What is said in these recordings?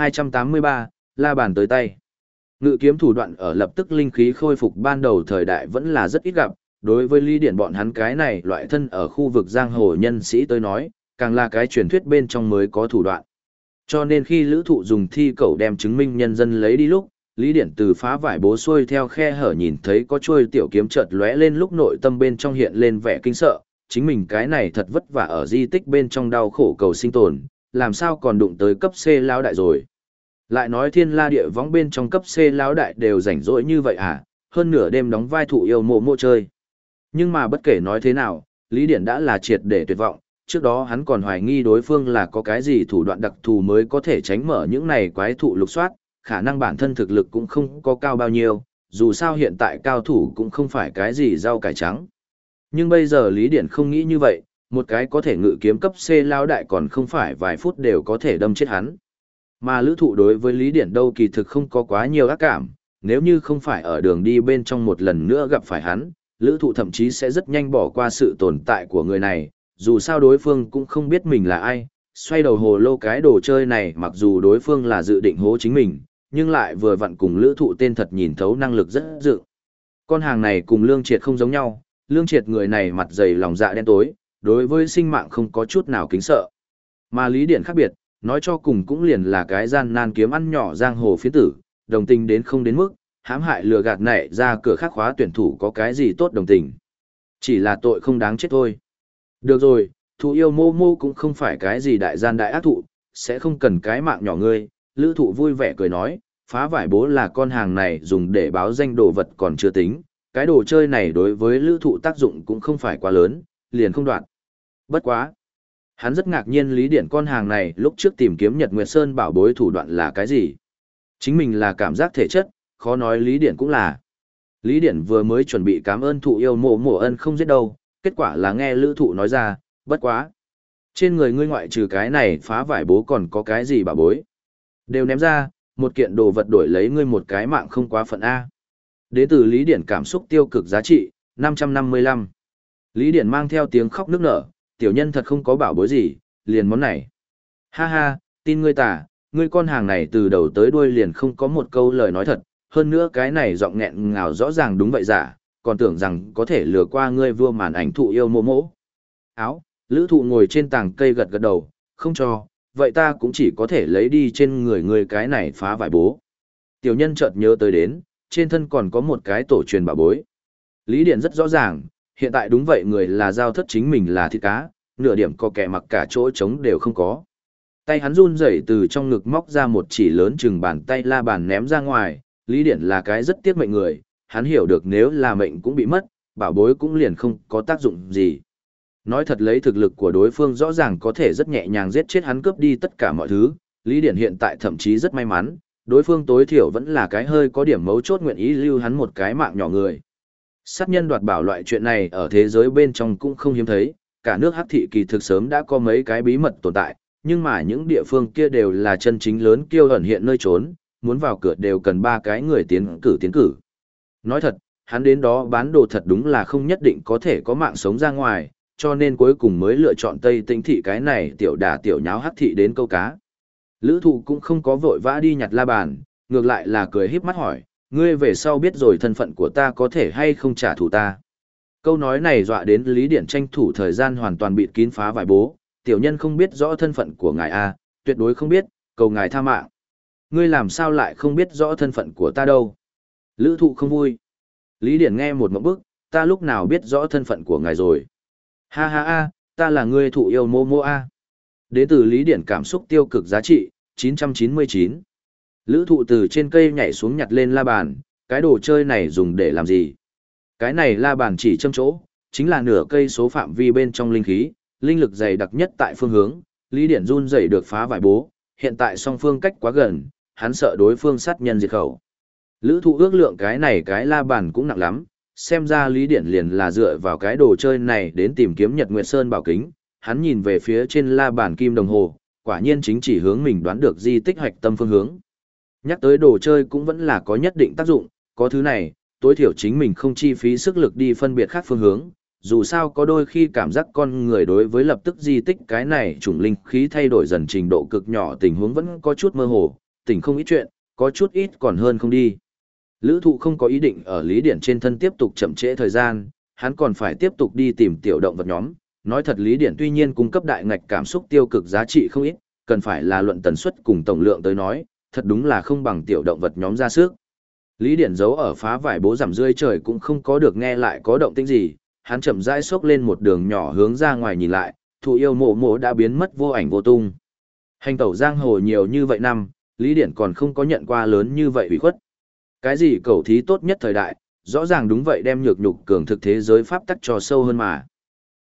283, la bàn tới tay. Ngự kiếm thủ đoạn ở lập tức linh khí khôi phục ban đầu thời đại vẫn là rất ít gặp, đối với Lý Điển bọn hắn cái này loại thân ở khu vực giang hồ nhân sĩ tới nói, càng là cái truyền thuyết bên trong mới có thủ đoạn. Cho nên khi lữ thụ dùng thi cầu đem chứng minh nhân dân lấy đi lúc, Lý Điển từ phá vải bố xuôi theo khe hở nhìn thấy có chuôi tiểu kiếm chợt lóe lên lúc nội tâm bên trong hiện lên vẻ kinh sợ, chính mình cái này thật vất vả ở di tích bên trong đau khổ cầu sinh tồn, làm sao còn đụng tới cấp C lão đại rồi. Lại nói thiên la địa võng bên trong cấp C lão đại đều rảnh rỗi như vậy à, hơn nửa đêm đóng vai thụ yêu mộ mộ chơi. Nhưng mà bất kể nói thế nào, Lý Điển đã là triệt để tuyệt vọng, trước đó hắn còn hoài nghi đối phương là có cái gì thủ đoạn đặc thù mới có thể tránh mở những này quái thụ lục soát, khả năng bản thân thực lực cũng không có cao bao nhiêu, dù sao hiện tại cao thủ cũng không phải cái gì rau cải trắng. Nhưng bây giờ Lý Điển không nghĩ như vậy, một cái có thể ngự kiếm cấp C lao đại còn không phải vài phút đều có thể đâm chết hắn. Mà lữ thụ đối với Lý Điển đâu kỳ thực không có quá nhiều ác cảm, nếu như không phải ở đường đi bên trong một lần nữa gặp phải hắn, lữ thụ thậm chí sẽ rất nhanh bỏ qua sự tồn tại của người này, dù sao đối phương cũng không biết mình là ai, xoay đầu hồ lô cái đồ chơi này mặc dù đối phương là dự định hố chính mình, nhưng lại vừa vặn cùng lữ thụ tên thật nhìn thấu năng lực rất dự. Con hàng này cùng lương triệt không giống nhau, lương triệt người này mặt dày lòng dạ đen tối, đối với sinh mạng không có chút nào kính sợ. Mà lý điển khác biệt, nói cho cùng cũng liền là cái gian nan kiếm ăn nhỏ giang hồ phiến tử, đồng tình đến không đến mức, hãm hại lừa gạt này ra cửa khắc khóa tuyển thủ có cái gì tốt đồng tình. Chỉ là tội không đáng chết thôi. Được rồi, thụ yêu mô mô cũng không phải cái gì đại gian đại ác thụ, sẽ không cần cái mạng nhỏ ngươi, lữ thụ vui vẻ cười nói, phá vải bố là con hàng này dùng để báo danh đồ vật còn chưa tính, cái đồ chơi này đối với lữ thụ tác dụng cũng không phải quá lớn, liền không đoạn. Bất quá. Hắn rất ngạc nhiên lý điển con hàng này lúc trước tìm kiếm Nhật Nguyệt Sơn bảo bối thủ đoạn là cái gì. Chính mình là cảm giác thể chất, khó nói lý điển cũng là. Lý điển vừa mới chuẩn bị cảm ơn thụ yêu mộ mộ ân không giết đâu, kết quả là nghe lữ thụ nói ra, bất quá. Trên người ngươi ngoại trừ cái này phá vải bố còn có cái gì bảo bối. Đều ném ra, một kiện đồ vật đổi lấy ngươi một cái mạng không quá phận A. Đế tử Lý Điển cảm xúc tiêu cực giá trị, 555. Lý Điển mang theo tiếng khóc nức nở, tiểu nhân thật không có bảo bối gì, liền món này. Ha ha, tin ngươi tả, ngươi con hàng này từ đầu tới đuôi liền không có một câu lời nói thật, hơn nữa cái này giọng nghẹn ngào rõ ràng đúng vậy giả, còn tưởng rằng có thể lừa qua ngươi vua màn ảnh thụ yêu mô mỗ. Áo, lữ thụ ngồi trên tảng cây gật gật đầu, không cho, vậy ta cũng chỉ có thể lấy đi trên người ngươi cái này phá vải bố. Tiểu nhân chợt nhớ tới đến, trên thân còn có một cái tổ truyền bảo bối. Lý Điện rất rõ ràng, hiện tại đúng vậy người là giao thất chính mình là thịt cá, nửa điểm có kẻ mặc cả chỗ trống đều không có. Tay hắn run rẩy từ trong ngực móc ra một chỉ lớn chừng bàn tay la bàn ném ra ngoài, Lý Điển là cái rất tiếc mệnh người, hắn hiểu được nếu là mệnh cũng bị mất, bảo bối cũng liền không có tác dụng gì. Nói thật lấy thực lực của đối phương rõ ràng có thể rất nhẹ nhàng giết chết hắn cướp đi tất cả mọi thứ, Lý Điển hiện tại thậm chí rất may mắn, đối phương tối thiểu vẫn là cái hơi có điểm mấu chốt nguyện ý lưu hắn một cái mạng nhỏ người. Sát nhân đoạt bảo loại chuyện này ở thế giới bên trong cũng không hiếm thấy, cả nước hắc thị kỳ thực sớm đã có mấy cái bí mật tồn tại, nhưng mà những địa phương kia đều là chân chính lớn kiêu ẩn hiện nơi trốn, muốn vào cửa đều cần ba cái người tiến cử tiến cử. Nói thật, hắn đến đó bán đồ thật đúng là không nhất định có thể có mạng sống ra ngoài, cho nên cuối cùng mới lựa chọn Tây Tĩnh thị cái này tiểu đà tiểu nháo hắc thị đến câu cá. Lữ thụ cũng không có vội vã đi nhặt la bàn, ngược lại là cười híp mắt hỏi, ngươi về sau biết rồi thân phận của ta có thể hay không trả thù ta. Câu nói này dọa đến Lý Điển tranh thủ thời gian hoàn toàn bị kín phá vài bố, tiểu nhân không biết rõ thân phận của ngài A, tuyệt đối không biết, cầu ngài tha mạng. Ngươi làm sao lại không biết rõ thân phận của ta đâu. Lữ thụ không vui. Lý Điển nghe một mẫu bức, ta lúc nào biết rõ thân phận của ngài rồi. Ha ha ha, ta là ngươi thụ yêu mô mô A. Đến từ Lý Điển cảm xúc tiêu cực giá trị, 999. Lữ thụ từ trên cây nhảy xuống nhặt lên la bàn, cái đồ chơi này dùng để làm gì? Cái này la bàn chỉ châm chỗ, chính là nửa cây số phạm vi bên trong linh khí, linh lực dày đặc nhất tại phương hướng, Lý Điển run dày được phá vải bố, hiện tại song phương cách quá gần, hắn sợ đối phương sát nhân diệt khẩu. Lữ thụ ước lượng cái này cái la bàn cũng nặng lắm, xem ra Lý Điển liền là dựa vào cái đồ chơi này đến tìm kiếm Nhật Nguyệt Sơn bảo kính, hắn nhìn về phía trên la bàn kim đồng hồ, quả nhiên chính chỉ hướng mình đoán được di tích hoạch tâm phương hướng. Nhắc tới đồ chơi cũng vẫn là có nhất định tác dụng, có thứ này, tối thiểu chính mình không chi phí sức lực đi phân biệt khác phương hướng, dù sao có đôi khi cảm giác con người đối với lập tức di tích cái này chủng linh khí thay đổi dần trình độ cực nhỏ tình huống vẫn có chút mơ hồ, tỉnh không ít chuyện, có chút ít còn hơn không đi. Lữ thụ không có ý định ở Lý Điển trên thân tiếp tục chậm trễ thời gian, hắn còn phải tiếp tục đi tìm tiểu động vật nhóm. Nói thật Lý Điển tuy nhiên cung cấp đại ngạch cảm xúc tiêu cực giá trị không ít, cần phải là luận tần suất cùng tổng lượng tới nói, thật đúng là không bằng tiểu động vật nhóm ra sức. Lý Điển giấu ở phá vải bố giảm rơi trời cũng không có được nghe lại có động tĩnh gì, hắn chậm rãi xốc lên một đường nhỏ hướng ra ngoài nhìn lại, thụ yêu mộ mộ đã biến mất vô ảnh vô tung. Hành tẩu giang hồ nhiều như vậy năm, Lý Điển còn không có nhận qua lớn như vậy ủy khuất. Cái gì cầu thí tốt nhất thời đại, rõ ràng đúng vậy đem nhược nhục cường thực thế giới pháp tắc cho sâu hơn mà.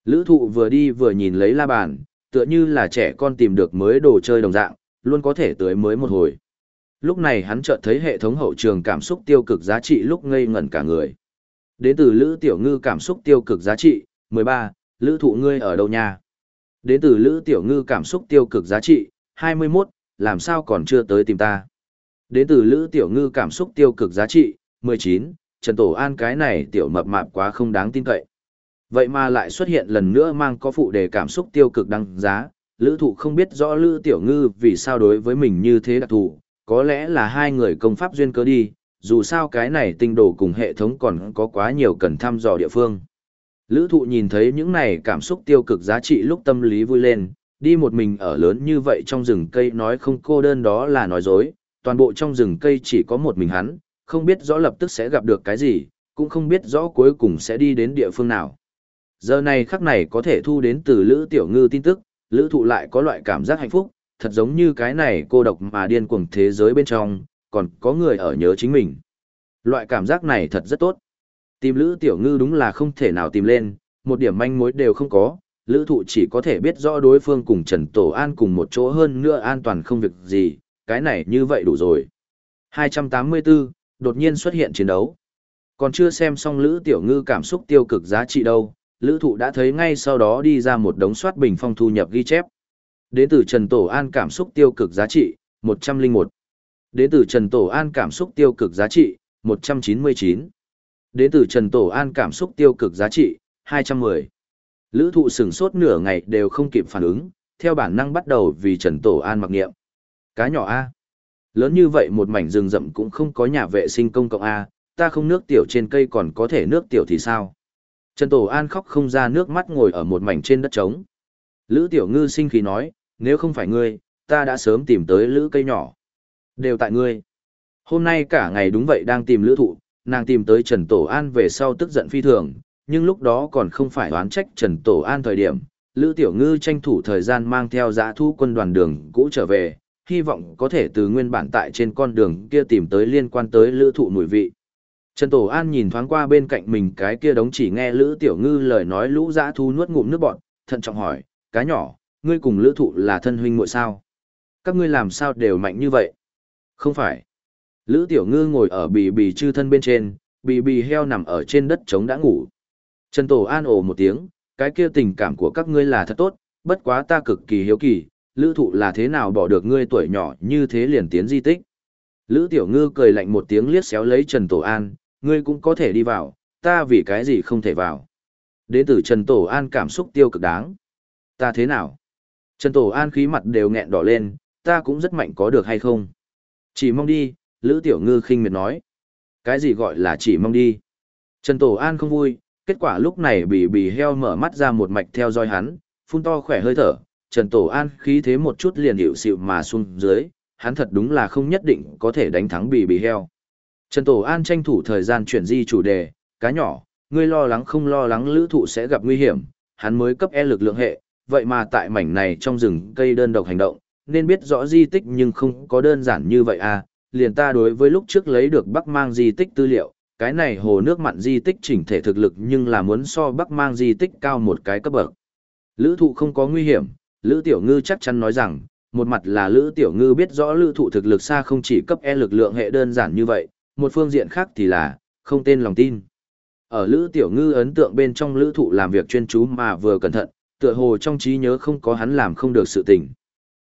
Lữ thụ vừa đi vừa nhìn lấy la bàn, tựa như là trẻ con tìm được mới đồ chơi đồng dạng, luôn có thể tới mới một hồi. Lúc này hắn chợt thấy hệ thống hậu trường cảm xúc tiêu cực giá trị lúc ngây ngẩn cả người. Đến từ Lữ Tiểu Ngư cảm xúc tiêu cực giá trị, 13, Lữ thụ ngươi ở đâu nha? Đến từ Lữ Tiểu Ngư cảm xúc tiêu cực giá trị, 21, làm sao còn chưa tới tìm ta? Đến từ Lữ Tiểu Ngư cảm xúc tiêu cực giá trị, 19, Trần Tổ An cái này tiểu mập mạp quá không đáng tin cậy. Vậy mà lại xuất hiện lần nữa mang có phụ đề cảm xúc tiêu cực đăng giá, Lữ Thụ không biết rõ Lữ Tiểu Ngư vì sao đối với mình như thế đặc thù, có lẽ là hai người công pháp duyên cơ đi, dù sao cái này tinh đồ cùng hệ thống còn có quá nhiều cần thăm dò địa phương. Lữ thụ nhìn thấy những này cảm xúc tiêu cực giá trị lúc tâm lý vui lên, đi một mình ở lớn như vậy trong rừng cây nói không cô đơn đó là nói dối, toàn bộ trong rừng cây chỉ có một mình hắn, không biết rõ lập tức sẽ gặp được cái gì, cũng không biết rõ cuối cùng sẽ đi đến địa phương nào. Giờ này khắc này có thể thu đến từ Lữ Tiểu Ngư tin tức, Lữ thụ lại có loại cảm giác hạnh phúc, thật giống như cái này cô độc mà điên cuồng thế giới bên trong, còn có người ở nhớ chính mình. Loại cảm giác này thật rất tốt. Tìm Lữ Tiểu Ngư đúng là không thể nào tìm lên, một điểm manh mối đều không có, Lữ Thụ chỉ có thể biết rõ đối phương cùng Trần Tổ An cùng một chỗ hơn nữa an toàn không việc gì, cái này như vậy đủ rồi. 284, đột nhiên xuất hiện chiến đấu. Còn chưa xem xong Lữ Tiểu Ngư cảm xúc tiêu cực giá trị đâu, Lữ Thụ đã thấy ngay sau đó đi ra một đống soát bình phong thu nhập ghi chép. Đến từ Trần Tổ An cảm xúc tiêu cực giá trị, 101. Đến từ Trần Tổ An cảm xúc tiêu cực giá trị, 199. Đến từ Trần Tổ An cảm xúc tiêu cực giá trị, 210. Lữ thụ sửng sốt nửa ngày đều không kịp phản ứng, theo bản năng bắt đầu vì Trần Tổ An mặc nghiệm. Cá nhỏ A. Lớn như vậy một mảnh rừng rậm cũng không có nhà vệ sinh công cộng A, ta không nước tiểu trên cây còn có thể nước tiểu thì sao? Trần Tổ An khóc không ra nước mắt ngồi ở một mảnh trên đất trống. Lữ Tiểu Ngư sinh khí nói, nếu không phải ngươi, ta đã sớm tìm tới lữ cây nhỏ. Đều tại ngươi. Hôm nay cả ngày đúng vậy đang tìm lữ thụ, nàng tìm tới Trần Tổ An về sau tức giận phi thường, nhưng lúc đó còn không phải đoán trách Trần Tổ An thời điểm. Lữ Tiểu Ngư tranh thủ thời gian mang theo giã thu quân đoàn đường cũ trở về, hy vọng có thể từ nguyên bản tại trên con đường kia tìm tới liên quan tới lữ thụ mùi vị. Trần Tổ An nhìn thoáng qua bên cạnh mình cái kia đống chỉ nghe Lữ Tiểu Ngư lời nói lũ giã thu nuốt ngụm nước bọn, thận trọng hỏi, cá nhỏ, ngươi cùng Lữ Thụ là thân huynh muội sao? Các ngươi làm sao đều mạnh như vậy? Không phải. Lữ Tiểu Ngư ngồi ở bì bì chư thân bên trên, bì bì heo nằm ở trên đất trống đã ngủ. Trần Tổ An ồ một tiếng, cái kia tình cảm của các ngươi là thật tốt, bất quá ta cực kỳ hiếu kỳ, Lữ Thụ là thế nào bỏ được ngươi tuổi nhỏ như thế liền tiến di tích. Lữ Tiểu Ngư cười lạnh một tiếng liếc xéo lấy Trần Tổ An, ngươi cũng có thể đi vào, ta vì cái gì không thể vào. Đến từ Trần Tổ An cảm xúc tiêu cực đáng. Ta thế nào? Trần Tổ An khí mặt đều nghẹn đỏ lên, ta cũng rất mạnh có được hay không? Chỉ mong đi, Lữ Tiểu Ngư khinh miệt nói. Cái gì gọi là chỉ mong đi? Trần Tổ An không vui, kết quả lúc này bị bì heo mở mắt ra một mạch theo dõi hắn, phun to khỏe hơi thở. Trần Tổ An khí thế một chút liền hiệu xịu mà xuống dưới, hắn thật đúng là không nhất định có thể đánh thắng bì bì heo. Trần Tổ An tranh thủ thời gian chuyển di chủ đề, cá nhỏ, ngươi lo lắng không lo lắng lữ thụ sẽ gặp nguy hiểm, hắn mới cấp E lực lượng hệ, vậy mà tại mảnh này trong rừng cây đơn độc hành động, nên biết rõ di tích nhưng không có đơn giản như vậy à, liền ta đối với lúc trước lấy được Bắc Mang di tích tư liệu, cái này hồ nước mặn di tích chỉnh thể thực lực nhưng là muốn so Bắc Mang di tích cao một cái cấp bậc. Lữ thụ không có nguy hiểm, Lữ Tiểu Ngư chắc chắn nói rằng, một mặt là Lữ Tiểu Ngư biết rõ Lữ thụ thực lực xa không chỉ cấp E lực lượng hệ đơn giản như vậy, một phương diện khác thì là, không tên lòng tin. Ở Lữ Tiểu Ngư ấn tượng bên trong Lữ thụ làm việc chuyên chú mà vừa cẩn thận, tựa hồ trong trí nhớ không có hắn làm không được sự tình.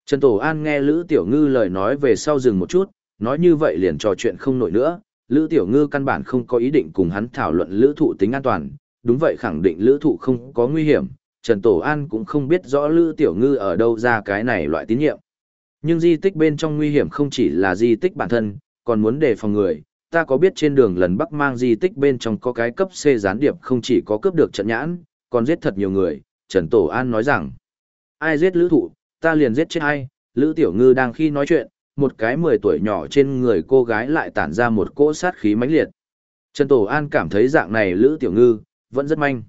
Trần Tổ An nghe Lữ Tiểu Ngư lời nói về sau dừng một chút, nói như vậy liền trò chuyện không nổi nữa, Lữ Tiểu Ngư căn bản không có ý định cùng hắn thảo luận lữ thụ tính an toàn, đúng vậy khẳng định lữ thụ không có nguy hiểm, Trần Tổ An cũng không biết rõ Lữ Tiểu Ngư ở đâu ra cái này loại tín nhiệm. Nhưng di tích bên trong nguy hiểm không chỉ là di tích bản thân, còn muốn đề phòng người. Ta có biết trên đường lần Bắc mang di tích bên trong có cái cấp C gián điệp không chỉ có cướp được trận nhãn, còn giết thật nhiều người. Trần Tổ An nói rằng, ai giết lữ thụ, ta liền giết chết ai. Lữ Tiểu Ngư đang khi nói chuyện, một cái 10 tuổi nhỏ trên người cô gái lại tản ra một cỗ sát khí mãnh liệt. Trần Tổ An cảm thấy dạng này Lữ Tiểu Ngư, vẫn rất manh.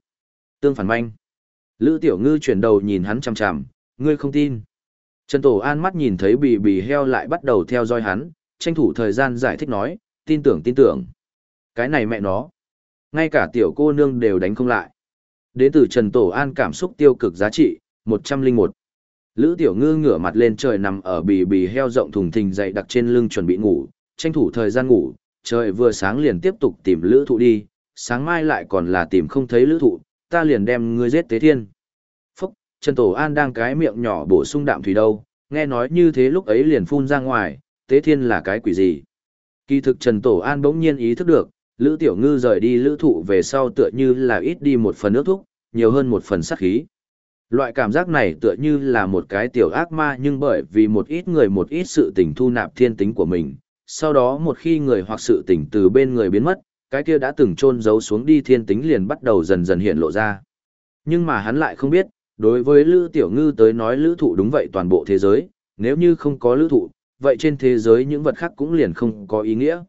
Tương phản manh. Lữ Tiểu Ngư chuyển đầu nhìn hắn chằm chằm, ngươi không tin. Trần Tổ An mắt nhìn thấy bì bì heo lại bắt đầu theo dõi hắn, tranh thủ thời gian giải thích nói, tin tưởng tin tưởng. Cái này mẹ nó. Ngay cả tiểu cô nương đều đánh không lại. Đến từ Trần Tổ An cảm xúc tiêu cực giá trị, 101. Lữ Tiểu Ngư ngửa mặt lên trời nằm ở bì bì heo rộng thùng thình dậy đặt trên lưng chuẩn bị ngủ, tranh thủ thời gian ngủ, trời vừa sáng liền tiếp tục tìm lữ thụ đi, sáng mai lại còn là tìm không thấy lữ thụ, ta liền đem ngươi giết tế thiên. Phúc, Trần Tổ An đang cái miệng nhỏ bổ sung đạm thủy đâu, nghe nói như thế lúc ấy liền phun ra ngoài, tế thiên là cái quỷ gì. Kỳ thực Trần Tổ An bỗng nhiên ý thức được, Lữ Tiểu Ngư rời đi lữ thụ về sau tựa như là ít đi một phần nước thúc, nhiều hơn một phần sát khí. Loại cảm giác này tựa như là một cái tiểu ác ma nhưng bởi vì một ít người một ít sự tình thu nạp thiên tính của mình, sau đó một khi người hoặc sự tình từ bên người biến mất, cái kia đã từng chôn giấu xuống đi thiên tính liền bắt đầu dần dần hiện lộ ra. Nhưng mà hắn lại không biết, đối với Lữ Tiểu Ngư tới nói lữ thụ đúng vậy toàn bộ thế giới, nếu như không có lữ thụ, vậy trên thế giới những vật khác cũng liền không có ý nghĩa.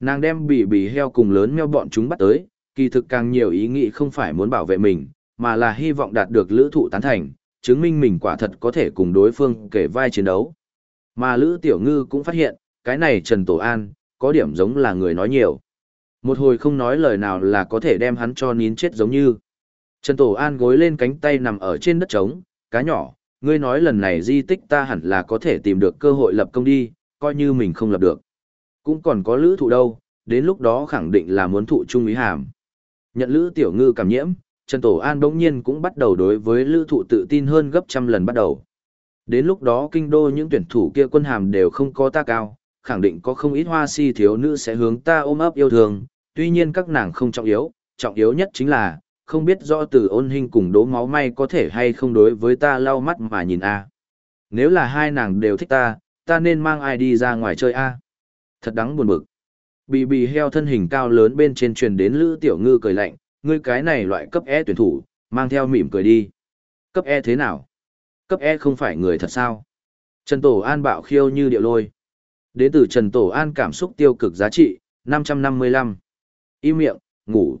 Nàng đem bỉ bỉ heo cùng lớn meo bọn chúng bắt tới, kỳ thực càng nhiều ý nghĩ không phải muốn bảo vệ mình, mà là hy vọng đạt được lữ thụ tán thành, chứng minh mình quả thật có thể cùng đối phương kể vai chiến đấu. Mà Lữ Tiểu Ngư cũng phát hiện, cái này Trần Tổ An, có điểm giống là người nói nhiều. Một hồi không nói lời nào là có thể đem hắn cho nín chết giống như. Trần Tổ An gối lên cánh tay nằm ở trên đất trống, cá nhỏ, ngươi nói lần này di tích ta hẳn là có thể tìm được cơ hội lập công đi, coi như mình không lập được. Cũng còn có lữ thụ đâu, đến lúc đó khẳng định là muốn thụ trung ý hàm. Nhận lữ tiểu ngư cảm nhiễm, Trần Tổ An bỗng nhiên cũng bắt đầu đối với lữ thụ tự tin hơn gấp trăm lần bắt đầu. Đến lúc đó kinh đô những tuyển thủ kia quân hàm đều không có ta cao, khẳng định có không ít hoa si thiếu nữ sẽ hướng ta ôm ấp yêu thương, tuy nhiên các nàng không trọng yếu, trọng yếu nhất chính là, không biết rõ từ ôn hình cùng đố máu may có thể hay không đối với ta lau mắt mà nhìn a Nếu là hai nàng đều thích ta, ta nên mang ai đi ra ngoài chơi a Thật đáng buồn bực. Bì bì heo thân hình cao lớn bên trên truyền đến Lữ Tiểu Ngư cười lạnh, ngươi cái này loại cấp E tuyển thủ, mang theo mỉm cười đi. Cấp E thế nào? Cấp E không phải người thật sao? Trần Tổ An bạo khiêu như điệu lôi. Đến từ Trần Tổ An cảm xúc tiêu cực giá trị, 555. Im miệng, ngủ.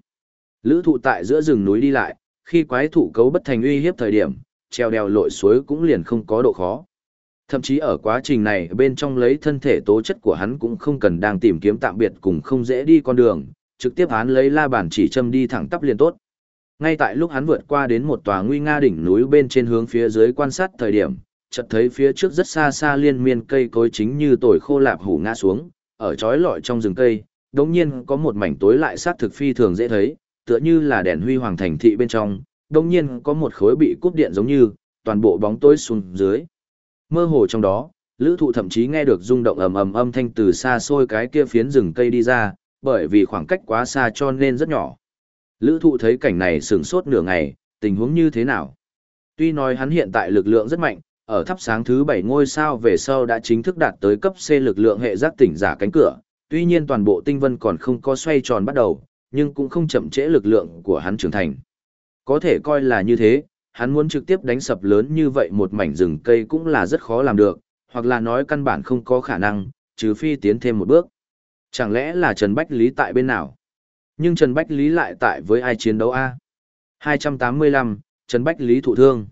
Lữ thụ tại giữa rừng núi đi lại, khi quái thụ cấu bất thành uy hiếp thời điểm, treo đèo lội suối cũng liền không có độ khó. Thậm chí ở quá trình này bên trong lấy thân thể tố chất của hắn cũng không cần đang tìm kiếm tạm biệt cùng không dễ đi con đường, trực tiếp hắn lấy la bàn chỉ châm đi thẳng tắp liền tốt. Ngay tại lúc hắn vượt qua đến một tòa nguy nga đỉnh núi bên trên hướng phía dưới quan sát thời điểm, chợt thấy phía trước rất xa xa liên miên cây cối chính như tồi khô lạp hủ ngã xuống, ở trói lọi trong rừng cây, đống nhiên có một mảnh tối lại sát thực phi thường dễ thấy, tựa như là đèn huy hoàng thành thị bên trong, đống nhiên có một khối bị cúp điện giống như, toàn bộ bóng tối xuống dưới. Mơ hồ trong đó, lữ thụ thậm chí nghe được rung động ầm ầm âm thanh từ xa xôi cái kia phiến rừng cây đi ra, bởi vì khoảng cách quá xa cho nên rất nhỏ. Lữ thụ thấy cảnh này sửng sốt nửa ngày, tình huống như thế nào? Tuy nói hắn hiện tại lực lượng rất mạnh, ở thắp sáng thứ 7 ngôi sao về sau đã chính thức đạt tới cấp C lực lượng hệ giác tỉnh giả cánh cửa, tuy nhiên toàn bộ tinh vân còn không có xoay tròn bắt đầu, nhưng cũng không chậm trễ lực lượng của hắn trưởng thành. Có thể coi là như thế, hắn muốn trực tiếp đánh sập lớn như vậy một mảnh rừng cây cũng là rất khó làm được, hoặc là nói căn bản không có khả năng, trừ phi tiến thêm một bước. Chẳng lẽ là Trần Bách Lý tại bên nào? Nhưng Trần Bách Lý lại tại với ai chiến đấu A? 285, Trần Bách Lý thụ thương.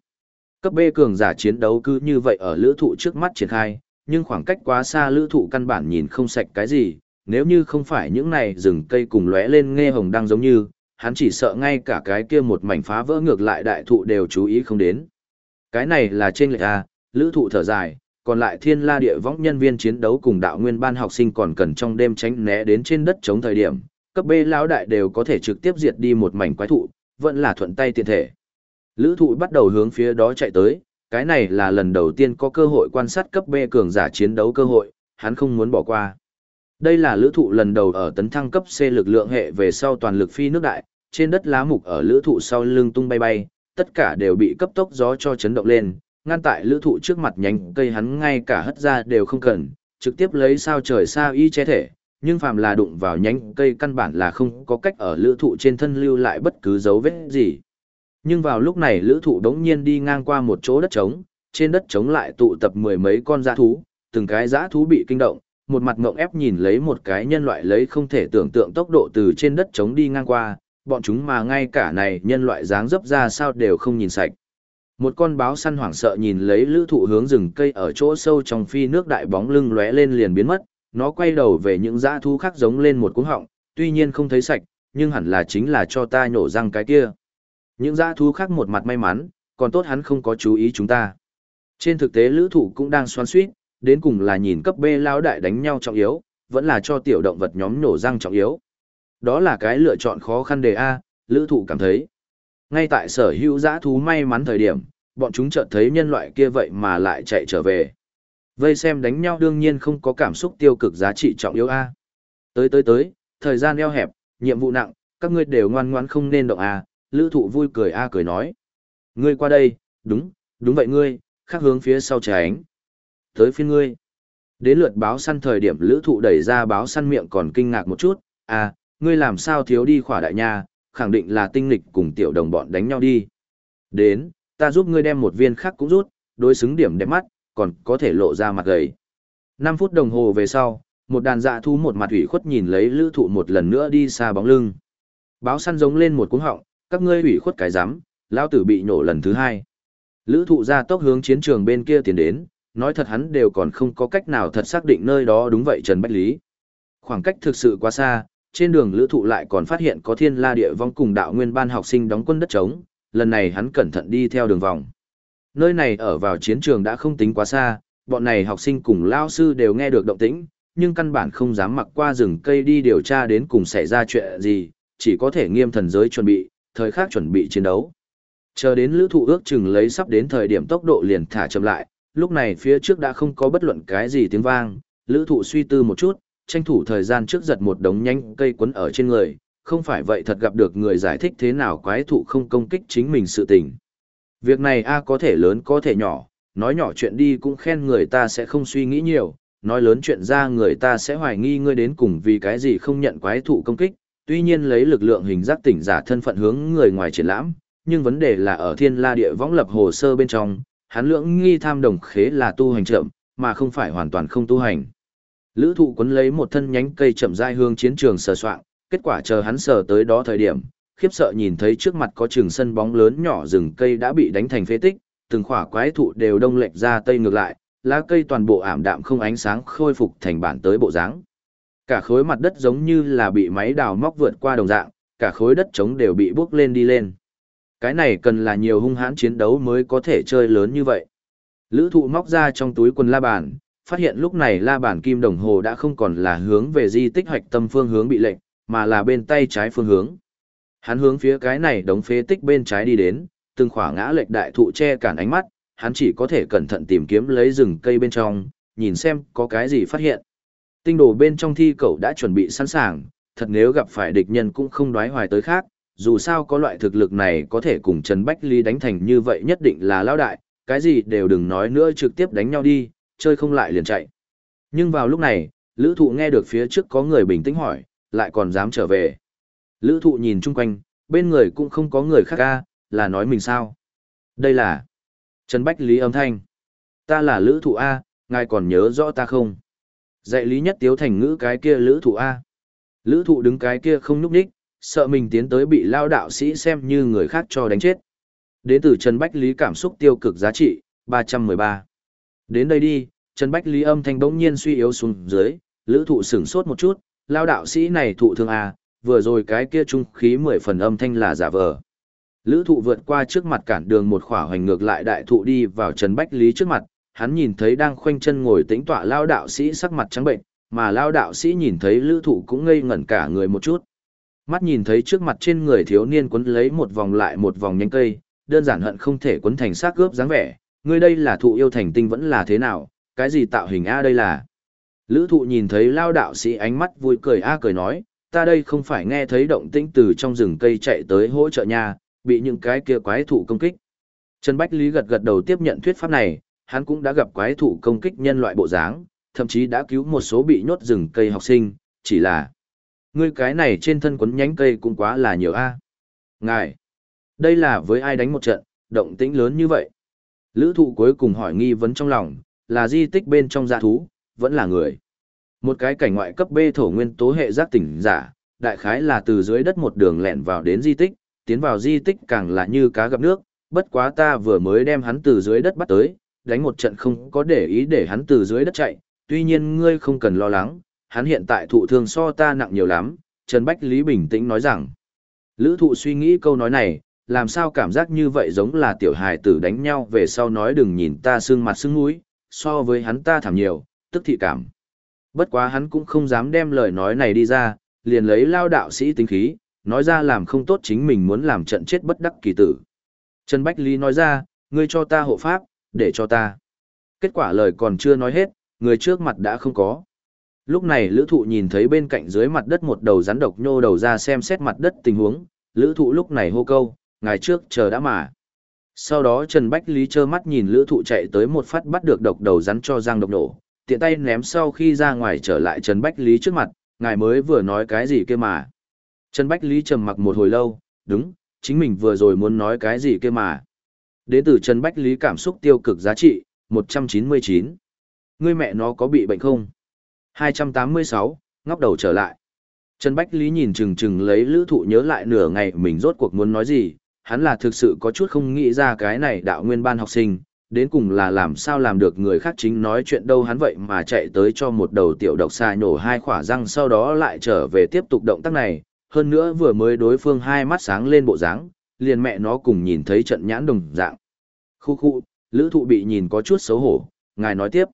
Cấp B cường giả chiến đấu cứ như vậy ở lữ thụ trước mắt triển khai, nhưng khoảng cách quá xa lữ thụ căn bản nhìn không sạch cái gì, nếu như không phải những này rừng cây cùng lóe lên nghe hồng đang giống như, hắn chỉ sợ ngay cả cái kia một mảnh phá vỡ ngược lại đại thụ đều chú ý không đến. Cái này là trên lệch A, lữ thụ thở dài, còn lại thiên la địa võng nhân viên chiến đấu cùng đạo nguyên ban học sinh còn cần trong đêm tránh né đến trên đất chống thời điểm, cấp B lão đại đều có thể trực tiếp diệt đi một mảnh quái thụ, vẫn là thuận tay tiện thể. Lữ thụ bắt đầu hướng phía đó chạy tới, cái này là lần đầu tiên có cơ hội quan sát cấp B cường giả chiến đấu cơ hội, hắn không muốn bỏ qua. Đây là lữ thụ lần đầu ở tấn thăng cấp C lực lượng hệ về sau toàn lực phi nước đại, trên đất lá mục ở lữ thụ sau lưng tung bay bay, tất cả đều bị cấp tốc gió cho chấn động lên, ngăn tại lữ thụ trước mặt nhánh cây hắn ngay cả hất ra đều không cần, trực tiếp lấy sao trời sao y che thể, nhưng phàm là đụng vào nhánh cây căn bản là không có cách ở lữ thụ trên thân lưu lại bất cứ dấu vết gì. Nhưng vào lúc này lữ thụ đống nhiên đi ngang qua một chỗ đất trống, trên đất trống lại tụ tập mười mấy con giã thú, từng cái giã thú bị kinh động, một mặt ngộng ép nhìn lấy một cái nhân loại lấy không thể tưởng tượng tốc độ từ trên đất trống đi ngang qua, bọn chúng mà ngay cả này nhân loại dáng dấp ra sao đều không nhìn sạch. Một con báo săn hoảng sợ nhìn lấy lữ thụ hướng rừng cây ở chỗ sâu trong phi nước đại bóng lưng lóe lên liền biến mất, nó quay đầu về những dã thú khác giống lên một cuống họng, tuy nhiên không thấy sạch, nhưng hẳn là chính là cho ta nhổ răng cái kia. Những dã thú khác một mặt may mắn, còn tốt hắn không có chú ý chúng ta. Trên thực tế lữ thụ cũng đang xoan suýt, đến cùng là nhìn cấp B lao đại đánh nhau trọng yếu, vẫn là cho tiểu động vật nhóm nổ răng trọng yếu. Đó là cái lựa chọn khó khăn đề A, lữ thụ cảm thấy. Ngay tại sở hữu giã thú may mắn thời điểm, bọn chúng chợt thấy nhân loại kia vậy mà lại chạy trở về. Vây xem đánh nhau đương nhiên không có cảm xúc tiêu cực giá trị trọng yếu A. Tới tới tới, thời gian eo hẹp, nhiệm vụ nặng, các ngươi đều ngoan ngoan không nên động A, lữ thụ vui cười A cười nói. Ngươi qua đây, đúng, đúng vậy ngươi, khác hướng phía sau tránh. Tới phiên ngươi. Đến lượt báo săn thời điểm lữ thụ đẩy ra báo săn miệng còn kinh ngạc một chút, à, ngươi làm sao thiếu đi khỏa đại nha, khẳng định là tinh lịch cùng tiểu đồng bọn đánh nhau đi. Đến, ta giúp ngươi đem một viên khác cũng rút, đối xứng điểm đẹp mắt, còn có thể lộ ra mặt gầy. 5 phút đồng hồ về sau, một đàn dạ thu một mặt ủy khuất nhìn lấy lữ thụ một lần nữa đi xa bóng lưng. Báo săn giống lên một cuống họng, các ngươi ủy khuất cái rắm lao tử bị nhổ lần thứ hai. Lữ thụ ra tốc hướng chiến trường bên kia tiến đến, nói thật hắn đều còn không có cách nào thật xác định nơi đó đúng vậy Trần Bách Lý. Khoảng cách thực sự quá xa, trên đường lữ thụ lại còn phát hiện có thiên la địa vong cùng đạo nguyên ban học sinh đóng quân đất trống, lần này hắn cẩn thận đi theo đường vòng. Nơi này ở vào chiến trường đã không tính quá xa, bọn này học sinh cùng lao sư đều nghe được động tĩnh, nhưng căn bản không dám mặc qua rừng cây đi điều tra đến cùng xảy ra chuyện gì, chỉ có thể nghiêm thần giới chuẩn bị, thời khắc chuẩn bị chiến đấu. Chờ đến lữ thụ ước chừng lấy sắp đến thời điểm tốc độ liền thả chậm lại, lúc này phía trước đã không có bất luận cái gì tiếng vang, lữ thụ suy tư một chút, tranh thủ thời gian trước giật một đống nhanh cây quấn ở trên người, không phải vậy thật gặp được người giải thích thế nào quái thụ không công kích chính mình sự tình. Việc này A có thể lớn có thể nhỏ, nói nhỏ chuyện đi cũng khen người ta sẽ không suy nghĩ nhiều, nói lớn chuyện ra người ta sẽ hoài nghi ngươi đến cùng vì cái gì không nhận quái thụ công kích, tuy nhiên lấy lực lượng hình giác tỉnh giả thân phận hướng người ngoài triển lãm, nhưng vấn đề là ở thiên la địa võng lập hồ sơ bên trong, hắn lưỡng nghi tham đồng khế là tu hành chậm, mà không phải hoàn toàn không tu hành. Lữ thụ quấn lấy một thân nhánh cây chậm rãi hương chiến trường sờ soạn, kết quả chờ hắn sờ tới đó thời điểm, khiếp sợ nhìn thấy trước mặt có trường sân bóng lớn nhỏ rừng cây đã bị đánh thành phế tích, từng khỏa quái thụ đều đông lệch ra tây ngược lại, lá cây toàn bộ ảm đạm không ánh sáng khôi phục thành bản tới bộ dáng. Cả khối mặt đất giống như là bị máy đào móc vượt qua đồng dạng, cả khối đất trống đều bị bước lên đi lên. Cái này cần là nhiều hung hãn chiến đấu mới có thể chơi lớn như vậy. Lữ thụ móc ra trong túi quần la bàn, phát hiện lúc này la bàn kim đồng hồ đã không còn là hướng về di tích hoạch tâm phương hướng bị lệnh, mà là bên tay trái phương hướng. Hắn hướng phía cái này đống phế tích bên trái đi đến, từng khỏa ngã lệch đại thụ che cản ánh mắt, hắn chỉ có thể cẩn thận tìm kiếm lấy rừng cây bên trong, nhìn xem có cái gì phát hiện. Tinh đồ bên trong thi cậu đã chuẩn bị sẵn sàng, thật nếu gặp phải địch nhân cũng không đoái hoài tới khác, dù sao có loại thực lực này có thể cùng Trần Bách Ly đánh thành như vậy nhất định là lao đại, cái gì đều đừng nói nữa trực tiếp đánh nhau đi, chơi không lại liền chạy. Nhưng vào lúc này, lữ thụ nghe được phía trước có người bình tĩnh hỏi, lại còn dám trở về. Lữ thụ nhìn chung quanh, bên người cũng không có người khác ca, là nói mình sao. Đây là Trần Bách Lý âm thanh. Ta là lữ thụ A, ngài còn nhớ rõ ta không? Dạy lý nhất tiếu thành ngữ cái kia lữ thụ A. Lữ thụ đứng cái kia không núp đích, sợ mình tiến tới bị lao đạo sĩ xem như người khác cho đánh chết. Đến từ Trần Bách Lý cảm xúc tiêu cực giá trị, 313. Đến đây đi, Trần Bách Lý âm thanh bỗng nhiên suy yếu xuống dưới, lữ thụ sửng sốt một chút, lao đạo sĩ này thụ thương à, vừa rồi cái kia trung khí 10 phần âm thanh là giả vờ. Lữ thụ vượt qua trước mặt cản đường một khỏa hoành ngược lại đại thụ đi vào Trần Bách Lý trước mặt, hắn nhìn thấy đang khoanh chân ngồi tĩnh tọa lao đạo sĩ sắc mặt trắng bệnh, mà lao đạo sĩ nhìn thấy lữ thụ cũng ngây ngẩn cả người một chút. Mắt nhìn thấy trước mặt trên người thiếu niên quấn lấy một vòng lại một vòng nhánh cây, đơn giản hận không thể quấn thành xác gớp dáng vẻ, ngươi đây là thụ yêu thành tinh vẫn là thế nào, cái gì tạo hình A đây là. Lữ thụ nhìn thấy lao đạo sĩ ánh mắt vui cười A cười nói, ta đây không phải nghe thấy động tĩnh từ trong rừng cây chạy tới hỗ trợ nhà, bị những cái kia quái thụ công kích. Trần Bách Lý gật gật đầu tiếp nhận thuyết pháp này, hắn cũng đã gặp quái thụ công kích nhân loại bộ dáng, thậm chí đã cứu một số bị nhốt rừng cây học sinh, chỉ là ngươi cái này trên thân quấn nhánh cây cũng quá là nhiều a. Ngài, đây là với ai đánh một trận, động tĩnh lớn như vậy. Lữ thụ cuối cùng hỏi nghi vấn trong lòng, là di tích bên trong dạ thú, vẫn là người. Một cái cảnh ngoại cấp B thổ nguyên tố hệ giác tỉnh giả, đại khái là từ dưới đất một đường lẹn vào đến di tích, tiến vào di tích càng là như cá gặp nước, bất quá ta vừa mới đem hắn từ dưới đất bắt tới, đánh một trận không có để ý để hắn từ dưới đất chạy, tuy nhiên ngươi không cần lo lắng, hắn hiện tại thụ thương so ta nặng nhiều lắm, Trần Bách Lý bình tĩnh nói rằng. Lữ thụ suy nghĩ câu nói này, làm sao cảm giác như vậy giống là tiểu hài tử đánh nhau về sau nói đừng nhìn ta xương mặt xương mũi, so với hắn ta thảm nhiều, tức thị cảm. Bất quá hắn cũng không dám đem lời nói này đi ra, liền lấy lao đạo sĩ tính khí, nói ra làm không tốt chính mình muốn làm trận chết bất đắc kỳ tử. Trần Bách Lý nói ra, ngươi cho ta hộ pháp, để cho ta. Kết quả lời còn chưa nói hết, người trước mặt đã không có. Lúc này lữ thụ nhìn thấy bên cạnh dưới mặt đất một đầu rắn độc nhô đầu ra xem xét mặt đất tình huống, lữ thụ lúc này hô câu, ngày trước chờ đã mà. Sau đó Trần Bách Lý trơ mắt nhìn lữ thụ chạy tới một phát bắt được độc đầu rắn cho giang độc nổ, tiện tay ném sau khi ra ngoài trở lại Trần Bách Lý trước mặt, ngài mới vừa nói cái gì kia mà. Trần Bách Lý trầm mặc một hồi lâu, đúng, chính mình vừa rồi muốn nói cái gì kia mà. Đến từ Trần Bách Lý cảm xúc tiêu cực giá trị, 199. Ngươi mẹ nó có bị bệnh không? 286, ngóc đầu trở lại. Trần Bách Lý nhìn chừng chừng lấy lữ thụ nhớ lại nửa ngày mình rốt cuộc muốn nói gì, hắn là thực sự có chút không nghĩ ra cái này đạo nguyên ban học sinh, đến cùng là làm sao làm được người khác chính nói chuyện đâu hắn vậy mà chạy tới cho một đầu tiểu độc xà nổ hai khỏa răng sau đó lại trở về tiếp tục động tác này, hơn nữa vừa mới đối phương hai mắt sáng lên bộ dáng, liền mẹ nó cùng nhìn thấy trận nhãn đồng dạng. Khu khu, lữ thụ bị nhìn có chút xấu hổ, ngài nói tiếp.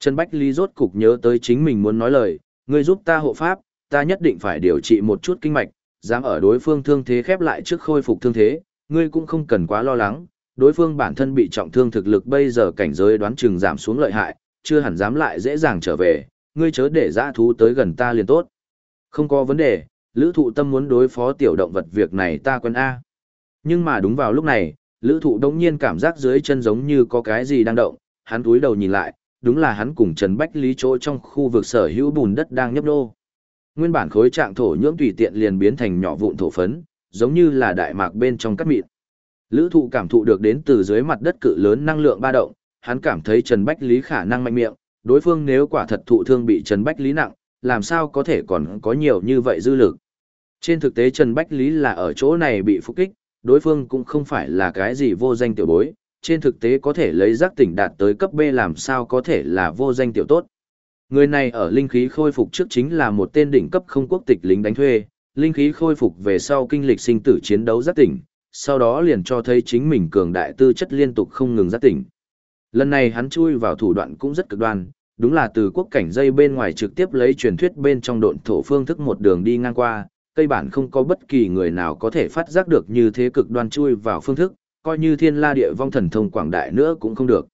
Trần Bách Lý rốt cục nhớ tới chính mình muốn nói lời, ngươi giúp ta hộ pháp, ta nhất định phải điều trị một chút kinh mạch, dám ở đối phương thương thế khép lại trước khôi phục thương thế, ngươi cũng không cần quá lo lắng, đối phương bản thân bị trọng thương thực lực bây giờ cảnh giới đoán chừng giảm xuống lợi hại, chưa hẳn dám lại dễ dàng trở về, ngươi chớ để dã thú tới gần ta liền tốt. Không có vấn đề, lữ thụ tâm muốn đối phó tiểu động vật việc này ta quen A. Nhưng mà đúng vào lúc này, lữ thụ đống nhiên cảm giác dưới chân giống như có cái gì đang động, hắn túi đầu nhìn lại, đúng là hắn cùng Trần Bách Lý chỗ trong khu vực sở hữu bùn đất đang nhấp nô. Nguyên bản khối trạng thổ nhưỡng tùy tiện liền biến thành nhỏ vụn thổ phấn, giống như là đại mạc bên trong cát mịn. Lữ thụ cảm thụ được đến từ dưới mặt đất cự lớn năng lượng ba động, hắn cảm thấy Trần Bách Lý khả năng mạnh miệng, đối phương nếu quả thật thụ thương bị Trần Bách Lý nặng, làm sao có thể còn có nhiều như vậy dư lực. Trên thực tế Trần Bách Lý là ở chỗ này bị phục kích, đối phương cũng không phải là cái gì vô danh tiểu bối, trên thực tế có thể lấy giác tỉnh đạt tới cấp B làm sao có thể là vô danh tiểu tốt. Người này ở linh khí khôi phục trước chính là một tên đỉnh cấp không quốc tịch lính đánh thuê, linh khí khôi phục về sau kinh lịch sinh tử chiến đấu giác tỉnh, sau đó liền cho thấy chính mình cường đại tư chất liên tục không ngừng giác tỉnh. Lần này hắn chui vào thủ đoạn cũng rất cực đoan, đúng là từ quốc cảnh dây bên ngoài trực tiếp lấy truyền thuyết bên trong độn thổ phương thức một đường đi ngang qua, cây bản không có bất kỳ người nào có thể phát giác được như thế cực đoan chui vào phương thức, coi như thiên la địa vong thần thông quảng đại nữa cũng không được.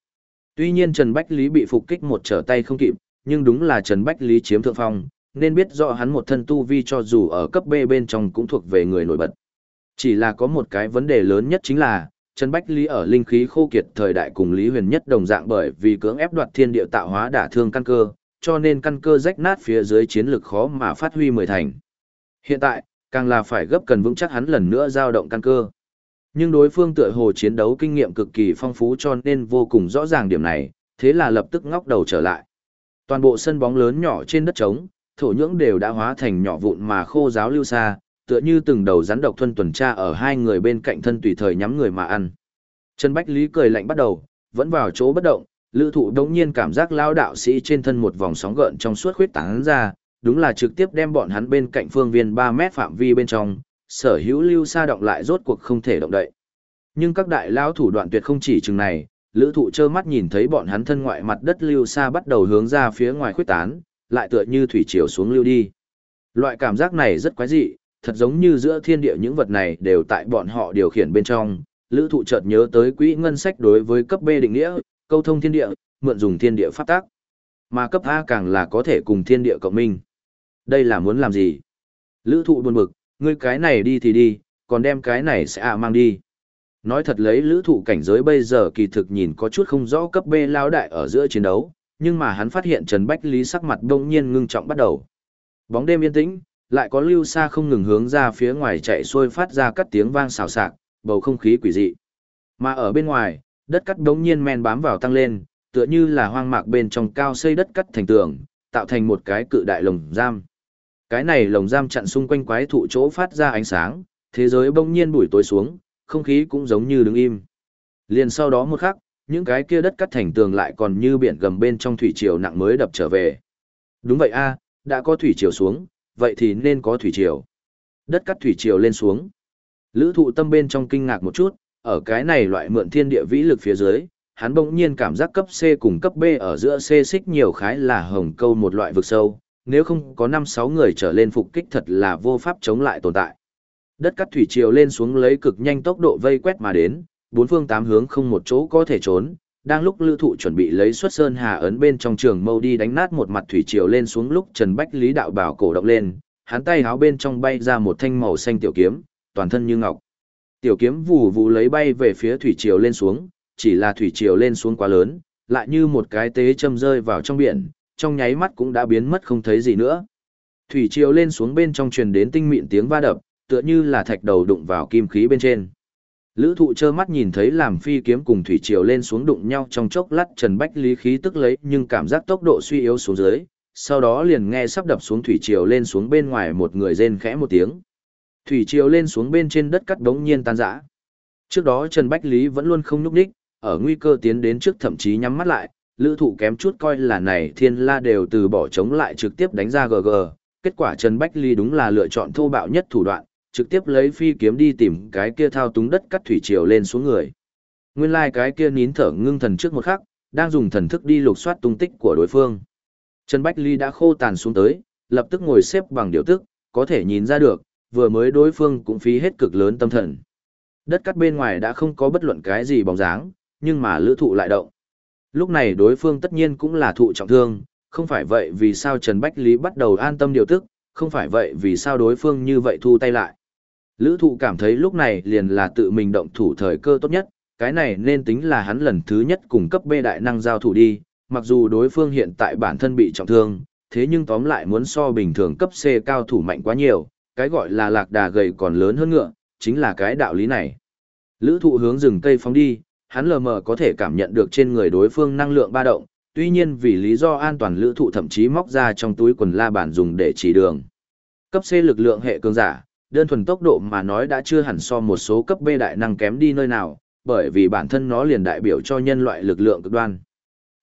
Tuy nhiên Trần Bách Lý bị phục kích một trở tay không kịp, nhưng đúng là Trần Bách Lý chiếm thượng phong, nên biết rõ hắn một thân tu vi cho dù ở cấp B bên trong cũng thuộc về người nổi bật. Chỉ là có một cái vấn đề lớn nhất chính là, Trần Bách Lý ở linh khí khô kiệt thời đại cùng Lý Huyền nhất đồng dạng bởi vì cưỡng ép đoạt thiên địa tạo hóa đả thương căn cơ, cho nên căn cơ rách nát phía dưới chiến lực khó mà phát huy mười thành. Hiện tại, càng là phải gấp cần vững chắc hắn lần nữa giao động căn cơ. Nhưng đối phương tựa hồ chiến đấu kinh nghiệm cực kỳ phong phú cho nên vô cùng rõ ràng điểm này, thế là lập tức ngóc đầu trở lại. Toàn bộ sân bóng lớn nhỏ trên đất trống, thổ nhưỡng đều đã hóa thành nhỏ vụn mà khô giáo lưu xa, tựa như từng đầu rắn độc thuần tuần tra ở hai người bên cạnh thân tùy thời nhắm người mà ăn. Trần Bách Lý cười lạnh bắt đầu, vẫn vào chỗ bất động, lữ thụ đống nhiên cảm giác lao đạo sĩ trên thân một vòng sóng gợn trong suốt khuyết tán ra, đúng là trực tiếp đem bọn hắn bên cạnh phương viên 3 mét phạm vi bên trong, sở hữu lưu xa động lại rốt cuộc không thể động đậy. Nhưng các đại lao thủ đoạn tuyệt không chỉ chừng này, lữ thụ trơ mắt nhìn thấy bọn hắn thân ngoại mặt đất lưu xa bắt đầu hướng ra phía ngoài khuyết tán, lại tựa như thủy triều xuống lưu đi. Loại cảm giác này rất quái dị, thật giống như giữa thiên địa những vật này đều tại bọn họ điều khiển bên trong. Lữ thụ chợt nhớ tới quỹ ngân sách đối với cấp B định nghĩa, câu thông thiên địa, mượn dùng thiên địa phát tác. Mà cấp A càng là có thể cùng thiên địa cộng minh. Đây là muốn làm gì? Lữ thụ buồn bực, ngươi cái này đi thì đi, còn đem cái này sẽ à mang đi. Nói thật lấy lữ thụ cảnh giới bây giờ kỳ thực nhìn có chút không rõ cấp B lao đại ở giữa chiến đấu, nhưng mà hắn phát hiện Trần Bách Lý sắc mặt đông nhiên ngưng trọng bắt đầu. Bóng đêm yên tĩnh, lại có lưu xa không ngừng hướng ra phía ngoài chạy xuôi phát ra các tiếng vang xào xạc, bầu không khí quỷ dị. Mà ở bên ngoài, đất cắt đống nhiên men bám vào tăng lên, tựa như là hoang mạc bên trong cao xây đất cắt thành tường, tạo thành một cái cự đại lồng giam. Cái này lồng giam chặn xung quanh quái thụ chỗ phát ra ánh sáng, thế giới bỗng nhiên buổi tối xuống, không khí cũng giống như đứng im. Liền sau đó một khắc, những cái kia đất cắt thành tường lại còn như biển gầm bên trong thủy triều nặng mới đập trở về. Đúng vậy a, đã có thủy triều xuống, vậy thì nên có thủy triều. Đất cắt thủy triều lên xuống. Lữ thụ tâm bên trong kinh ngạc một chút, ở cái này loại mượn thiên địa vĩ lực phía dưới, hắn bỗng nhiên cảm giác cấp C cùng cấp B ở giữa C xích nhiều khái là hồng câu một loại vực sâu, nếu không có 5-6 người trở lên phục kích thật là vô pháp chống lại tồn tại. Đất cắt thủy triều lên xuống lấy cực nhanh tốc độ vây quét mà đến, bốn phương tám hướng không một chỗ có thể trốn. Đang lúc Lữ Thụ chuẩn bị lấy xuất sơn hà ấn bên trong trường mâu đi đánh nát một mặt thủy triều lên xuống lúc Trần Bách Lý đạo bảo cổ động lên, hắn tay háo bên trong bay ra một thanh màu xanh tiểu kiếm, toàn thân như ngọc. Tiểu kiếm vù vù lấy bay về phía thủy triều lên xuống, chỉ là thủy triều lên xuống quá lớn, lại như một cái tế châm rơi vào trong biển, trong nháy mắt cũng đã biến mất không thấy gì nữa. Thủy triều lên xuống bên trong truyền đến tinh mịn tiếng va đập, tựa như là thạch đầu đụng vào kim khí bên trên. Lữ thụ trơ mắt nhìn thấy làm phi kiếm cùng thủy triều lên xuống đụng nhau trong chốc lát Trần Bách Lý khí tức lấy nhưng cảm giác tốc độ suy yếu xuống dưới, sau đó liền nghe sắp đập xuống thủy triều lên xuống bên ngoài một người rên khẽ một tiếng. Thủy triều lên xuống bên trên đất cắt đống nhiên tan rã. Trước đó Trần Bách Lý vẫn luôn không nhúc đích, ở nguy cơ tiến đến trước thậm chí nhắm mắt lại, lữ thụ kém chút coi là này thiên la đều từ bỏ chống lại trực tiếp đánh ra GG. Kết quả Trần Bách Lý đúng là lựa chọn thô bạo nhất thủ đoạn, trực tiếp lấy phi kiếm đi tìm cái kia thao túng đất cắt thủy triều lên xuống người. Nguyên lai like cái kia nín thở ngưng thần trước một khắc, đang dùng thần thức đi lục soát tung tích của đối phương. Trần Bách Ly đã khô tàn xuống tới, lập tức ngồi xếp bằng điều tức, có thể nhìn ra được, vừa mới đối phương cũng phí hết cực lớn tâm thần. Đất cắt bên ngoài đã không có bất luận cái gì bóng dáng, nhưng mà lữ thụ lại động. Lúc này đối phương tất nhiên cũng là thụ trọng thương, không phải vậy vì sao Trần Bách Lý bắt đầu an tâm điều tức, không phải vậy vì sao đối phương như vậy thu tay lại. Lữ thụ cảm thấy lúc này liền là tự mình động thủ thời cơ tốt nhất, cái này nên tính là hắn lần thứ nhất cùng cấp B đại năng giao thủ đi, mặc dù đối phương hiện tại bản thân bị trọng thương, thế nhưng tóm lại muốn so bình thường cấp C cao thủ mạnh quá nhiều, cái gọi là lạc đà gầy còn lớn hơn ngựa, chính là cái đạo lý này. Lữ thụ hướng rừng cây phóng đi, hắn lờ mờ có thể cảm nhận được trên người đối phương năng lượng ba động, tuy nhiên vì lý do an toàn lữ thụ thậm chí móc ra trong túi quần la bản dùng để chỉ đường. Cấp C lực lượng hệ cường giả, đơn thuần tốc độ mà nói đã chưa hẳn so một số cấp B đại năng kém đi nơi nào, bởi vì bản thân nó liền đại biểu cho nhân loại lực lượng cực đoan.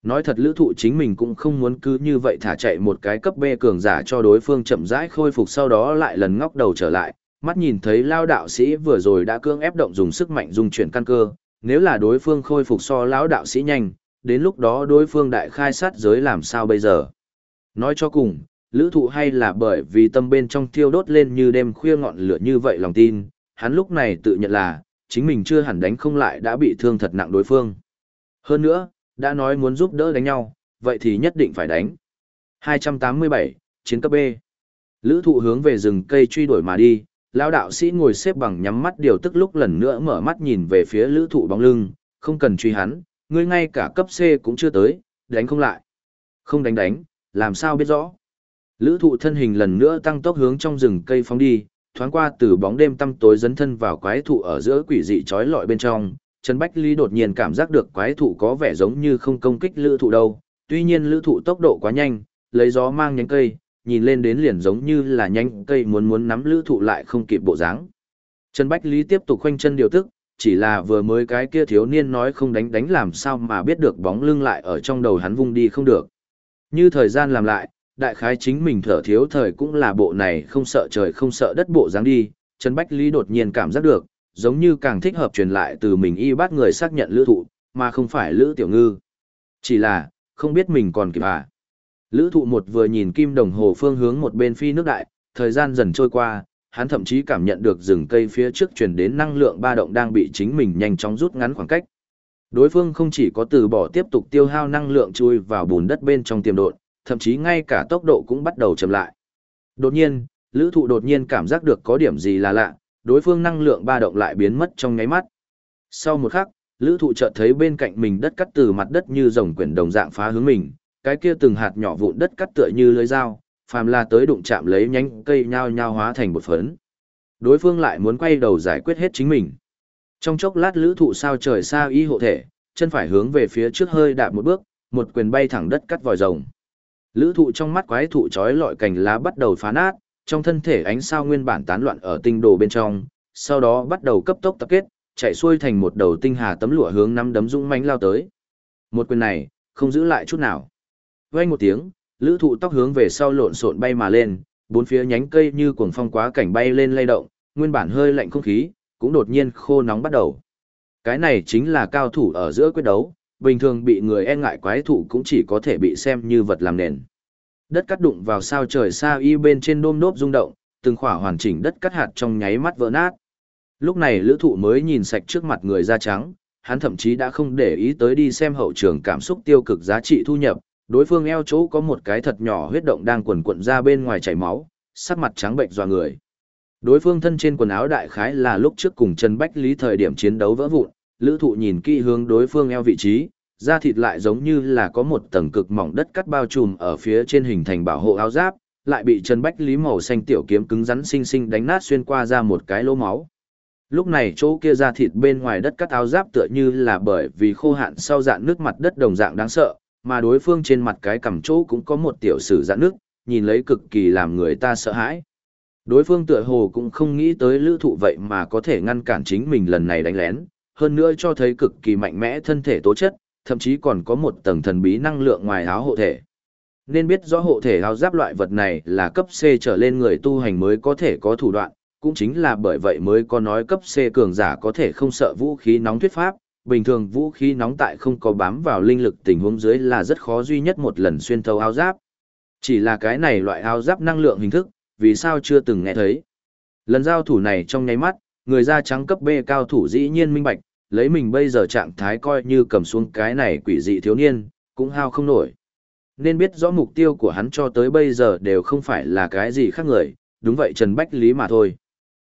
Nói thật lữ thụ chính mình cũng không muốn cứ như vậy thả chạy một cái cấp B cường giả cho đối phương chậm rãi khôi phục sau đó lại lần ngóc đầu trở lại, mắt nhìn thấy lao đạo sĩ vừa rồi đã cương ép động dùng sức mạnh dùng chuyển căn cơ, nếu là đối phương khôi phục so lão đạo sĩ nhanh, đến lúc đó đối phương đại khai sát giới làm sao bây giờ. Nói cho cùng, lữ thụ hay là bởi vì tâm bên trong thiêu đốt lên như đêm khuya ngọn lửa như vậy lòng tin, hắn lúc này tự nhận là, chính mình chưa hẳn đánh không lại đã bị thương thật nặng đối phương. Hơn nữa, đã nói muốn giúp đỡ đánh nhau, vậy thì nhất định phải đánh. 287, chiến cấp B. Lữ thụ hướng về rừng cây truy đuổi mà đi, lão đạo sĩ ngồi xếp bằng nhắm mắt điều tức lúc lần nữa mở mắt nhìn về phía lữ thụ bóng lưng, không cần truy hắn, ngươi ngay cả cấp C cũng chưa tới, đánh không lại. Không đánh đánh, làm sao biết rõ. Lữ thụ thân hình lần nữa tăng tốc hướng trong rừng cây phóng đi, thoáng qua từ bóng đêm tăm tối dấn thân vào quái thụ ở giữa quỷ dị trói lọi bên trong. Trần Bách Lý đột nhiên cảm giác được quái thụ có vẻ giống như không công kích lữ thụ đâu, tuy nhiên lữ thụ tốc độ quá nhanh, lấy gió mang nhánh cây, nhìn lên đến liền giống như là nhánh cây muốn muốn nắm lữ thụ lại không kịp bộ dáng. Trần Bách Lý tiếp tục khoanh chân điều tức, chỉ là vừa mới cái kia thiếu niên nói không đánh đánh làm sao mà biết được bóng lưng lại ở trong đầu hắn vung đi không được. Như thời gian làm lại, đại khái chính mình thở thiếu thời cũng là bộ này không sợ trời không sợ đất bộ dáng đi, Trần Bách Lý đột nhiên cảm giác được, giống như càng thích hợp truyền lại từ mình y bắt người xác nhận lữ thụ, mà không phải lữ tiểu ngư. Chỉ là, không biết mình còn kịp à. Lữ thụ một vừa nhìn kim đồng hồ phương hướng một bên phi nước đại, thời gian dần trôi qua, hắn thậm chí cảm nhận được rừng cây phía trước truyền đến năng lượng ba động đang bị chính mình nhanh chóng rút ngắn khoảng cách. Đối phương không chỉ có từ bỏ tiếp tục tiêu hao năng lượng chui vào bùn đất bên trong tiềm độn, thậm chí ngay cả tốc độ cũng bắt đầu chậm lại. Đột nhiên, lữ thụ đột nhiên cảm giác được có điểm gì là lạ, đối phương năng lượng ba động lại biến mất trong nháy mắt. Sau một khắc, lữ thụ chợt thấy bên cạnh mình đất cắt từ mặt đất như rồng quyển đồng dạng phá hướng mình, cái kia từng hạt nhỏ vụn đất cắt tựa như lưới dao, phàm là tới đụng chạm lấy nhánh cây nhao nhao hóa thành bột phấn. Đối phương lại muốn quay đầu giải quyết hết chính mình. Trong chốc lát lữ thụ sao trời xa y hộ thể, chân phải hướng về phía trước hơi đạp một bước, một quyền bay thẳng đất cắt vòi rồng. Lữ thụ trong mắt quái thụ chói lọi cành lá bắt đầu phá nát, trong thân thể ánh sao nguyên bản tán loạn ở tinh đồ bên trong, sau đó bắt đầu cấp tốc tập kết, chạy xuôi thành một đầu tinh hà tấm lụa hướng năm đấm dũng mãnh lao tới. Một quyền này, không giữ lại chút nào. Vang một tiếng, lữ thụ tóc hướng về sau lộn xộn bay mà lên, bốn phía nhánh cây như cuồng phong quá cảnh bay lên lay động, nguyên bản hơi lạnh không khí, cũng đột nhiên khô nóng bắt đầu. Cái này chính là cao thủ ở giữa quyết đấu, bình thường bị người e ngại quái thủ cũng chỉ có thể bị xem như vật làm nền. Đất cắt đụng vào sao trời xa y bên trên đôm nốt rung động, từng khỏa hoàn chỉnh đất cắt hạt trong nháy mắt vỡ nát. Lúc này lữ thụ mới nhìn sạch trước mặt người da trắng, hắn thậm chí đã không để ý tới đi xem hậu trường cảm xúc tiêu cực giá trị thu nhập, đối phương eo chỗ có một cái thật nhỏ huyết động đang quần quận ra bên ngoài chảy máu, sắc mặt trắng bệnh dò người. Đối phương thân trên quần áo đại khái là lúc trước cùng Trần Bách Lý thời điểm chiến đấu vỡ vụn, lữ thụ nhìn kỹ hướng đối phương eo vị trí, da thịt lại giống như là có một tầng cực mỏng đất cắt bao trùm ở phía trên hình thành bảo hộ áo giáp, lại bị Trần Bách Lý màu xanh tiểu kiếm cứng rắn xinh xinh đánh nát xuyên qua ra một cái lỗ máu. Lúc này chỗ kia da thịt bên ngoài đất cắt áo giáp tựa như là bởi vì khô hạn sau dạn nước mặt đất đồng dạng đáng sợ, mà đối phương trên mặt cái cằm chỗ cũng có một tiểu sử dạn nước, nhìn lấy cực kỳ làm người ta sợ hãi. Đối phương tựa hồ cũng không nghĩ tới lữ thụ vậy mà có thể ngăn cản chính mình lần này đánh lén, hơn nữa cho thấy cực kỳ mạnh mẽ thân thể tố chất, thậm chí còn có một tầng thần bí năng lượng ngoài áo hộ thể. Nên biết rõ hộ thể áo giáp loại vật này là cấp C trở lên người tu hành mới có thể có thủ đoạn, cũng chính là bởi vậy mới có nói cấp C cường giả có thể không sợ vũ khí nóng thuyết pháp, bình thường vũ khí nóng tại không có bám vào linh lực tình huống dưới là rất khó duy nhất một lần xuyên thấu áo giáp. Chỉ là cái này loại áo giáp năng lượng hình thức, vì sao chưa từng nghe thấy. Lần giao thủ này trong nháy mắt, người da trắng cấp B cao thủ dĩ nhiên minh bạch, lấy mình bây giờ trạng thái coi như cầm xuống cái này quỷ dị thiếu niên, cũng hao không nổi. Nên biết rõ mục tiêu của hắn cho tới bây giờ đều không phải là cái gì khác người, đúng vậy Trần Bách Lý mà thôi.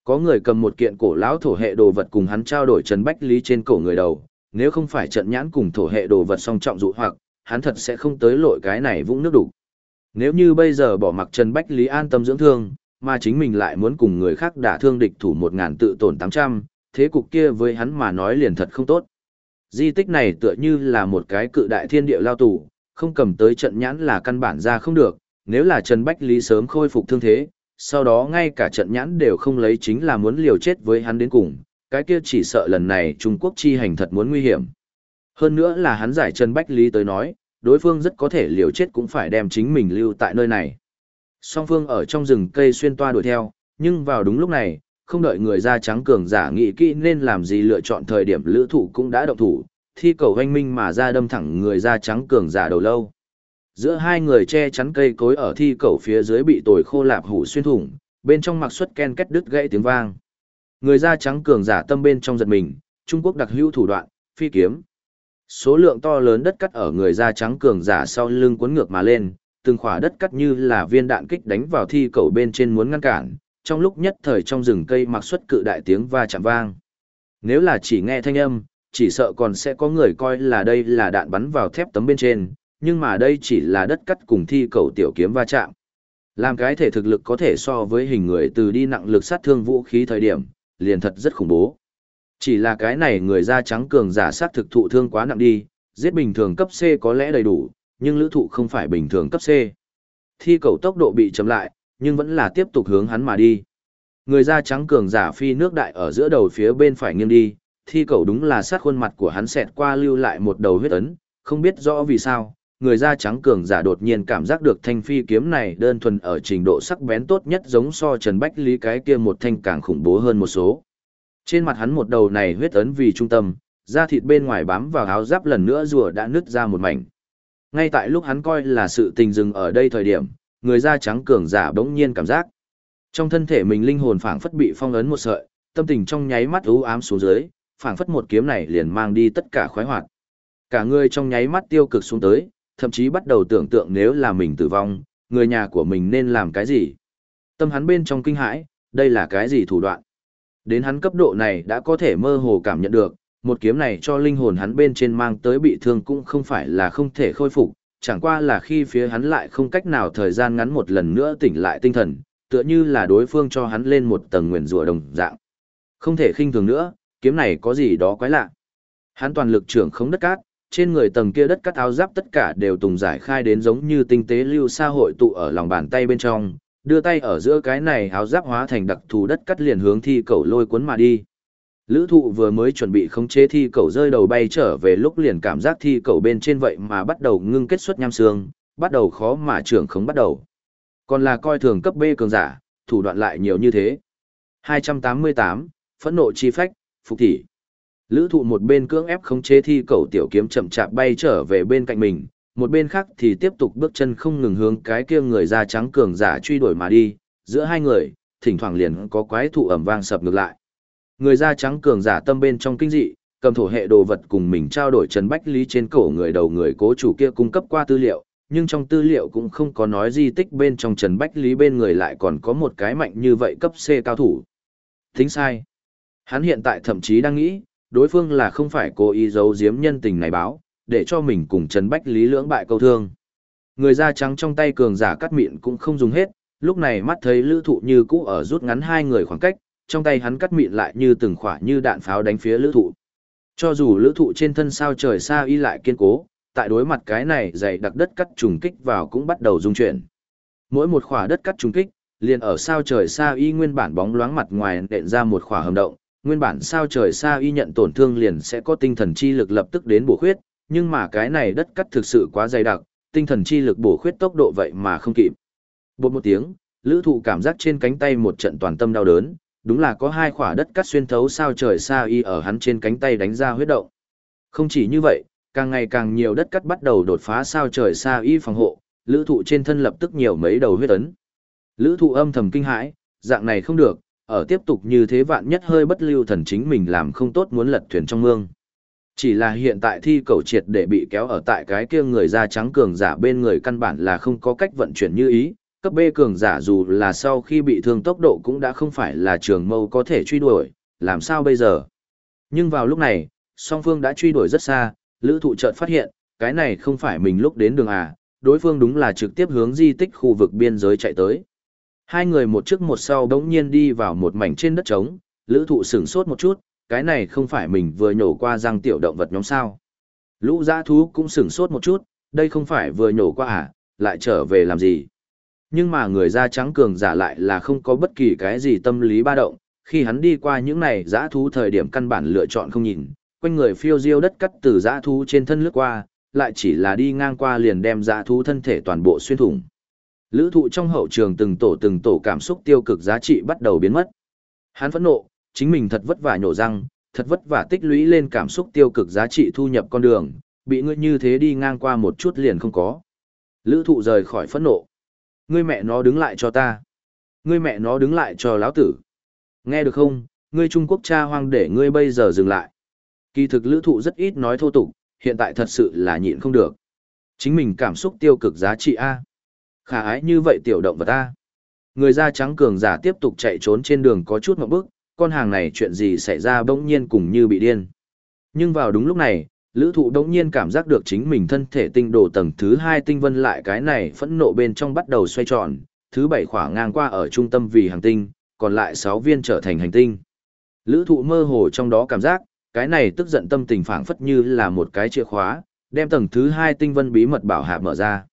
Có người cầm một kiện cổ lão thổ hệ đồ vật cùng hắn trao đổi Trần Bách Lý trên cổ người đầu, nếu không phải trận nhãn cùng thổ hệ đồ vật song trọng dụ hoặc, hắn thật sẽ không tới lội cái này vũng nước đủ. Nếu như bây giờ bỏ mặc Trần Bách Lý an tâm dưỡng thương, mà chính mình lại muốn cùng người khác đả thương địch thủ một ngàn tự tổn tám trăm, thế cục kia với hắn mà nói liền thật không tốt. Di tích này tựa như là một cái cự đại thiên địa lao tù, không cầm tới trận nhãn là căn bản ra không được, nếu là Trần Bách Lý sớm khôi phục thương thế, sau đó ngay cả trận nhãn đều không lấy chính là muốn liều chết với hắn đến cùng, cái kia chỉ sợ lần này Trung Quốc chi hành thật muốn nguy hiểm. Hơn nữa là hắn giải Trần Bách Lý tới nói, đối phương rất có thể liều chết cũng phải đem chính mình lưu tại nơi này. Song phương ở trong rừng cây xuyên toa đuổi theo, nhưng vào đúng lúc này, không đợi người da trắng cường giả nghĩ kỹ nên làm gì lựa chọn thời điểm lữ thủ cũng đã động thủ, thi cầu hoanh minh mà ra đâm thẳng người da trắng cường giả đầu lâu. Giữa hai người che chắn cây cối ở thi cầu phía dưới bị tồi khô lạp hủ xuyên thủng, bên trong mặc xuất ken kết đứt gãy tiếng vang. Người da trắng cường giả tâm bên trong giật mình, Trung Quốc đặc hữu thủ đoạn, phi kiếm. Số lượng to lớn đất cắt ở người da trắng cường giả sau lưng cuốn ngược mà lên, từng khỏa đất cắt như là viên đạn kích đánh vào thi cầu bên trên muốn ngăn cản, trong lúc nhất thời trong rừng cây mặc xuất cự đại tiếng va chạm vang. Nếu là chỉ nghe thanh âm, chỉ sợ còn sẽ có người coi là đây là đạn bắn vào thép tấm bên trên, nhưng mà đây chỉ là đất cắt cùng thi cầu tiểu kiếm va chạm. Làm cái thể thực lực có thể so với hình người từ đi nặng lực sát thương vũ khí thời điểm, liền thật rất khủng bố. Chỉ là cái này người da trắng cường giả sát thực thụ thương quá nặng đi, giết bình thường cấp C có lẽ đầy đủ, nhưng lữ thụ không phải bình thường cấp C. Thi cầu tốc độ bị chậm lại, nhưng vẫn là tiếp tục hướng hắn mà đi. Người da trắng cường giả phi nước đại ở giữa đầu phía bên phải nghiêng đi, thi cầu đúng là sát khuôn mặt của hắn xẹt qua lưu lại một đầu huyết ấn, không biết rõ vì sao, người da trắng cường giả đột nhiên cảm giác được thanh phi kiếm này đơn thuần ở trình độ sắc bén tốt nhất giống so Trần Bách Lý cái kia một thanh càng khủng bố hơn một số. Trên mặt hắn một đầu này huyết ấn vì trung tâm, da thịt bên ngoài bám vào áo giáp lần nữa rùa đã nứt ra một mảnh. Ngay tại lúc hắn coi là sự tình dừng ở đây thời điểm, người da trắng cường giả bỗng nhiên cảm giác. Trong thân thể mình linh hồn phảng phất bị phong ấn một sợi, tâm tình trong nháy mắt u ám xuống dưới, phảng phất một kiếm này liền mang đi tất cả khoái hoạt. Cả người trong nháy mắt tiêu cực xuống tới, thậm chí bắt đầu tưởng tượng nếu là mình tử vong, người nhà của mình nên làm cái gì. Tâm hắn bên trong kinh hãi, đây là cái gì thủ đoạn. Đến hắn cấp độ này đã có thể mơ hồ cảm nhận được, một kiếm này cho linh hồn hắn bên trên mang tới bị thương cũng không phải là không thể khôi phục, chẳng qua là khi phía hắn lại không cách nào thời gian ngắn một lần nữa tỉnh lại tinh thần, tựa như là đối phương cho hắn lên một tầng nguyền rủa đồng dạng. Không thể khinh thường nữa, kiếm này có gì đó quái lạ. Hắn toàn lực trưởng không đất cát, trên người tầng kia đất cát áo giáp tất cả đều tùng giải khai đến giống như tinh tế lưu sa hội tụ ở lòng bàn tay bên trong, đưa tay ở giữa cái này áo giáp hóa thành đặc thù đất cắt liền hướng thi cầu lôi cuốn mà đi. Lữ thụ vừa mới chuẩn bị khống chế thi cầu rơi đầu bay trở về lúc liền cảm giác thi cầu bên trên vậy mà bắt đầu ngưng kết xuất nham xương, bắt đầu khó mà trưởng không bắt đầu. Còn là coi thường cấp B cường giả, thủ đoạn lại nhiều như thế. 288, phẫn nộ chi phách, phục thị. Lữ thụ một bên cưỡng ép khống chế thi cầu tiểu kiếm chậm chạp bay trở về bên cạnh mình, một bên khác thì tiếp tục bước chân không ngừng hướng cái kia người da trắng cường giả truy đuổi mà đi, giữa hai người, thỉnh thoảng liền có quái thụ ẩm vang sập ngược lại. Người da trắng cường giả tâm bên trong kinh dị, cầm thổ hệ đồ vật cùng mình trao đổi Trần Bách Lý trên cổ người đầu người cố chủ kia cung cấp qua tư liệu, nhưng trong tư liệu cũng không có nói di tích bên trong Trần Bách Lý bên người lại còn có một cái mạnh như vậy cấp C cao thủ. Tính sai. Hắn hiện tại thậm chí đang nghĩ, đối phương là không phải cố ý giấu giếm nhân tình này báo, để cho mình cùng Trần Bách Lý lưỡng bại câu thương. Người da trắng trong tay cường giả cắt miệng cũng không dùng hết, lúc này mắt thấy lữ thụ như cũ ở rút ngắn hai người khoảng cách, trong tay hắn cắt mịn lại như từng khỏa như đạn pháo đánh phía lữ thụ. Cho dù lữ thụ trên thân sao trời xa y lại kiên cố, tại đối mặt cái này dày đặc đất cắt trùng kích vào cũng bắt đầu rung chuyển. Mỗi một khỏa đất cắt trùng kích, liền ở sao trời xa y nguyên bản bóng loáng mặt ngoài đện ra một khỏa hầm động, nguyên bản sao trời xa y nhận tổn thương liền sẽ có tinh thần chi lực lập tức đến bổ khuyết, nhưng mà cái này đất cắt thực sự quá dày đặc, tinh thần chi lực bổ khuyết tốc độ vậy mà không kịp. Bột một tiếng, lữ thụ cảm giác trên cánh tay một trận toàn tâm đau đớn, đúng là có hai khỏa đất cắt xuyên thấu sao trời xa y ở hắn trên cánh tay đánh ra huyết động. Không chỉ như vậy, càng ngày càng nhiều đất cắt bắt đầu đột phá sao trời xa y phòng hộ, lữ thụ trên thân lập tức nhiều mấy đầu huyết ấn. Lữ thụ âm thầm kinh hãi, dạng này không được, ở tiếp tục như thế vạn nhất hơi bất lưu thần chính mình làm không tốt muốn lật thuyền trong mương. Chỉ là hiện tại thi cầu triệt để bị kéo ở tại cái kia người da trắng cường giả bên người căn bản là không có cách vận chuyển như ý, cấp B cường giả dù là sau khi bị thương tốc độ cũng đã không phải là trường mâu có thể truy đuổi, làm sao bây giờ? Nhưng vào lúc này, song phương đã truy đuổi rất xa, lữ thụ chợt phát hiện, cái này không phải mình lúc đến đường à, đối phương đúng là trực tiếp hướng di tích khu vực biên giới chạy tới. Hai người một trước một sau đống nhiên đi vào một mảnh trên đất trống, lữ thụ sửng sốt một chút, cái này không phải mình vừa nhổ qua răng tiểu động vật nhóm sao. Lũ giã thú cũng sửng sốt một chút, đây không phải vừa nhổ qua à, lại trở về làm gì. Nhưng mà người da trắng cường giả lại là không có bất kỳ cái gì tâm lý ba động, khi hắn đi qua những này giã thú thời điểm căn bản lựa chọn không nhìn, quanh người phiêu diêu đất cắt từ giã thú trên thân lướt qua, lại chỉ là đi ngang qua liền đem giã thú thân thể toàn bộ xuyên thủng. Lữ thụ trong hậu trường từng tổ từng tổ cảm xúc tiêu cực giá trị bắt đầu biến mất. Hắn phẫn nộ, chính mình thật vất vả nhổ răng, thật vất vả tích lũy lên cảm xúc tiêu cực giá trị thu nhập con đường, bị ngươi như thế đi ngang qua một chút liền không có. Lữ thụ rời khỏi phẫn nộ. Ngươi mẹ nó đứng lại cho ta. Ngươi mẹ nó đứng lại cho lão tử. Nghe được không, ngươi Trung Quốc cha hoang để ngươi bây giờ dừng lại. Kỳ thực lữ thụ rất ít nói thô tục, hiện tại thật sự là nhịn không được. Chính mình cảm xúc tiêu cực giá trị A. Khả ái như vậy tiểu động vật A. Người da trắng cường giả tiếp tục chạy trốn trên đường có chút một bước, con hàng này chuyện gì xảy ra bỗng nhiên cùng như bị điên. Nhưng vào đúng lúc này, lữ thụ đống nhiên cảm giác được chính mình thân thể tinh đồ tầng thứ 2 tinh vân lại cái này phẫn nộ bên trong bắt đầu xoay tròn, thứ 7 khỏa ngang qua ở trung tâm vì hành tinh, còn lại 6 viên trở thành hành tinh. Lữ thụ mơ hồ trong đó cảm giác, cái này tức giận tâm tình phản phất như là một cái chìa khóa, đem tầng thứ 2 tinh vân bí mật bảo hạ mở ra.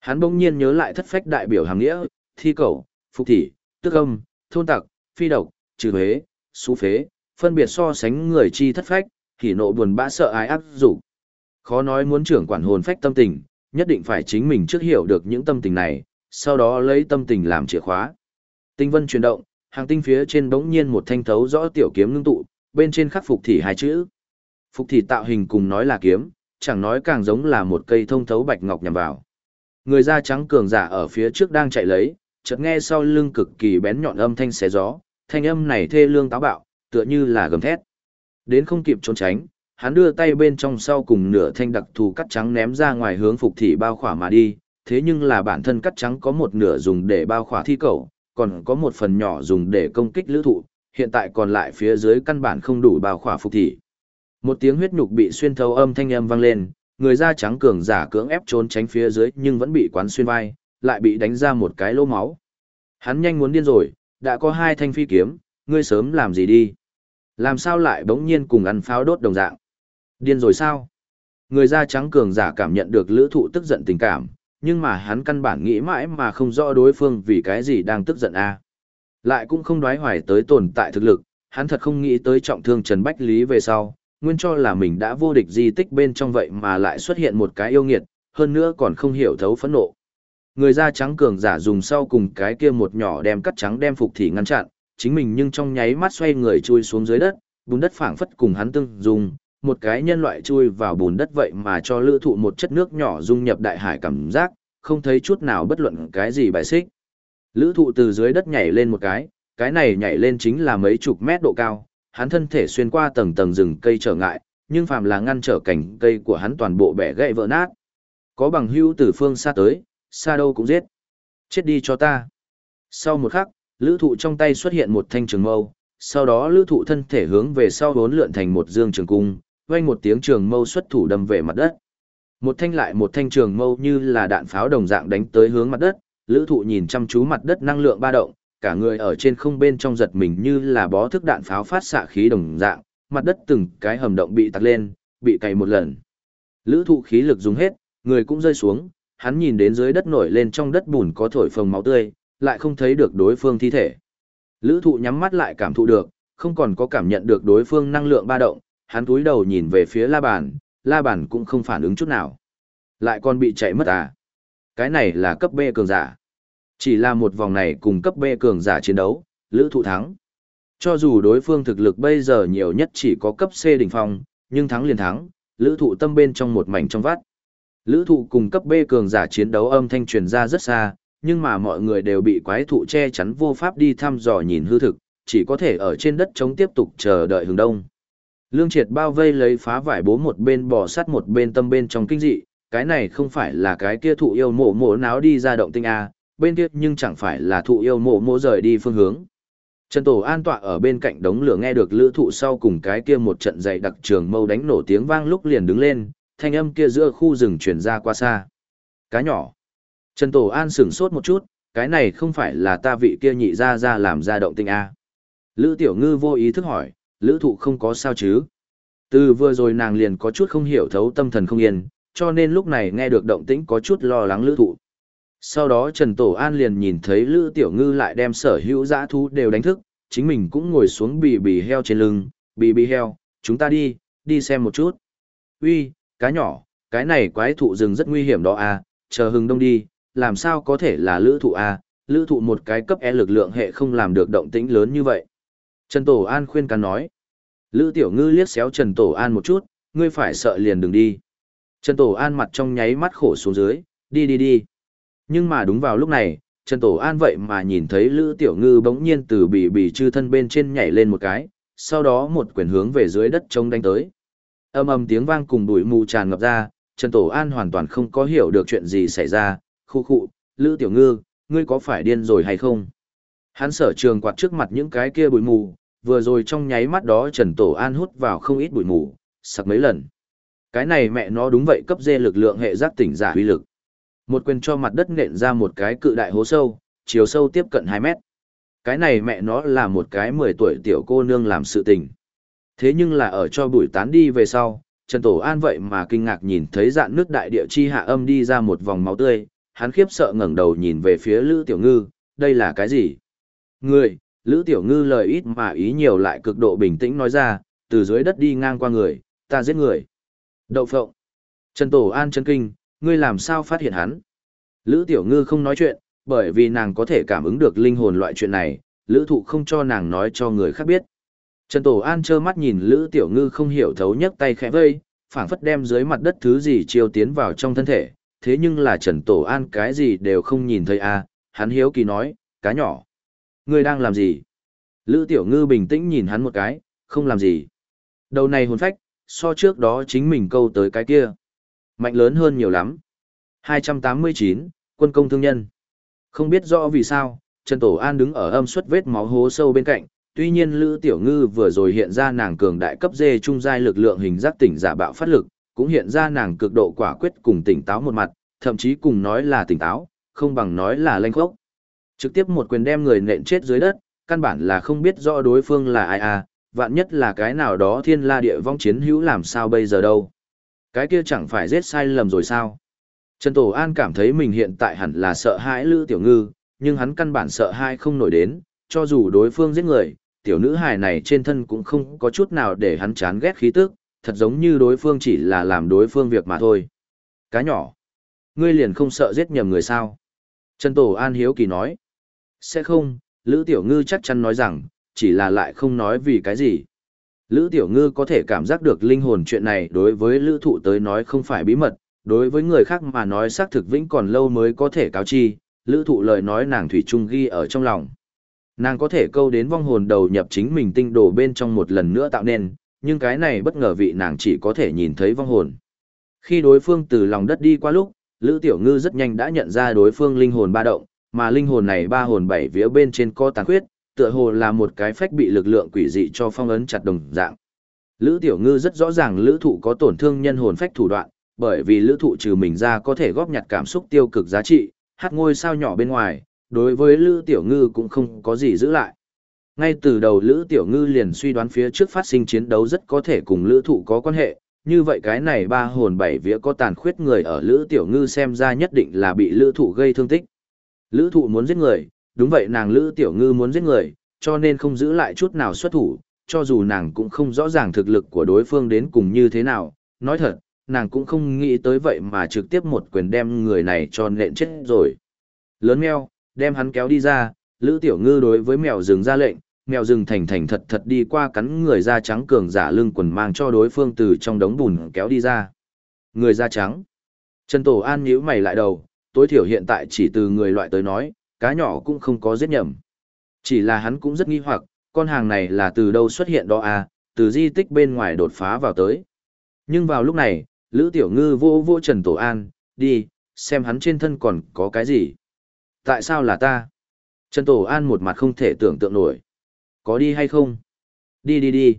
Hắn bỗng nhiên nhớ lại thất phách đại biểu hàng nghĩa, thi cầu, phục thị, tức âm, thôn tặc, phi độc, trừ huế, xú phế, phân biệt so sánh người chi thất phách, hỉ nộ buồn bã sợ ái áp dục. Khó nói muốn trưởng quản hồn phách tâm tình, nhất định phải chính mình trước hiểu được những tâm tình này, sau đó lấy tâm tình làm chìa khóa. Tinh vân chuyển động, hàng tinh phía trên bỗng nhiên một thanh thấu rõ tiểu kiếm ngưng tụ, bên trên khắc phục thì hai chữ. Phục thì tạo hình cùng nói là kiếm, chẳng nói càng giống là một cây thông thấu bạch ngọc nhằm vào. Người da trắng cường giả ở phía trước đang chạy lấy, chợt nghe sau lưng cực kỳ bén nhọn âm thanh xé gió, thanh âm này thê lương táo bạo, tựa như là gầm thét. Đến không kịp trốn tránh, hắn đưa tay bên trong sau cùng nửa thanh đặc thù cắt trắng ném ra ngoài hướng phục thị bao khỏa mà đi, thế nhưng là bản thân cắt trắng có một nửa dùng để bao khỏa thi cầu, còn có một phần nhỏ dùng để công kích lữ thụ, hiện tại còn lại phía dưới căn bản không đủ bao khỏa phục thị. Một tiếng huyết nhục bị xuyên thấu âm thanh âm vang lên, người da trắng cường giả cưỡng ép trốn tránh phía dưới nhưng vẫn bị quán xuyên vai, lại bị đánh ra một cái lỗ máu. Hắn nhanh muốn điên rồi, đã có hai thanh phi kiếm, ngươi sớm làm gì đi? Làm sao lại bỗng nhiên cùng ăn pháo đốt đồng dạng? Điên rồi sao? Người da trắng cường giả cảm nhận được lữ thụ tức giận tình cảm, nhưng mà hắn căn bản nghĩ mãi mà không rõ đối phương vì cái gì đang tức giận a Lại cũng không đoái hoài tới tồn tại thực lực, hắn thật không nghĩ tới trọng thương Trần Bách Lý về sau, nguyên cho là mình đã vô địch di tích bên trong vậy mà lại xuất hiện một cái yêu nghiệt, hơn nữa còn không hiểu thấu phẫn nộ. Người da trắng cường giả dùng sau cùng cái kia một nhỏ đem cắt trắng đem phục thì ngăn chặn, chính mình nhưng trong nháy mắt xoay người chui xuống dưới đất, bùn đất phảng phất cùng hắn tương dùng, một cái nhân loại chui vào bùn đất vậy mà cho lữ thụ một chất nước nhỏ dung nhập đại hải cảm giác, không thấy chút nào bất luận cái gì bài xích. Lữ thụ từ dưới đất nhảy lên một cái, cái này nhảy lên chính là mấy chục mét độ cao, hắn thân thể xuyên qua tầng tầng rừng cây trở ngại, nhưng phàm là ngăn trở cảnh cây của hắn toàn bộ bẻ gãy vỡ nát. Có bằng hữu từ phương xa tới, xa đâu cũng giết. Chết đi cho ta. Sau một khắc, lữ thụ trong tay xuất hiện một thanh trường mâu, sau đó lữ thụ thân thể hướng về sau vốn lượn thành một dương trường cung, vang một tiếng trường mâu xuất thủ đâm về mặt đất. Một thanh lại một thanh trường mâu như là đạn pháo đồng dạng đánh tới hướng mặt đất, lữ thụ nhìn chăm chú mặt đất năng lượng ba động, cả người ở trên không bên trong giật mình như là bó thức đạn pháo phát xạ khí đồng dạng, mặt đất từng cái hầm động bị tạc lên, bị cày một lần. Lữ thụ khí lực dùng hết, người cũng rơi xuống, hắn nhìn đến dưới đất nổi lên trong đất bùn có thổi phồng máu tươi, lại không thấy được đối phương thi thể. Lữ thụ nhắm mắt lại cảm thụ được, không còn có cảm nhận được đối phương năng lượng ba động, hắn túi đầu nhìn về phía la bàn, la bàn cũng không phản ứng chút nào. Lại còn bị chạy mất à? Cái này là cấp B cường giả. Chỉ là một vòng này cùng cấp B cường giả chiến đấu, lữ thụ thắng. Cho dù đối phương thực lực bây giờ nhiều nhất chỉ có cấp C đỉnh phong, nhưng thắng liền thắng, lữ thụ tâm bên trong một mảnh trong vắt. Lữ thụ cùng cấp B cường giả chiến đấu âm thanh truyền ra rất xa, nhưng mà mọi người đều bị quái thụ che chắn vô pháp đi thăm dò nhìn hư thực, chỉ có thể ở trên đất chống tiếp tục chờ đợi hướng đông. Lương triệt bao vây lấy phá vải bố một bên bò sắt một bên tâm bên trong kinh dị, cái này không phải là cái kia thụ yêu mộ mộ náo đi ra động tinh A, bên kia nhưng chẳng phải là thụ yêu mộ mộ rời đi phương hướng. Trần Tổ an tọa ở bên cạnh đống lửa nghe được lữ thụ sau cùng cái kia một trận dày đặc trường mâu đánh nổ tiếng vang lúc liền đứng lên, thanh âm kia giữa khu rừng chuyển ra qua xa. Cá nhỏ. Trần Tổ An sửng sốt một chút, cái này không phải là ta vị kia nhị ra ra làm ra động tinh A. Lữ Tiểu Ngư vô ý thức hỏi, Lữ Thụ không có sao chứ. Từ vừa rồi nàng liền có chút không hiểu thấu tâm thần không yên, cho nên lúc này nghe được động tĩnh có chút lo lắng Lữ Thụ. Sau đó Trần Tổ An liền nhìn thấy Lữ Tiểu Ngư lại đem sở hữu dã thú đều đánh thức, chính mình cũng ngồi xuống bì bì heo trên lưng, bì bì heo, chúng ta đi, đi xem một chút. Uy, cá nhỏ, cái này quái thụ rừng rất nguy hiểm đó à, chờ hừng đông đi, làm sao có thể là lữ thụ à, lữ thụ một cái cấp E lực lượng hệ không làm được động tĩnh lớn như vậy. Trần Tổ An khuyên can nói. Lữ Tiểu Ngư liếc xéo Trần Tổ An một chút, ngươi phải sợ liền đừng đi. Trần Tổ An mặt trong nháy mắt khổ xuống dưới, đi đi đi. Nhưng mà đúng vào lúc này, Trần Tổ An vậy mà nhìn thấy Lữ Tiểu Ngư bỗng nhiên từ bì bì chư thân bên trên nhảy lên một cái, sau đó một quyền hướng về dưới đất trông đánh tới. Âm ầm tiếng vang cùng bụi mù tràn ngập ra, Trần Tổ An hoàn toàn không có hiểu được chuyện gì xảy ra, khu khụ, Lữ Tiểu Ngư, ngươi có phải điên rồi hay không? Hắn sở trường quạt trước mặt những cái kia bụi mù, vừa rồi trong nháy mắt đó Trần Tổ An hút vào không ít bụi mù, sặc mấy lần. Cái này mẹ nó đúng vậy cấp dê lực lượng hệ giác tỉnh giả huy lực. Một quyền cho mặt đất nện ra một cái cự đại hố sâu, chiều sâu tiếp cận 2 mét. Cái này mẹ nó là một cái 10 tuổi tiểu cô nương làm sự tình. Thế nhưng là ở cho bụi tán đi về sau, Trần Tổ An vậy mà kinh ngạc nhìn thấy dạn nước đại địa chi hạ âm đi ra một vòng máu tươi, hắn khiếp sợ ngẩng đầu nhìn về phía Lữ Tiểu Ngư, đây là cái gì? Người, Lữ Tiểu Ngư lời ít mà ý nhiều lại cực độ bình tĩnh nói ra, từ dưới đất đi ngang qua người, ta giết người. Đậu phộng. Trần Tổ An chân kinh, ngươi làm sao phát hiện hắn? Lữ Tiểu Ngư không nói chuyện, bởi vì nàng có thể cảm ứng được linh hồn loại chuyện này, Lữ Thụ không cho nàng nói cho người khác biết. Trần Tổ An trơ mắt nhìn Lữ Tiểu Ngư không hiểu thấu nhấc tay khẽ vây, phảng phất đem dưới mặt đất thứ gì chiêu tiến vào trong thân thể, thế nhưng là Trần Tổ An cái gì đều không nhìn thấy a, à, hắn hiếu kỳ nói, cá nhỏ. Ngươi đang làm gì? Lữ Tiểu Ngư bình tĩnh nhìn hắn một cái, không làm gì. Đầu này hồn phách, so trước đó chính mình câu tới cái kia. Mạnh lớn hơn nhiều lắm. 289, quân công thương nhân. Không biết rõ vì sao, Trần Tổ An đứng ở âm suất vết máu hố sâu bên cạnh, tuy nhiên Lữ Tiểu Ngư vừa rồi hiện ra nàng cường đại cấp dê trung giai lực lượng hình giác tỉnh giả bạo phát lực, cũng hiện ra nàng cực độ quả quyết cùng tỉnh táo một mặt, thậm chí cùng nói là tỉnh táo, không bằng nói là lanh khốc. Trực tiếp một quyền đem người nện chết dưới đất, căn bản là không biết rõ đối phương là ai à, vạn nhất là cái nào đó thiên la địa vong chiến hữu làm sao bây giờ đâu. Cái kia chẳng phải giết sai lầm rồi sao? Trần Tổ An cảm thấy mình hiện tại hẳn là sợ hãi Lữ Tiểu Ngư, nhưng hắn căn bản sợ hãi không nổi đến, cho dù đối phương giết người, tiểu nữ hài này trên thân cũng không có chút nào để hắn chán ghét khí tức, thật giống như đối phương chỉ là làm đối phương việc mà thôi. Cá nhỏ, ngươi liền không sợ giết nhầm người sao? Trần Tổ An hiếu kỳ nói. Sẽ không, Lữ Tiểu Ngư chắc chắn nói rằng, chỉ là lại không nói vì cái gì. Lữ Tiểu Ngư có thể cảm giác được linh hồn chuyện này đối với Lữ Thụ tới nói không phải bí mật, đối với người khác mà nói xác thực vĩnh còn lâu mới có thể cáo chi, Lữ Thụ lời nói nàng Thủy Trung ghi ở trong lòng. Nàng có thể câu đến vong hồn đầu nhập chính mình tinh đồ bên trong một lần nữa tạo nên, nhưng cái này bất ngờ vị nàng chỉ có thể nhìn thấy vong hồn. Khi đối phương từ lòng đất đi qua lúc, Lữ Tiểu Ngư rất nhanh đã nhận ra đối phương linh hồn ba động, mà linh hồn này ba hồn bảy vía bên trên co tàn khuyết, tựa hồ là một cái phách bị lực lượng quỷ dị cho phong ấn chặt đồng dạng. Lữ Tiểu Ngư rất rõ ràng lữ thụ có tổn thương nhân hồn phách thủ đoạn, bởi vì lữ thụ trừ mình ra có thể góp nhặt cảm xúc tiêu cực giá trị, hát ngôi sao nhỏ bên ngoài, đối với Lữ Tiểu Ngư cũng không có gì giữ lại. Ngay từ đầu Lữ Tiểu Ngư liền suy đoán phía trước phát sinh chiến đấu rất có thể cùng Lữ Thụ có quan hệ, như vậy cái này ba hồn bảy vía có tàn khuyết người ở Lữ Tiểu Ngư xem ra nhất định là bị Lữ Thụ gây thương tích. Lữ Thụ muốn giết người, đúng vậy nàng Lữ Tiểu Ngư muốn giết người, cho nên không giữ lại chút nào xuất thủ, cho dù nàng cũng không rõ ràng thực lực của đối phương đến cùng như thế nào, nói thật, nàng cũng không nghĩ tới vậy mà trực tiếp một quyền đem người này cho nện chết rồi. Lớn mèo, đem hắn kéo đi ra, Lữ Tiểu Ngư đối với mèo rừng ra lệnh, mèo rừng thành thành thật thật đi qua cắn người da trắng cường giả lưng quần mang cho đối phương từ trong đống bùn kéo đi ra. Người da trắng. Trần Tổ An nhíu mày lại đầu, tối thiểu hiện tại chỉ từ người loại tới nói, cá nhỏ cũng không có giết nhầm. Chỉ là hắn cũng rất nghi hoặc, con hàng này là từ đâu xuất hiện đó à, từ di tích bên ngoài đột phá vào tới. Nhưng vào lúc này, Lữ Tiểu Ngư vô vô Trần Tổ An, đi, xem hắn trên thân còn có cái gì. Tại sao là ta? Trần Tổ An một mặt không thể tưởng tượng nổi. Có đi hay không? Đi đi đi.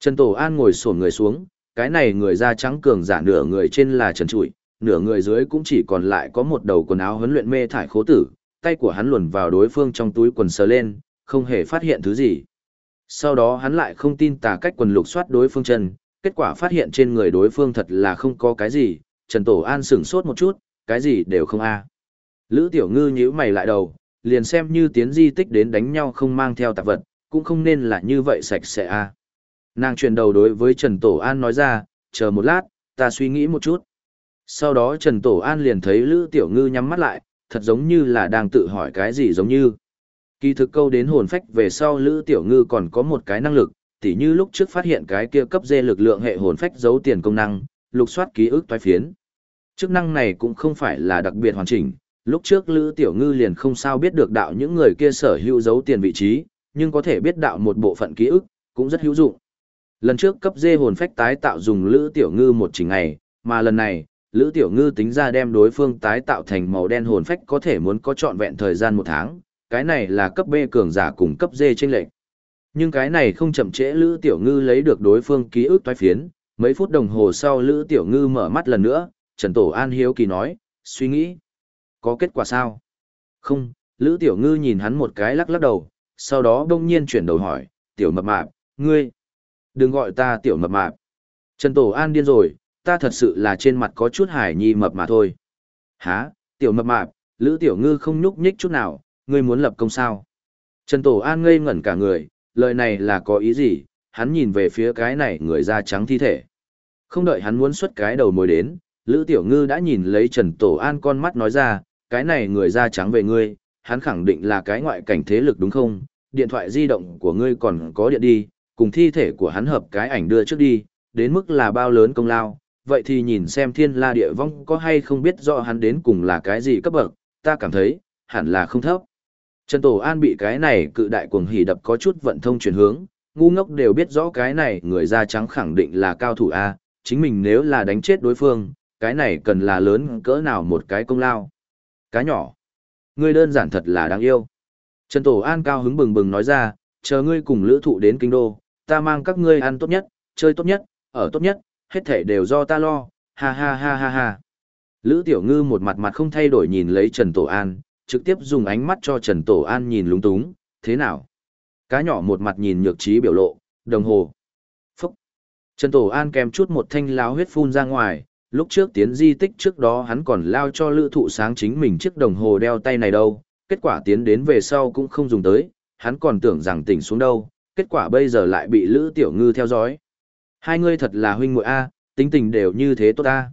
Trần Tổ An ngồi sổn người xuống, cái này người da trắng cường giả nửa người trên là trần trụi, nửa người dưới cũng chỉ còn lại có một đầu quần áo huấn luyện mê thải khố tử, tay của hắn luồn vào đối phương trong túi quần sờ lên, không hề phát hiện thứ gì. Sau đó hắn lại không tin tà cách quần lục soát đối phương chân, kết quả phát hiện trên người đối phương thật là không có cái gì, Trần Tổ An sửng sốt một chút, cái gì đều không a. Lữ Tiểu Ngư nhíu mày lại đầu, liền xem như tiến di tích đến đánh nhau không mang theo tạp vật, cũng không nên là như vậy sạch sẽ a. Nàng chuyển đầu đối với Trần Tổ An nói ra, chờ một lát, ta suy nghĩ một chút. Sau đó Trần Tổ An liền thấy Lữ Tiểu Ngư nhắm mắt lại, thật giống như là đang tự hỏi cái gì giống như. Kỳ thực câu đến hồn phách về sau Lữ Tiểu Ngư còn có một cái năng lực, tỉ như lúc trước phát hiện cái kia cấp dê lực lượng hệ hồn phách giấu tiền công năng, lục soát ký ức toái phiến. Chức năng này cũng không phải là đặc biệt hoàn chỉnh, lúc trước Lữ Tiểu Ngư liền không sao biết được đạo những người kia sở hữu giấu tiền vị trí, nhưng có thể biết đạo một bộ phận ký ức, cũng rất hữu dụng. Lần trước cấp dê hồn phách tái tạo dùng Lữ Tiểu Ngư một chỉnh ngày, mà lần này, Lữ Tiểu Ngư tính ra đem đối phương tái tạo thành màu đen hồn phách có thể muốn có trọn vẹn thời gian một tháng, cái này là cấp B cường giả cùng cấp D trên lệnh. Nhưng cái này không chậm trễ Lữ Tiểu Ngư lấy được đối phương ký ức toái phiến, mấy phút đồng hồ sau Lữ Tiểu Ngư mở mắt lần nữa, Trần Tổ An hiếu kỳ nói, suy nghĩ, có kết quả sao? Không, Lữ Tiểu Ngư nhìn hắn một cái lắc lắc đầu, sau đó đông nhiên chuyển đầu hỏi, Tiểu Mập Mạp, ngươi, đừng gọi ta Tiểu Mập Mạp. Trần Tổ An điên rồi, ta thật sự là trên mặt có chút hải nhi mập mà thôi. Hả, Tiểu Mập Mạp, Lữ Tiểu Ngư không nhúc nhích chút nào, ngươi muốn lập công sao? Trần Tổ An ngây ngẩn cả người, lời này là có ý gì, hắn nhìn về phía cái này người da trắng thi thể. Không đợi hắn muốn xuất cái đầu mồi đến, Lữ Tiểu Ngư đã nhìn lấy Trần Tổ An con mắt nói ra, cái này người da trắng về ngươi, hắn khẳng định là cái ngoại cảnh thế lực đúng không? Điện thoại di động của ngươi còn có điện đi, cùng thi thể của hắn hợp cái ảnh đưa trước đi, đến mức là bao lớn công lao, vậy thì nhìn xem thiên la địa vong có hay không biết rõ hắn đến cùng là cái gì cấp bậc, ta cảm thấy, hẳn là không thấp. Trần Tổ An bị cái này cự đại cuồng hỉ đập có chút vận thông chuyển hướng, ngu ngốc đều biết rõ cái này người da trắng khẳng định là cao thủ A, chính mình nếu là đánh chết đối phương, cái này cần là lớn cỡ nào một cái công lao. Cá nhỏ. Ngươi đơn giản thật là đáng yêu. Trần Tổ An cao hứng bừng bừng nói ra, chờ ngươi cùng lữ thụ đến kinh đô, ta mang các ngươi ăn tốt nhất, chơi tốt nhất, ở tốt nhất, hết thể đều do ta lo, ha ha ha ha ha. Lữ Tiểu Ngư một mặt mặt không thay đổi nhìn lấy Trần Tổ An, trực tiếp dùng ánh mắt cho Trần Tổ An nhìn lúng túng, thế nào? Cá nhỏ một mặt nhìn nhược trí biểu lộ, đồng hồ. Phúc! Trần Tổ An kèm chút một thanh láo huyết phun ra ngoài, lúc trước tiến di tích trước đó hắn còn lao cho lữ thụ sáng chính mình chiếc đồng hồ đeo tay này đâu, kết quả tiến đến về sau cũng không dùng tới, hắn còn tưởng rằng tỉnh xuống đâu, kết quả bây giờ lại bị lữ tiểu ngư theo dõi. Hai ngươi thật là huynh muội A, tính tình đều như thế tốt A.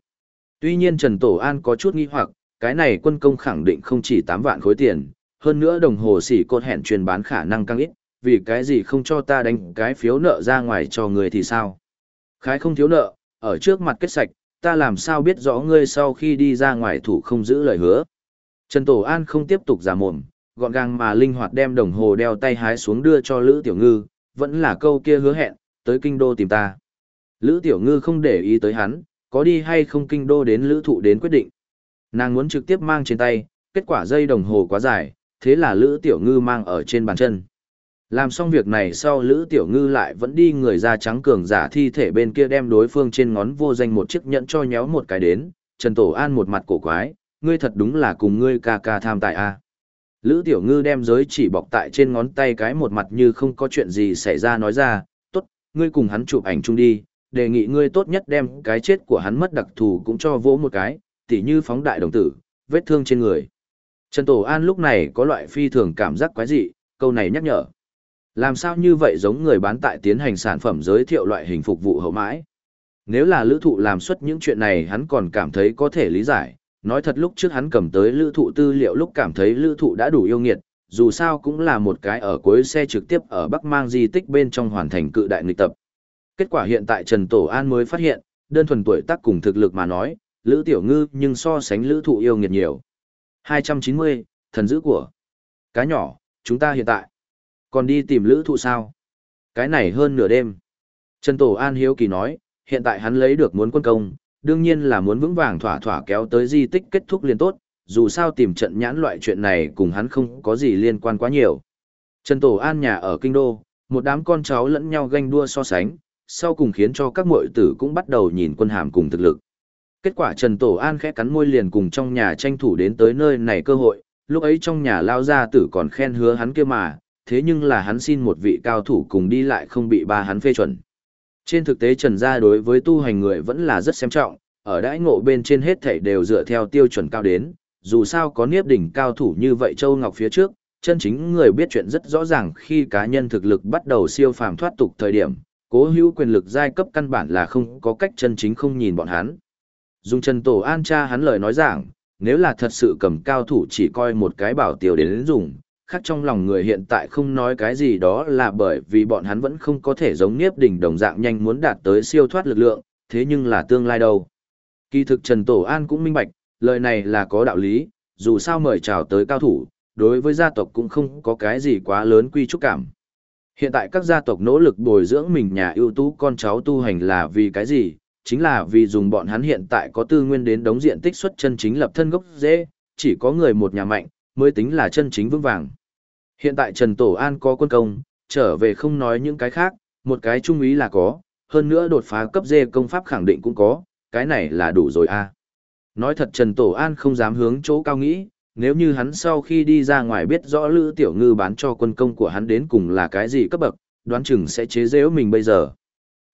Tuy nhiên Trần Tổ An có chút nghi hoặc, cái này quân công khẳng định không chỉ 8 vạn khối tiền, hơn nữa đồng hồ xỉ cột hẹn truyền bán khả năng căng ít, vì cái gì không cho ta đánh cái phiếu nợ ra ngoài cho người thì sao? Khái không thiếu nợ, ở trước mặt kết sạch, ta làm sao biết rõ ngươi sau khi đi ra ngoài thủ không giữ lời hứa. Trần Tổ An không tiếp tục giả mồm, gọn gàng mà linh hoạt đem đồng hồ đeo tay hái xuống đưa cho Lữ Tiểu Ngư, vẫn là câu kia hứa hẹn, tới kinh đô tìm ta. Lữ Tiểu Ngư không để ý tới hắn, có đi hay không kinh đô đến Lữ Thụ đến quyết định. Nàng muốn trực tiếp mang trên tay, kết quả dây đồng hồ quá dài, thế là Lữ Tiểu Ngư mang ở trên bàn chân. Làm xong việc này sau Lữ Tiểu Ngư lại vẫn đi người da trắng cường giả thi thể bên kia đem đối phương trên ngón vô danh một chiếc nhẫn cho nhéo một cái đến, Trần Tổ An một mặt cổ quái, ngươi thật đúng là cùng ngươi ca ca tham tài a. Lữ Tiểu Ngư đem giới chỉ bọc tại trên ngón tay cái một mặt như không có chuyện gì xảy ra nói ra, tốt, ngươi cùng hắn chụp ảnh chung đi, đề nghị ngươi tốt nhất đem cái chết của hắn mất đặc thù cũng cho vỗ một cái, tỉ như phóng đại đồng tử, vết thương trên người. Trần Tổ An lúc này có loại phi thường cảm giác quái dị, câu này nhắc nhở. Làm sao như vậy giống người bán tại tiến hành sản phẩm giới thiệu loại hình phục vụ hậu mãi? Nếu là lữ thụ làm xuất những chuyện này hắn còn cảm thấy có thể lý giải, nói thật lúc trước hắn cầm tới lữ thụ tư liệu lúc cảm thấy lữ thụ đã đủ yêu nghiệt, dù sao cũng là một cái ở cuối xe trực tiếp ở Bắc Mang di tích bên trong hoàn thành cự đại nghịch tập. Kết quả hiện tại Trần Tổ An mới phát hiện, đơn thuần tuổi tác cùng thực lực mà nói, Lữ Tiểu Ngư nhưng so sánh Lữ Thụ yêu nghiệt nhiều. 290, thần dữ của. Cá nhỏ, chúng ta hiện tại. Còn đi tìm Lữ Thụ sao? Cái này hơn nửa đêm. Trần Tổ An hiếu kỳ nói, hiện tại hắn lấy được muốn quân công, đương nhiên là muốn vững vàng thỏa thỏa kéo tới di tích kết thúc liên tốt, dù sao tìm trận nhãn loại chuyện này cùng hắn không có gì liên quan quá nhiều. Trần Tổ An nhà ở Kinh Đô, một đám con cháu lẫn nhau ganh đua so sánh, sau cùng khiến cho các muội tử cũng bắt đầu nhìn quân hàm cùng thực lực. Kết quả Trần Tổ An khẽ cắn môi liền cùng trong nhà tranh thủ đến tới nơi này cơ hội, lúc ấy trong nhà lao gia tử còn khen hứa hắn kia mà, thế nhưng là hắn xin một vị cao thủ cùng đi lại không bị ba hắn phê chuẩn. Trên thực tế Trần gia đối với tu hành người vẫn là rất xem trọng, ở đãi ngộ bên trên hết thảy đều dựa theo tiêu chuẩn cao đến, dù sao có niếp đỉnh cao thủ như vậy Châu Ngọc phía trước, chân chính người biết chuyện rất rõ ràng khi cá nhân thực lực bắt đầu siêu phàm thoát tục thời điểm, cố hữu quyền lực giai cấp căn bản là không có cách chân chính không nhìn bọn hắn. Dùng Trần Tổ An cha hắn lời nói giảng, nếu là thật sự cầm cao thủ chỉ coi một cái bảo tiêu đến dùng, khác trong lòng người hiện tại không nói cái gì đó là bởi vì bọn hắn vẫn không có thể giống Niếp Đỉnh đồng dạng nhanh muốn đạt tới siêu thoát lực lượng, thế nhưng là tương lai đâu. Kỳ thực Trần Tổ An cũng minh bạch, lời này là có đạo lý, dù sao mời chào tới cao thủ, đối với gia tộc cũng không có cái gì quá lớn quy trúc cảm. Hiện tại các gia tộc nỗ lực bồi dưỡng mình nhà ưu tú con cháu tu hành là vì cái gì? Chính là vì dùng bọn hắn hiện tại có tư nguyên đến đống diện tích xuất chân chính lập thân gốc dễ, chỉ có người một nhà mạnh, mới tính là chân chính vững vàng. Hiện tại Trần Tổ An có quân công, trở về không nói những cái khác, một cái trung ý là có, hơn nữa đột phá cấp dê công pháp khẳng định cũng có, cái này là đủ rồi a. Nói thật Trần Tổ An không dám hướng chỗ cao nghĩ, nếu như hắn sau khi đi ra ngoài biết rõ Lữ Tiểu Ngư bán cho quân công của hắn đến cùng là cái gì cấp bậc, đoán chừng sẽ chế giễu mình bây giờ.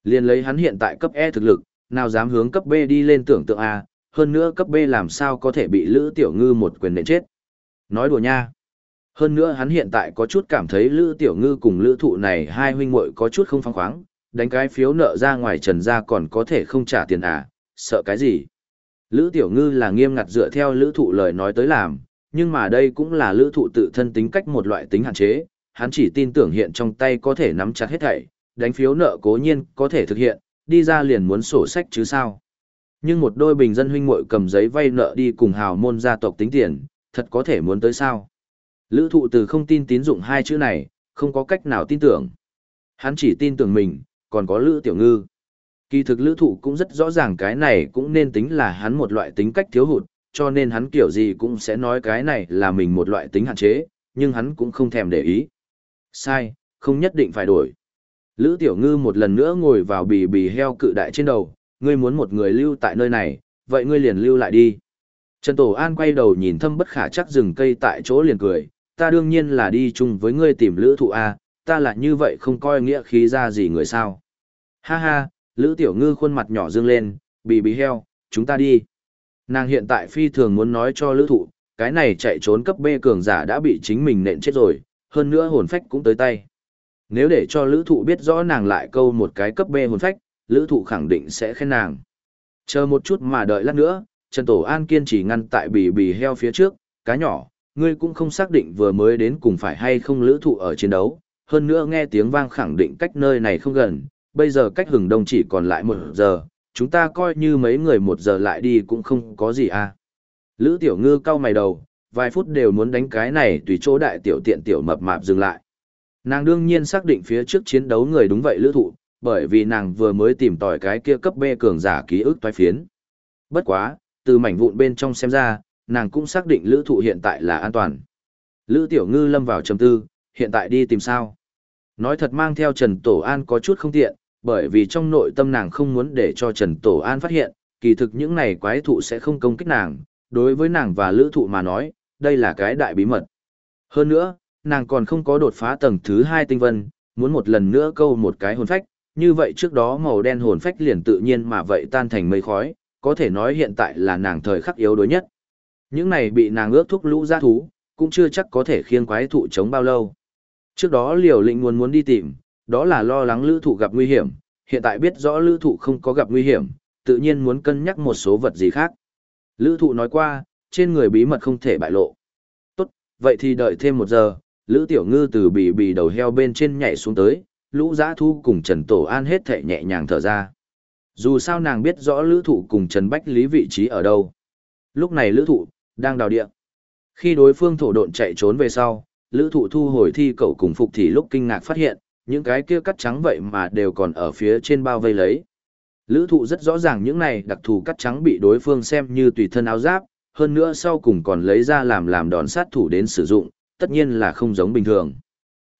Liên lấy hắn hiện tại cấp E thực lực, nào dám hướng cấp B đi lên tưởng tượng A, hơn nữa cấp B làm sao có thể bị Lữ Tiểu Ngư một quyền nện chết. Nói đùa nha. Hơn nữa hắn hiện tại có chút cảm thấy Lữ Tiểu Ngư cùng Lữ Thụ này hai huynh muội có chút không phang khoáng, đánh cái phiếu nợ ra ngoài trần ra còn có thể không trả tiền à, sợ cái gì. Lữ Tiểu Ngư là nghiêm ngặt dựa theo Lữ Thụ lời nói tới làm, nhưng mà đây cũng là Lữ Thụ tự thân tính cách một loại tính hạn chế, hắn chỉ tin tưởng hiện trong tay có thể nắm chặt hết thảy, đánh phiếu nợ cố nhiên có thể thực hiện, đi ra liền muốn sổ sách chứ sao. Nhưng một đôi bình dân huynh muội cầm giấy vay nợ đi cùng hào môn gia tộc tính tiền, thật có thể muốn tới sao. Lữ thụ từ không tin tín dụng hai chữ này, không có cách nào tin tưởng. Hắn chỉ tin tưởng mình, còn có Lữ Tiểu Ngư. Kỳ thực Lữ thụ cũng rất rõ ràng cái này cũng nên tính là hắn một loại tính cách thiếu hụt, cho nên hắn kiểu gì cũng sẽ nói cái này là mình một loại tính hạn chế, nhưng hắn cũng không thèm để ý. Sai, không nhất định phải đổi. Lữ Tiểu Ngư một lần nữa ngồi vào bì bì heo cự đại trên đầu, ngươi muốn một người lưu tại nơi này, vậy ngươi liền lưu lại đi. Trần Tổ An quay đầu nhìn thâm bất khả chắc rừng cây tại chỗ liền cười, ta đương nhiên là đi chung với ngươi tìm lữ thụ A, ta là như vậy không coi nghĩa khí ra gì người sao. Ha ha, Lữ Tiểu Ngư khuôn mặt nhỏ dương lên, bì bì heo, chúng ta đi. Nàng hiện tại phi thường muốn nói cho lữ thụ, cái này chạy trốn cấp B cường giả đã bị chính mình nện chết rồi, hơn nữa hồn phách cũng tới tay. Nếu để cho lữ thụ biết rõ nàng lại câu một cái cấp B hồn phách, lữ thụ khẳng định sẽ khen nàng. Chờ một chút mà đợi lát nữa, Trần Tổ An kiên trì ngăn tại bì bì heo phía trước, cá nhỏ, ngươi cũng không xác định vừa mới đến cùng phải hay không lữ thụ ở chiến đấu, hơn nữa nghe tiếng vang khẳng định cách nơi này không gần, bây giờ cách hừng đông chỉ còn lại một giờ, chúng ta coi như mấy người một giờ lại đi cũng không có gì à. Lữ tiểu ngư cau mày đầu, vài phút đều muốn đánh cái này tùy chỗ đại tiểu tiện tiểu mập mạp dừng lại. Nàng đương nhiên xác định phía trước chiến đấu người đúng vậy lữ thụ, bởi vì nàng vừa mới tìm tỏi cái kia cấp B cường giả ký ức toái phiến. Bất quá, từ mảnh vụn bên trong xem ra, nàng cũng xác định lữ thụ hiện tại là an toàn. Lữ tiểu ngư lâm vào trầm tư, hiện tại đi tìm sao. Nói thật mang theo Trần Tổ An có chút không tiện, bởi vì trong nội tâm nàng không muốn để cho Trần Tổ An phát hiện, kỳ thực những này quái thụ sẽ không công kích nàng, đối với nàng và lữ thụ mà nói, đây là cái đại bí mật. Hơn nữa, nàng còn không có đột phá tầng thứ 2 tinh vân, muốn một lần nữa câu một cái hồn phách, như vậy trước đó màu đen hồn phách liền tự nhiên mà vậy tan thành mây khói, có thể nói hiện tại là nàng thời khắc yếu đối nhất. Những này bị nàng ước thúc lũ ra thú, cũng chưa chắc có thể khiêng quái thụ chống bao lâu. Trước đó liều lĩnh muốn muốn đi tìm, đó là lo lắng lữ thụ gặp nguy hiểm, hiện tại biết rõ lữ thụ không có gặp nguy hiểm, tự nhiên muốn cân nhắc một số vật gì khác. Lữ thụ nói qua, trên người bí mật không thể bại lộ. Tốt, vậy thì đợi thêm một giờ, lữ tiểu ngư từ bì bì đầu heo bên trên nhảy xuống tới, lũ giã thu cùng Trần Tổ An hết thể nhẹ nhàng thở ra. Dù sao nàng biết rõ lữ thụ cùng Trần Bách Lý vị trí ở đâu. Lúc này lữ thụ, đang đào địa. Khi đối phương thổ độn chạy trốn về sau, lữ thụ thu hồi thi cậu cùng phục thì lúc kinh ngạc phát hiện, những cái kia cắt trắng vậy mà đều còn ở phía trên bao vây lấy. Lữ thụ rất rõ ràng những này đặc thù cắt trắng bị đối phương xem như tùy thân áo giáp, hơn nữa sau cùng còn lấy ra làm làm đòn sát thủ đến sử dụng, tất nhiên là không giống bình thường.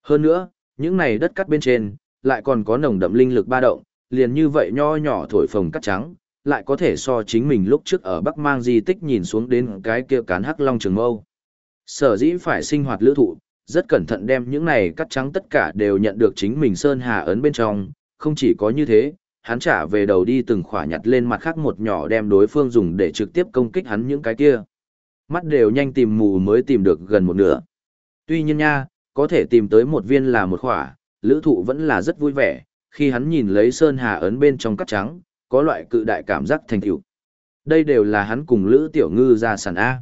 Hơn nữa, những này đất cắt bên trên, lại còn có nồng đậm linh lực ba động, liền như vậy nho nhỏ thổi phồng cắt trắng, lại có thể so chính mình lúc trước ở Bắc Mang di tích nhìn xuống đến cái kia cán hắc long trường mâu. Sở dĩ phải sinh hoạt lữ thụ, rất cẩn thận đem những này cắt trắng tất cả đều nhận được chính mình Sơn Hà ấn bên trong, không chỉ có như thế, hắn trả về đầu đi từng khỏa nhặt lên mặt khác một nhỏ đem đối phương dùng để trực tiếp công kích hắn những cái kia. Mắt đều nhanh tìm mù mới tìm được gần một nửa. Tuy nhiên nha, có thể tìm tới một viên là một khỏa, lữ thụ vẫn là rất vui vẻ, khi hắn nhìn lấy Sơn Hà ấn bên trong cắt trắng, có loại cự đại cảm giác thành tựu. Đây đều là hắn cùng Lữ Tiểu Ngư ra sản A.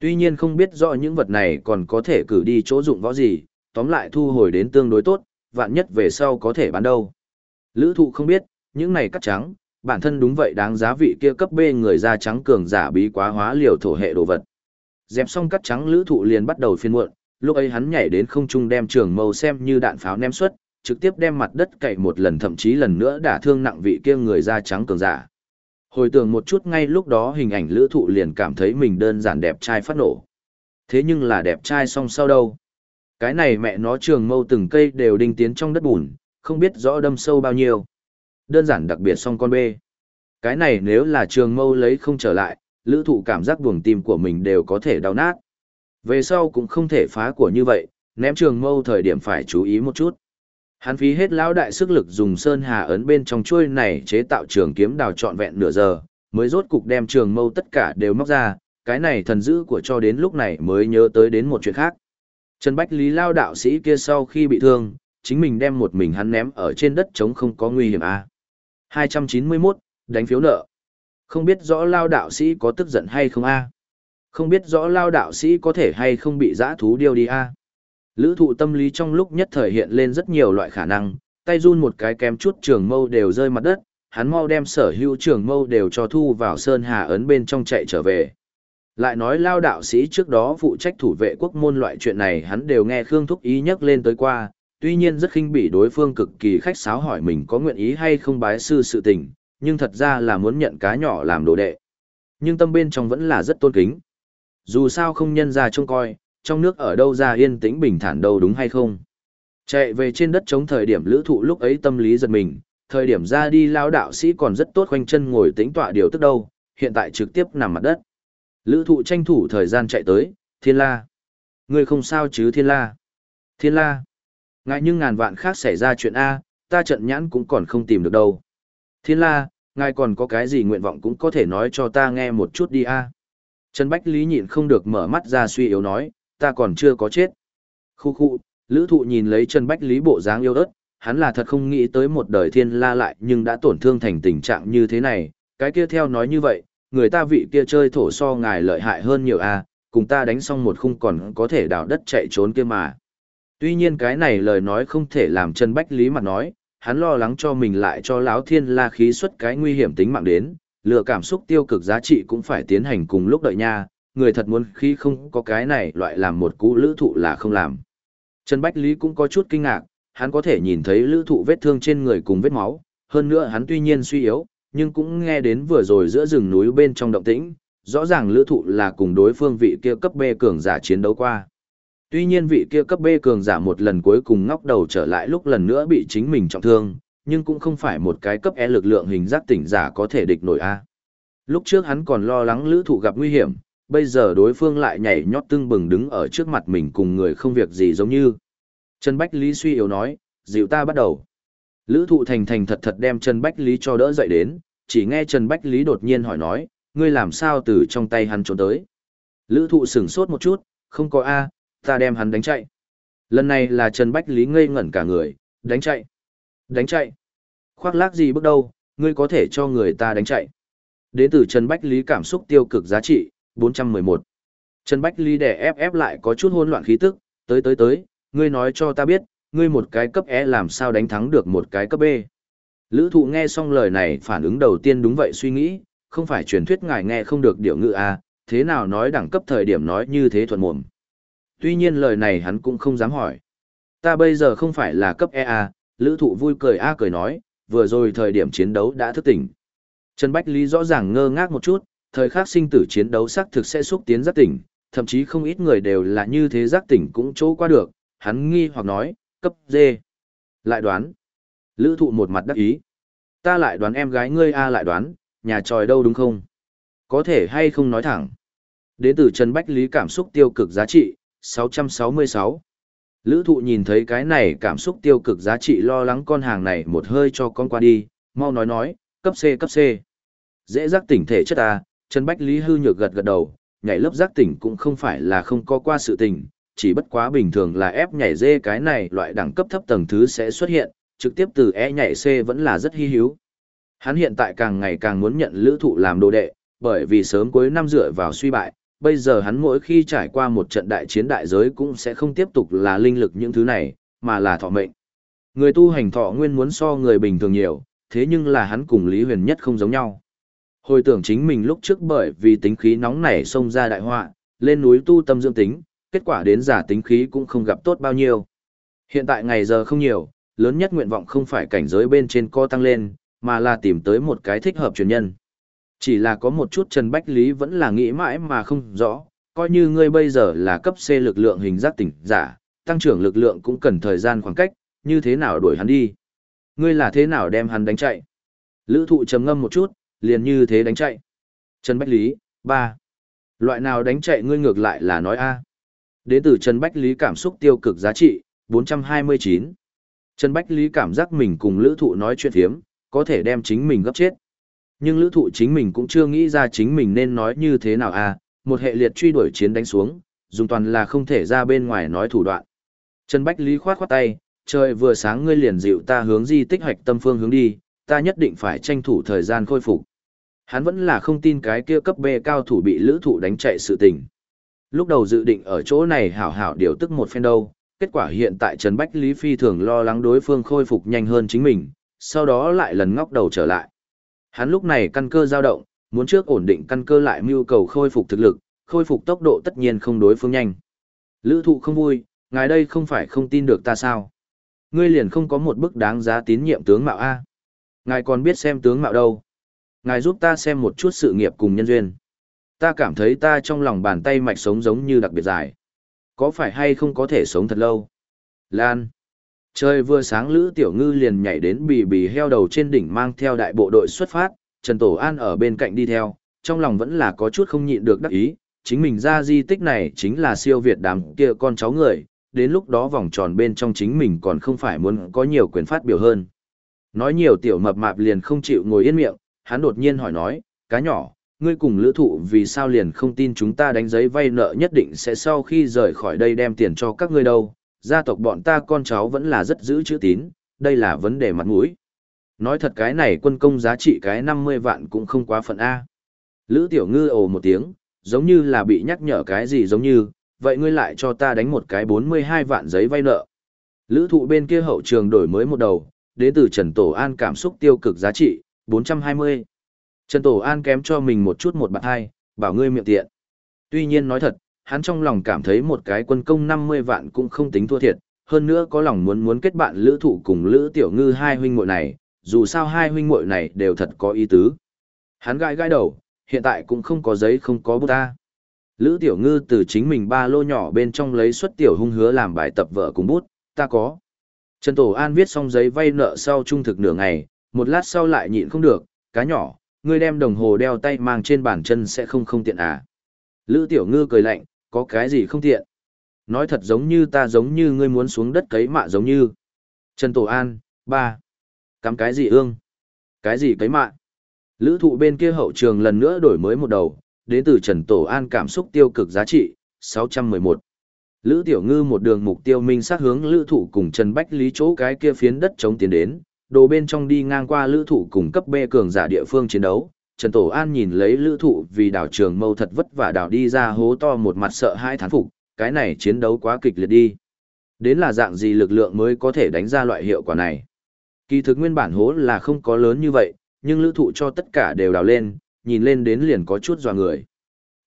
Tuy nhiên không biết rõ những vật này còn có thể cử đi chỗ dụng võ gì, tóm lại thu hồi đến tương đối tốt, vạn nhất về sau có thể bán đâu. Lữ thụ không biết, những này cắt trắng, bản thân đúng vậy đáng giá vị kia cấp B người da trắng cường giả bí quá hóa liều thổ hệ đồ vật. Dẹp xong cắt trắng lữ thụ liền bắt đầu phiên muộn, lúc ấy hắn nhảy đến không trung đem trường mâu xem như đạn pháo ném xuất, trực tiếp đem mặt đất cậy một lần thậm chí lần nữa đả thương nặng vị kia người da trắng cường giả. Hồi tưởng một chút ngay lúc đó hình ảnh lữ thụ liền cảm thấy mình đơn giản đẹp trai phát nổ. Thế nhưng là đẹp trai song sau đâu. Cái này mẹ nó trường mâu từng cây đều đinh tiến trong đất bùn, không biết rõ đâm sâu bao nhiêu. Đơn giản đặc biệt song con bê. Cái này nếu là trường mâu lấy không trở lại, lữ thụ cảm giác buồng tim của mình đều có thể đau nát. Về sau cũng không thể phá của như vậy, ném trường mâu thời điểm phải chú ý một chút. Hắn phí hết lão đại sức lực dùng sơn hà ấn bên trong chuôi này chế tạo trường kiếm đào trọn vẹn nửa giờ, mới rốt cục đem trường mâu tất cả đều móc ra, cái này thần dữ của cho đến lúc này mới nhớ tới đến một chuyện khác. Trần Bách Lý lao đạo sĩ kia sau khi bị thương, chính mình đem một mình hắn ném ở trên đất trống không có nguy hiểm a. À. 291, đánh phiếu nợ. Không biết rõ lao đạo sĩ có tức giận hay không a? Không biết rõ lao đạo sĩ có thể hay không bị giã thú điêu đi a? Lữ thụ tâm lý trong lúc nhất thời hiện lên rất nhiều loại khả năng, tay run một cái kém chút trường mâu đều rơi mặt đất, hắn mau đem sở hữu trường mâu đều cho thu vào sơn hà ấn bên trong chạy trở về. Lại nói lao đạo sĩ trước đó phụ trách thủ vệ quốc môn loại chuyện này hắn đều nghe Khương Thúc Ý nhắc lên tới qua, tuy nhiên rất khinh bỉ đối phương cực kỳ khách sáo hỏi mình có nguyện ý hay không bái sư sự tình, nhưng thật ra là muốn nhận cá nhỏ làm đồ đệ. Nhưng tâm bên trong vẫn là rất tôn kính. Dù sao không nhân ra trông coi, trong nước ở đâu ra yên tĩnh bình thản đâu đúng hay không? Chạy về trên đất chống thời điểm lữ thụ lúc ấy tâm lý giật mình, thời điểm ra đi lao đạo sĩ còn rất tốt khoanh chân ngồi tĩnh tọa điều tức đâu, hiện tại trực tiếp nằm mặt đất. Lữ thụ tranh thủ thời gian chạy tới, thiên la. Người không sao chứ thiên la. Thiên la. Ngại nhưng ngàn vạn khác xảy ra chuyện A, ta trận nhãn cũng còn không tìm được đâu. Thiên la, ngài còn có cái gì nguyện vọng cũng có thể nói cho ta nghe một chút đi A. Trần Bách Lý nhịn không được mở mắt ra suy yếu nói, ta còn chưa có chết. Khu khu, lữ thụ nhìn lấy Trần Bách Lý bộ dáng yêu ớt, hắn là thật không nghĩ tới một đời thiên la lại nhưng đã tổn thương thành tình trạng như thế này, cái kia theo nói như vậy, người ta vị kia chơi thổ so ngài lợi hại hơn nhiều a cùng ta đánh xong một khung còn có thể đào đất chạy trốn kia mà. Tuy nhiên cái này lời nói không thể làm Trần Bách Lý mặt nói, hắn lo lắng cho mình lại cho lão thiên la khí xuất cái nguy hiểm tính mạng đến, lựa cảm xúc tiêu cực giá trị cũng phải tiến hành cùng lúc đợi nha, người thật muốn khi không có cái này loại làm một cú lữ thụ là không làm. Trần Bách Lý cũng có chút kinh ngạc, hắn có thể nhìn thấy lữ thụ vết thương trên người cùng vết máu, hơn nữa hắn tuy nhiên suy yếu, nhưng cũng nghe đến vừa rồi giữa rừng núi bên trong động tĩnh, rõ ràng lữ thụ là cùng đối phương vị kia cấp B cường giả chiến đấu qua. Tuy nhiên vị kia cấp B cường giả một lần cuối cùng ngóc đầu trở lại lúc lần nữa bị chính mình trọng thương, nhưng cũng không phải một cái cấp E lực lượng hình giác tỉnh giả có thể địch nổi A. Lúc trước hắn còn lo lắng lữ thụ gặp nguy hiểm, bây giờ đối phương lại nhảy nhót tưng bừng đứng ở trước mặt mình cùng người không việc gì giống như. Trần Bách Lý suy yếu nói, dịu ta bắt đầu. Lữ thụ thành thành thật thật đem Trần Bách Lý cho đỡ dậy đến, chỉ nghe Trần Bách Lý đột nhiên hỏi nói, ngươi làm sao từ trong tay hắn trốn tới. Lữ thụ sửng sốt một chút, không có A, ta đem hắn đánh chạy. Lần này là Trần Bách Lý ngây ngẩn cả người, đánh chạy. Đánh chạy. Khoác lác gì bước đâu, ngươi có thể cho người ta đánh chạy. Đến từ Trần Bách Lý cảm xúc tiêu cực giá trị, 411. Trần Bách Ly đè ép ép lại có chút hỗn loạn khí tức, tới tới tới, ngươi nói cho ta biết, ngươi một cái cấp E làm sao đánh thắng được một cái cấp B. Lữ thụ nghe xong lời này phản ứng đầu tiên đúng vậy suy nghĩ, không phải truyền thuyết ngài nghe không được điều ngữ à, thế nào nói đẳng cấp thời điểm nói như thế thuận mồm. Tuy nhiên lời này hắn cũng không dám hỏi. Ta bây giờ không phải là cấp E à, lữ thụ vui cười a cười nói, vừa rồi thời điểm chiến đấu đã thức tỉnh. Trần Bách Lý rõ ràng ngơ ngác một chút, thời khắc sinh tử chiến đấu xác thực sẽ xúc tiến giác tỉnh, thậm chí không ít người đều là như thế giác tỉnh cũng chỗ qua được, hắn nghi hoặc nói, cấp D. Lại đoán. Lữ thụ một mặt đắc ý. Ta lại đoán em gái ngươi A lại đoán, nhà tròi đâu đúng không? Có thể hay không nói thẳng. Đến từ Trần Bách Lý cảm xúc tiêu cực giá trị, 666. Lữ thụ nhìn thấy cái này cảm xúc tiêu cực giá trị lo lắng con hàng này một hơi cho con qua đi, mau nói nói, cấp C cấp C. Dễ giác tỉnh thể chất à, Trần Bách Lý hư nhược gật gật đầu, nhảy lớp giác tỉnh cũng không phải là không có qua sự tình, chỉ bất quá bình thường là ép nhảy dê cái này loại đẳng cấp thấp tầng thứ sẽ xuất hiện, trực tiếp từ E nhảy C vẫn là rất hy hữu. Hắn hiện tại càng ngày càng muốn nhận lữ thụ làm đồ đệ, bởi vì sớm cuối năm dựa vào suy bại, bây giờ hắn mỗi khi trải qua một trận đại chiến đại giới cũng sẽ không tiếp tục là linh lực những thứ này, mà là thọ mệnh. Người tu hành thọ nguyên muốn so người bình thường nhiều, thế nhưng là hắn cùng Lý Huyền nhất không giống nhau. Hồi tưởng chính mình lúc trước bởi vì tính khí nóng nảy xông ra đại họa, lên núi tu tâm dưỡng tính, kết quả đến giả tính khí cũng không gặp tốt bao nhiêu. Hiện tại ngày giờ không nhiều, lớn nhất nguyện vọng không phải cảnh giới bên trên co tăng lên, mà là tìm tới một cái thích hợp truyền nhân. Chỉ là có một chút Trần Bách Lý vẫn là nghĩ mãi mà không rõ, coi như ngươi bây giờ là cấp C lực lượng hình giác tỉnh giả, tăng trưởng lực lượng cũng cần thời gian khoảng cách, như thế nào đuổi hắn đi. Ngươi là thế nào đem hắn đánh chạy. Lữ thụ trầm ngâm một chút, liền như thế đánh chạy. Trần Bách Lý, 3. Loại nào đánh chạy ngươi ngược lại là nói A. Đến từ Trần Bách Lý cảm xúc tiêu cực giá trị, 429. Trần Bách Lý cảm giác mình cùng lữ thụ nói chuyện thiếm, có thể đem chính mình gấp chết. Nhưng lữ thụ chính mình cũng chưa nghĩ ra chính mình nên nói như thế nào à, một hệ liệt truy đuổi chiến đánh xuống, dùng toàn là không thể ra bên ngoài nói thủ đoạn. Trần Bách Lý khoát khoát tay, trời vừa sáng ngươi liền dịu ta hướng di tích hoạch tâm phương hướng đi, ta nhất định phải tranh thủ thời gian khôi phục. Hắn vẫn là không tin cái kia cấp B cao thủ bị lữ thụ đánh chạy sự tình. Lúc đầu dự định ở chỗ này hảo hảo điều tức một phen đâu, kết quả hiện tại Trần Bách Lý phi thường lo lắng đối phương khôi phục nhanh hơn chính mình, sau đó lại lần ngóc đầu trở lại. Hắn lúc này căn cơ dao động, muốn trước ổn định căn cơ lại mưu cầu khôi phục thực lực, khôi phục tốc độ tất nhiên không đối phương nhanh. Lữ thụ không vui, ngài đây không phải không tin được ta sao? Ngươi liền không có một bức đáng giá tín nhiệm tướng mạo A. Ngài còn biết xem tướng mạo đâu. Ngài giúp ta xem một chút sự nghiệp cùng nhân duyên. Ta cảm thấy ta trong lòng bàn tay mạch sống giống như đặc biệt dài. Có phải hay không có thể sống thật lâu? Lan. Trời vừa sáng Lữ Tiểu Ngư liền nhảy đến bì bì heo đầu trên đỉnh mang theo đại bộ đội xuất phát, Trần Tổ An ở bên cạnh đi theo, trong lòng vẫn là có chút không nhịn được đắc ý, chính mình ra di tích này chính là siêu việt đám kia con cháu người, đến lúc đó vòng tròn bên trong chính mình còn không phải muốn có nhiều quyền phát biểu hơn. Nói nhiều tiểu mập mạp liền không chịu ngồi yên miệng, hắn đột nhiên hỏi nói, cá nhỏ, ngươi cùng lữ thụ vì sao liền không tin chúng ta đánh giấy vay nợ nhất định sẽ sau khi rời khỏi đây đem tiền cho các ngươi đâu, gia tộc bọn ta con cháu vẫn là rất giữ chữ tín, đây là vấn đề mặt mũi. Nói thật cái này quân công giá trị cái 50 vạn cũng không quá phận A. Lữ tiểu ngư ồ một tiếng, giống như là bị nhắc nhở cái gì giống như, vậy ngươi lại cho ta đánh một cái 42 vạn giấy vay nợ. Lữ thụ bên kia hậu trường đổi mới một đầu, đến từ Trần Tổ An cảm xúc tiêu cực giá trị, 420. Trần Tổ An kém cho mình một chút một bạn hai, bảo ngươi miệng tiện. Tuy nhiên nói thật, hắn trong lòng cảm thấy một cái quân công 50 vạn cũng không tính thua thiệt, hơn nữa có lòng muốn muốn kết bạn lữ thụ cùng lữ tiểu ngư hai huynh muội này, dù sao hai huynh muội này đều thật có ý tứ. Hắn gãi gãi đầu, hiện tại cũng không có giấy không có bút ta. Lữ tiểu ngư từ chính mình ba lô nhỏ bên trong lấy xuất tiểu hung hứa làm bài tập vợ cùng bút, ta có. Trần Tổ An viết xong giấy vay nợ sau trung thực nửa ngày, một lát sau lại nhịn không được, cá nhỏ, ngươi đem đồng hồ đeo tay mang trên bàn chân sẽ không không tiện à. Lữ Tiểu Ngư cười lạnh, có cái gì không tiện. Nói thật giống như ta giống như ngươi muốn xuống đất cấy mạ giống như. Trần Tổ An, ba. Cắm cái gì ương? Cái gì cấy mạ? Lữ thụ bên kia hậu trường lần nữa đổi mới một đầu, đến từ Trần Tổ An cảm xúc tiêu cực giá trị, 611. Lữ Tiểu Ngư một đường mục tiêu minh sát hướng Lữ Thụ cùng Trần Bách Lý chỗ cái kia phiến đất chống tiến đến, đồ bên trong đi ngang qua Lữ Thụ cùng cấp B cường giả địa phương chiến đấu. Trần Tổ An nhìn lấy Lữ Thụ vì đảo trường mâu thật vất vả đảo đi ra hố to một mặt sợ hai thán phục, cái này chiến đấu quá kịch liệt đi. Đến là dạng gì lực lượng mới có thể đánh ra loại hiệu quả này. Kỳ thực nguyên bản hố là không có lớn như vậy, nhưng Lữ Thụ cho tất cả đều đào lên, nhìn lên đến liền có chút dò người.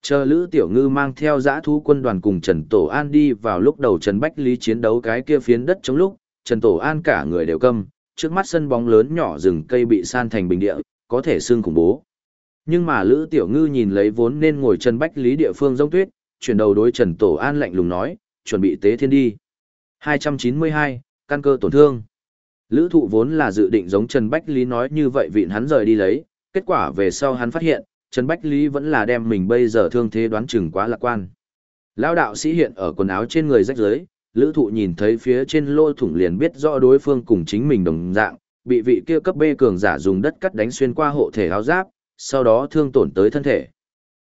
Chờ Lữ Tiểu Ngư mang theo giã thú quân đoàn cùng Trần Tổ An đi vào lúc đầu Trần Bách Lý chiến đấu cái kia phiến đất trong lúc, Trần Tổ An cả người đều câm, trước mắt sân bóng lớn nhỏ rừng cây bị san thành bình địa, có thể xương khủng bố. Nhưng mà Lữ Tiểu Ngư nhìn lấy vốn nên ngồi Trần Bách Lý địa phương giống tuyết, chuyển đầu đối Trần Tổ An lạnh lùng nói, chuẩn bị tế thiên đi. 292, căn cơ tổn thương. Lữ thụ vốn là dự định giống Trần Bách Lý nói như vậy vịn hắn rời đi lấy, kết quả về sau hắn phát hiện, Trần Bách Lý vẫn là đem mình bây giờ thương thế đoán chừng quá lạc quan. Lão đạo sĩ hiện ở quần áo trên người rách rưới, lữ thụ nhìn thấy phía trên lô thủng liền biết rõ đối phương cùng chính mình đồng dạng, bị vị kia cấp B cường giả dùng đất cắt đánh xuyên qua hộ thể áo giáp, sau đó thương tổn tới thân thể.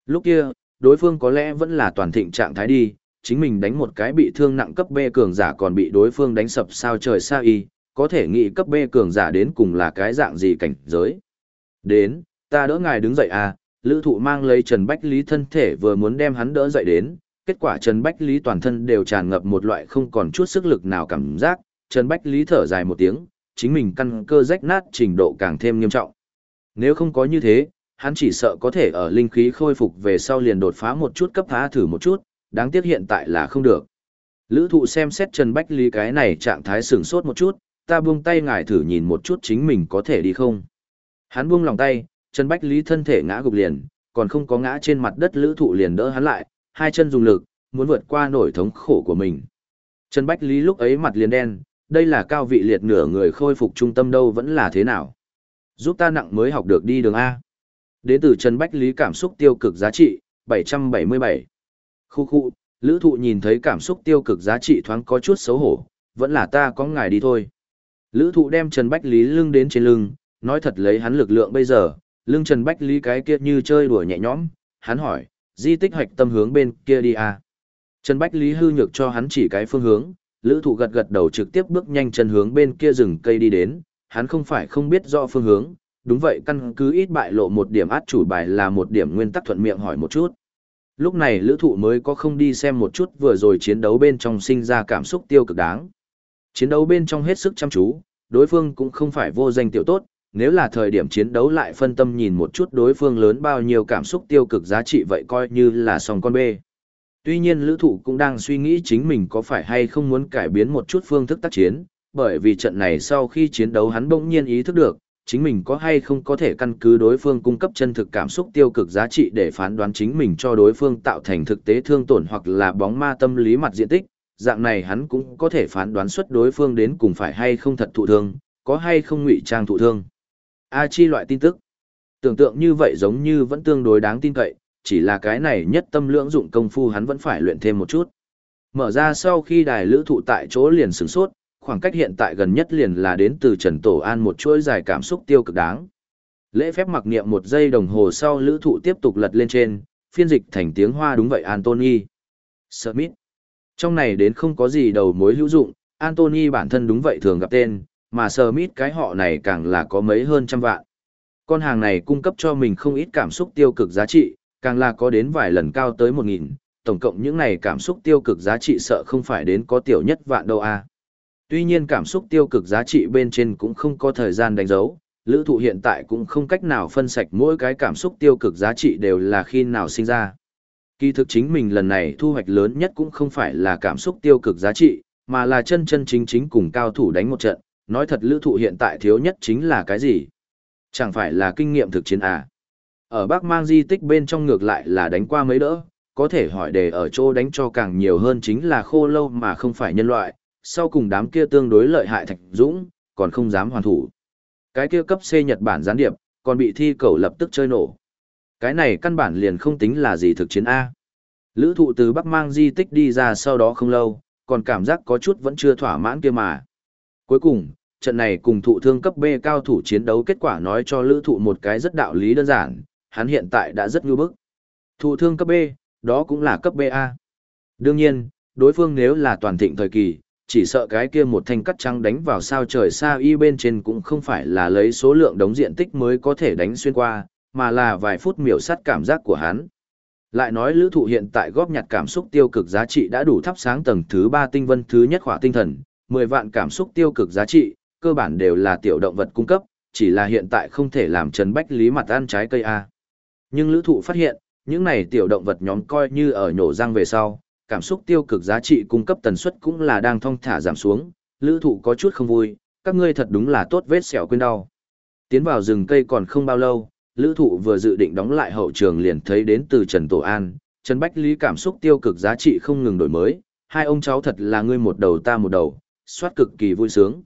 Lúc kia, đối phương có lẽ vẫn là toàn thịnh trạng thái đi, chính mình đánh một cái bị thương nặng cấp B cường giả còn bị đối phương đánh sập sao trời xa y, có thể nghĩ cấp B cường giả đến cùng là cái dạng gì cảnh giới. Đến, ta đỡ ngài đứng dậy à, lữ thụ mang lấy Trần Bách Lý thân thể vừa muốn đem hắn đỡ dậy đến, kết quả Trần Bách Lý toàn thân đều tràn ngập một loại không còn chút sức lực nào cảm giác, Trần Bách Lý thở dài một tiếng, chính mình căn cơ rách nát trình độ càng thêm nghiêm trọng. Nếu không có như thế, hắn chỉ sợ có thể ở linh khí khôi phục về sau liền đột phá một chút cấp phá thử một chút, đáng tiếc hiện tại là không được. Lữ thụ xem xét Trần Bách Lý cái này trạng thái sửng sốt một chút, ta buông tay ngài thử nhìn một chút chính mình có thể đi không. Hắn buông lòng tay, Trần Bách Lý thân thể ngã gục liền, còn không có ngã trên mặt đất lữ thụ liền đỡ hắn lại, hai chân dùng lực, muốn vượt qua nổi thống khổ của mình. Trần Bách Lý lúc ấy mặt liền đen, đây là cao vị liệt nửa người khôi phục trung tâm đâu vẫn là thế nào. Giúp ta nặng mới học được đi đường A. Đến từ Trần Bách Lý cảm xúc tiêu cực giá trị, 777. Khu khu, lữ thụ nhìn thấy cảm xúc tiêu cực giá trị thoáng có chút xấu hổ, vẫn là ta có ngài đi thôi. Lữ thụ đem Trần Bách Lý lưng đến trên lưng, nói thật lấy hắn lực lượng bây giờ, lưng Trần Bách Lý cái kia như chơi đùa nhẹ nhõm, hắn hỏi, di tích hoạch tâm hướng bên kia đi à. Trần Bách Lý hư nhược cho hắn chỉ cái phương hướng, lữ thụ gật gật đầu trực tiếp bước nhanh chân hướng bên kia rừng cây đi đến, hắn không phải không biết rõ phương hướng, đúng vậy căn cứ ít bại lộ một điểm át chủ bài là một điểm nguyên tắc thuận miệng hỏi một chút. Lúc này lữ thụ mới có không đi xem một chút vừa rồi chiến đấu bên trong sinh ra cảm xúc tiêu cực đáng. Chiến đấu bên trong hết sức chăm chú, đối phương cũng không phải vô danh tiểu tốt, nếu là thời điểm chiến đấu lại phân tâm nhìn một chút đối phương lớn bao nhiêu cảm xúc tiêu cực giá trị vậy coi như là sòng con bê. Tuy nhiên lữ thụ cũng đang suy nghĩ chính mình có phải hay không muốn cải biến một chút phương thức tác chiến, bởi vì trận này sau khi chiến đấu hắn bỗng nhiên ý thức được, chính mình có hay không có thể căn cứ đối phương cung cấp chân thực cảm xúc tiêu cực giá trị để phán đoán chính mình cho đối phương tạo thành thực tế thương tổn hoặc là bóng ma tâm lý mặt diện tích, dạng này hắn cũng có thể phán đoán xuất đối phương đến cùng phải hay không thật thụ thương, có hay không ngụy trang thụ thương. A chi loại tin tức. Tưởng tượng như vậy giống như vẫn tương đối đáng tin cậy, chỉ là cái này nhất tâm lưỡng dụng công phu hắn vẫn phải luyện thêm một chút. Mở ra sau khi đài lữ thụ tại chỗ liền sửng sốt, khoảng cách hiện tại gần nhất liền là đến từ Trần Tổ An một chuỗi dài cảm xúc tiêu cực đáng. Lễ phép mặc niệm một giây đồng hồ sau lữ thụ tiếp tục lật lên trên, phiên dịch thành tiếng Hoa đúng vậy Anthony. Smith. Trong này đến không có gì đầu mối hữu dụng, Anthony bản thân đúng vậy thường gặp tên, mà Smith cái họ này càng là có mấy hơn trăm vạn. Con hàng này cung cấp cho mình không ít cảm xúc tiêu cực giá trị, càng là có đến vài lần cao tới một nghìn tổng cộng những này cảm xúc tiêu cực giá trị sợ không phải đến có tiểu nhất vạn đâu a. À. Tuy nhiên cảm xúc tiêu cực giá trị bên trên cũng không có thời gian đánh dấu, lữ thụ hiện tại cũng không cách nào phân sạch mỗi cái cảm xúc tiêu cực giá trị đều là khi nào sinh ra. Kỳ thực chính mình lần này thu hoạch lớn nhất cũng không phải là cảm xúc tiêu cực giá trị, mà là chân chân chính chính cùng cao thủ đánh một trận, nói thật lữ thụ hiện tại thiếu nhất chính là cái gì? Chẳng phải là kinh nghiệm thực chiến à? Ở Bắc Mang di tích bên trong ngược lại là đánh qua mấy đỡ, có thể hỏi để ở chỗ đánh cho càng nhiều hơn chính là khô lâu mà không phải nhân loại, sau cùng đám kia tương đối lợi hại thạch dũng, còn không dám hoàn thủ. Cái kia cấp C Nhật Bản gián điệp, còn bị thi cầu lập tức chơi nổ. Cái này căn bản liền không tính là gì thực chiến A. Lữ thụ từ Bắc mang di tích đi ra sau đó không lâu, còn cảm giác có chút vẫn chưa thỏa mãn kia mà. Cuối cùng, trận này cùng thụ thương cấp B cao thủ chiến đấu kết quả nói cho lữ thụ một cái rất đạo lý đơn giản, hắn hiện tại đã rất nhu bức. Thụ thương cấp B, đó cũng là cấp BA. Đương nhiên, đối phương nếu là toàn thịnh thời kỳ, chỉ sợ cái kia một thanh cắt trắng đánh vào sao trời xa y bên trên cũng không phải là lấy số lượng đống diện tích mới có thể đánh xuyên qua, mà là vài phút miểu sát cảm giác của hắn. Lại nói lữ thụ hiện tại góp nhặt cảm xúc tiêu cực giá trị đã đủ thắp sáng tầng thứ 3 tinh vân thứ nhất khỏa tinh thần, 10 vạn cảm xúc tiêu cực giá trị, cơ bản đều là tiểu động vật cung cấp, chỉ là hiện tại không thể làm Trần Bách Lý mặt ăn trái cây A. Nhưng lữ thụ phát hiện, những này tiểu động vật nhóm coi như ở nhổ răng về sau, cảm xúc tiêu cực giá trị cung cấp tần suất cũng là đang thong thả giảm xuống, lữ thụ có chút không vui, các ngươi thật đúng là tốt vết sẹo quên đau. Tiến vào rừng cây còn không bao lâu, lữ thụ vừa dự định đóng lại hậu trường liền thấy đến từ Trần Tổ An, Trần Bách Lý cảm xúc tiêu cực giá trị không ngừng đổi mới, hai ông cháu thật là ngươi một đầu ta một đầu, soát cực kỳ vui sướng.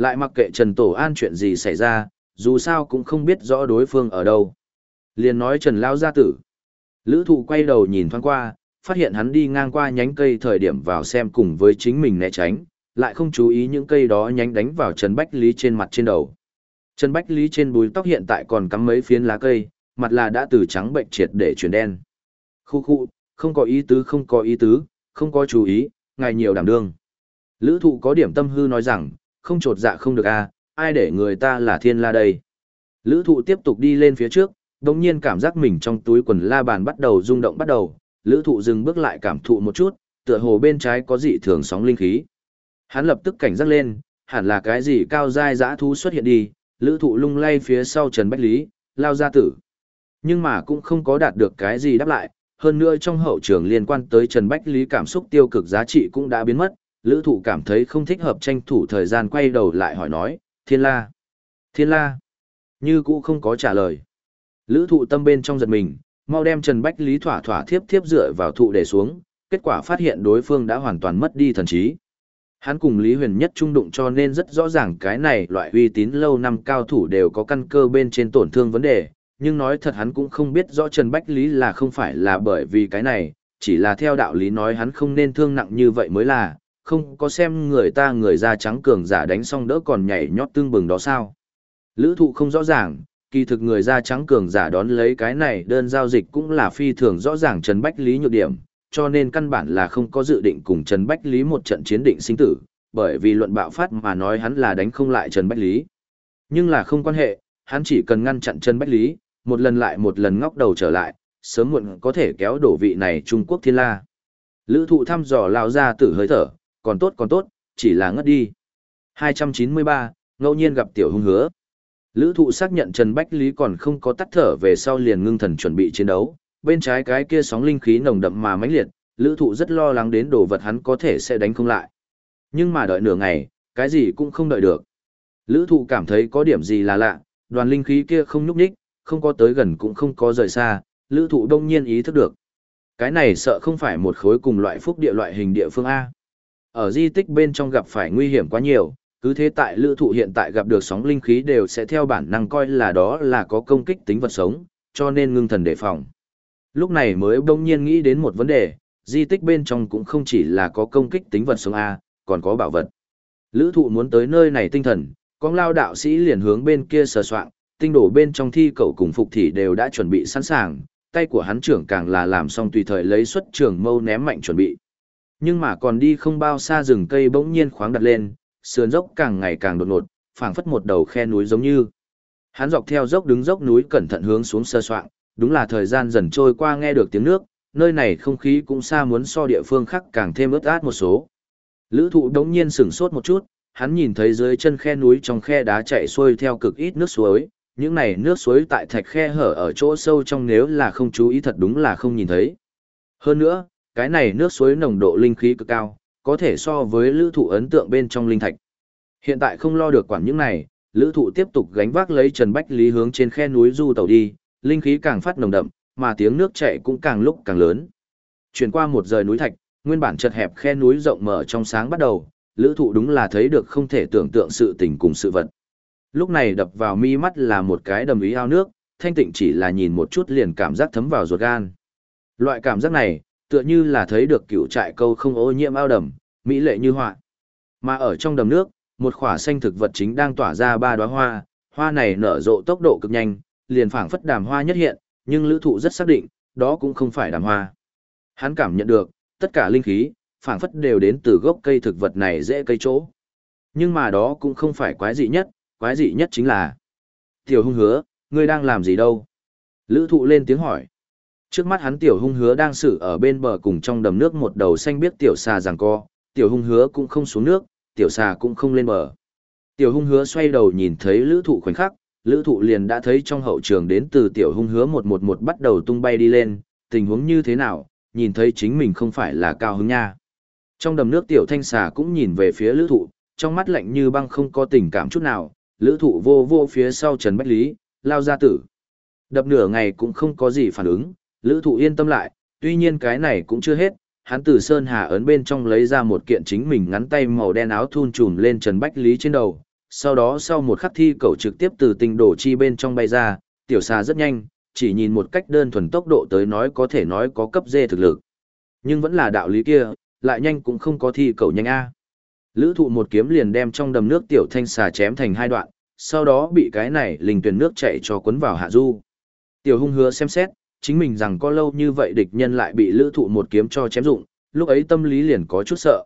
Lại mặc kệ Trần Tổ An chuyện gì xảy ra, dù sao cũng không biết rõ đối phương ở đâu. Liền nói Trần Lao gia tử. Lữ thụ quay đầu nhìn thoáng qua, phát hiện hắn đi ngang qua nhánh cây thời điểm vào xem cùng với chính mình né tránh, lại không chú ý những cây đó nhánh đánh vào Trần Bách Lý trên mặt trên đầu. Trần Bách Lý trên búi tóc hiện tại còn cắm mấy phiến lá cây, mặt là đã từ trắng bệnh triệt để chuyển đen. Khu khu, không có ý tứ không có ý tứ, không có chú ý, ngài nhiều đảm đương. Lữ thụ có điểm tâm hư nói rằng, không trột dạ không được a à, ai để người ta là thiên la đây. Lữ thụ tiếp tục đi lên phía trước, đồng nhiên cảm giác mình trong túi quần la bàn bắt đầu rung động bắt đầu, lữ thụ dừng bước lại cảm thụ một chút, tựa hồ bên trái có dị thường sóng linh khí. Hắn lập tức cảnh giác lên, hẳn là cái gì cao dai dã thú xuất hiện đi, lữ thụ lung lay phía sau Trần Bách Lý, lao ra tử. Nhưng mà cũng không có đạt được cái gì đáp lại, hơn nữa trong hậu trường liên quan tới Trần Bách Lý cảm xúc tiêu cực giá trị cũng đã biến mất, lữ thụ cảm thấy không thích hợp tranh thủ thời gian quay đầu lại hỏi nói, thiên la, thiên la, như cũ không có trả lời. Lữ thụ tâm bên trong giật mình, mau đem Trần Bách Lý thỏa thỏa thiếp thiếp dựa vào thụ để xuống, kết quả phát hiện đối phương đã hoàn toàn mất đi thần trí. Hắn cùng Lý Huyền nhất trung đụng cho nên rất rõ ràng cái này loại uy tín lâu năm cao thủ đều có căn cơ bên trên tổn thương vấn đề, nhưng nói thật hắn cũng không biết rõ Trần Bách Lý là không phải là bởi vì cái này, chỉ là theo đạo lý nói hắn không nên thương nặng như vậy mới là, không có xem người ta người da trắng cường giả đánh xong đỡ còn nhảy nhót tương bừng đó sao. Lữ thụ không rõ ràng, kỳ thực người da trắng cường giả đón lấy cái này đơn giao dịch cũng là phi thường rõ ràng Trần Bách Lý nhược điểm, cho nên căn bản là không có dự định cùng Trần Bách Lý một trận chiến định sinh tử, bởi vì luận bạo phát mà nói hắn là đánh không lại Trần Bách Lý. Nhưng là không quan hệ, hắn chỉ cần ngăn chặn Trần Bách Lý, một lần lại một lần ngóc đầu trở lại, sớm muộn có thể kéo đổ vị này Trung Quốc thiên la. Lữ thụ thăm dò lao ra tử hơi thở, còn tốt còn tốt, chỉ là ngất đi. 293, ngẫu nhiên gặp tiểu hung hứa. Lữ thụ xác nhận Trần Bách Lý còn không có tắt thở về sau liền ngưng thần chuẩn bị chiến đấu, bên trái cái kia sóng linh khí nồng đậm mà mãnh liệt, lữ thụ rất lo lắng đến đồ vật hắn có thể sẽ đánh không lại. Nhưng mà đợi nửa ngày, cái gì cũng không đợi được. Lữ thụ cảm thấy có điểm gì là lạ, đoàn linh khí kia không nhúc nhích, không có tới gần cũng không có rời xa, lữ thụ đông nhiên ý thức được. Cái này sợ không phải một khối cùng loại phúc địa loại hình địa phương A. Ở di tích bên trong gặp phải nguy hiểm quá nhiều, cứ thế tại lữ thụ hiện tại gặp được sóng linh khí đều sẽ theo bản năng coi là đó là có công kích tính vật sống, cho nên ngưng thần đề phòng. Lúc này mới bỗng nhiên nghĩ đến một vấn đề, di tích bên trong cũng không chỉ là có công kích tính vật sống A, còn có bảo vật. Lữ thụ muốn tới nơi này tinh thần, con lao đạo sĩ liền hướng bên kia sờ soạn, tinh đổ bên trong thi cậu cùng phục thị đều đã chuẩn bị sẵn sàng, tay của hắn trưởng càng là làm xong tùy thời lấy xuất trường mâu ném mạnh chuẩn bị. Nhưng mà còn đi không bao xa rừng cây bỗng nhiên khoáng đặt lên, sườn dốc càng ngày càng đột ngột, phảng phất một đầu khe núi giống như. Hắn dọc theo dốc đứng dốc núi cẩn thận hướng xuống sơ soạn, đúng là thời gian dần trôi qua nghe được tiếng nước, nơi này không khí cũng xa muốn so địa phương khác càng thêm ướt át một số. Lữ thụ đống nhiên sửng sốt một chút, hắn nhìn thấy dưới chân khe núi trong khe đá chạy xuôi theo cực ít nước suối, những này nước suối tại thạch khe hở ở chỗ sâu trong nếu là không chú ý thật đúng là không nhìn thấy. Hơn nữa, cái này nước suối nồng độ linh khí cực cao, có thể so với lữ thụ ấn tượng bên trong linh thạch. Hiện tại không lo được quản những này, lữ thụ tiếp tục gánh vác lấy Trần Bách Lý hướng trên khe núi du tàu đi, linh khí càng phát nồng đậm, mà tiếng nước chảy cũng càng lúc càng lớn. Chuyển qua một rời núi thạch, nguyên bản chật hẹp khe núi rộng mở trong sáng bắt đầu, lữ thụ đúng là thấy được không thể tưởng tượng sự tình cùng sự vật. Lúc này đập vào mi mắt là một cái đầm ý ao nước, thanh tịnh chỉ là nhìn một chút liền cảm giác thấm vào ruột gan. Loại cảm giác này, tựa như là thấy được cựu trại câu không ô nhiễm ao đầm, mỹ lệ như họa. Mà ở trong đầm nước, một khỏa xanh thực vật chính đang tỏa ra ba đóa hoa, hoa này nở rộ tốc độ cực nhanh, liền phảng phất đàm hoa nhất hiện, nhưng lữ thụ rất xác định, đó cũng không phải đàm hoa. Hắn cảm nhận được, tất cả linh khí, phảng phất đều đến từ gốc cây thực vật này dễ cây chỗ. Nhưng mà đó cũng không phải quái dị nhất, quái dị nhất chính là Tiểu hung hứa, ngươi đang làm gì đâu? Lữ thụ lên tiếng hỏi. Trước mắt hắn tiểu hung hứa đang xử ở bên bờ cùng trong đầm nước một đầu xanh biết tiểu xà giằng co, tiểu hung hứa cũng không xuống nước, tiểu xà cũng không lên bờ. Tiểu hung hứa xoay đầu nhìn thấy lữ thụ khoảnh khắc, lữ thụ liền đã thấy trong hậu trường đến từ tiểu hung hứa 111 bắt đầu tung bay đi lên, tình huống như thế nào, nhìn thấy chính mình không phải là cao hứng nha. Trong đầm nước tiểu thanh xà cũng nhìn về phía lữ thụ, trong mắt lạnh như băng không có tình cảm chút nào, lữ thụ vô vô phía sau Trần Bách Lý, lao ra tử. Đập nửa ngày cũng không có gì phản ứng, lữ thụ yên tâm lại, tuy nhiên cái này cũng chưa hết, hắn từ sơn hà ấn bên trong lấy ra một kiện chính mình ngắn tay màu đen áo thun trùm lên Trần Bách Lý trên đầu, sau đó sau một khắc thi cầu trực tiếp từ tinh đổ chi bên trong bay ra, tiểu xà rất nhanh, chỉ nhìn một cách đơn thuần tốc độ tới nói có thể nói có cấp dê thực lực. Nhưng vẫn là đạo lý kia, lại nhanh cũng không có thi cầu nhanh A. Lữ thụ một kiếm liền đem trong đầm nước tiểu thanh xà chém thành hai đoạn, sau đó bị cái này linh tuyển nước chạy cho cuốn vào hạ du. Tiểu hung hứa xem xét, chính mình rằng có lâu như vậy địch nhân lại bị lữ thụ một kiếm cho chém dụng, lúc ấy tâm lý liền có chút sợ.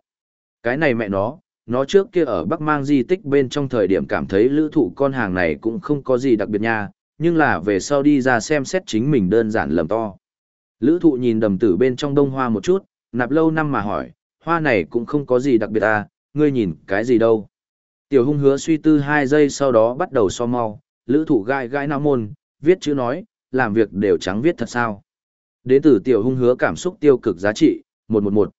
Cái này mẹ nó, nó trước kia ở Bắc Mang di tích bên trong thời điểm cảm thấy lữ thụ con hàng này cũng không có gì đặc biệt nha, nhưng là về sau đi ra xem xét chính mình đơn giản lầm to. Lữ thụ nhìn đầm tử bên trong đông hoa một chút, nạp lâu năm mà hỏi, hoa này cũng không có gì đặc biệt à, ngươi nhìn cái gì đâu. Tiểu hung hứa suy tư hai giây sau đó bắt đầu so mau, lữ thụ gai gai não môn, viết chữ nói, làm việc đều trắng viết thật sao. Đến từ tiểu hung hứa cảm xúc tiêu cực giá trị, 111.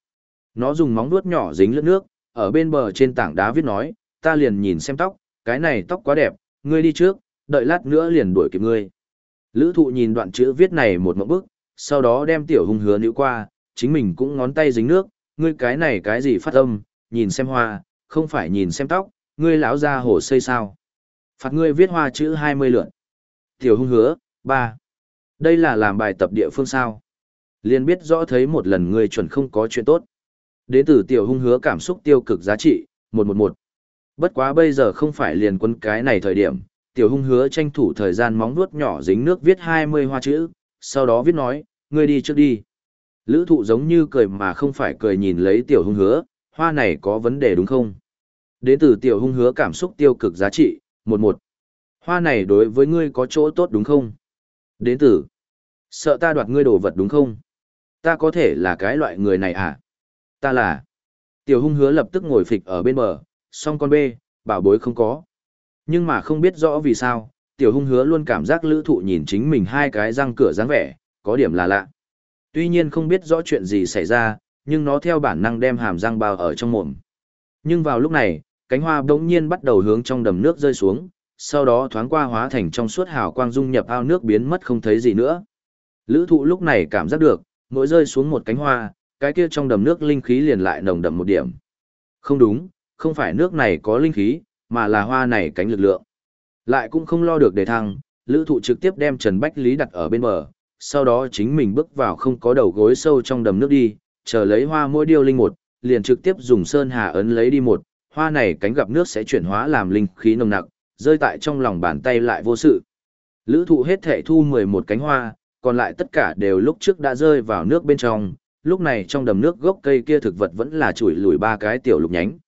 Nó dùng móng vuốt nhỏ dính lướt nước, ở bên bờ trên tảng đá viết nói, ta liền nhìn xem tóc, cái này tóc quá đẹp, ngươi đi trước, đợi lát nữa liền đuổi kịp ngươi. Lữ thụ nhìn đoạn chữ viết này một mẫu bức, sau đó đem tiểu hung hứa nữ qua, chính mình cũng ngón tay dính nước, ngươi cái này cái gì phát âm, nhìn xem hoa, không phải nhìn xem tóc, ngươi lão ra hồ xây sao. Phạt ngươi viết hoa chữ 20 lượn. Tiểu hung hứa, 3. Đây là làm bài tập địa phương sao. Liên biết rõ thấy một lần người chuẩn không có chuyện tốt. Đến từ tiểu hung hứa cảm xúc tiêu cực giá trị, 111. Bất quá bây giờ không phải liền quân cái này thời điểm, tiểu hung hứa tranh thủ thời gian móng nuốt nhỏ dính nước viết 20 hoa chữ, sau đó viết nói, ngươi đi trước đi. Lữ thụ giống như cười mà không phải cười nhìn lấy tiểu hung hứa, hoa này có vấn đề đúng không? Đến từ tiểu hung hứa cảm xúc tiêu cực giá trị, 11. Hoa này đối với ngươi có chỗ tốt đúng không? Đến từ, sợ ta đoạt ngươi đồ vật đúng không? Ta có thể là cái loại người này à? Ta là, tiểu hung hứa lập tức ngồi phịch ở bên bờ, song con bê, bảo bối không có. Nhưng mà không biết rõ vì sao, tiểu hung hứa luôn cảm giác lữ thụ nhìn chính mình hai cái răng cửa dáng vẻ, có điểm là lạ. Tuy nhiên không biết rõ chuyện gì xảy ra, nhưng nó theo bản năng đem hàm răng bao ở trong mồm. Nhưng vào lúc này, cánh hoa bỗng nhiên bắt đầu hướng trong đầm nước rơi xuống, sau đó thoáng qua hóa thành trong suốt hào quang dung nhập ao nước biến mất không thấy gì nữa. Lữ thụ lúc này cảm giác được, mỗi rơi xuống một cánh hoa, cái kia trong đầm nước linh khí liền lại nồng đậm một điểm. Không đúng, không phải nước này có linh khí, mà là hoa này cánh lực lượng. Lại cũng không lo được đề thăng, lữ thụ trực tiếp đem Trần Bách Lý đặt ở bên bờ, sau đó chính mình bước vào không có đầu gối sâu trong đầm nước đi, chờ lấy hoa mỗi điêu linh một, liền trực tiếp dùng sơn hà ấn lấy đi một, hoa này cánh gặp nước sẽ chuyển hóa làm linh khí nồng nặc, rơi tại trong lòng bàn tay lại vô sự. Lữ thụ hết thể thu 11 cánh hoa, còn lại tất cả đều lúc trước đã rơi vào nước bên trong, lúc này trong đầm nước gốc cây kia thực vật vẫn là chuỗi lùi ba cái tiểu lục nhánh.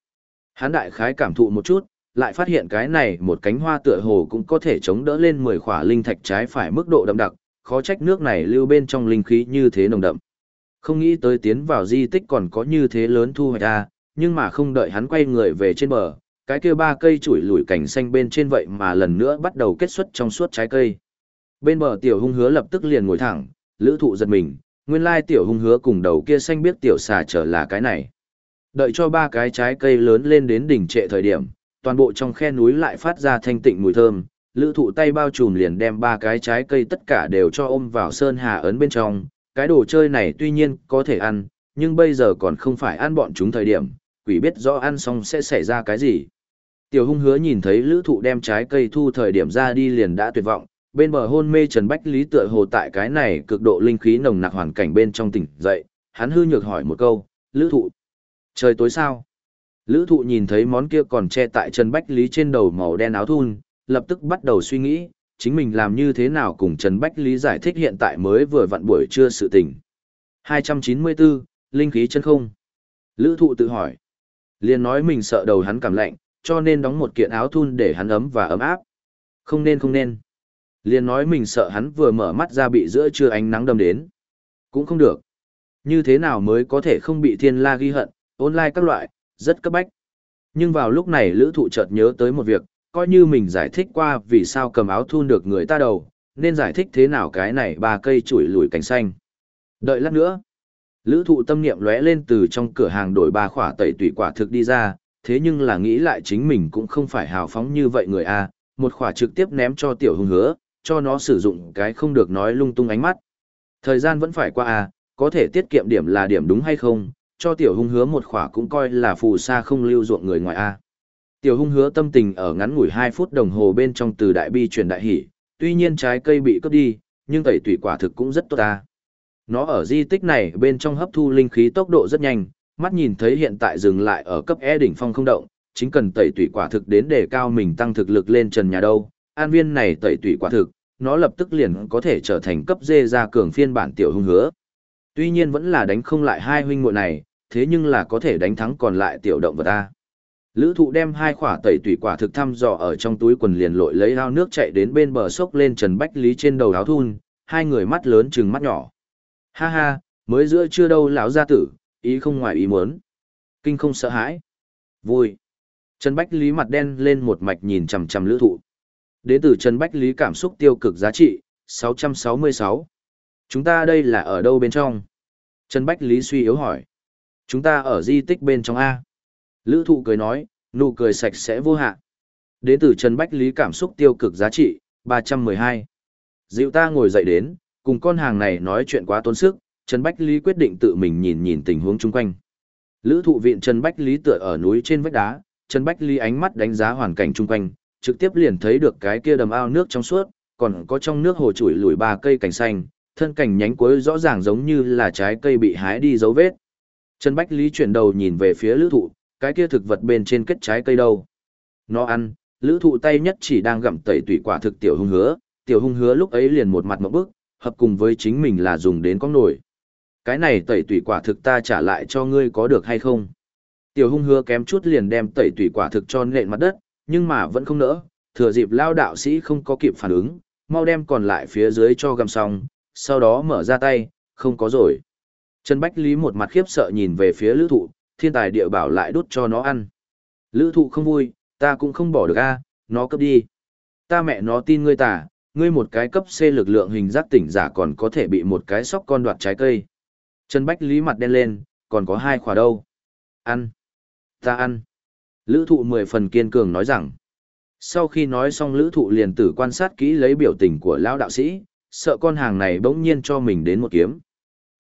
Hán đại khái cảm thụ một chút, lại phát hiện cái này một cánh hoa tựa hồ cũng có thể chống đỡ lên 10 khỏa linh thạch trái phải mức độ đậm đặc, khó trách nước này lưu bên trong linh khí như thế nồng đậm. Không nghĩ tới tiến vào di tích còn có như thế lớn thu hoạch ra, nhưng mà không đợi hắn quay người về trên bờ, cái kia ba cây chuỗi lùi cảnh xanh bên trên vậy mà lần nữa bắt đầu kết xuất trong suốt trái cây. Bên bờ tiểu hung hứa lập tức liền ngồi thẳng, lữ thụ giật mình, nguyên lai tiểu hung hứa cùng đầu kia xanh biết tiểu xà trở là cái này. Đợi cho ba cái trái cây lớn lên đến đỉnh trệ thời điểm, toàn bộ trong khe núi lại phát ra thanh tịnh mùi thơm, lữ thụ tay bao trùm liền đem ba cái trái cây tất cả đều cho ôm vào sơn hà ấn bên trong, cái đồ chơi này tuy nhiên có thể ăn, nhưng bây giờ còn không phải ăn bọn chúng thời điểm, quỷ biết rõ ăn xong sẽ xảy ra cái gì. Tiểu hung hứa nhìn thấy lữ thụ đem trái cây thu thời điểm ra đi liền đã tuyệt vọng, bên bờ hôn mê Trần Bách Lý tựa hồ tại cái này cực độ linh khí nồng nặc hoàn cảnh bên trong tỉnh dậy, hắn hư nhược hỏi một câu, lữ thụ, trời tối sao? Lữ thụ nhìn thấy món kia còn che tại Trần Bách Lý trên đầu màu đen áo thun, lập tức bắt đầu suy nghĩ, chính mình làm như thế nào cùng Trần Bách Lý giải thích hiện tại mới vừa vặn buổi trưa sự tình. 294, Linh khí chân không. Lữ thụ tự hỏi. liền nói mình sợ đầu hắn cảm lạnh, cho nên đóng một kiện áo thun để hắn ấm và ấm áp. Không nên không nên. liền nói mình sợ hắn vừa mở mắt ra bị giữa trưa ánh nắng đâm đến. Cũng không được. Như thế nào mới có thể không bị thiên la ghi hận, online các loại, rất cấp bách. Nhưng vào lúc này lữ thụ chợt nhớ tới một việc, coi như mình giải thích qua vì sao cầm áo thun được người ta đầu, nên giải thích thế nào cái này ba cây chuỗi lùi cánh xanh. Đợi lát nữa, lữ thụ tâm niệm lóe lên từ trong cửa hàng đổi ba khỏa tẩy tủy quả thực đi ra, thế nhưng là nghĩ lại chính mình cũng không phải hào phóng như vậy người a một khỏa trực tiếp ném cho tiểu hung hứa, cho nó sử dụng cái không được nói lung tung ánh mắt. Thời gian vẫn phải qua a có thể tiết kiệm điểm là điểm đúng hay không, cho tiểu hung hứa một khỏa cũng coi là phù sa không lưu ruộng người ngoài a Tiểu hung hứa tâm tình ở ngắn ngủi 2 phút đồng hồ bên trong từ đại bi chuyển đại hỷ, tuy nhiên trái cây bị cướp đi, nhưng tẩy tủy quả thực cũng rất tốt ta. Nó ở di tích này bên trong hấp thu linh khí tốc độ rất nhanh, mắt nhìn thấy hiện tại dừng lại ở cấp E đỉnh phong không động, chính cần tẩy tủy quả thực đến để cao mình tăng thực lực lên trần nhà đâu. An viên này tẩy tủy quả thực, nó lập tức liền có thể trở thành cấp D ra cường phiên bản tiểu hung hứa. Tuy nhiên vẫn là đánh không lại hai huynh muội này, thế nhưng là có thể đánh thắng còn lại tiểu động vật ta. Lữ thụ đem hai khỏa tẩy tủy quả thực thăm dò ở trong túi quần liền lội lấy ao nước chạy đến bên bờ sốc lên Trần Bách Lý trên đầu áo thun, hai người mắt lớn trừng mắt nhỏ. Ha ha, mới giữa chưa đâu lão gia tử, ý không ngoài ý muốn. Kinh không sợ hãi. Vui. Trần Bách Lý mặt đen lên một mạch nhìn chằm chằm lữ thụ. Đến từ Trần Bách Lý cảm xúc tiêu cực giá trị, 666. Chúng ta đây là ở đâu bên trong? Trần Bách Lý suy yếu hỏi. Chúng ta ở di tích bên trong A. Lữ thụ cười nói, nụ cười sạch sẽ vô hạ. Đến từ Trần Bách Lý cảm xúc tiêu cực giá trị, 312. Dịu ta ngồi dậy đến, cùng con hàng này nói chuyện quá tốn sức, Trần Bách Lý quyết định tự mình nhìn nhìn tình huống chung quanh. Lữ thụ viện Trần Bách Lý tựa ở núi trên vách đá, Trần Bách Lý ánh mắt đánh giá hoàn cảnh chung quanh, trực tiếp liền thấy được cái kia đầm ao nước trong suốt, còn có trong nước hồ chuỗi lùi ba cây cảnh xanh, thân cảnh nhánh cuối rõ ràng giống như là trái cây bị hái đi dấu vết. Trần Bách Lý chuyển đầu nhìn về phía lữ thụ, cái kia thực vật bên trên kết trái cây đâu. Nó ăn, lữ thụ tay nhất chỉ đang gặm tẩy tủy quả thực tiểu hung hứa, tiểu hung hứa lúc ấy liền một mặt một bức, hợp cùng với chính mình là dùng đến con nổi. Cái này tẩy tủy quả thực ta trả lại cho ngươi có được hay không? Tiểu hung hứa kém chút liền đem tẩy tủy quả thực cho nện mặt đất, nhưng mà vẫn không nỡ, thừa dịp lao đạo sĩ không có kịp phản ứng, mau đem còn lại phía dưới cho găm xong, sau đó mở ra tay, không có rồi. Trần Bách Lý một mặt khiếp sợ nhìn về phía lữ thụ, thiên tài địa bảo lại đút cho nó ăn. Lữ thụ không vui, ta cũng không bỏ được a nó cấp đi. Ta mẹ nó tin ngươi tả, ngươi một cái cấp C lực lượng hình giác tỉnh giả còn có thể bị một cái sóc con đoạt trái cây. Trần Bách Lý mặt đen lên, còn có hai khỏa đâu. Ăn. Ta ăn. Lữ thụ mười phần kiên cường nói rằng. Sau khi nói xong lữ thụ liền tử quan sát kỹ lấy biểu tình của lão đạo sĩ, sợ con hàng này bỗng nhiên cho mình đến một kiếm.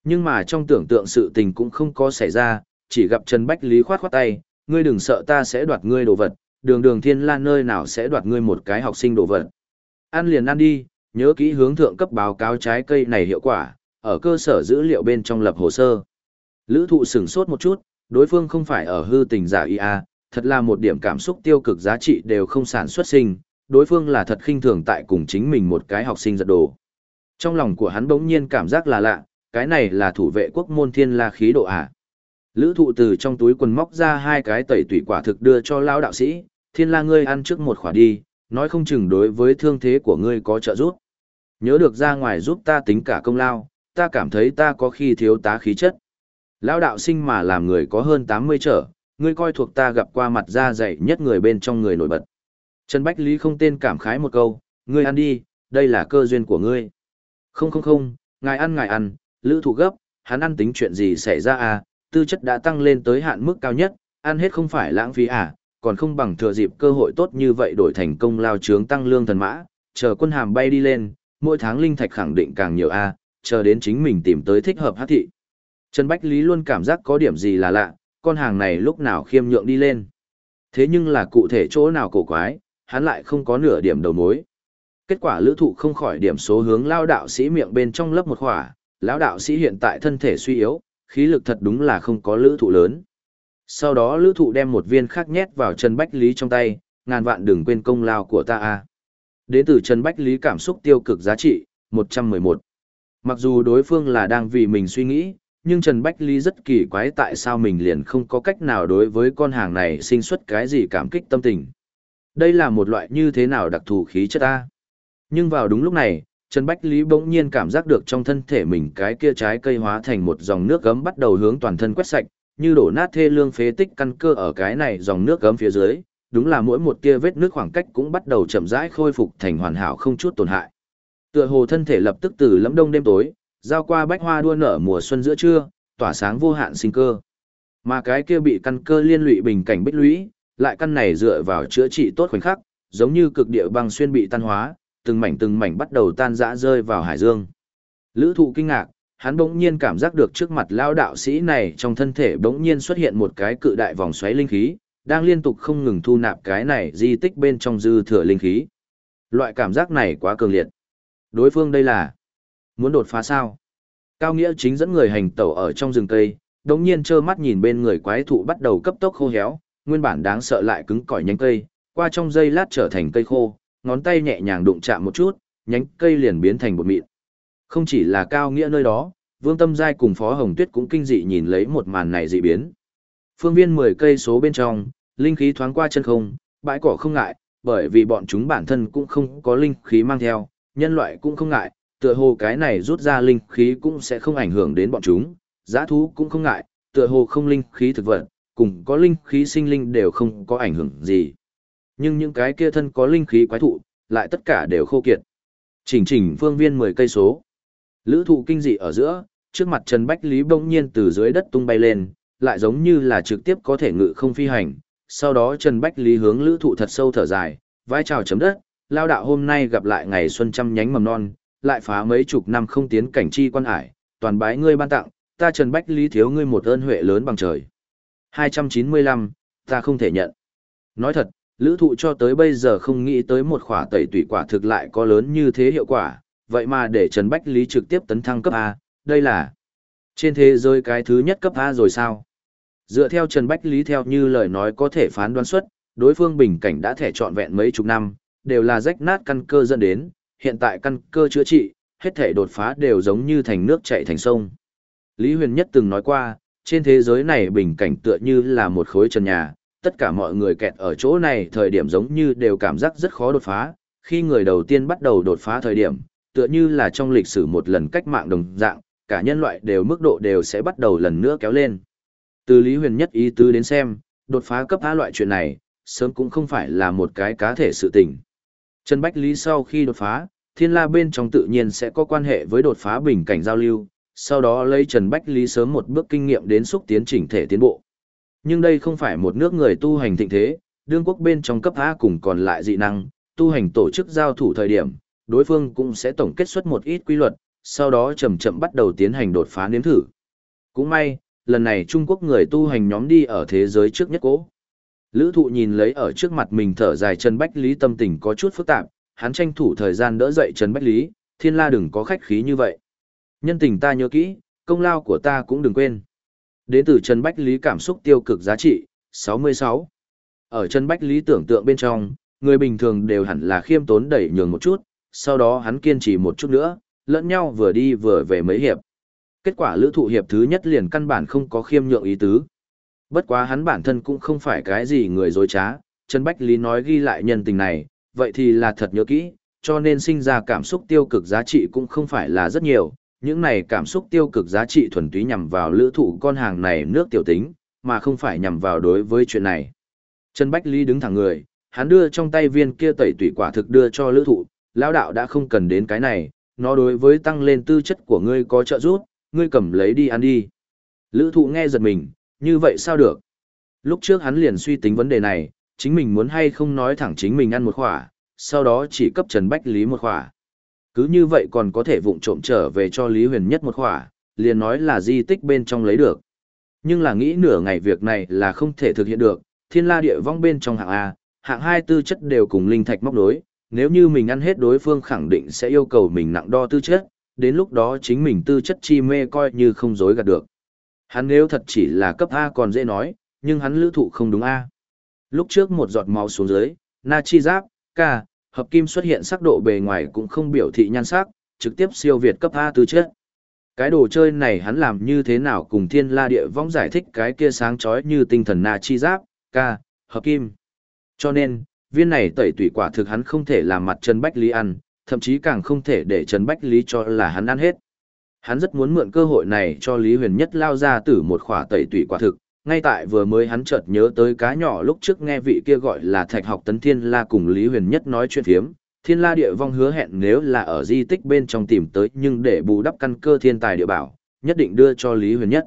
Nhưng mà trong tưởng tượng sự tình cũng không có xảy ra, chỉ gặp Trần Bách Lý khoát khoát tay, ngươi đừng sợ ta sẽ đoạt ngươi đồ vật, đường đường thiên la nơi nào sẽ đoạt ngươi một cái học sinh đồ vật. Ăn liền ăn đi, nhớ kỹ hướng thượng cấp báo cáo trái cây này hiệu quả, ở cơ sở dữ liệu bên trong lập hồ sơ. Lữ thụ sửng sốt một chút, đối phương không phải ở hư tình giả IA, à, thật là một điểm cảm xúc tiêu cực giá trị đều không sản xuất sinh, đối phương là thật khinh thường tại cùng chính mình một cái học sinh giật đồ. Trong lòng của hắn bỗng nhiên cảm giác là lạ, cái này là thủ vệ quốc môn thiên la khí độ à. Lữ thụ từ trong túi quần móc ra hai cái tẩy tủy quả thực đưa cho lao đạo sĩ, thiên la ngươi ăn trước một khỏa đi, nói không chừng đối với thương thế của ngươi có trợ giúp. Nhớ được ra ngoài giúp ta tính cả công lao, ta cảm thấy ta có khi thiếu tá khí chất. Lao đạo sinh mà làm người có hơn 80 trở, ngươi coi thuộc ta gặp qua mặt da dày nhất người bên trong người nổi bật. Trần Bách Lý không tên cảm khái một câu, ngươi ăn đi, đây là cơ duyên của ngươi. Không không không, ngài ăn ngài ăn, lữ thủ gấp, hắn ăn tính chuyện gì xảy ra à, tư chất đã tăng lên tới hạn mức cao nhất, ăn hết không phải lãng phí à, còn không bằng thừa dịp cơ hội tốt như vậy đổi thành công lao trướng tăng lương thần mã, chờ quân hàm bay đi lên, mỗi tháng linh thạch khẳng định càng nhiều a, chờ đến chính mình tìm tới thích hợp hát thị. Trần Bách Lý luôn cảm giác có điểm gì là lạ, con hàng này lúc nào khiêm nhượng đi lên. Thế nhưng là cụ thể chỗ nào cổ quái, hắn lại không có nửa điểm đầu mối. Kết quả lữ thụ không khỏi điểm số hướng lao đạo sĩ miệng bên trong lớp một khỏa, lão đạo sĩ hiện tại thân thể suy yếu, khí lực thật đúng là không có lữ thụ lớn. Sau đó lữ thụ đem một viên khác nhét vào Trần Bách Lý trong tay, ngàn vạn đừng quên công lao của ta a Đến từ Trần Bách Lý cảm xúc tiêu cực giá trị, 111. Mặc dù đối phương là đang vì mình suy nghĩ, nhưng Trần Bách Lý rất kỳ quái tại sao mình liền không có cách nào đối với con hàng này sinh xuất cái gì cảm kích tâm tình. Đây là một loại như thế nào đặc thù khí chất ta. Nhưng vào đúng lúc này, Trần Bách Lý bỗng nhiên cảm giác được trong thân thể mình cái kia trái cây hóa thành một dòng nước gấm bắt đầu hướng toàn thân quét sạch, như đổ nát thê lương phế tích căn cơ ở cái này dòng nước gấm phía dưới, đúng là mỗi một tia vết nước khoảng cách cũng bắt đầu chậm rãi khôi phục thành hoàn hảo không chút tổn hại. Tựa hồ thân thể lập tức từ lẫm đông đêm tối, giao qua bách hoa đua nở mùa xuân giữa trưa, tỏa sáng vô hạn sinh cơ. Mà cái kia bị căn cơ liên lụy bình cảnh bích lũy, lại căn này dựa vào chữa trị tốt khoảnh khắc, giống như cực địa băng xuyên bị tan hóa, từng mảnh từng mảnh bắt đầu tan rã rơi vào hải dương. Lữ thụ kinh ngạc, hắn bỗng nhiên cảm giác được trước mặt lao đạo sĩ này trong thân thể bỗng nhiên xuất hiện một cái cự đại vòng xoáy linh khí, đang liên tục không ngừng thu nạp cái này di tích bên trong dư thừa linh khí. Loại cảm giác này quá cường liệt. Đối phương đây là muốn đột phá sao? Cao Nghĩa chính dẫn người hành tẩu ở trong rừng cây, đống nhiên trơ mắt nhìn bên người quái thụ bắt đầu cấp tốc khô héo, nguyên bản đáng sợ lại cứng cỏi nhánh cây, qua trong giây lát trở thành cây khô, ngón tay nhẹ nhàng đụng chạm một chút, nhánh cây liền biến thành bột mịn. Không chỉ là Cao Nghĩa nơi đó, Vương Tâm Giai cùng Phó Hồng Tuyết cũng kinh dị nhìn lấy một màn này dị biến. Phương viên 10 cây số bên trong, linh khí thoáng qua chân không, bãi cỏ không ngại, bởi vì bọn chúng bản thân cũng không có linh khí mang theo, nhân loại cũng không ngại, tựa hồ cái này rút ra linh khí cũng sẽ không ảnh hưởng đến bọn chúng, giã thú cũng không ngại, tựa hồ không linh khí thực vật, cùng có linh khí sinh linh đều không có ảnh hưởng gì. Nhưng những cái kia thân có linh khí quái thụ, lại tất cả đều khô kiệt. Chỉnh chỉnh phương viên 10 cây số. Lữ thụ kinh dị ở giữa, trước mặt Trần Bách Lý bỗng nhiên từ dưới đất tung bay lên, lại giống như là trực tiếp có thể ngự không phi hành. Sau đó Trần Bách Lý hướng lữ thụ thật sâu thở dài, vai trào chấm đất, lao đạo hôm nay gặp lại ngày xuân trăm nhánh mầm non, lại phá mấy chục năm không tiến cảnh chi quan hải, toàn bái ngươi ban tặng, ta Trần Bách Lý thiếu ngươi một ơn huệ lớn bằng trời. 295, ta không thể nhận. Nói thật, lữ thụ cho tới bây giờ không nghĩ tới một khỏa tẩy tủy quả thực lại có lớn như thế hiệu quả, vậy mà để Trần Bách Lý trực tiếp tấn thăng cấp A, đây là trên thế giới cái thứ nhất cấp A rồi sao? Dựa theo Trần Bách Lý theo như lời nói có thể phán đoán xuất, đối phương bình cảnh đã thể trọn vẹn mấy chục năm, đều là rách nát căn cơ dẫn đến, hiện tại căn cơ chữa trị, hết thể đột phá đều giống như thành nước chảy thành sông. Lý Huyền Nhất từng nói qua, trên thế giới này bình cảnh tựa như là một khối trần nhà, tất cả mọi người kẹt ở chỗ này thời điểm giống như đều cảm giác rất khó đột phá, khi người đầu tiên bắt đầu đột phá thời điểm, tựa như là trong lịch sử một lần cách mạng đồng dạng, cả nhân loại đều mức độ đều sẽ bắt đầu lần nữa kéo lên. Từ Lý Huyền Nhất ý tứ đến xem, đột phá cấp A loại chuyện này, sớm cũng không phải là một cái cá thể sự tình. Trần Bách Lý sau khi đột phá, thiên la bên trong tự nhiên sẽ có quan hệ với đột phá bình cảnh giao lưu, sau đó lấy Trần Bách Lý sớm một bước kinh nghiệm đến xúc tiến chỉnh thể tiến bộ. Nhưng đây không phải một nước người tu hành thịnh thế, đương quốc bên trong cấp A cùng còn lại dị năng, tu hành tổ chức giao thủ thời điểm, đối phương cũng sẽ tổng kết xuất một ít quy luật, sau đó chậm chậm bắt đầu tiến hành đột phá nếm thử. Cũng may, lần này Trung Quốc người tu hành nhóm đi ở thế giới trước nhất cố. Lữ thụ nhìn lấy ở trước mặt mình thở dài Trần Bách Lý tâm tình có chút phức tạp, hắn tranh thủ thời gian đỡ dậy Trần Bách Lý, thiên la đừng có khách khí như vậy. Nhân tình ta nhớ kỹ, công lao của ta cũng đừng quên. Đến từ Trần Bách Lý cảm xúc tiêu cực giá trị, 66. Ở Trần Bách Lý tưởng tượng bên trong, người bình thường đều hẳn là khiêm tốn đẩy nhường một chút, sau đó hắn kiên trì một chút nữa, lẫn nhau vừa đi vừa về mấy hiệp. Kết quả lữ thụ hiệp thứ nhất liền căn bản không có khiêm nhượng ý tứ. Bất quá hắn bản thân cũng không phải cái gì người dối trá, Trần Bách Lý nói ghi lại nhân tình này, vậy thì là thật nhớ kỹ, cho nên sinh ra cảm xúc tiêu cực giá trị cũng không phải là rất nhiều, những này cảm xúc tiêu cực giá trị thuần túy nhằm vào lữ thụ con hàng này nước tiểu tính, mà không phải nhằm vào đối với chuyện này. Trần Bách Lý đứng thẳng người, hắn đưa trong tay viên kia tẩy tủy quả thực đưa cho lữ thụ, lão đạo đã không cần đến cái này, nó đối với tăng lên tư chất của ngươi có trợ giúp, ngươi cầm lấy đi ăn đi. Lữ thụ nghe giật mình, như vậy sao được? Lúc trước hắn liền suy tính vấn đề này, chính mình muốn hay không nói thẳng chính mình ăn một khỏa, sau đó chỉ cấp Trần Bách Lý một khỏa. Cứ như vậy còn có thể vụng trộm trở về cho Lý Huyền Nhất một khỏa, liền nói là di tích bên trong lấy được. Nhưng là nghĩ nửa ngày việc này là không thể thực hiện được, thiên la địa vong bên trong hạng A, hạng hai tư chất đều cùng linh thạch móc đối, nếu như mình ăn hết đối phương khẳng định sẽ yêu cầu mình nặng đo tư chất, đến lúc đó chính mình tư chất chi mê coi như không dối gạt được. Hắn nếu thật chỉ là cấp A còn dễ nói, nhưng hắn lữ thụ không đúng A. Lúc trước một giọt máu xuống dưới, na chi giáp, ca, hợp kim xuất hiện sắc độ bề ngoài cũng không biểu thị nhan sắc, trực tiếp siêu việt cấp A tư chất. Cái đồ chơi này hắn làm như thế nào cùng thiên la địa vong giải thích cái kia sáng chói như tinh thần na chi giáp, ca, hợp kim. Cho nên, viên này tẩy tủy quả thực hắn không thể làm mặt Trần Bách Lý ăn, thậm chí càng không thể để Trần Bách Lý cho là hắn ăn hết. Hắn rất muốn mượn cơ hội này cho Lý Huyền Nhất lao ra tử một khỏa tẩy tủy quả thực, ngay tại vừa mới hắn chợt nhớ tới cá nhỏ lúc trước nghe vị kia gọi là Thạch học tấn Thiên La cùng Lý Huyền Nhất nói chuyện thiếm, Thiên La địa vong hứa hẹn nếu là ở di tích bên trong tìm tới nhưng để bù đắp căn cơ thiên tài địa bảo, nhất định đưa cho Lý Huyền Nhất.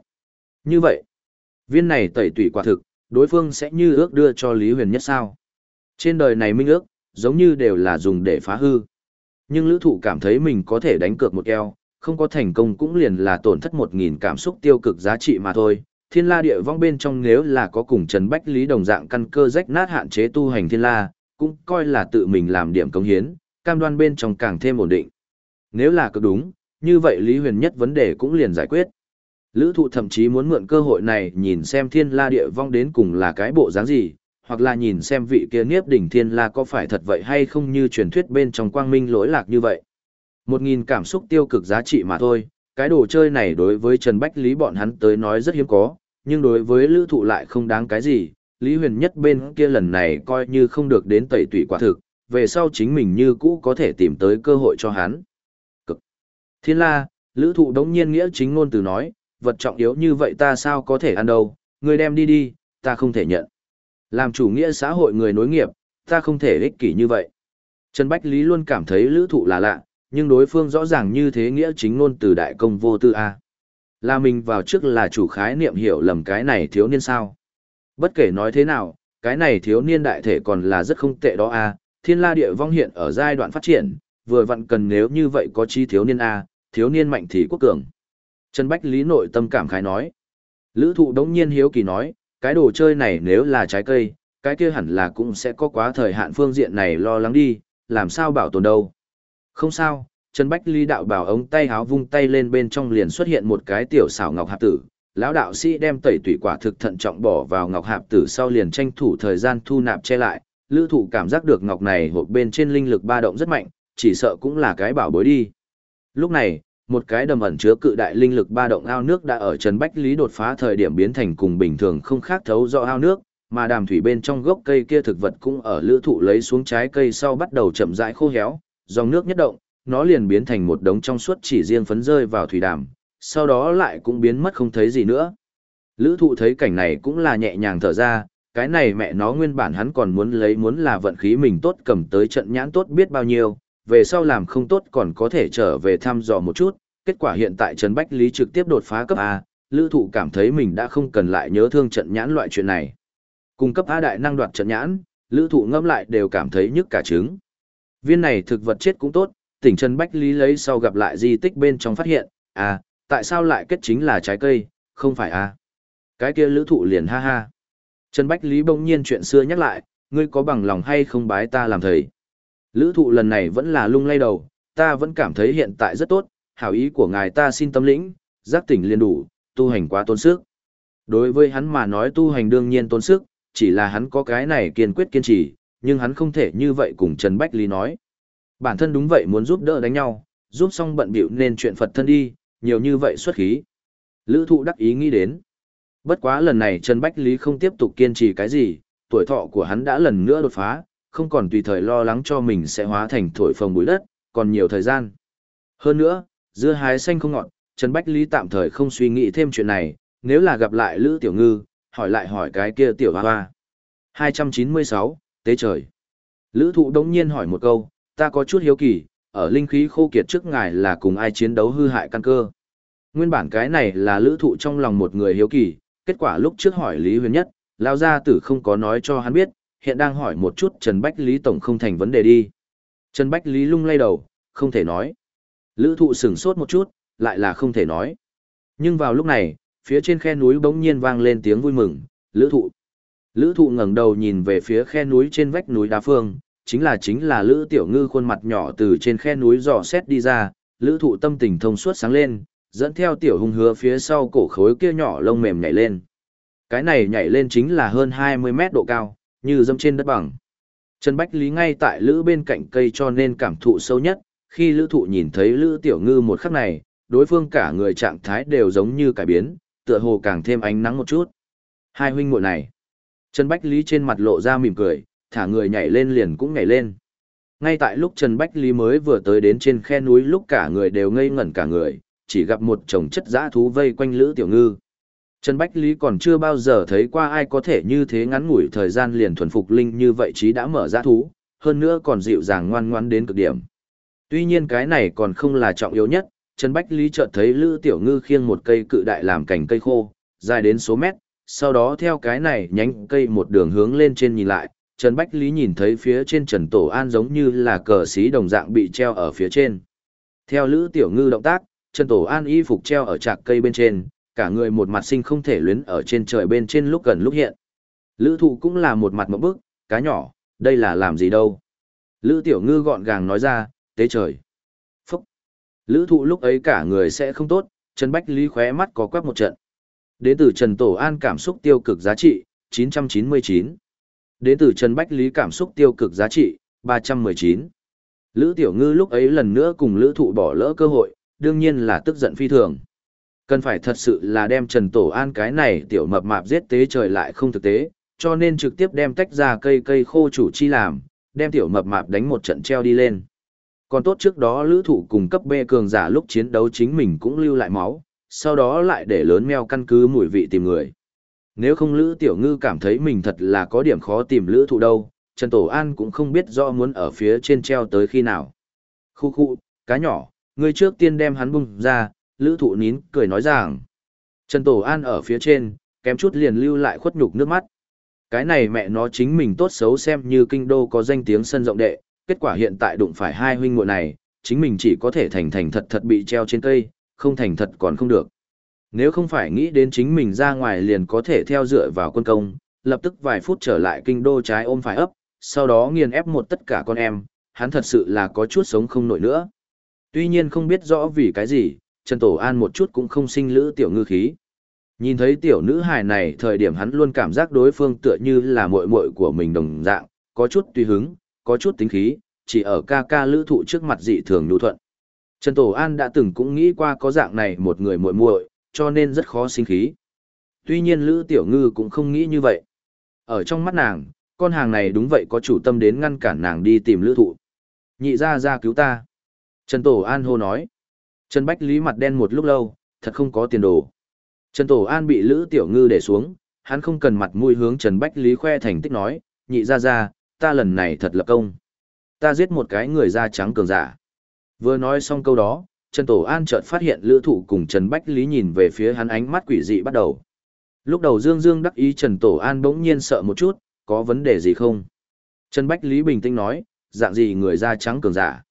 Như vậy, viên này tẩy tủy quả thực, đối phương sẽ như ước đưa cho Lý Huyền Nhất sao? Trên đời này minh ước, giống như đều là dùng để phá hư. Nhưng lữ thụ cảm thấy mình có thể đánh cược một eo, không có thành công cũng liền là tổn thất 1.000 cảm xúc tiêu cực giá trị mà thôi. Thiên la địa vong bên trong nếu là có cùng Trần Bách Lý đồng dạng căn cơ rách nát hạn chế tu hành thiên la, cũng coi là tự mình làm điểm công hiến, cam đoan bên trong càng thêm ổn định. Nếu là cực đúng, như vậy Lý Huyền nhất vấn đề cũng liền giải quyết. Lữ thụ thậm chí muốn mượn cơ hội này nhìn xem thiên la địa vong đến cùng là cái bộ dáng gì, hoặc là nhìn xem vị kia niếp đỉnh thiên la có phải thật vậy hay không như truyền thuyết bên trong quang minh lỗi lạc như vậy. Một nghìn cảm xúc tiêu cực giá trị mà thôi, cái đồ chơi này đối với Trần Bách Lý bọn hắn tới nói rất hiếm có, nhưng đối với lữ thụ lại không đáng cái gì, Lý Huyền nhất bên kia lần này coi như không được đến tẩy tủy quả thực, về sau chính mình như cũ có thể tìm tới cơ hội cho hắn. Cực. Thiên la, lữ thụ đống nhiên nghĩa chính ngôn từ nói, vật trọng yếu như vậy ta sao có thể ăn đâu, người đem đi đi, ta không thể nhận. Làm chủ nghĩa xã hội người nối nghiệp, ta không thể ích kỷ như vậy. Trần Bách Lý luôn cảm thấy lữ thụ là lạ, nhưng đối phương rõ ràng như thế nghĩa chính ngôn từ đại công vô tư A. Là mình vào trước là chủ khái niệm hiểu lầm cái này thiếu niên sao. Bất kể nói thế nào, cái này thiếu niên đại thể còn là rất không tệ đó A, thiên la địa vong hiện ở giai đoạn phát triển, vừa vặn cần nếu như vậy có chi thiếu niên A, thiếu niên mạnh thì quốc cường. Trần Bách Lý nội tâm cảm khái nói. Lữ thụ đống nhiên hiếu kỳ nói, cái đồ chơi này nếu là trái cây, cái kia hẳn là cũng sẽ có quá thời hạn phương diện này lo lắng đi, làm sao bảo tồn đâu. Không sao, Trần Bách Ly đạo bảo ống tay háo vung tay lên bên trong liền xuất hiện một cái tiểu xảo ngọc hạp tử. Lão đạo sĩ đem tẩy tủy quả thực thận trọng bỏ vào ngọc hạp tử sau liền tranh thủ thời gian thu nạp che lại. Lữ thụ cảm giác được ngọc này hộp bên trên linh lực ba động rất mạnh, chỉ sợ cũng là cái bảo bối đi. Lúc này, một cái đầm ẩn chứa cự đại linh lực ba động ao nước đã ở Trần Bách Lý đột phá thời điểm biến thành cùng bình thường không khác thấu do ao nước, mà đàm thủy bên trong gốc cây kia thực vật cũng ở lữ thụ lấy xuống trái cây sau bắt đầu chậm rãi khô héo, dòng nước nhất động, nó liền biến thành một đống trong suốt chỉ riêng phấn rơi vào thủy đàm, sau đó lại cũng biến mất không thấy gì nữa. Lữ thụ thấy cảnh này cũng là nhẹ nhàng thở ra, cái này mẹ nó nguyên bản hắn còn muốn lấy muốn là vận khí mình tốt cầm tới trận nhãn tốt biết bao nhiêu, về sau làm không tốt còn có thể trở về thăm dò một chút, kết quả hiện tại Trần Bách Lý trực tiếp đột phá cấp A, lữ thụ cảm thấy mình đã không cần lại nhớ thương trận nhãn loại chuyện này. Cung cấp A đại năng đoạt trận nhãn, lữ thụ ngâm lại đều cảm thấy nhức cả trứng. Viên này thực vật chết cũng tốt, tỉnh Trần Bách Lý lấy sau gặp lại di tích bên trong phát hiện, à, tại sao lại kết chính là trái cây, không phải à? Cái kia lữ thụ liền ha ha. Trần Bách Lý bỗng nhiên chuyện xưa nhắc lại, ngươi có bằng lòng hay không bái ta làm thầy. Lữ thụ lần này vẫn là lung lay đầu, ta vẫn cảm thấy hiện tại rất tốt, hảo ý của ngài ta xin tâm lĩnh, giác tỉnh liền đủ, tu hành quá tốn sức. Đối với hắn mà nói tu hành đương nhiên tốn sức, chỉ là hắn có cái này kiên quyết kiên trì, nhưng hắn không thể như vậy cùng Trần Bách Lý nói. Bản thân đúng vậy muốn giúp đỡ đánh nhau, giúp xong bận bịu nên chuyện Phật thân đi, nhiều như vậy xuất khí. Lữ thụ đắc ý nghĩ đến. Bất quá lần này Trần Bách Lý không tiếp tục kiên trì cái gì, tuổi thọ của hắn đã lần nữa đột phá, không còn tùy thời lo lắng cho mình sẽ hóa thành thổi phồng bụi đất, còn nhiều thời gian. Hơn nữa, dưa hái xanh không ngọt, Trần Bách Lý tạm thời không suy nghĩ thêm chuyện này, nếu là gặp lại Lữ Tiểu Ngư, hỏi lại hỏi cái kia Tiểu Hoa Hoa. 296, Tế Trời. Lữ thụ đống nhiên hỏi một câu, ta có chút hiếu kỳ, ở linh khí khô kiệt trước ngài là cùng ai chiến đấu hư hại căn cơ. Nguyên bản cái này là lữ thụ trong lòng một người hiếu kỳ, kết quả lúc trước hỏi Lý Huyền Nhất, lao gia tử không có nói cho hắn biết, hiện đang hỏi một chút Trần Bách Lý Tổng không thành vấn đề đi. Trần Bách Lý lung lay đầu, không thể nói. Lữ thụ sửng sốt một chút, lại là không thể nói. Nhưng vào lúc này, phía trên khe núi bỗng nhiên vang lên tiếng vui mừng, lữ thụ. Lữ thụ ngẩng đầu nhìn về phía khe núi trên vách núi đá phương, chính là chính là lữ tiểu ngư khuôn mặt nhỏ từ trên khe núi dò xét đi ra, lữ thụ tâm tình thông suốt sáng lên, dẫn theo tiểu hung hứa phía sau cổ khối kia nhỏ lông mềm nhảy lên. Cái này nhảy lên chính là hơn 20 mét độ cao, như dâm trên đất bằng. Trần Bách Lý ngay tại lữ bên cạnh cây cho nên cảm thụ sâu nhất, khi lữ thụ nhìn thấy lữ tiểu ngư một khắc này, đối phương cả người trạng thái đều giống như cải biến, tựa hồ càng thêm ánh nắng một chút. Hai huynh muội này. Trần Bách Lý trên mặt lộ ra mỉm cười, thả người nhảy lên liền cũng nhảy lên. Ngay tại lúc Trần Bách Lý mới vừa tới đến trên khe núi lúc cả người đều ngây ngẩn cả người, chỉ gặp một chồng chất dã thú vây quanh Lữ Tiểu Ngư. Trần Bách Lý còn chưa bao giờ thấy qua ai có thể như thế ngắn ngủi thời gian liền thuần phục linh như vậy chí đã mở dã thú, hơn nữa còn dịu dàng ngoan ngoãn đến cực điểm. Tuy nhiên cái này còn không là trọng yếu nhất, Trần Bách Lý chợt thấy Lữ Tiểu Ngư khiêng một cây cự đại làm cành cây khô, dài đến số mét, sau đó theo cái này nhánh cây một đường hướng lên trên nhìn lại, Trần Bách Lý nhìn thấy phía trên Trần Tổ An giống như là cờ xí đồng dạng bị treo ở phía trên. Theo Lữ Tiểu Ngư động tác, Trần Tổ An y phục treo ở trạc cây bên trên, cả người một mặt sinh không thể luyến ở trên trời bên trên lúc gần lúc hiện. Lữ thụ cũng là một mặt mẫu bức, cá nhỏ, đây là làm gì đâu. Lữ Tiểu Ngư gọn gàng nói ra, tế trời. Phúc. Lữ thụ lúc ấy cả người sẽ không tốt, Trần Bách Lý khóe mắt có quắc một trận. Đến từ Trần Tổ An cảm xúc tiêu cực giá trị, 999. Đến từ Trần Bách Lý cảm xúc tiêu cực giá trị, 319. Lữ Tiểu Ngư lúc ấy lần nữa cùng Lữ Thụ bỏ lỡ cơ hội, đương nhiên là tức giận phi thường. Cần phải thật sự là đem Trần Tổ An cái này tiểu mập mạp giết tế trời lại không thực tế, cho nên trực tiếp đem tách ra cây cây khô chủ chi làm, đem tiểu mập mạp đánh một trận treo đi lên. Còn tốt trước đó lữ thủ cùng cấp B cường giả lúc chiến đấu chính mình cũng lưu lại máu, sau đó lại để lớn meo căn cứ mùi vị tìm người. Nếu không Lữ Tiểu Ngư cảm thấy mình thật là có điểm khó tìm Lữ Thụ đâu, Trần Tổ An cũng không biết rõ muốn ở phía trên treo tới khi nào. Khu khu, cá nhỏ, người trước tiên đem hắn bung ra, Lữ Thụ nín cười nói rằng. Trần Tổ An ở phía trên, kém chút liền lưu lại khuất nhục nước mắt. Cái này mẹ nó chính mình tốt xấu xem như kinh đô có danh tiếng sân rộng đệ, kết quả hiện tại đụng phải hai huynh muội này, chính mình chỉ có thể thành thành thật thật bị treo trên cây, không thành thật còn không được. Nếu không phải nghĩ đến chính mình ra ngoài liền có thể theo dựa vào quân công, lập tức vài phút trở lại kinh đô trái ôm phải ấp, sau đó nghiền ép một tất cả con em, hắn thật sự là có chút sống không nổi nữa. Tuy nhiên không biết rõ vì cái gì, Trần Tổ An một chút cũng không sinh lữ tiểu ngư khí. Nhìn thấy tiểu nữ hài này thời điểm hắn luôn cảm giác đối phương tựa như là muội muội của mình đồng dạng, có chút tùy hứng, có chút tính khí, chỉ ở ca ca lữ thụ trước mặt dị thường nhu thuận. Trần Tổ An đã từng cũng nghĩ qua có dạng này một người muội muội, cho nên rất khó sinh khí. Tuy nhiên Lữ Tiểu Ngư cũng không nghĩ như vậy. Ở trong mắt nàng, con hàng này đúng vậy có chủ tâm đến ngăn cản nàng đi tìm Lữ Thụ. Nhị ra ra cứu ta. Trần Tổ An hô nói. Trần Bách Lý mặt đen một lúc lâu, thật không có tiền đồ. Trần Tổ An bị Lữ Tiểu Ngư để xuống, hắn không cần mặt mũi hướng Trần Bách Lý khoe thành tích nói, nhị ra ra, ta lần này thật lập công. Ta giết một cái người da trắng cường giả. Vừa nói xong câu đó, Trần Tổ An chợt phát hiện Lữ Thụ cùng Trần Bách Lý nhìn về phía hắn ánh mắt quỷ dị bắt đầu. Lúc đầu Dương Dương đắc ý Trần Tổ An bỗng nhiên sợ một chút, có vấn đề gì không? Trần Bách Lý bình tĩnh nói, dạng gì người da trắng cường giả?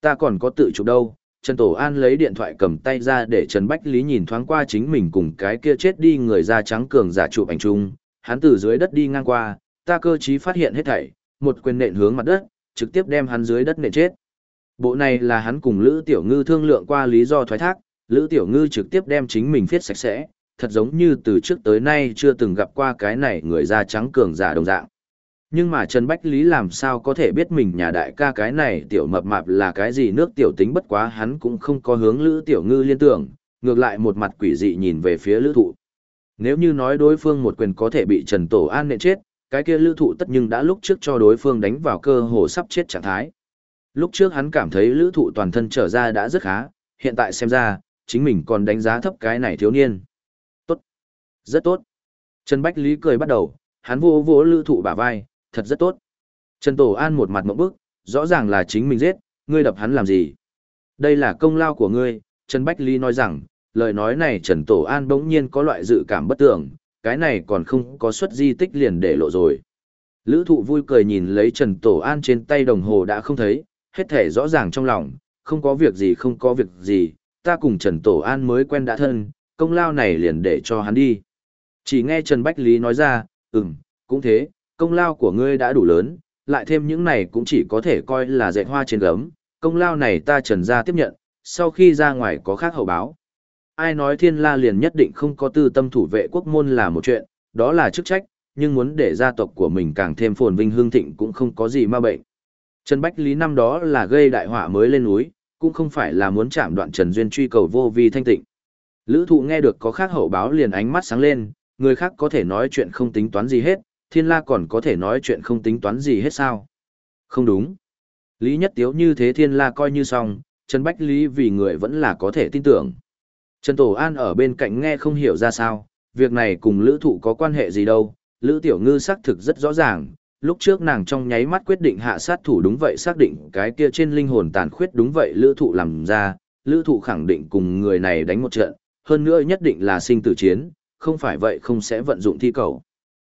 Ta còn có tự chụp đâu? Trần Tổ An lấy điện thoại cầm tay ra để Trần Bách Lý nhìn thoáng qua chính mình cùng cái kia chết đi người da trắng cường giả chụp ảnh chung, hắn từ dưới đất đi ngang qua, ta cơ trí phát hiện hết thảy, một quyền nện hướng mặt đất, trực tiếp đem hắn dưới đất nện chết. Bộ này là hắn cùng Lữ Tiểu Ngư thương lượng qua lý do thoái thác, Lữ Tiểu Ngư trực tiếp đem chính mình viết sạch sẽ, thật giống như từ trước tới nay chưa từng gặp qua cái này người da trắng cường giả đồng dạng. Nhưng mà Trần Bách Lý làm sao có thể biết mình nhà đại ca cái này tiểu mập mạp là cái gì nước tiểu tính bất quá hắn cũng không có hướng Lữ Tiểu Ngư liên tưởng, ngược lại một mặt quỷ dị nhìn về phía Lữ Thụ. Nếu như nói đối phương một quyền có thể bị Trần Tổ An nện chết, cái kia Lữ Thụ tất nhưng đã lúc trước cho đối phương đánh vào cơ hồ sắp chết trạng thái. Lúc trước hắn cảm thấy Lữ Thụ toàn thân trở ra đã rất khá, hiện tại xem ra, chính mình còn đánh giá thấp cái này thiếu niên. Tốt. Rất tốt. Trần Bách Lý cười bắt đầu, hắn vô vô Lữ Thụ bả vai, thật rất tốt. Trần Tổ An một mặt mộng bức, rõ ràng là chính mình giết, ngươi đập hắn làm gì? Đây là công lao của ngươi, Trần Bách Lý nói rằng, lời nói này Trần Tổ An bỗng nhiên có loại dự cảm bất tưởng, cái này còn không có xuất di tích liền để lộ rồi. Lữ thụ vui cười nhìn lấy Trần Tổ An trên tay đồng hồ đã không thấy, hết thể rõ ràng trong lòng, không có việc gì không có việc gì, ta cùng Trần Tổ An mới quen đã thân, công lao này liền để cho hắn đi. Chỉ nghe Trần Bách Lý nói ra, ừm, cũng thế, công lao của ngươi đã đủ lớn, lại thêm những này cũng chỉ có thể coi là dạy hoa trên gấm, công lao này ta trần ra tiếp nhận, sau khi ra ngoài có khác hậu báo. Ai nói thiên la liền nhất định không có tư tâm thủ vệ quốc môn là một chuyện, đó là chức trách, nhưng muốn để gia tộc của mình càng thêm phồn vinh hương thịnh cũng không có gì ma bệnh. Trần Bách Lý năm đó là gây đại họa mới lên núi, cũng không phải là muốn chạm đoạn Trần Duyên truy cầu vô vi thanh tịnh. Lữ thụ nghe được có khác hậu báo liền ánh mắt sáng lên, người khác có thể nói chuyện không tính toán gì hết, thiên la còn có thể nói chuyện không tính toán gì hết sao. Không đúng. Lý nhất tiếu như thế thiên la coi như xong, Trần Bách Lý vì người vẫn là có thể tin tưởng. Trần Tổ An ở bên cạnh nghe không hiểu ra sao, việc này cùng lữ thụ có quan hệ gì đâu, lữ tiểu ngư xác thực rất rõ ràng, lúc trước nàng trong nháy mắt quyết định hạ sát thủ đúng vậy xác định cái kia trên linh hồn tàn khuyết đúng vậy lữ thụ làm ra, lữ thụ khẳng định cùng người này đánh một trận, hơn nữa nhất định là sinh tử chiến, không phải vậy không sẽ vận dụng thi cầu.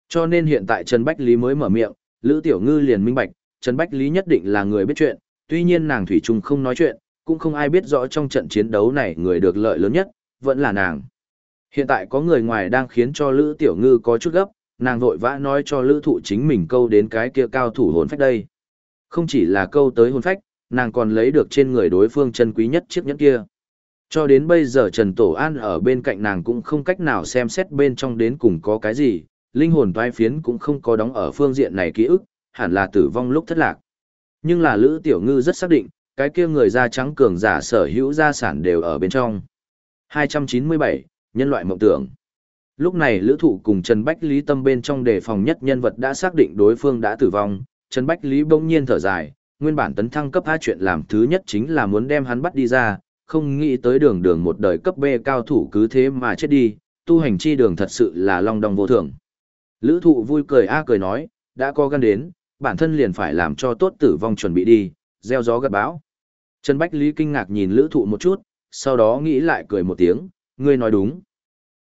Cho nên hiện tại Trần Bách Lý mới mở miệng, Lữ Tiểu Ngư liền minh bạch, Trần Bách Lý nhất định là người biết chuyện, tuy nhiên nàng Thủy Trung không nói chuyện, cũng không ai biết rõ trong trận chiến đấu này người được lợi lớn nhất, vẫn là nàng. Hiện tại có người ngoài đang khiến cho Lữ Tiểu Ngư có chút gấp, nàng vội vã nói cho Lữ Thụ chính mình câu đến cái kia cao thủ hồn phách đây. Không chỉ là câu tới hồn phách, nàng còn lấy được trên người đối phương chân quý nhất chiếc nhẫn kia. Cho đến bây giờ Trần Tổ An ở bên cạnh nàng cũng không cách nào xem xét bên trong đến cùng có cái gì, linh hồn toai phiến cũng không có đóng ở phương diện này ký ức, hẳn là tử vong lúc thất lạc. Nhưng là Lữ Tiểu Ngư rất xác định, cái kia người da trắng cường giả sở hữu gia sản đều ở bên trong. 297, nhân loại mộng tưởng. Lúc này Lữ Thụ cùng Trần Bách Lý tâm bên trong đề phòng nhất nhân vật đã xác định đối phương đã tử vong, Trần Bách Lý bỗng nhiên thở dài, nguyên bản tấn thăng cấp A chuyện làm thứ nhất chính là muốn đem hắn bắt đi ra, không nghĩ tới đường đường một đời cấp B cao thủ cứ thế mà chết đi, tu hành chi đường thật sự là long đong vô thường. Lữ thụ vui cười a cười nói, đã có gan đến, bản thân liền phải làm cho tốt tử vong chuẩn bị đi, gieo gió gặt bão. Trần Bách Lý kinh ngạc nhìn lữ thụ một chút, sau đó nghĩ lại cười một tiếng, ngươi nói đúng.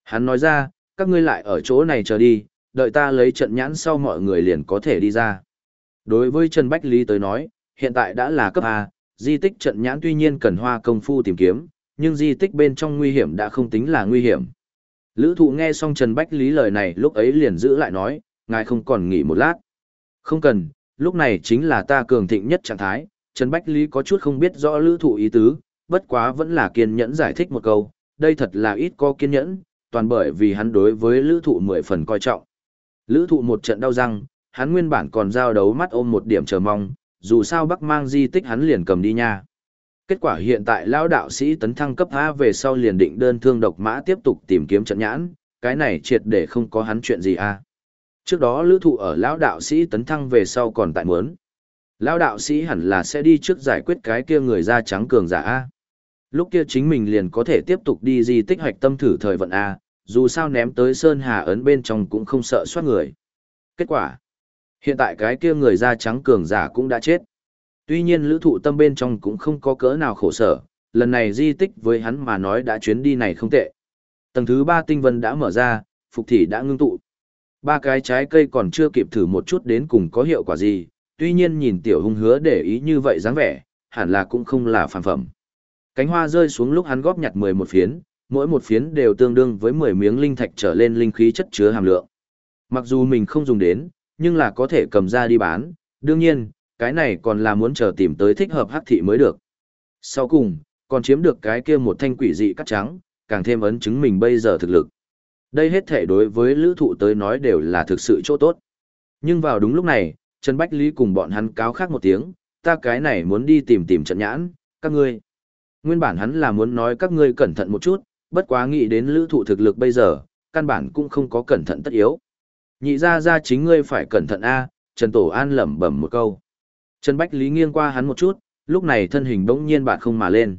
Hắn nói ra, các ngươi lại ở chỗ này chờ đi, đợi ta lấy trận nhãn sau mọi người liền có thể đi ra. Đối với Trần Bách Lý tới nói, hiện tại đã là cấp A, di tích trận nhãn tuy nhiên cần hoa công phu tìm kiếm, nhưng di tích bên trong nguy hiểm đã không tính là nguy hiểm. Lữ thụ nghe xong Trần Bách Lý lời này lúc ấy liền giữ lại nói, ngài không còn nghỉ một lát. Không cần, lúc này chính là ta cường thịnh nhất trạng thái, Trần Bách Lý có chút không biết rõ lữ thụ ý tứ, bất quá vẫn là kiên nhẫn giải thích một câu, đây thật là ít có kiên nhẫn, toàn bởi vì hắn đối với lữ thụ mười phần coi trọng. Lữ thụ một trận đau răng, hắn nguyên bản còn giao đấu mắt ôm một điểm chờ mong, dù sao bắc mang di tích hắn liền cầm đi nha. Kết quả hiện tại lão đạo sĩ tấn thăng cấp A về sau liền định đơn thương độc mã tiếp tục tìm kiếm trận nhãn, cái này triệt để không có hắn chuyện gì a. Trước đó lữ thụ ở lão đạo sĩ tấn thăng về sau còn tại muốn. Lão đạo sĩ hẳn là sẽ đi trước giải quyết cái kia người da trắng cường giả A. Lúc kia chính mình liền có thể tiếp tục đi di tích hoạch tâm thử thời vận A, dù sao ném tới Sơn Hà ấn bên trong cũng không sợ soát người. Kết quả. Hiện tại cái kia người da trắng cường giả cũng đã chết. Tuy nhiên lữ thụ tâm bên trong cũng không có cỡ nào khổ sở, lần này di tích với hắn mà nói đã chuyến đi này không tệ. Tầng thứ 3 tinh vân đã mở ra, phục thị đã ngưng tụ. Ba cái trái cây còn chưa kịp thử một chút đến cùng có hiệu quả gì, tuy nhiên nhìn tiểu hung hứa để ý như vậy dáng vẻ, hẳn là cũng không là phản phẩm. Cánh hoa rơi xuống lúc hắn góp nhặt 11 phiến, mỗi một phiến đều tương đương với 10 miếng linh thạch trở lên linh khí chất chứa hàm lượng. Mặc dù mình không dùng đến, nhưng là có thể cầm ra đi bán, đương nhiên, cái này còn là muốn chờ tìm tới thích hợp hắc thị mới được. Sau cùng, còn chiếm được cái kia một thanh quỷ dị cắt trắng, càng thêm ấn chứng mình bây giờ thực lực. Đây hết thể đối với lữ thụ tới nói đều là thực sự chỗ tốt. Nhưng vào đúng lúc này, Trần Bách Lý cùng bọn hắn cáo khác một tiếng, ta cái này muốn đi tìm tìm trận nhãn, các ngươi. Nguyên bản hắn là muốn nói các ngươi cẩn thận một chút, bất quá nghĩ đến lữ thụ thực lực bây giờ, căn bản cũng không có cẩn thận tất yếu. Nhị ra ra chính ngươi phải cẩn thận a Trần Tổ An lẩm bẩm một câu. Trần Bách Lý nghiêng qua hắn một chút, lúc này thân hình bỗng nhiên bạn không mà lên.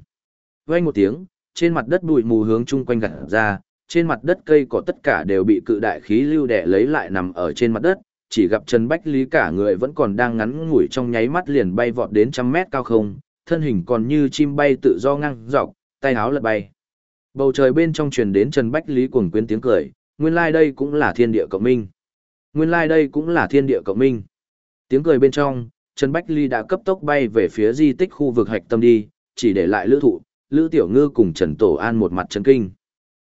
Vang một tiếng, trên mặt đất bụi mù hướng chung quanh gặt ra, trên mặt đất cây cỏ tất cả đều bị cự đại khí lưu đè lấy lại nằm ở trên mặt đất, chỉ gặp Trần Bách Lý cả người vẫn còn đang ngắn ngủi trong nháy mắt liền bay vọt đến trăm mét cao không, thân hình còn như chim bay tự do ngang dọc, tay áo lật bay. Bầu trời bên trong truyền đến Trần Bách Lý cuồng quyến tiếng cười, nguyên lai like đây cũng là thiên địa cộng minh. Nguyên lai like đây cũng là thiên địa cộng minh. Tiếng cười bên trong, Trần Bách Lý đã cấp tốc bay về phía di tích khu vực hạch tâm đi, chỉ để lại lữ thụ, lữ tiểu ngư cùng Trần Tổ An một mặt chấn kinh.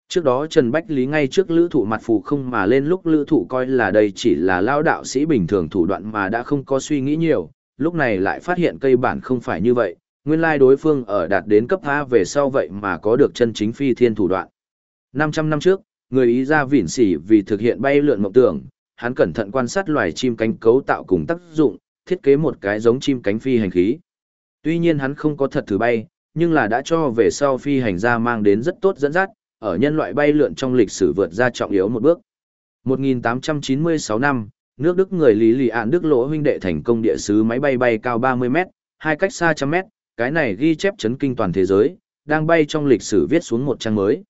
Trước đó Trần Bách Lý ngay trước lữ thụ mặt phù không mà lên lúc lữ thụ coi là đây chỉ là lao đạo sĩ bình thường thủ đoạn mà đã không có suy nghĩ nhiều, lúc này lại phát hiện cây bản không phải như vậy, nguyên lai đối phương ở đạt đến cấp A về sau vậy mà có được chân chính phi thiên thủ đoạn. 500 năm trước, người ý ra vỉn xỉ vì thực hiện bay lượn mộng tưởng, hắn cẩn thận quan sát loài chim cánh cấu tạo cùng tác dụng, thiết kế một cái giống chim cánh phi hành khí. Tuy nhiên hắn không có thật thử bay, nhưng là đã cho về sau phi hành gia mang đến rất tốt dẫn dắt, ở nhân loại bay lượn trong lịch sử vượt ra trọng yếu một bước. 1896 năm, nước Đức người Lý Lì Ản Đức Lỗ huynh đệ thành công địa sứ máy bay bay cao 30 mét, hai cách xa trăm mét, cái này ghi chép chấn kinh toàn thế giới, đang bay trong lịch sử viết xuống một trang mới.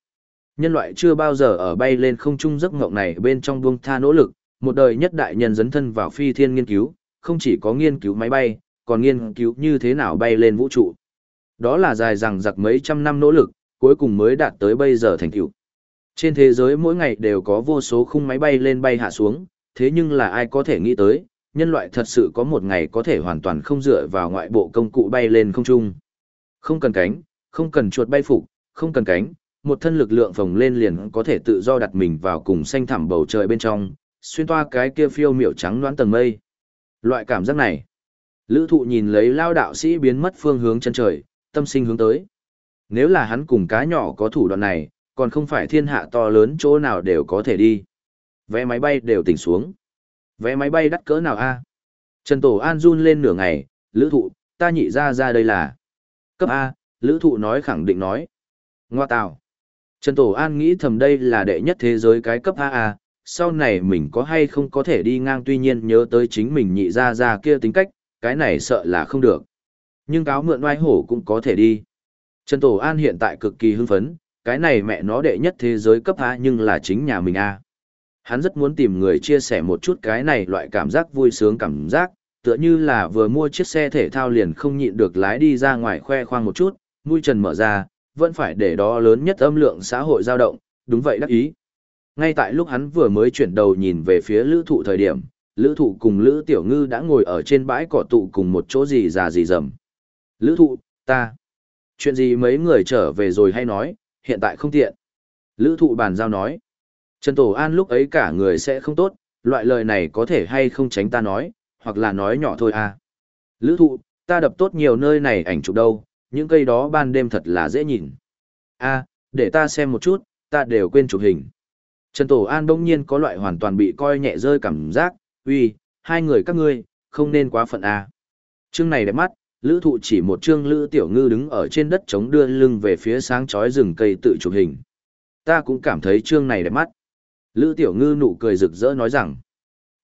Nhân loại chưa bao giờ ở bay lên không trung giấc ngộng này bên trong buông tha nỗ lực, một đời nhất đại nhân dấn thân vào phi thiên nghiên cứu, không chỉ có nghiên cứu máy bay, còn nghiên cứu như thế nào bay lên vũ trụ. Đó là dài rằng giặc mấy trăm năm nỗ lực, cuối cùng mới đạt tới bây giờ thành tựu. Trên thế giới mỗi ngày đều có vô số khung máy bay lên bay hạ xuống, thế nhưng là ai có thể nghĩ tới, nhân loại thật sự có một ngày có thể hoàn toàn không dựa vào ngoại bộ công cụ bay lên không trung. Không cần cánh, không cần chuột bay phục, không cần cánh, một thân lực lượng phồng lên liền có thể tự do đặt mình vào cùng xanh thẳm bầu trời bên trong, xuyên toa cái kia phiêu miểu trắng loãng tầng mây. Loại cảm giác này, lữ thụ nhìn lấy lao đạo sĩ biến mất phương hướng chân trời, tâm sinh hướng tới. Nếu là hắn cùng cá nhỏ có thủ đoạn này, còn không phải thiên hạ to lớn chỗ nào đều có thể đi. Vé máy bay đều tỉnh xuống. Vé máy bay đắt cỡ nào a Trần Tổ An run lên nửa ngày, lữ thụ, ta nhị ra ra đây là. Cấp A, lữ thụ nói khẳng định nói. Ngoa tạo. Trần Tổ An nghĩ thầm đây là đệ nhất thế giới cái cấp A A, sau này mình có hay không có thể đi ngang tuy nhiên nhớ tới chính mình nhị ra ra kia tính cách, cái này sợ là không được. Nhưng cáo mượn oai hổ cũng có thể đi. Trần Tổ An hiện tại cực kỳ hưng phấn, cái này mẹ nó đệ nhất thế giới cấp A nhưng là chính nhà mình A. Hắn rất muốn tìm người chia sẻ một chút cái này loại cảm giác vui sướng cảm giác, tựa như là vừa mua chiếc xe thể thao liền không nhịn được lái đi ra ngoài khoe khoang một chút, mũi trần mở ra, vẫn phải để đó lớn nhất âm lượng xã hội dao động, đúng vậy đắc ý. Ngay tại lúc hắn vừa mới chuyển đầu nhìn về phía lữ thụ thời điểm, lữ thụ cùng lữ tiểu ngư đã ngồi ở trên bãi cỏ tụ cùng một chỗ gì già gì dầm. Lữ thụ, ta. Chuyện gì mấy người trở về rồi hay nói, hiện tại không tiện. Lữ thụ bàn giao nói. Trần Tổ An lúc ấy cả người sẽ không tốt, loại lời này có thể hay không tránh ta nói, hoặc là nói nhỏ thôi à. Lữ thụ, ta đập tốt nhiều nơi này ảnh chụp đâu, những cây đó ban đêm thật là dễ nhìn. a để ta xem một chút, ta đều quên chụp hình. Trần Tổ An bỗng nhiên có loại hoàn toàn bị coi nhẹ rơi cảm giác, uy, hai người các ngươi, không nên quá phận à. Chương này đẹp mắt, lữ thụ chỉ một chương lữ tiểu ngư đứng ở trên đất chống đưa lưng về phía sáng chói rừng cây tự chụp hình. Ta cũng cảm thấy chương này đẹp mắt. Lữ tiểu ngư nụ cười rực rỡ nói rằng,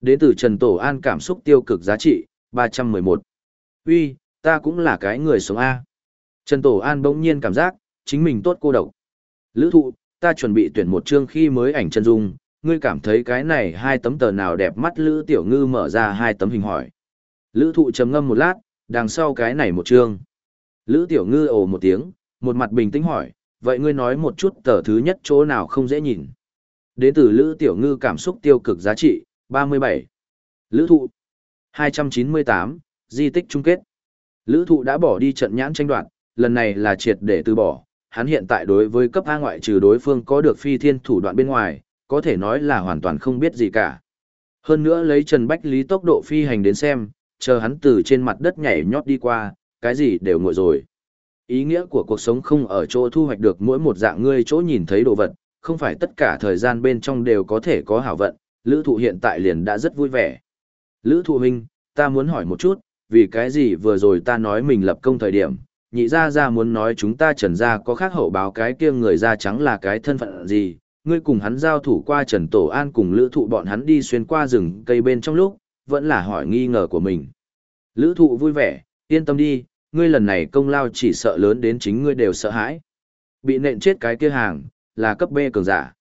đến từ Trần Tổ An cảm xúc tiêu cực giá trị, 311. Uy, ta cũng là cái người sống A. Trần Tổ An bỗng nhiên cảm giác, chính mình tốt cô độc. Lữ thụ, ta chuẩn bị tuyển một chương khi mới ảnh chân dung, ngươi cảm thấy cái này hai tấm tờ nào đẹp mắt Lữ Tiểu Ngư mở ra hai tấm hình hỏi. Lữ thụ trầm ngâm một lát, đằng sau cái này một chương. Lữ Tiểu Ngư ồ một tiếng, một mặt bình tĩnh hỏi, vậy ngươi nói một chút tờ thứ nhất chỗ nào không dễ nhìn. Đến từ Lữ Tiểu Ngư cảm xúc tiêu cực giá trị, 37. Lữ thụ, 298, di tích chung kết. Lữ thụ đã bỏ đi trận nhãn tranh đoạn lần này là triệt để từ bỏ. Hắn hiện tại đối với cấp A ngoại trừ đối phương có được phi thiên thủ đoạn bên ngoài, có thể nói là hoàn toàn không biết gì cả. Hơn nữa lấy Trần Bách Lý tốc độ phi hành đến xem, chờ hắn từ trên mặt đất nhảy nhót đi qua, cái gì đều nguội rồi. Ý nghĩa của cuộc sống không ở chỗ thu hoạch được mỗi một dạng ngươi chỗ nhìn thấy đồ vật, không phải tất cả thời gian bên trong đều có thể có hảo vận, lữ thụ hiện tại liền đã rất vui vẻ. Lữ thụ huynh, ta muốn hỏi một chút, vì cái gì vừa rồi ta nói mình lập công thời điểm, nhị ra ra muốn nói chúng ta trần ra có khác hậu báo cái kia người da trắng là cái thân phận gì, ngươi cùng hắn giao thủ qua trần tổ an cùng lữ thụ bọn hắn đi xuyên qua rừng cây bên trong lúc, vẫn là hỏi nghi ngờ của mình. Lữ thụ vui vẻ, yên tâm đi, ngươi lần này công lao chỉ sợ lớn đến chính ngươi đều sợ hãi. Bị nện chết cái kia hàng, là cấp B cường giả.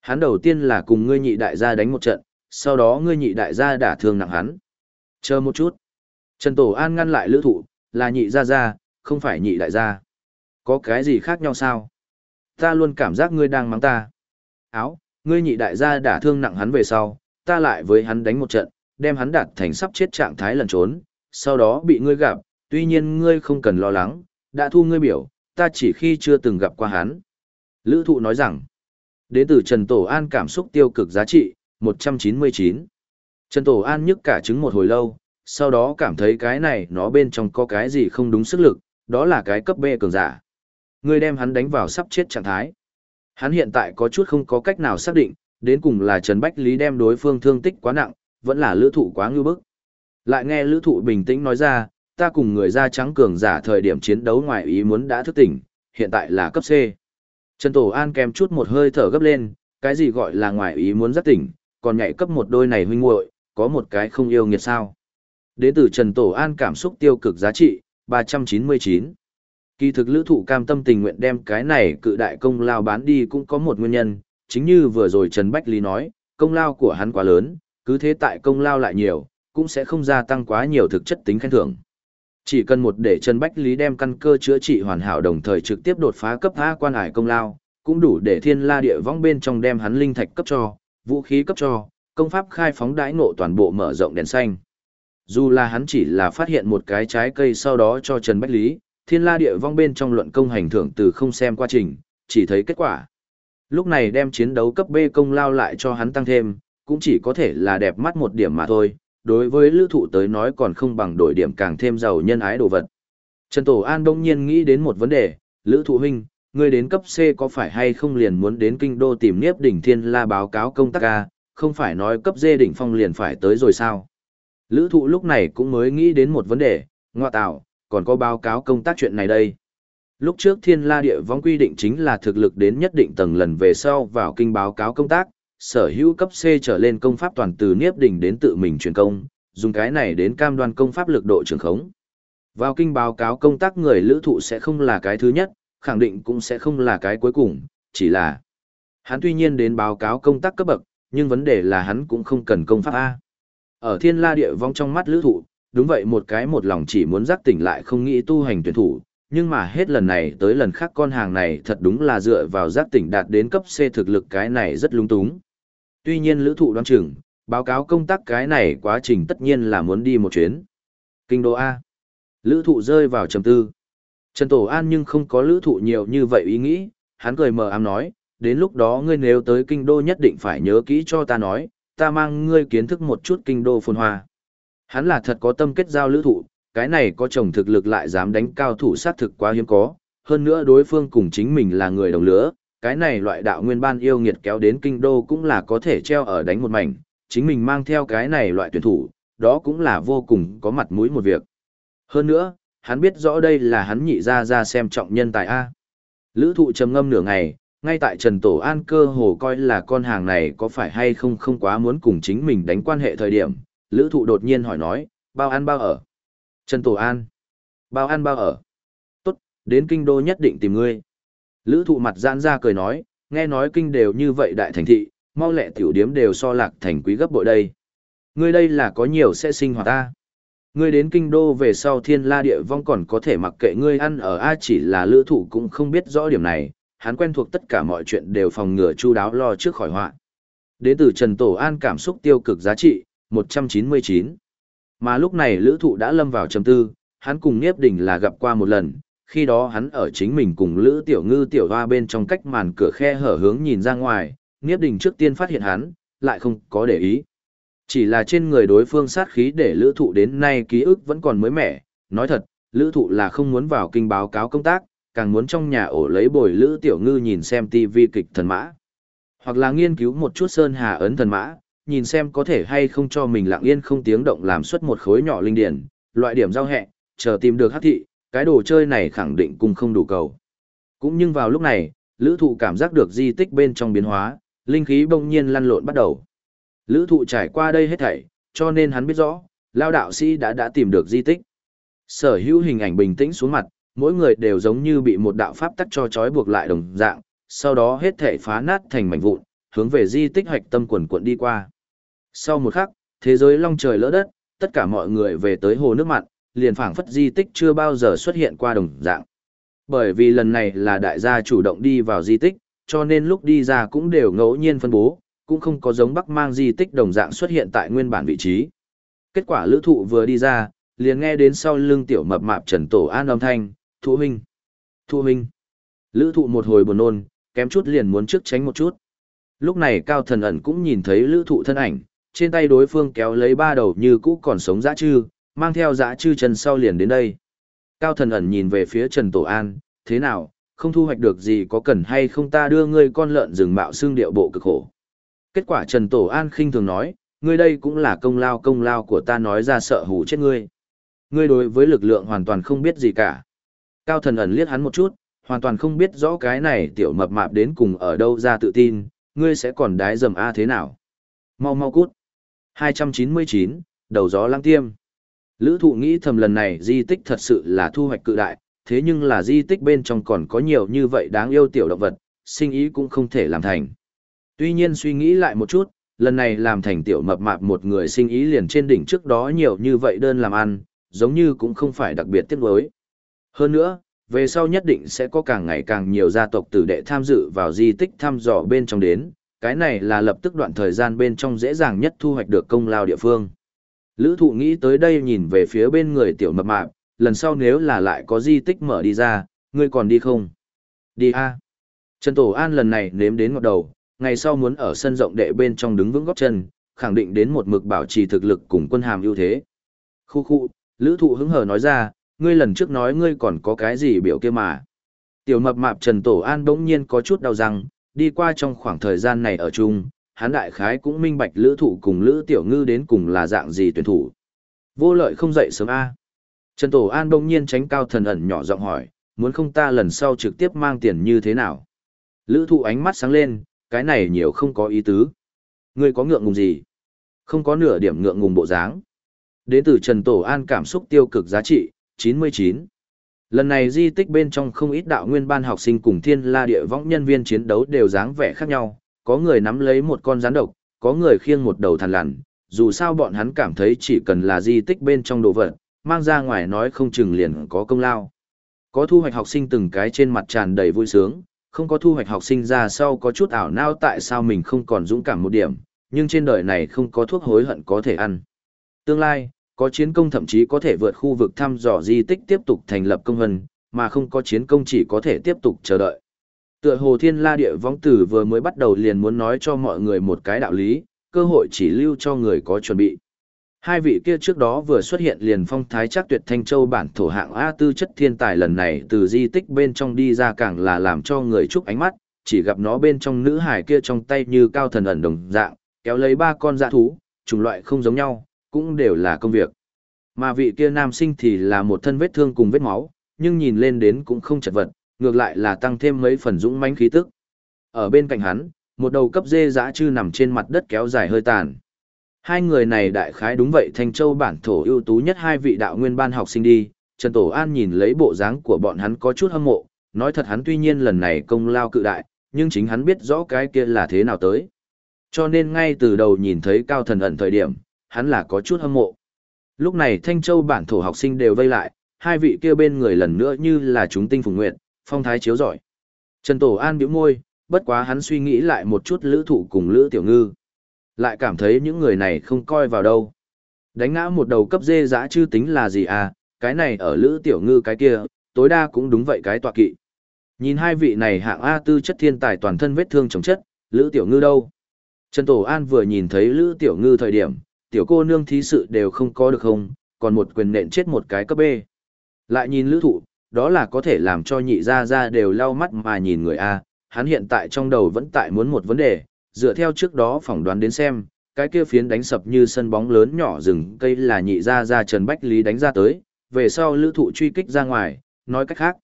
Hắn đầu tiên là cùng ngươi nhị đại gia đánh một trận, sau đó ngươi nhị đại gia đả thương nặng hắn. Chờ một chút. Trần Tổ An ngăn lại lữ thụ, là nhị gia gia, không phải nhị đại gia. Có cái gì khác nhau sao? Ta luôn cảm giác ngươi đang mắng ta. Áo, ngươi nhị đại gia đả thương nặng hắn về sau, ta lại với hắn đánh một trận, đem hắn đạt thành sắp chết trạng thái lần trốn, sau đó bị ngươi gặp, tuy nhiên ngươi không cần lo lắng, đã thu ngươi biểu, ta chỉ khi chưa từng gặp qua hắn. Lữ thụ nói rằng, đến từ Trần Tổ An cảm xúc tiêu cực giá trị, 199. Trần Tổ An nhức cả trứng một hồi lâu, sau đó cảm thấy cái này nó bên trong có cái gì không đúng sức lực, đó là cái cấp B cường giả. Người đem hắn đánh vào sắp chết trạng thái. Hắn hiện tại có chút không có cách nào xác định, đến cùng là Trần Bách Lý đem đối phương thương tích quá nặng, vẫn là lữ thụ quá ngư bức. Lại nghe lữ thụ bình tĩnh nói ra, ta cùng người da trắng cường giả thời điểm chiến đấu ngoài ý muốn đã thức tỉnh, hiện tại là cấp C. Trần Tổ An kèm chút một hơi thở gấp lên, cái gì gọi là ngoài ý muốn giác tỉnh, còn nhảy cấp một đôi này huynh muội có một cái không yêu nghiệt sao. Đến từ Trần Tổ An cảm xúc tiêu cực giá trị, 399. Kỳ thực lữ thụ cam tâm tình nguyện đem cái này cự đại công lao bán đi cũng có một nguyên nhân, chính như vừa rồi Trần Bách Lý nói, công lao của hắn quá lớn, cứ thế tại công lao lại nhiều, cũng sẽ không gia tăng quá nhiều thực chất tính khen thưởng. Chỉ cần một để Trần Bách Lý đem căn cơ chữa trị hoàn hảo đồng thời trực tiếp đột phá cấp A quan ải công lao, cũng đủ để thiên la địa vong bên trong đem hắn linh thạch cấp cho, vũ khí cấp cho, công pháp khai phóng đãi ngộ toàn bộ mở rộng đèn xanh. Dù là hắn chỉ là phát hiện một cái trái cây sau đó cho Trần Bách Lý, thiên la địa vong bên trong luận công hành thưởng từ không xem quá trình, chỉ thấy kết quả. Lúc này đem chiến đấu cấp B công lao lại cho hắn tăng thêm, cũng chỉ có thể là đẹp mắt một điểm mà thôi, đối với lữ thụ tới nói còn không bằng đổi điểm càng thêm giàu nhân ái đồ vật. Trần Tổ An đông nhiên nghĩ đến một vấn đề, lữ thụ huynh, người đến cấp C có phải hay không liền muốn đến kinh đô tìm Niếp đỉnh thiên la báo cáo công tác A, không phải nói cấp D đỉnh phong liền phải tới rồi sao? Lữ thụ lúc này cũng mới nghĩ đến một vấn đề, ngoại tạo, còn có báo cáo công tác chuyện này đây. Lúc trước thiên la địa vong quy định chính là thực lực đến nhất định tầng lần về sau vào kinh báo cáo công tác, sở hữu cấp C trở lên công pháp toàn từ Niếp đỉnh đến tự mình truyền công, dùng cái này đến cam đoan công pháp lực độ trường khống. Vào kinh báo cáo công tác người lữ thụ sẽ không là cái thứ nhất, khẳng định cũng sẽ không là cái cuối cùng, chỉ là hắn tuy nhiên đến báo cáo công tác cấp bậc, nhưng vấn đề là hắn cũng không cần công pháp A. Ở thiên la địa vong trong mắt lữ thụ, đúng vậy một cái một lòng chỉ muốn giác tỉnh lại không nghĩ tu hành tuyển thủ, nhưng mà hết lần này tới lần khác con hàng này thật đúng là dựa vào giác tỉnh đạt đến cấp C thực lực cái này rất lung túng. Tuy nhiên lữ thụ đoán chừng, báo cáo công tác cái này quá trình tất nhiên là muốn đi một chuyến. Kinh đô A. Lữ thụ rơi vào trầm tư. Trần Tổ An nhưng không có lữ thụ nhiều như vậy ý nghĩ, hắn cười mờ ám nói, đến lúc đó ngươi nếu tới kinh đô nhất định phải nhớ kỹ cho ta nói, ta mang ngươi kiến thức một chút kinh đô phồn hoa. Hắn là thật có tâm kết giao lữ thụ, cái này có chồng thực lực lại dám đánh cao thủ sát thực quá hiếm có, hơn nữa đối phương cùng chính mình là người đồng lứa, cái này loại đạo nguyên ban yêu nghiệt kéo đến kinh đô cũng là có thể treo ở đánh một mảnh, chính mình mang theo cái này loại tuyển thủ, đó cũng là vô cùng có mặt mũi một việc. Hơn nữa, hắn biết rõ đây là hắn nhị ra ra xem trọng nhân tài A. Lữ thụ trầm ngâm nửa ngày, ngay tại Trần Tổ An cơ hồ coi là con hàng này có phải hay không không quá muốn cùng chính mình đánh quan hệ thời điểm, lữ thụ đột nhiên hỏi nói, bao ăn bao ở. Trần Tổ An, bao ăn bao ở. Tốt, đến kinh đô nhất định tìm ngươi. Lữ thụ mặt giãn ra cười nói, nghe nói kinh đều như vậy đại thành thị, mau lẹ tiểu điếm đều so lạc thành quý gấp bội đây. Ngươi đây là có nhiều sẽ sinh hoạt ta. Ngươi đến kinh đô về sau thiên la địa vong còn có thể mặc kệ ngươi ăn ở A chỉ là lữ thụ cũng không biết rõ điểm này, hắn quen thuộc tất cả mọi chuyện đều phòng ngừa chu đáo lo trước khỏi họa. Đến từ Trần Tổ An cảm xúc tiêu cực giá trị, 199. Mà lúc này lữ thụ đã lâm vào trầm tư, hắn cùng Niếp Đình là gặp qua một lần, khi đó hắn ở chính mình cùng lữ tiểu ngư tiểu hoa bên trong cách màn cửa khe hở hướng nhìn ra ngoài, Niếp Đình trước tiên phát hiện hắn, lại không có để ý. Chỉ là trên người đối phương sát khí để lữ thụ đến nay ký ức vẫn còn mới mẻ, nói thật, lữ thụ là không muốn vào kinh báo cáo công tác, càng muốn trong nhà ổ lấy bồi lữ tiểu ngư nhìn xem TV kịch thần mã. Hoặc là nghiên cứu một chút sơn hà ấn thần mã, nhìn xem có thể hay không cho mình lặng yên không tiếng động làm xuất một khối nhỏ linh điển, loại điểm giao hẹ, chờ tìm được Hát thị, cái đồ chơi này khẳng định cùng không đủ cầu. Cũng nhưng vào lúc này, lữ thụ cảm giác được di tích bên trong biến hóa, linh khí bỗng nhiên lăn lộn bắt đầu. Lữ thụ trải qua đây hết thảy, cho nên hắn biết rõ, lao đạo sĩ đã đã tìm được di tích. Sở hữu hình ảnh bình tĩnh xuống mặt, mỗi người đều giống như bị một đạo pháp tắc cho trói buộc lại đồng dạng, sau đó hết thảy phá nát thành mảnh vụn, hướng về di tích hoạch tâm quần quận đi qua. Sau một khắc, thế giới long trời lỡ đất, tất cả mọi người về tới hồ nước mặn, liền phảng phất di tích chưa bao giờ xuất hiện qua đồng dạng. Bởi vì lần này là đại gia chủ động đi vào di tích, cho nên lúc đi ra cũng đều ngẫu nhiên phân bố, cũng không có giống bắc mang di tích đồng dạng xuất hiện tại nguyên bản vị trí. Kết quả lữ thụ vừa đi ra, liền nghe đến sau lưng tiểu mập mạp trần tổ an âm thanh, thụ huynh, thụ huynh. Lữ thụ một hồi buồn nôn, kém chút liền muốn trước tránh một chút. Lúc này cao thần ẩn cũng nhìn thấy lữ thụ thân ảnh, trên tay đối phương kéo lấy ba đầu như cũ còn sống dã chư, mang theo dã chư trần sau liền đến đây. Cao thần ẩn nhìn về phía Trần Tổ An, thế nào, không thu hoạch được gì có cần hay không ta đưa ngươi con lợn rừng mạo xương điệu bộ cực khổ. Kết quả Trần Tổ An khinh thường nói, ngươi đây cũng là công lao công lao của ta nói ra sợ hù chết ngươi. Ngươi đối với lực lượng hoàn toàn không biết gì cả. Cao thần ẩn liếc hắn một chút, hoàn toàn không biết rõ cái này tiểu mập mạp đến cùng ở đâu ra tự tin, ngươi sẽ còn đái dầm A thế nào. Mau mau cút. 299, đầu gió lăng tiêm. Lữ thụ nghĩ thầm lần này di tích thật sự là thu hoạch cự đại, thế nhưng là di tích bên trong còn có nhiều như vậy đáng yêu tiểu động vật, sinh ý cũng không thể làm thành. Tuy nhiên suy nghĩ lại một chút, lần này làm thành tiểu mập mạp một người sinh ý liền trên đỉnh trước đó nhiều như vậy đơn làm ăn, giống như cũng không phải đặc biệt tiếc đối. Hơn nữa, về sau nhất định sẽ có càng ngày càng nhiều gia tộc tử đệ tham dự vào di tích thăm dò bên trong đến, cái này là lập tức đoạn thời gian bên trong dễ dàng nhất thu hoạch được công lao địa phương. Lữ thụ nghĩ tới đây nhìn về phía bên người tiểu mập mạp, lần sau nếu là lại có di tích mở đi ra, ngươi còn đi không? Đi a Trần Tổ An lần này nếm đến ngọt đầu, ngày sau muốn ở sân rộng đệ bên trong đứng vững góp chân, khẳng định đến một mực bảo trì thực lực cùng quân hàm ưu thế. Khu khu, lữ thụ hứng hờ nói ra, ngươi lần trước nói ngươi còn có cái gì biểu kia mà. Tiểu mập mạp Trần Tổ An bỗng nhiên có chút đau răng, đi qua trong khoảng thời gian này ở chung, hắn đại khái cũng minh bạch lữ thụ cùng lữ tiểu ngư đến cùng là dạng gì tuyển thủ. Vô lợi không dậy sớm A. Trần Tổ An đông nhiên tránh cao thần ẩn nhỏ giọng hỏi, muốn không ta lần sau trực tiếp mang tiền như thế nào? Lữ thụ ánh mắt sáng lên, cái này nhiều không có ý tứ. Ngươi có ngượng ngùng gì? Không có nửa điểm ngượng ngùng bộ dáng. Đến từ Trần Tổ An cảm xúc tiêu cực giá trị, 99. Lần này di tích bên trong không ít đạo nguyên ban học sinh cùng thiên la địa võng nhân viên chiến đấu đều dáng vẻ khác nhau, có người nắm lấy một con rắn độc, có người khiêng một đầu thằn lằn, dù sao bọn hắn cảm thấy chỉ cần là di tích bên trong đồ vật, mang ra ngoài nói không chừng liền có công lao. Có thu hoạch học sinh từng cái trên mặt tràn đầy vui sướng, không có thu hoạch học sinh ra sau có chút ảo não tại sao mình không còn dũng cảm một điểm, nhưng trên đời này không có thuốc hối hận có thể ăn. Tương lai, có chiến công thậm chí có thể vượt khu vực thăm dò di tích tiếp tục thành lập công vân, mà không có chiến công chỉ có thể tiếp tục chờ đợi. Tựa hồ thiên la địa võng tử vừa mới bắt đầu liền muốn nói cho mọi người một cái đạo lý, cơ hội chỉ lưu cho người có chuẩn bị. Hai vị kia trước đó vừa xuất hiện liền phong thái chắc tuyệt thanh châu bản thổ hạng A tư chất thiên tài lần này từ di tích bên trong đi ra càng là làm cho người chúc ánh mắt, chỉ gặp nó bên trong nữ hải kia trong tay như cao thần ẩn đồng dạng, kéo lấy ba con dạ thú, chủng loại không giống nhau, cũng đều là công việc. Mà vị kia nam sinh thì là một thân vết thương cùng vết máu, nhưng nhìn lên đến cũng không chật vật, ngược lại là tăng thêm mấy phần dũng mãnh khí tức. Ở bên cạnh hắn, một đầu cấp dê dã chư nằm trên mặt đất kéo dài hơi tàn. Hai người này đại khái đúng vậy Thanh Châu bản thổ ưu tú nhất hai vị đạo nguyên ban học sinh đi, Trần Tổ An nhìn lấy bộ dáng của bọn hắn có chút hâm mộ, nói thật hắn tuy nhiên lần này công lao cự đại, nhưng chính hắn biết rõ cái kia là thế nào tới. Cho nên ngay từ đầu nhìn thấy cao thần ẩn thời điểm, hắn là có chút hâm mộ. Lúc này Thanh Châu bản thổ học sinh đều vây lại, hai vị kia bên người lần nữa như là chúng tinh phùng nguyện, phong thái chiếu giỏi. Trần Tổ An biểu môi, bất quá hắn suy nghĩ lại một chút lữ thụ cùng lữ tiểu ngư. Lại cảm thấy những người này không coi vào đâu. Đánh ngã một đầu cấp dê dã chứ tính là gì à, cái này ở lữ tiểu ngư cái kia, tối đa cũng đúng vậy cái tọa kỵ. Nhìn hai vị này hạng A tư chất thiên tài toàn thân vết thương chống chất, lữ tiểu ngư đâu. Trần Tổ An vừa nhìn thấy lữ tiểu ngư thời điểm, tiểu cô nương thí sự đều không có được không, còn một quyền nện chết một cái cấp B. Lại nhìn lữ thụ, đó là có thể làm cho nhị gia gia đều lau mắt mà nhìn người A, hắn hiện tại trong đầu vẫn tại muốn một vấn đề, dựa theo trước đó phỏng đoán đến xem, cái kia phiến đánh sập như sân bóng lớn nhỏ rừng cây là nhị gia gia Trần Bách Lý đánh ra tới, về sau lữ thụ truy kích ra ngoài, nói cách khác.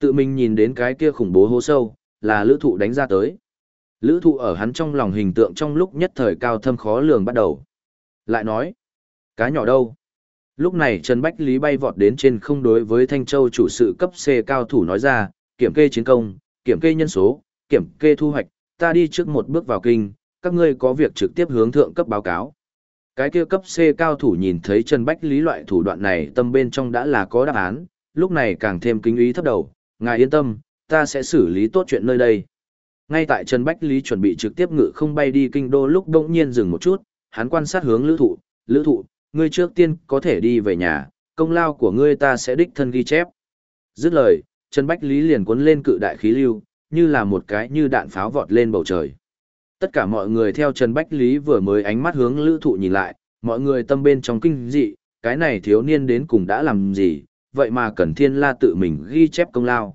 Tự mình nhìn đến cái kia khủng bố hố sâu, là lữ thụ đánh ra tới. Lữ thụ ở hắn trong lòng hình tượng trong lúc nhất thời cao thâm khó lường bắt đầu. Lại nói, cá nhỏ đâu? Lúc này Trần Bách Lý bay vọt đến trên không đối với Thanh Châu chủ sự cấp C cao thủ nói ra, kiểm kê chiến công, kiểm kê nhân số, kiểm kê thu hoạch, ta đi trước một bước vào kinh, các ngươi có việc trực tiếp hướng thượng cấp báo cáo. Cái kia cấp C cao thủ nhìn thấy Trần Bách Lý loại thủ đoạn này tâm bên trong đã là có đáp án, lúc này càng thêm kính ý thấp đầu, ngài yên tâm, ta sẽ xử lý tốt chuyện nơi đây. Ngay tại Trần Bách Lý chuẩn bị trực tiếp ngự không bay đi kinh đô lúc đông nhiên dừng một chút, hắn quan sát hướng lữ thụ, lữ thụ, ngươi trước tiên có thể đi về nhà, công lao của ngươi ta sẽ đích thân ghi chép. Dứt lời, Trần Bách Lý liền cuốn lên cự đại khí lưu, như là một cái như đạn pháo vọt lên bầu trời. Tất cả mọi người theo Trần Bách Lý vừa mới ánh mắt hướng lữ thụ nhìn lại, mọi người tâm bên trong kinh dị, cái này thiếu niên đến cùng đã làm gì, vậy mà cần Thiên La tự mình ghi chép công lao.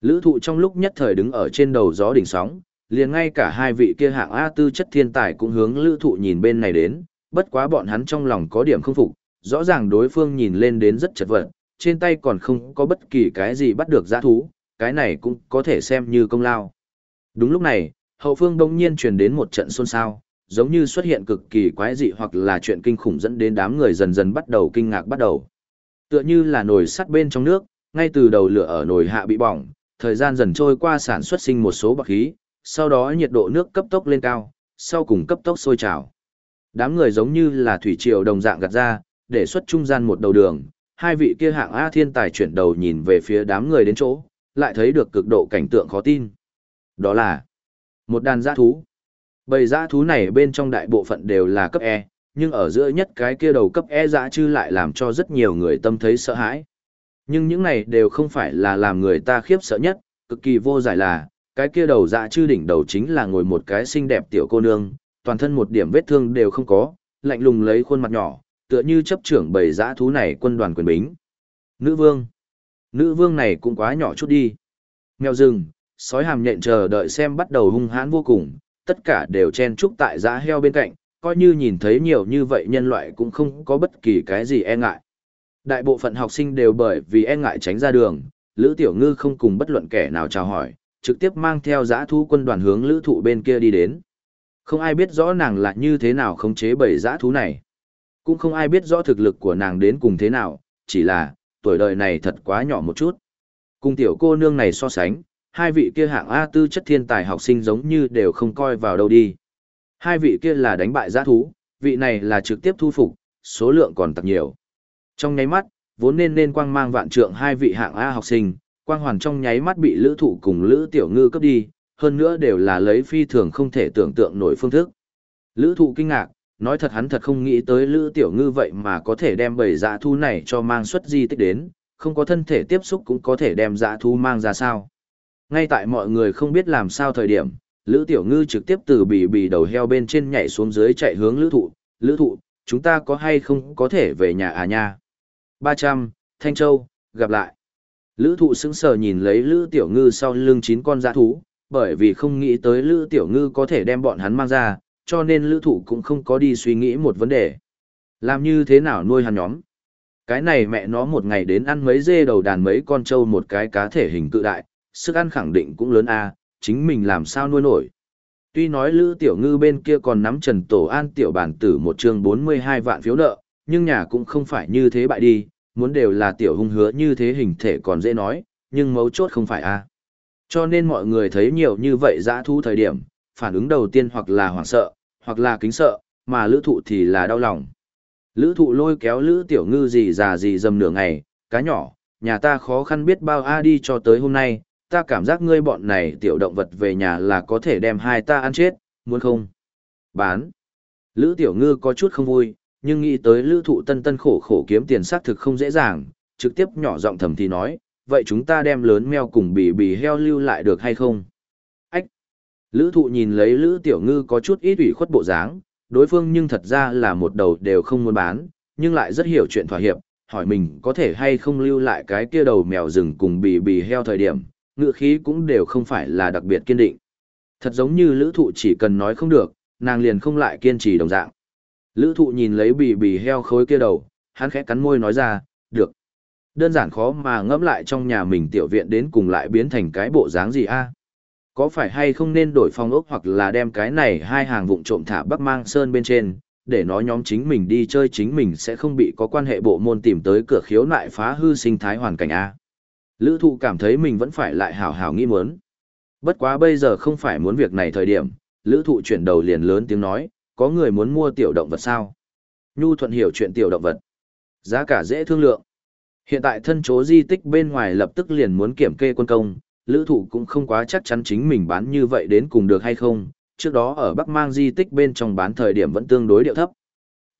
Lữ thụ trong lúc nhất thời đứng ở trên đầu gió đỉnh sóng, liền ngay cả hai vị kia hạng A tư chất thiên tài cũng hướng lữ thụ nhìn bên này đến, bất quá bọn hắn trong lòng có điểm không phục, rõ ràng đối phương nhìn lên đến rất chật vật, trên tay còn không có bất kỳ cái gì bắt được giã thú, cái này cũng có thể xem như công lao. Đúng lúc này, hậu phương đông nhiên truyền đến một trận xôn xao, giống như xuất hiện cực kỳ quái dị hoặc là chuyện kinh khủng dẫn đến đám người dần dần bắt đầu kinh ngạc bắt đầu. Tựa như là nồi sắt bên trong nước, ngay từ đầu lửa ở nồi hạ bị bỏng, thời gian dần trôi qua sản xuất sinh một số bạc khí, sau đó nhiệt độ nước cấp tốc lên cao, sau cùng cấp tốc sôi trào. Đám người giống như là thủy triều đồng dạng gạt ra, để xuất trung gian một đầu đường, hai vị kia hạng A thiên tài chuyển đầu nhìn về phía đám người đến chỗ, lại thấy được cực độ cảnh tượng khó tin. Đó là một đàn giã thú. Bầy giã thú này bên trong đại bộ phận đều là cấp E, nhưng ở giữa nhất cái kia đầu cấp E giã chư lại làm cho rất nhiều người tâm thấy sợ hãi. Nhưng những này đều không phải là làm người ta khiếp sợ nhất, cực kỳ vô giải là, cái kia đầu dạ chư đỉnh đầu chính là ngồi một cái xinh đẹp tiểu cô nương, toàn thân một điểm vết thương đều không có, lạnh lùng lấy khuôn mặt nhỏ, tựa như chấp trưởng bầy dã thú này quân đoàn quyền bính. Nữ vương. Nữ vương này cũng quá nhỏ chút đi. Mèo rừng, sói hàm nhện chờ đợi xem bắt đầu hung hãn vô cùng, tất cả đều chen chúc tại dã heo bên cạnh, coi như nhìn thấy nhiều như vậy nhân loại cũng không có bất kỳ cái gì e ngại. Đại bộ phận học sinh đều bởi vì e ngại tránh ra đường, Lữ Tiểu Ngư không cùng bất luận kẻ nào chào hỏi, trực tiếp mang theo giã thu quân đoàn hướng lữ thụ bên kia đi đến. Không ai biết rõ nàng là như thế nào khống chế bầy dã thú này. Cũng không ai biết rõ thực lực của nàng đến cùng thế nào, chỉ là, tuổi đời này thật quá nhỏ một chút. Cùng tiểu cô nương này so sánh, hai vị kia hạng A tư chất thiên tài học sinh giống như đều không coi vào đâu đi. Hai vị kia là đánh bại giã thú, vị này là trực tiếp thu phục, số lượng còn tặc nhiều. Trong nháy mắt, vốn nên nên quang mang vạn trượng hai vị hạng A học sinh, quang hoàn trong nháy mắt bị lữ thụ cùng lữ tiểu ngư cướp đi, hơn nữa đều là lấy phi thường không thể tưởng tượng nổi phương thức. Lữ thụ kinh ngạc, nói thật hắn thật không nghĩ tới lữ tiểu ngư vậy mà có thể đem bầy dạ thu này cho mang xuất di tích đến, không có thân thể tiếp xúc cũng có thể đem dạ thu mang ra sao. Ngay tại mọi người không biết làm sao thời điểm, lữ tiểu ngư trực tiếp từ bì bì đầu heo bên trên nhảy xuống dưới chạy hướng lữ thụ, lữ thụ, chúng ta có hay không có thể về nhà à nha. 300, Thanh Châu, gặp lại. Lữ thụ sững sờ nhìn lấy Lữ Tiểu Ngư sau lưng chín con giã thú, bởi vì không nghĩ tới Lữ Tiểu Ngư có thể đem bọn hắn mang ra, cho nên Lữ thụ cũng không có đi suy nghĩ một vấn đề. Làm như thế nào nuôi hắn nhóm? Cái này mẹ nó một ngày đến ăn mấy dê đầu đàn mấy con trâu một cái cá thể hình cự đại, sức ăn khẳng định cũng lớn a chính mình làm sao nuôi nổi. Tuy nói Lữ Tiểu Ngư bên kia còn nắm Trần Tổ An Tiểu Bản Tử một chương 42 vạn phiếu nợ, nhưng nhà cũng không phải như thế bại đi, muốn đều là tiểu hung hứa như thế hình thể còn dễ nói, nhưng mấu chốt không phải a. Cho nên mọi người thấy nhiều như vậy dã thu thời điểm, phản ứng đầu tiên hoặc là hoảng sợ, hoặc là kính sợ, mà lữ thụ thì là đau lòng. Lữ thụ lôi kéo lữ tiểu ngư gì già gì dầm nửa ngày, cá nhỏ, nhà ta khó khăn biết bao a đi cho tới hôm nay, ta cảm giác ngươi bọn này tiểu động vật về nhà là có thể đem hai ta ăn chết, muốn không? Bán. Lữ tiểu ngư có chút không vui, nhưng nghĩ tới lữ thụ tân tân khổ khổ kiếm tiền xác thực không dễ dàng, trực tiếp nhỏ giọng thầm thì nói, vậy chúng ta đem lớn meo cùng bì bì heo lưu lại được hay không? Ách! Lữ thụ nhìn lấy lữ tiểu ngư có chút ít ủy khuất bộ dáng, đối phương nhưng thật ra là một đầu đều không muốn bán, nhưng lại rất hiểu chuyện thỏa hiệp, hỏi mình có thể hay không lưu lại cái kia đầu mèo rừng cùng bì bì heo thời điểm, ngựa khí cũng đều không phải là đặc biệt kiên định. Thật giống như lữ thụ chỉ cần nói không được, nàng liền không lại kiên trì đồng dạng. Lữ thụ nhìn lấy bì bì heo khối kia đầu, hắn khẽ cắn môi nói ra. Đơn giản khó mà ngẫm lại trong nhà mình tiểu viện đến cùng lại biến thành cái bộ dáng gì a Có phải hay không nên đổi phong ốc hoặc là đem cái này hai hàng vụn trộm thả bắc mang sơn bên trên, để nó nhóm chính mình đi chơi chính mình sẽ không bị có quan hệ bộ môn tìm tới cửa khiếu nại phá hư sinh thái hoàn cảnh A. Lữ thụ cảm thấy mình vẫn phải lại hào hào nghĩ muốn. Bất quá bây giờ không phải muốn việc này thời điểm, lữ thụ chuyển đầu liền lớn tiếng nói, có người muốn mua tiểu động vật sao? Nhu thuận hiểu chuyện tiểu động vật. Giá cả dễ thương lượng. Hiện tại thân chố di tích bên ngoài lập tức liền muốn kiểm kê quân công, lữ thụ cũng không quá chắc chắn chính mình bán như vậy đến cùng được hay không, trước đó ở Bắc Mang di tích bên trong bán thời điểm vẫn tương đối điệu thấp.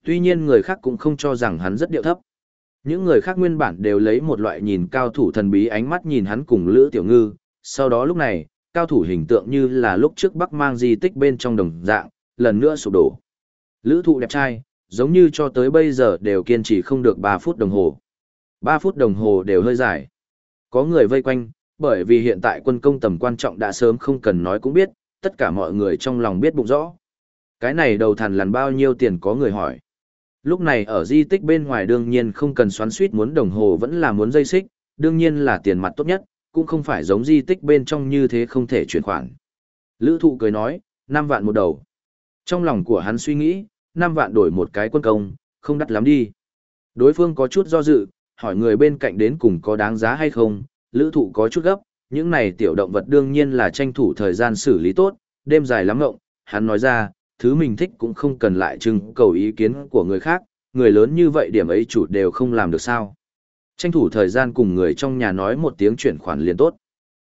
Tuy nhiên người khác cũng không cho rằng hắn rất điệu thấp. Những người khác nguyên bản đều lấy một loại nhìn cao thủ thần bí ánh mắt nhìn hắn cùng Lữ Tiểu Ngư, sau đó lúc này, cao thủ hình tượng như là lúc trước Bắc Mang di tích bên trong đồng dạng, lần nữa sụp đổ. Lữ thụ đẹp trai, giống như cho tới bây giờ đều kiên trì không được 3 phút đồng hồ. 3 phút đồng hồ đều hơi dài. Có người vây quanh, bởi vì hiện tại quân công tầm quan trọng đã sớm không cần nói cũng biết, tất cả mọi người trong lòng biết bụng rõ. Cái này đầu thằn lằn bao nhiêu tiền có người hỏi. Lúc này ở di tích bên ngoài đương nhiên không cần xoắn suýt muốn đồng hồ vẫn là muốn dây xích, đương nhiên là tiền mặt tốt nhất, cũng không phải giống di tích bên trong như thế không thể chuyển khoản. Lữ thụ cười nói, 5 vạn một đầu. Trong lòng của hắn suy nghĩ, 5 vạn đổi một cái quân công, không đắt lắm đi. Đối phương có chút do dự, hỏi người bên cạnh đến cùng có đáng giá hay không, lữ thụ có chút gấp, những này tiểu động vật đương nhiên là tranh thủ thời gian xử lý tốt, đêm dài lắm ngộng, hắn nói ra, thứ mình thích cũng không cần lại trưng cầu ý kiến của người khác, người lớn như vậy điểm ấy chủ đều không làm được sao. Tranh thủ thời gian cùng người trong nhà nói một tiếng chuyển khoản liền tốt.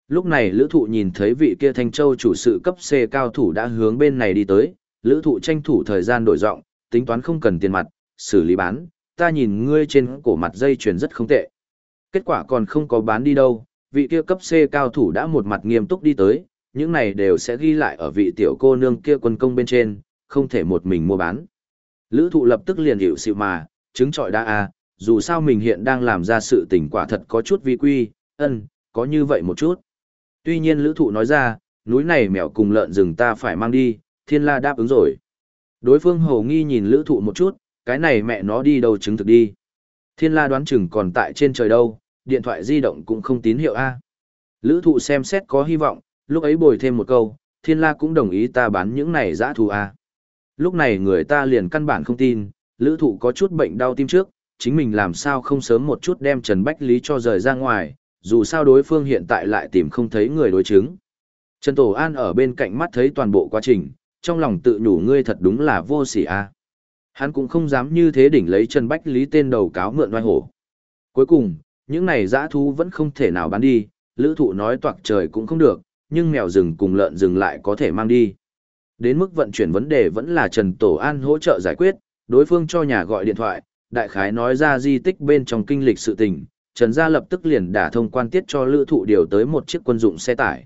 Lúc này lữ thụ nhìn thấy vị kia Thanh Châu chủ sự cấp C cao thủ đã hướng bên này đi tới, lữ thụ tranh thủ thời gian đổi giọng tính toán không cần tiền mặt, xử lý bán, ta nhìn ngươi trên cổ mặt dây chuyền rất không tệ. Kết quả còn không có bán đi đâu, vị kia cấp C cao thủ đã một mặt nghiêm túc đi tới, những này đều sẽ ghi lại ở vị tiểu cô nương kia quân công bên trên, không thể một mình mua bán. Lữ thụ lập tức liền hiểu sự mà, chứng trọi đã à, dù sao mình hiện đang làm ra sự tình quả thật có chút vi quy, ân, có như vậy một chút. Tuy nhiên lữ thụ nói ra, núi này mèo cùng lợn rừng ta phải mang đi, thiên la đáp ứng rồi. Đối phương hầu nghi nhìn lữ thụ một chút, cái này mẹ nó đi đâu chứng thực đi. Thiên la đoán chừng còn tại trên trời đâu, điện thoại di động cũng không tín hiệu A. Lữ thụ xem xét có hy vọng, lúc ấy bồi thêm một câu, thiên la cũng đồng ý ta bán những này giã thù A. Lúc này người ta liền căn bản không tin, lữ thụ có chút bệnh đau tim trước, chính mình làm sao không sớm một chút đem Trần Bách Lý cho rời ra ngoài, dù sao đối phương hiện tại lại tìm không thấy người đối chứng. Trần Tổ An ở bên cạnh mắt thấy toàn bộ quá trình, trong lòng tự nhủ ngươi thật đúng là vô sỉ a. Hắn cũng không dám như thế đỉnh lấy Trần Bách Lý tên đầu cáo mượn oai hổ. Cuối cùng, những này dã thú vẫn không thể nào bán đi, lữ thụ nói toạc trời cũng không được, nhưng mèo rừng cùng lợn rừng lại có thể mang đi. Đến mức vận chuyển vấn đề vẫn là Trần Tổ An hỗ trợ giải quyết, đối phương cho nhà gọi điện thoại, đại khái nói ra di tích bên trong kinh lịch sự tình, Trần Gia lập tức liền đả thông quan tiết cho lữ thụ điều tới một chiếc quân dụng xe tải.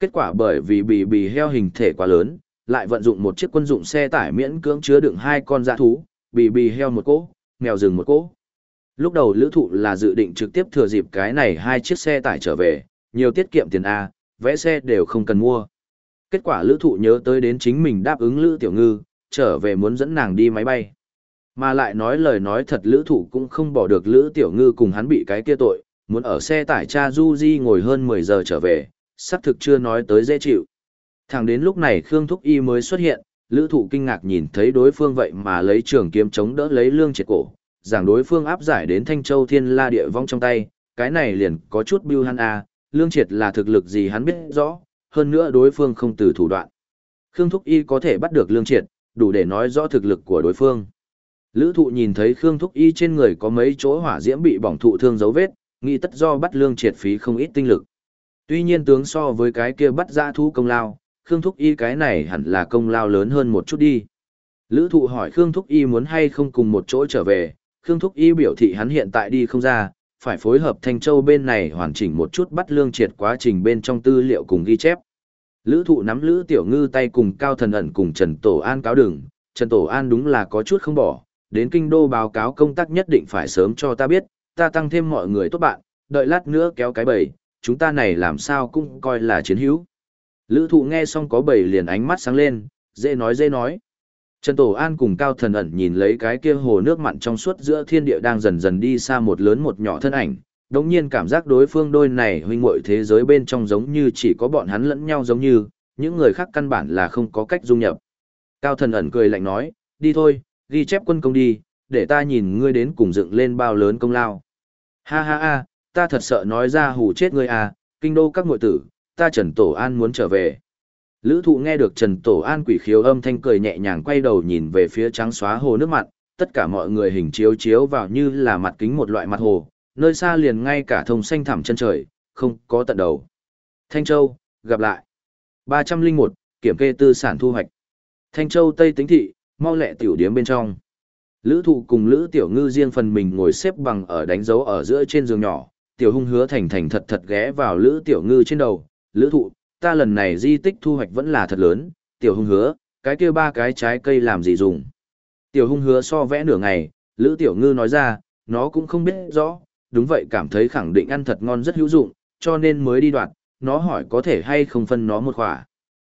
Kết quả bởi vì bị bì heo hình thể quá lớn, lại vận dụng một chiếc quân dụng xe tải miễn cưỡng chứa đựng hai con dã thú, bì bì heo một cỗ, mèo rừng một cỗ. Lúc đầu lữ thụ là dự định trực tiếp thừa dịp cái này hai chiếc xe tải trở về, nhiều tiết kiệm tiền A, vẽ xe đều không cần mua. Kết quả lữ thụ nhớ tới đến chính mình đáp ứng lữ tiểu ngư, trở về muốn dẫn nàng đi máy bay. Mà lại nói lời nói thật lữ thụ cũng không bỏ được lữ tiểu ngư cùng hắn bị cái kia tội, muốn ở xe tải cha Du Di ngồi hơn 10 giờ trở về, sắp thực chưa nói tới dễ chịu. Thẳng đến lúc này Khương Thúc Y mới xuất hiện, lữ thụ kinh ngạc nhìn thấy đối phương vậy mà lấy trường kiếm chống đỡ lấy lương triệt cổ, giảng đối phương áp giải đến Thanh Châu Thiên La địa vong trong tay, cái này liền có chút bưu hắn a, lương triệt là thực lực gì hắn biết rõ, hơn nữa đối phương không từ thủ đoạn. Khương Thúc Y có thể bắt được lương triệt, đủ để nói rõ thực lực của đối phương. Lữ thụ nhìn thấy Khương Thúc Y trên người có mấy chỗ hỏa diễm bị bỏng thụ thương dấu vết, nghĩ tất do bắt lương triệt phí không ít tinh lực. Tuy nhiên tướng so với cái kia bắt ra thú công lao, Khương Thúc Y cái này hẳn là công lao lớn hơn một chút đi. Lữ thụ hỏi Khương Thúc Y muốn hay không cùng một chỗ trở về, Khương Thúc Y biểu thị hắn hiện tại đi không ra, phải phối hợp Thanh Châu bên này hoàn chỉnh một chút bắt lương triệt quá trình bên trong tư liệu cùng ghi chép. Lữ thụ nắm Lữ Tiểu Ngư tay cùng Cao Thần ẩn cùng Trần Tổ An cáo đường, Trần Tổ An đúng là có chút không bỏ, đến kinh đô báo cáo công tác nhất định phải sớm cho ta biết, ta tăng thêm mọi người tốt bạn, đợi lát nữa kéo cái bầy, chúng ta này làm sao cũng coi là chiến hữu. Lữ thụ nghe xong có bầy liền ánh mắt sáng lên, dễ nói dễ nói. Trần Tổ An cùng Cao Thần ẩn nhìn lấy cái kia hồ nước mặn trong suốt giữa thiên địa đang dần dần đi xa một lớn một nhỏ thân ảnh, đồng nhiên cảm giác đối phương đôi này huynh muội thế giới bên trong giống như chỉ có bọn hắn lẫn nhau giống như, những người khác căn bản là không có cách dung nhập. Cao Thần ẩn cười lạnh nói, đi thôi, ghi chép quân công đi, để ta nhìn ngươi đến cùng dựng lên bao lớn công lao. Ha ha ha, ta thật sợ nói ra hù chết ngươi à, kinh đô các muội tử, ta Trần Tổ An muốn trở về. Lữ thụ nghe được Trần Tổ An quỷ khiếu âm thanh cười nhẹ nhàng quay đầu nhìn về phía trắng xóa hồ nước mặn, tất cả mọi người hình chiếu chiếu vào như là mặt kính một loại mặt hồ, nơi xa liền ngay cả thông xanh thẳm chân trời, không có tận đầu. Thanh Châu, gặp lại. 301, kiểm kê tư sản thu hoạch. Thanh Châu Tây Tính Thị, mau lẹ tiểu điếm bên trong. Lữ thụ cùng Lữ Tiểu Ngư riêng phần mình ngồi xếp bằng ở đánh dấu ở giữa trên giường nhỏ, Tiểu Hung hứa thành thành thật thật ghé vào Lữ Tiểu Ngư trên đầu, Lữ thụ, ta lần này di tích thu hoạch vẫn là thật lớn, Tiểu Hung hứa, cái kia ba cái trái cây làm gì dùng. Tiểu Hung hứa so vẽ nửa ngày, Lữ Tiểu Ngư nói ra, nó cũng không biết rõ, đúng vậy cảm thấy khẳng định ăn thật ngon rất hữu dụng, cho nên mới đi đoạn, nó hỏi có thể hay không phân nó một khỏa.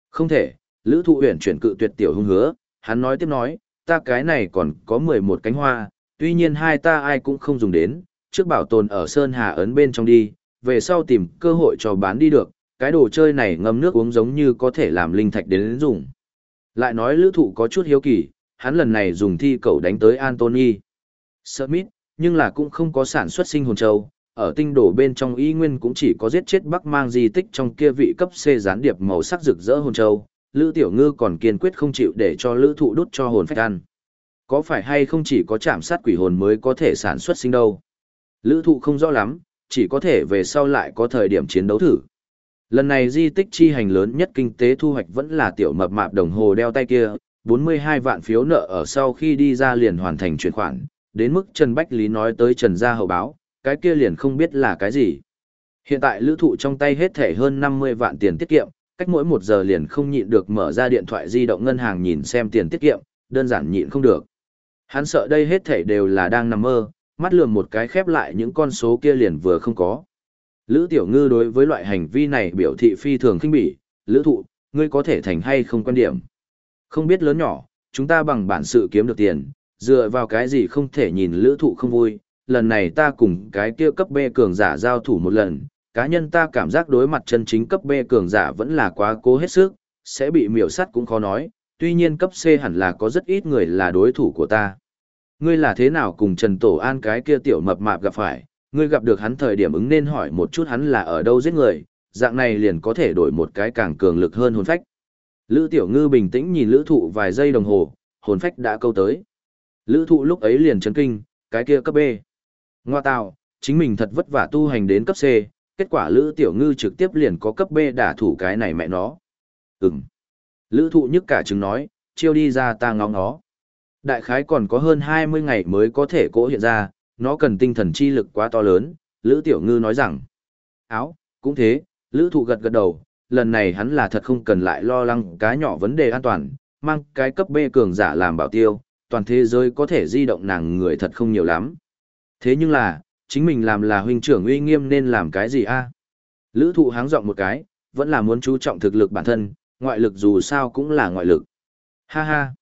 Không thể, Lữ thụ huyển chuyển cự tuyệt Tiểu Hung hứa, hắn nói tiếp nói, ta cái này còn có 11 cánh hoa, tuy nhiên hai ta ai cũng không dùng đến, trước bảo tồn ở Sơn Hà ấn bên trong đi, về sau tìm cơ hội cho bán đi được, cái đồ chơi này ngâm nước uống giống như có thể làm linh thạch đến dùng. Lại nói lữ thụ có chút hiếu kỳ, hắn lần này dùng thi cầu đánh tới Anthony. Smith, nhưng là cũng không có sản xuất sinh hồn châu, ở tinh đổ bên trong y nguyên cũng chỉ có giết chết bắc mang di tích trong kia vị cấp C gián điệp màu sắc rực rỡ hồn châu, Lữ Tiểu Ngư còn kiên quyết không chịu để cho Lữ Thụ đút cho hồn phách ăn. Có phải hay không chỉ có chạm sát quỷ hồn mới có thể sản xuất sinh đâu? Lữ Thụ không rõ lắm, chỉ có thể về sau lại có thời điểm chiến đấu thử. Lần này di tích chi hành lớn nhất kinh tế thu hoạch vẫn là tiểu mập mạp đồng hồ đeo tay kia, 42 vạn phiếu nợ ở sau khi đi ra liền hoàn thành chuyển khoản, đến mức Trần Bách Lý nói tới Trần Gia hậu báo, cái kia liền không biết là cái gì. Hiện tại lữ thụ trong tay hết thể hơn 50 vạn tiền tiết kiệm, cách mỗi một giờ liền không nhịn được mở ra điện thoại di động ngân hàng nhìn xem tiền tiết kiệm, đơn giản nhịn không được. Hắn sợ đây hết thảy đều là đang nằm mơ, mắt lườm một cái khép lại những con số kia liền vừa không có. Lữ Tiểu Ngư đối với loại hành vi này biểu thị phi thường khinh bỉ, Lữ Thụ, ngươi có thể thành hay không quan điểm. Không biết lớn nhỏ, chúng ta bằng bản sự kiếm được tiền, dựa vào cái gì không thể nhìn Lữ Thụ không vui, lần này ta cùng cái kia cấp B cường giả giao thủ một lần, cá nhân ta cảm giác đối mặt chân chính cấp B cường giả vẫn là quá cố hết sức, sẽ bị miểu sắt cũng khó nói, tuy nhiên cấp C hẳn là có rất ít người là đối thủ của ta. Ngươi là thế nào cùng Trần Tổ An cái kia tiểu mập mạp gặp phải, ngươi gặp được hắn thời điểm ứng nên hỏi một chút hắn là ở đâu giết người, dạng này liền có thể đổi một cái càng cường lực hơn hồn phách. Lữ Tiểu Ngư bình tĩnh nhìn Lữ Thụ vài giây đồng hồ, hồn phách đã câu tới. Lữ Thụ lúc ấy liền chấn kinh, cái kia cấp B. Ngoa tạo, chính mình thật vất vả tu hành đến cấp C, kết quả Lữ Tiểu Ngư trực tiếp liền có cấp B đả thủ cái này mẹ nó. Ừm. Lữ thụ nhất cả chứng nói, chiêu đi ra ta ngóng nó. Đại khái còn có hơn 20 ngày mới có thể cỗ hiện ra, nó cần tinh thần chi lực quá to lớn, Lữ Tiểu Ngư nói rằng. Áo, cũng thế, Lữ thụ gật gật đầu, lần này hắn là thật không cần lại lo lắng cá nhỏ vấn đề an toàn, mang cái cấp B cường giả làm bảo tiêu, toàn thế giới có thể di động nàng người thật không nhiều lắm. Thế nhưng là, chính mình làm là huynh trưởng uy nghiêm nên làm cái gì a Lữ thụ háng giọng một cái, vẫn là muốn chú trọng thực lực bản thân, ngoại lực dù sao cũng là ngoại lực. Ha ha!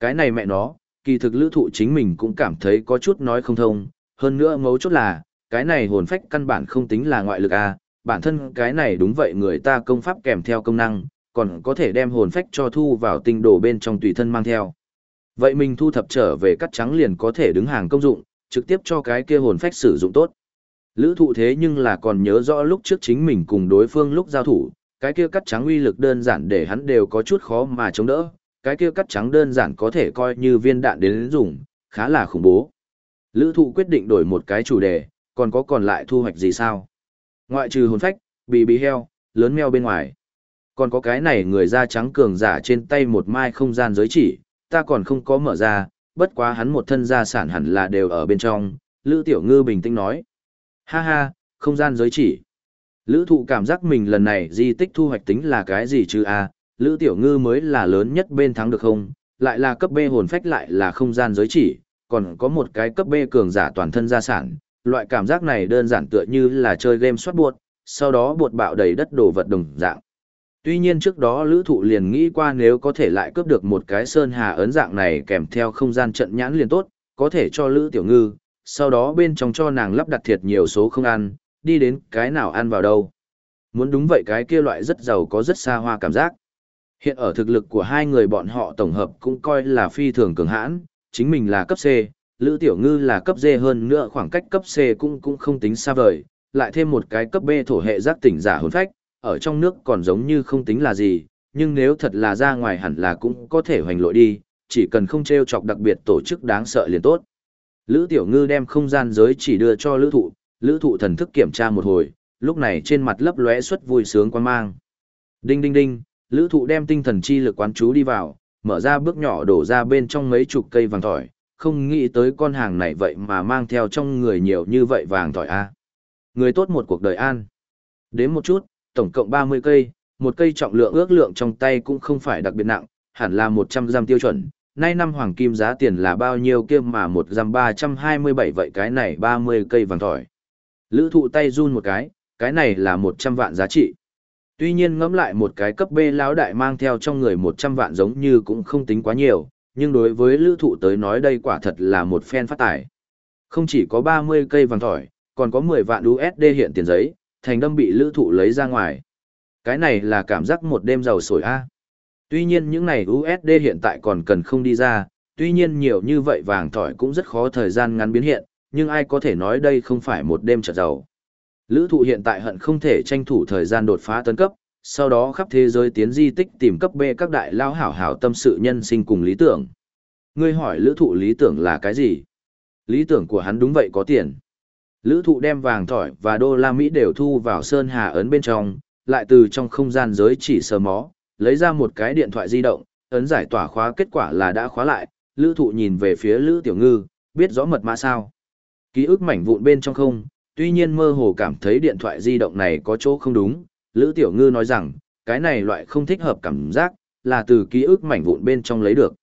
Cái này mẹ nó, kỳ thực lữ thụ chính mình cũng cảm thấy có chút nói không thông, hơn nữa mấu chốt là, cái này hồn phách căn bản không tính là ngoại lực à? bản thân cái này đúng vậy người ta công pháp kèm theo công năng, còn có thể đem hồn phách cho thu vào tinh đồ bên trong tùy thân mang theo. Vậy mình thu thập trở về cắt trắng liền có thể đứng hàng công dụng, trực tiếp cho cái kia hồn phách sử dụng tốt. Lữ thụ thế nhưng là còn nhớ rõ lúc trước chính mình cùng đối phương lúc giao thủ, cái kia cắt trắng uy lực đơn giản để hắn đều có chút khó mà chống đỡ, cái kia cắt trắng đơn giản có thể coi như viên đạn đến dùng, khá là khủng bố. Lữ thụ quyết định đổi một cái chủ đề, còn có còn lại thu hoạch gì sao? Ngoại trừ hồn phách, bì bì heo, lớn meo bên ngoài. Còn có cái này người da trắng cường giả trên tay một mai không gian giới chỉ, ta còn không có mở ra, bất quá hắn một thân gia sản hẳn là đều ở bên trong, Lữ Tiểu Ngư bình tĩnh nói. Ha ha, không gian giới chỉ. Lữ thụ cảm giác mình lần này di tích thu hoạch tính là cái gì chứ a Lữ Tiểu Ngư mới là lớn nhất bên thắng được không, lại là cấp B hồn phách lại là không gian giới chỉ, còn có một cái cấp B cường giả toàn thân gia sản, loại cảm giác này đơn giản tựa như là chơi game soát buột, sau đó buột bạo đầy đất đồ vật đồng dạng. Tuy nhiên trước đó lữ thụ liền nghĩ qua nếu có thể lại cướp được một cái sơn hà ấn dạng này kèm theo không gian trận nhãn liền tốt, có thể cho lữ tiểu ngư, sau đó bên trong cho nàng lắp đặt thiệt nhiều số không ăn, đi đến cái nào ăn vào đâu. Muốn đúng vậy cái kia loại rất giàu có rất xa hoa cảm giác. Hiện ở thực lực của hai người bọn họ tổng hợp cũng coi là phi thường cường hãn, chính mình là cấp C, Lữ Tiểu Ngư là cấp D hơn nữa khoảng cách cấp C cũng cũng không tính xa vời, lại thêm một cái cấp B thổ hệ giác tỉnh giả hồn phách, ở trong nước còn giống như không tính là gì, nhưng nếu thật là ra ngoài hẳn là cũng có thể hoành lội đi, chỉ cần không treo chọc đặc biệt tổ chức đáng sợ liền tốt. Lữ Tiểu Ngư đem không gian giới chỉ đưa cho Lữ Thụ, Lữ Thụ thần thức kiểm tra một hồi, lúc này trên mặt lấp lóe xuất vui sướng quan mang. Đinh đinh đinh, Lữ Thụ đem tinh thần chi lực quán chú đi vào, mở ra bước nhỏ đổ ra bên trong mấy chục cây vàng tỏi, không nghĩ tới con hàng này vậy mà mang theo trong người nhiều như vậy vàng tỏi a. Người tốt một cuộc đời an. Đến một chút, tổng cộng 30 cây, một cây trọng lượng ước lượng trong tay cũng không phải đặc biệt nặng, hẳn là 100 giam tiêu chuẩn. Nay năm hoàng kim giá tiền là bao nhiêu kia mà một giam 327 vậy cái này 30 cây vàng tỏi. Lữ thụ tay run một cái, cái này là 100 vạn giá trị. Tuy nhiên ngẫm lại một cái cấp B lão đại mang theo trong người 100 vạn giống như cũng không tính quá nhiều, nhưng đối với lữ thụ tới nói đây quả thật là một phen phát tài. Không chỉ có 30 cây vàng tỏi, còn có 10 vạn USD hiện tiền giấy, thành đâm bị lữ thụ lấy ra ngoài. Cái này là cảm giác một đêm giàu sổi A. Tuy nhiên những này USD hiện tại còn cần không đi ra, tuy nhiên nhiều như vậy vàng tỏi cũng rất khó thời gian ngắn biến hiện, nhưng ai có thể nói đây không phải một đêm trở giàu. Lữ thụ hiện tại hận không thể tranh thủ thời gian đột phá tấn cấp, sau đó khắp thế giới tiến di tích tìm cấp B các đại lao hảo hảo tâm sự nhân sinh cùng lý tưởng. Ngươi hỏi lữ thụ lý tưởng là cái gì? Lý tưởng của hắn đúng vậy có tiền. Lữ thụ đem vàng thỏi và đô la Mỹ đều thu vào Sơn Hà ấn bên trong, lại từ trong không gian giới chỉ sờ mó, lấy ra một cái điện thoại di động, ấn giải tỏa khóa kết quả là đã khóa lại, Lữ thụ nhìn về phía Lữ Tiểu Ngư, biết rõ mật mã sao. Ký ức mảnh vụn bên trong không, tuy nhiên mơ hồ cảm thấy điện thoại di động này có chỗ không đúng, Lữ Tiểu Ngư nói rằng, cái này loại không thích hợp cảm giác, là từ ký ức mảnh vụn bên trong lấy được.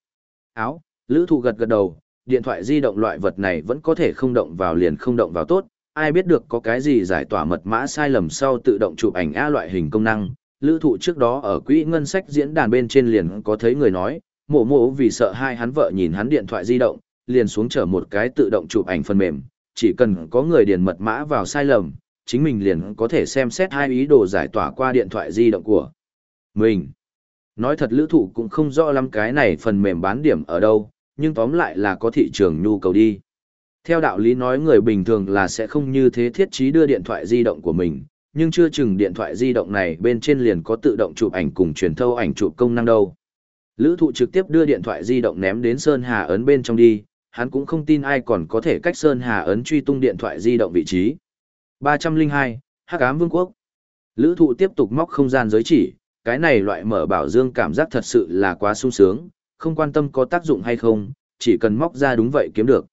Áo, Lữ Thụ gật gật đầu, điện thoại di động loại vật này vẫn có thể không động vào liền không động vào tốt, ai biết được có cái gì giải tỏa mật mã sai lầm sau tự động chụp ảnh A loại hình công năng. Lữ thụ trước đó ở quỹ ngân sách diễn đàn bên trên liền có thấy người nói, mổ mổ vì sợ hai hắn vợ nhìn hắn điện thoại di động, liền xuống trở một cái tự động chụp ảnh phần mềm, chỉ cần có người điền mật mã vào sai lầm, chính mình liền có thể xem xét hai ý đồ giải tỏa qua điện thoại di động của mình. Nói thật lữ thụ cũng không rõ lắm cái này phần mềm bán điểm ở đâu, nhưng tóm lại là có thị trường nhu cầu đi. Theo đạo lý nói người bình thường là sẽ không như thế thiết trí đưa điện thoại di động của mình, nhưng chưa chừng điện thoại di động này bên trên liền có tự động chụp ảnh cùng truyền thâu ảnh chụp công năng đâu. Lữ thụ trực tiếp đưa điện thoại di động ném đến Sơn Hà ấn bên trong đi, hắn cũng không tin ai còn có thể cách Sơn Hà ấn truy tung điện thoại di động vị trí. 302, Hắc ám vương quốc. Lữ thụ tiếp tục móc không gian giới chỉ, cái này loại mở bảo dương cảm giác thật sự là quá sung sướng, không quan tâm có tác dụng hay không, chỉ cần móc ra đúng vậy kiếm được.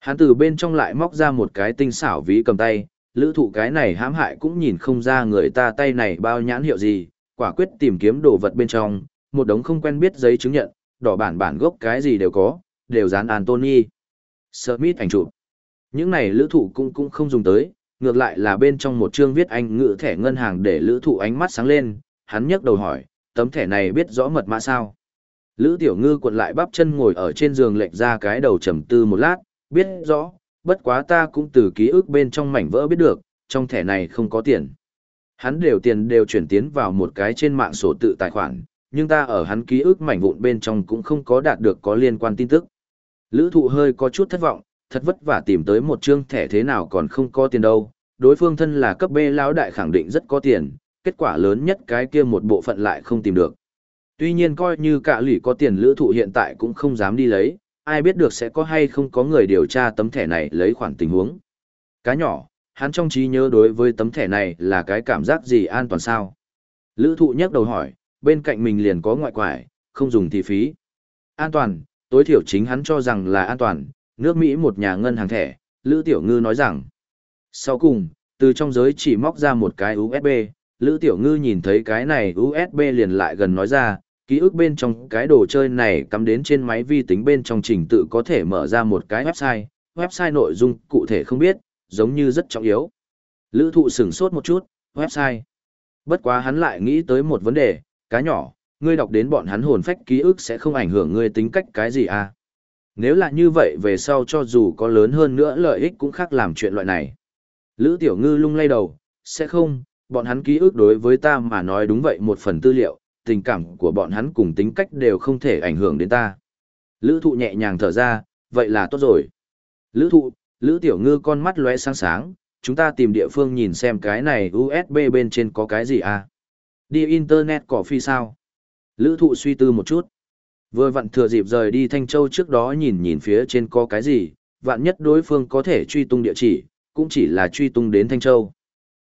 Hắn từ bên trong lại móc ra một cái tinh xảo ví cầm tay, lữ thụ cái này hãm hại cũng nhìn không ra người ta tay này bao nhãn hiệu gì, quả quyết tìm kiếm đồ vật bên trong, một đống không quen biết giấy chứng nhận, đỏ bản bản gốc cái gì đều có, đều dán Anthony. Smith ảnh chụp. Những này lữ thụ cũng cũng không dùng tới, ngược lại là bên trong một chương viết anh ngữ thẻ ngân hàng để lữ thụ ánh mắt sáng lên, hắn nhấc đầu hỏi, tấm thẻ này biết rõ mật mã sao? Lữ tiểu ngư cuộn lại bắp chân ngồi ở trên giường lệch ra cái đầu trầm tư một lát, biết rõ, bất quá ta cũng từ ký ức bên trong mảnh vỡ biết được, trong thẻ này không có tiền. Hắn đều tiền đều chuyển tiến vào một cái trên mạng sổ tự tài khoản, nhưng ta ở hắn ký ức mảnh vụn bên trong cũng không có đạt được có liên quan tin tức. Lữ thụ hơi có chút thất vọng, thật vất vả tìm tới một chương thẻ thế nào còn không có tiền đâu. Đối phương thân là cấp B lão đại khẳng định rất có tiền, kết quả lớn nhất cái kia một bộ phận lại không tìm được. Tuy nhiên coi như cả lỷ có tiền lữ thụ hiện tại cũng không dám đi lấy, ai biết được sẽ có hay không có người điều tra tấm thẻ này lấy khoản tình huống. Cá nhỏ, hắn trong trí nhớ đối với tấm thẻ này là cái cảm giác gì an toàn sao? Lữ thụ nhắc đầu hỏi, bên cạnh mình liền có ngoại quải, không dùng thì phí. An toàn, tối thiểu chính hắn cho rằng là an toàn, nước Mỹ một nhà ngân hàng thẻ, Lữ Tiểu Ngư nói rằng. Sau cùng, từ trong giới chỉ móc ra một cái USB, Lữ Tiểu Ngư nhìn thấy cái này USB liền lại gần nói ra, ký ức bên trong cái đồ chơi này cắm đến trên máy vi tính bên trong trình tự có thể mở ra một cái website, website nội dung cụ thể không biết, giống như rất trọng yếu. Lữ thụ sửng sốt một chút, website. Bất quá hắn lại nghĩ tới một vấn đề, cá nhỏ, ngươi đọc đến bọn hắn hồn phách ký ức sẽ không ảnh hưởng ngươi tính cách cái gì à? Nếu là như vậy về sau cho dù có lớn hơn nữa lợi ích cũng khác làm chuyện loại này. Lữ Tiểu Ngư lung lay đầu, sẽ không, bọn hắn ký ức đối với ta mà nói đúng vậy một phần tư liệu, tình cảm của bọn hắn cùng tính cách đều không thể ảnh hưởng đến ta. Lữ thụ nhẹ nhàng thở ra, vậy là tốt rồi. Lữ thụ, Lữ Tiểu Ngư con mắt lóe sáng sáng, chúng ta tìm địa phương nhìn xem cái này USB bên trên có cái gì à? Đi Internet cỏ phi sao? Lữ thụ suy tư một chút. Vừa vặn thừa dịp rời đi Thanh Châu trước đó nhìn nhìn phía trên có cái gì, vạn nhất đối phương có thể truy tung địa chỉ, cũng chỉ là truy tung đến Thanh Châu.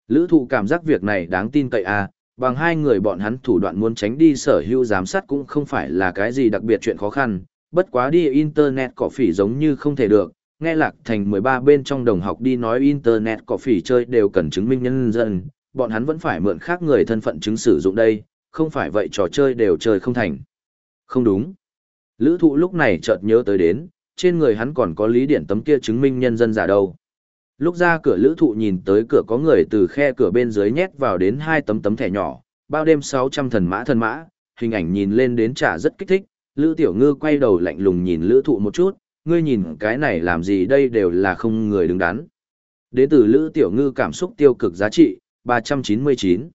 Lữ thụ cảm giác việc này đáng tin cậy à, bằng hai người bọn hắn thủ đoạn muốn tránh đi sở hữu giám sát cũng không phải là cái gì đặc biệt chuyện khó khăn, bất quá đi Internet cỏ phỉ giống như không thể được, nghe lạc thành 13 bên trong đồng học đi nói Internet cỏ phỉ chơi đều cần chứng minh nhân dân, bọn hắn vẫn phải mượn khác người thân phận chứng sử dụng đây, không phải vậy trò chơi đều chơi không thành. Không đúng. Lữ thụ lúc này chợt nhớ tới đến, trên người hắn còn có lý điển tấm kia chứng minh nhân dân giả đâu. Lúc ra cửa lữ thụ nhìn tới cửa có người từ khe cửa bên dưới nhét vào đến hai tấm tấm thẻ nhỏ, bao đêm 600 thần mã thần mã, hình ảnh nhìn lên đến trả rất kích thích, lữ tiểu ngư quay đầu lạnh lùng nhìn lữ thụ một chút, ngươi nhìn cái này làm gì đây đều là không người đứng đắn. Đến từ lữ tiểu ngư cảm xúc tiêu cực giá trị, 399.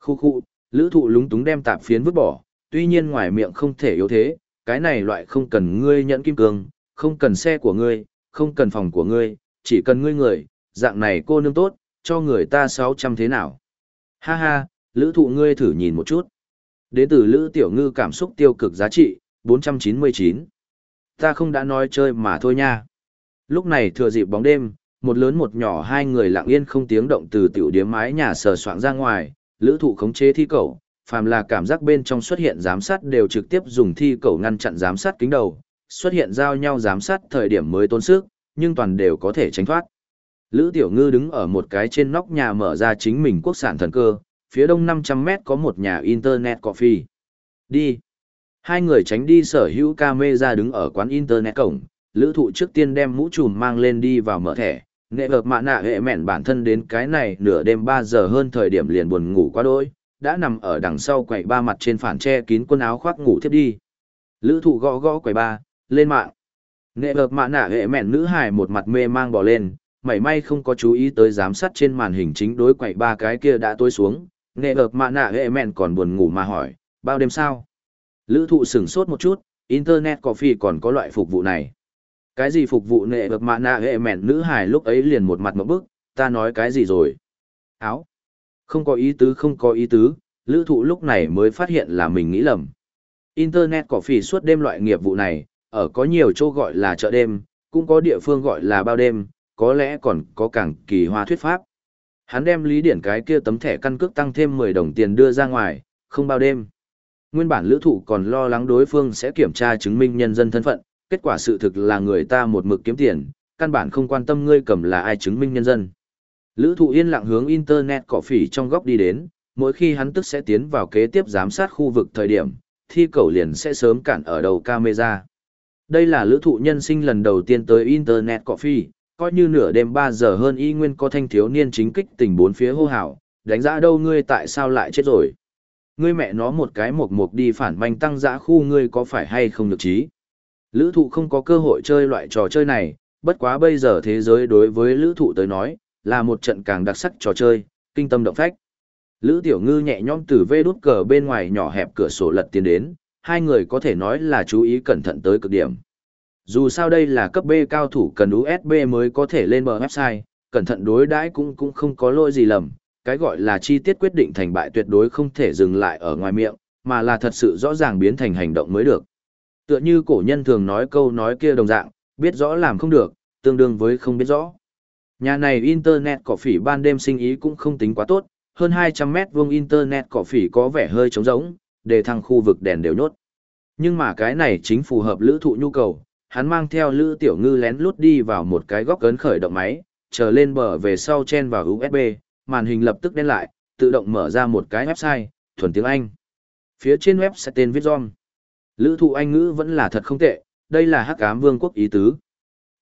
Khu khu, lữ thụ lúng túng đem tạp phiến vứt bỏ, tuy nhiên ngoài miệng không thể yếu thế, cái này loại không cần ngươi nhận kim cương, không cần xe của ngươi, không cần phòng của ngươi, chỉ cần ngươi người, dạng này cô nương tốt, cho người ta 600 thế nào. Ha ha, lữ thụ ngươi thử nhìn một chút. Đến từ lữ tiểu ngư cảm xúc tiêu cực giá trị, 499. Ta không đã nói chơi mà thôi nha. Lúc này thừa dịp bóng đêm, một lớn một nhỏ hai người lặng yên không tiếng động từ tiểu điếm mái nhà sờ soạn ra ngoài, lữ thụ khống chế thi cầu, phàm là cảm giác bên trong xuất hiện giám sát đều trực tiếp dùng thi cầu ngăn chặn giám sát kính đầu, xuất hiện giao nhau giám sát thời điểm mới tốn sức, nhưng toàn đều có thể tránh thoát. Lữ Tiểu Ngư đứng ở một cái trên nóc nhà mở ra chính mình quốc sản thần cơ, phía đông 500 mét có một nhà Internet Coffee. Đi. Hai người tránh đi sở hữu camera đứng ở quán Internet cổng, lữ thụ trước tiên đem mũ trùm mang lên đi vào mở thẻ. Nghệ vật mạ nạ hệ mẹn bản thân đến cái này nửa đêm 3 giờ hơn thời điểm liền buồn ngủ quá đôi, đã nằm ở đằng sau quầy ba mặt trên phản che kín quần áo khoác ngủ thiếp đi. Lữ thụ gõ gõ quầy ba, lên mạng. Nghệ hợp mạ nạ hệ mẹn nữ hài một mặt mê mang bỏ lên, mảy may không có chú ý tới giám sát trên màn hình chính đối quậy ba cái kia đã tối xuống. Nghệ hợp mạ nạ hệ mẹn còn buồn ngủ mà hỏi, bao đêm sao? Lữ thụ sửng sốt một chút, Internet có phi còn có loại phục vụ này. Cái gì phục vụ nệ hợp mạ nạ hệ mẹn nữ hải lúc ấy liền một mặt một bức, ta nói cái gì rồi? Áo. Không có ý tứ không có ý tứ, lữ thụ lúc này mới phát hiện là mình nghĩ lầm. Internet Coffee suốt đêm loại nghiệp vụ này, ở có nhiều chỗ gọi là chợ đêm, cũng có địa phương gọi là bao đêm, có lẽ còn có càng kỳ hoa thuyết pháp. Hắn đem lý điển cái kia tấm thẻ căn cước tăng thêm 10 đồng tiền đưa ra ngoài, không bao đêm. Nguyên bản lữ thụ còn lo lắng đối phương sẽ kiểm tra chứng minh nhân dân thân phận, kết quả sự thực là người ta một mực kiếm tiền, căn bản không quan tâm ngươi cầm là ai chứng minh nhân dân. Lữ thụ yên lặng hướng internet cỏ phỉ trong góc đi đến, mỗi khi hắn tức sẽ tiến vào kế tiếp giám sát khu vực thời điểm, thi cầu liền sẽ sớm cản ở đầu camera. Đây là lữ thụ nhân sinh lần đầu tiên tới Internet Coffee, coi như nửa đêm 3 giờ hơn y nguyên có thanh thiếu niên chính kích tình bốn phía hô hào, đánh giá đâu ngươi tại sao lại chết rồi. Ngươi mẹ nó một cái mộc mộc đi phản manh tăng giã khu ngươi có phải hay không được trí. Lữ thụ không có cơ hội chơi loại trò chơi này, bất quá bây giờ thế giới đối với lữ thụ tới nói, là một trận càng đặc sắc trò chơi, kinh tâm động phách. Lữ tiểu ngư nhẹ nhõm từ vê đút cờ bên ngoài nhỏ hẹp cửa sổ lật tiến đến, hai người có thể nói là chú ý cẩn thận tới cực điểm. Dù sao đây là cấp B cao thủ cần USB mới có thể lên bờ website, cẩn thận đối đãi cũng cũng không có lỗi gì lầm, cái gọi là chi tiết quyết định thành bại tuyệt đối không thể dừng lại ở ngoài miệng, mà là thật sự rõ ràng biến thành hành động mới được. Tựa như cổ nhân thường nói câu nói kia đồng dạng, biết rõ làm không được, tương đương với không biết rõ. Nhà này Internet cỏ phỉ ban đêm sinh ý cũng không tính quá tốt, hơn 200 mét vuông Internet cỏ phỉ có vẻ hơi trống rỗng, để thăng khu vực đèn đều nhốt. Nhưng mà cái này chính phù hợp lữ thụ nhu cầu, hắn mang theo lữ tiểu ngư lén lút đi vào một cái góc cấn khởi động máy, chờ lên bờ về sau chen vào USB, màn hình lập tức đen lại, tự động mở ra một cái website, thuần tiếng Anh. Phía trên web sẽ tên viết Rom. Lữ thụ Anh ngữ vẫn là thật không tệ, đây là hắc ám vương quốc ý tứ.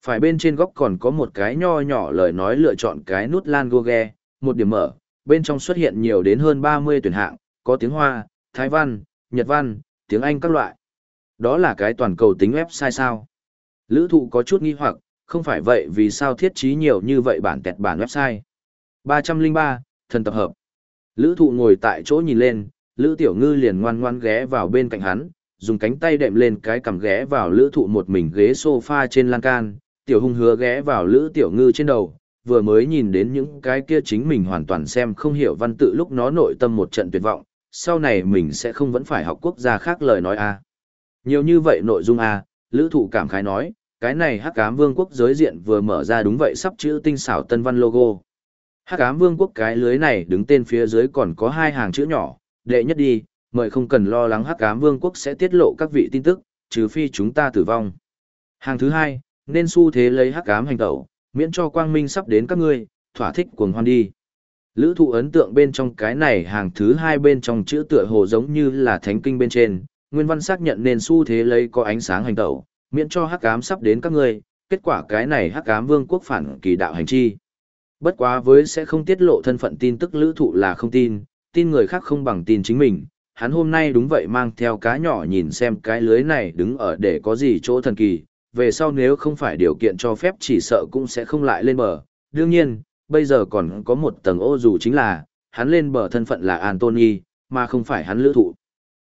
Phải bên trên góc còn có một cái nho nhỏ lời nói lựa chọn cái nút lan goge, một điểm mở, bên trong xuất hiện nhiều đến hơn 30 tuyển hạng, có tiếng Hoa, Thái Văn, Nhật Văn, tiếng Anh các loại. Đó là cái toàn cầu tính website sao? Lữ thụ có chút nghi hoặc, không phải vậy vì sao thiết trí nhiều như vậy bản tẹt bản website. 303, thần tập hợp. Lữ thụ ngồi tại chỗ nhìn lên, Lữ Tiểu Ngư liền ngoan ngoan ghé vào bên cạnh hắn, dùng cánh tay đệm lên cái cằm ghé vào Lữ thụ một mình ghế sofa trên lan can, Tiểu Hung hứa ghé vào Lữ Tiểu Ngư trên đầu, vừa mới nhìn đến những cái kia chính mình hoàn toàn xem không hiểu văn tự lúc nó nội tâm một trận tuyệt vọng, sau này mình sẽ không vẫn phải học quốc gia khác lời nói a Nhiều như vậy nội dung a Lữ thụ cảm khái nói, cái này hắc ám vương quốc giới diện vừa mở ra đúng vậy sắp chữ tinh xảo tân văn logo. Hắc ám vương quốc cái lưới này đứng tên phía dưới còn có hai hàng chữ nhỏ, đệ nhất đi, mời không cần lo lắng hắc ám vương quốc sẽ tiết lộ các vị tin tức, trừ phi chúng ta tử vong. Hàng thứ hai, nên xu thế lấy hắc ám hành tẩu, miễn cho quang minh sắp đến các ngươi, thỏa thích cuồng hoan đi. Lữ thụ ấn tượng bên trong cái này hàng thứ hai bên trong chữ tựa hồ giống như là thánh kinh bên trên, nguyên văn xác nhận nên xu thế lấy có ánh sáng hành tẩu, miễn cho hắc ám sắp đến các ngươi, kết quả cái này hắc ám vương quốc phản kỳ đạo hành chi. Bất quá với sẽ không tiết lộ thân phận tin tức lữ thụ là không tin, tin người khác không bằng tin chính mình. Hắn hôm nay đúng vậy mang theo cá nhỏ nhìn xem cái lưới này đứng ở để có gì chỗ thần kỳ, về sau nếu không phải điều kiện cho phép chỉ sợ cũng sẽ không lại lên bờ. Đương nhiên, bây giờ còn có một tầng ô dù chính là, hắn lên bờ thân phận là Anthony, mà không phải hắn lữ thụ.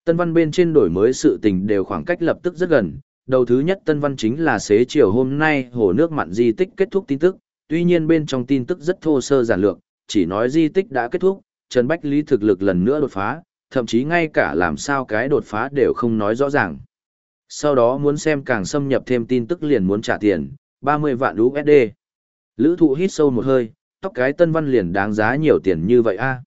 Tân văn bên trên đổi mới sự tình đều khoảng cách lập tức rất gần, đầu thứ nhất tân văn chính là xế chiều hôm nay hồ nước mặn di tích kết thúc tin tức, tuy nhiên bên trong tin tức rất thô sơ giản lược, chỉ nói di tích đã kết thúc, Trần Bách Lý thực lực lần nữa đột phá, thậm chí ngay cả làm sao cái đột phá đều không nói rõ ràng. Sau đó muốn xem càng xâm nhập thêm tin tức liền muốn trả tiền, 30 vạn USD. Lữ thụ hít sâu một hơi, tóc cái tân văn liền đáng giá nhiều tiền như vậy a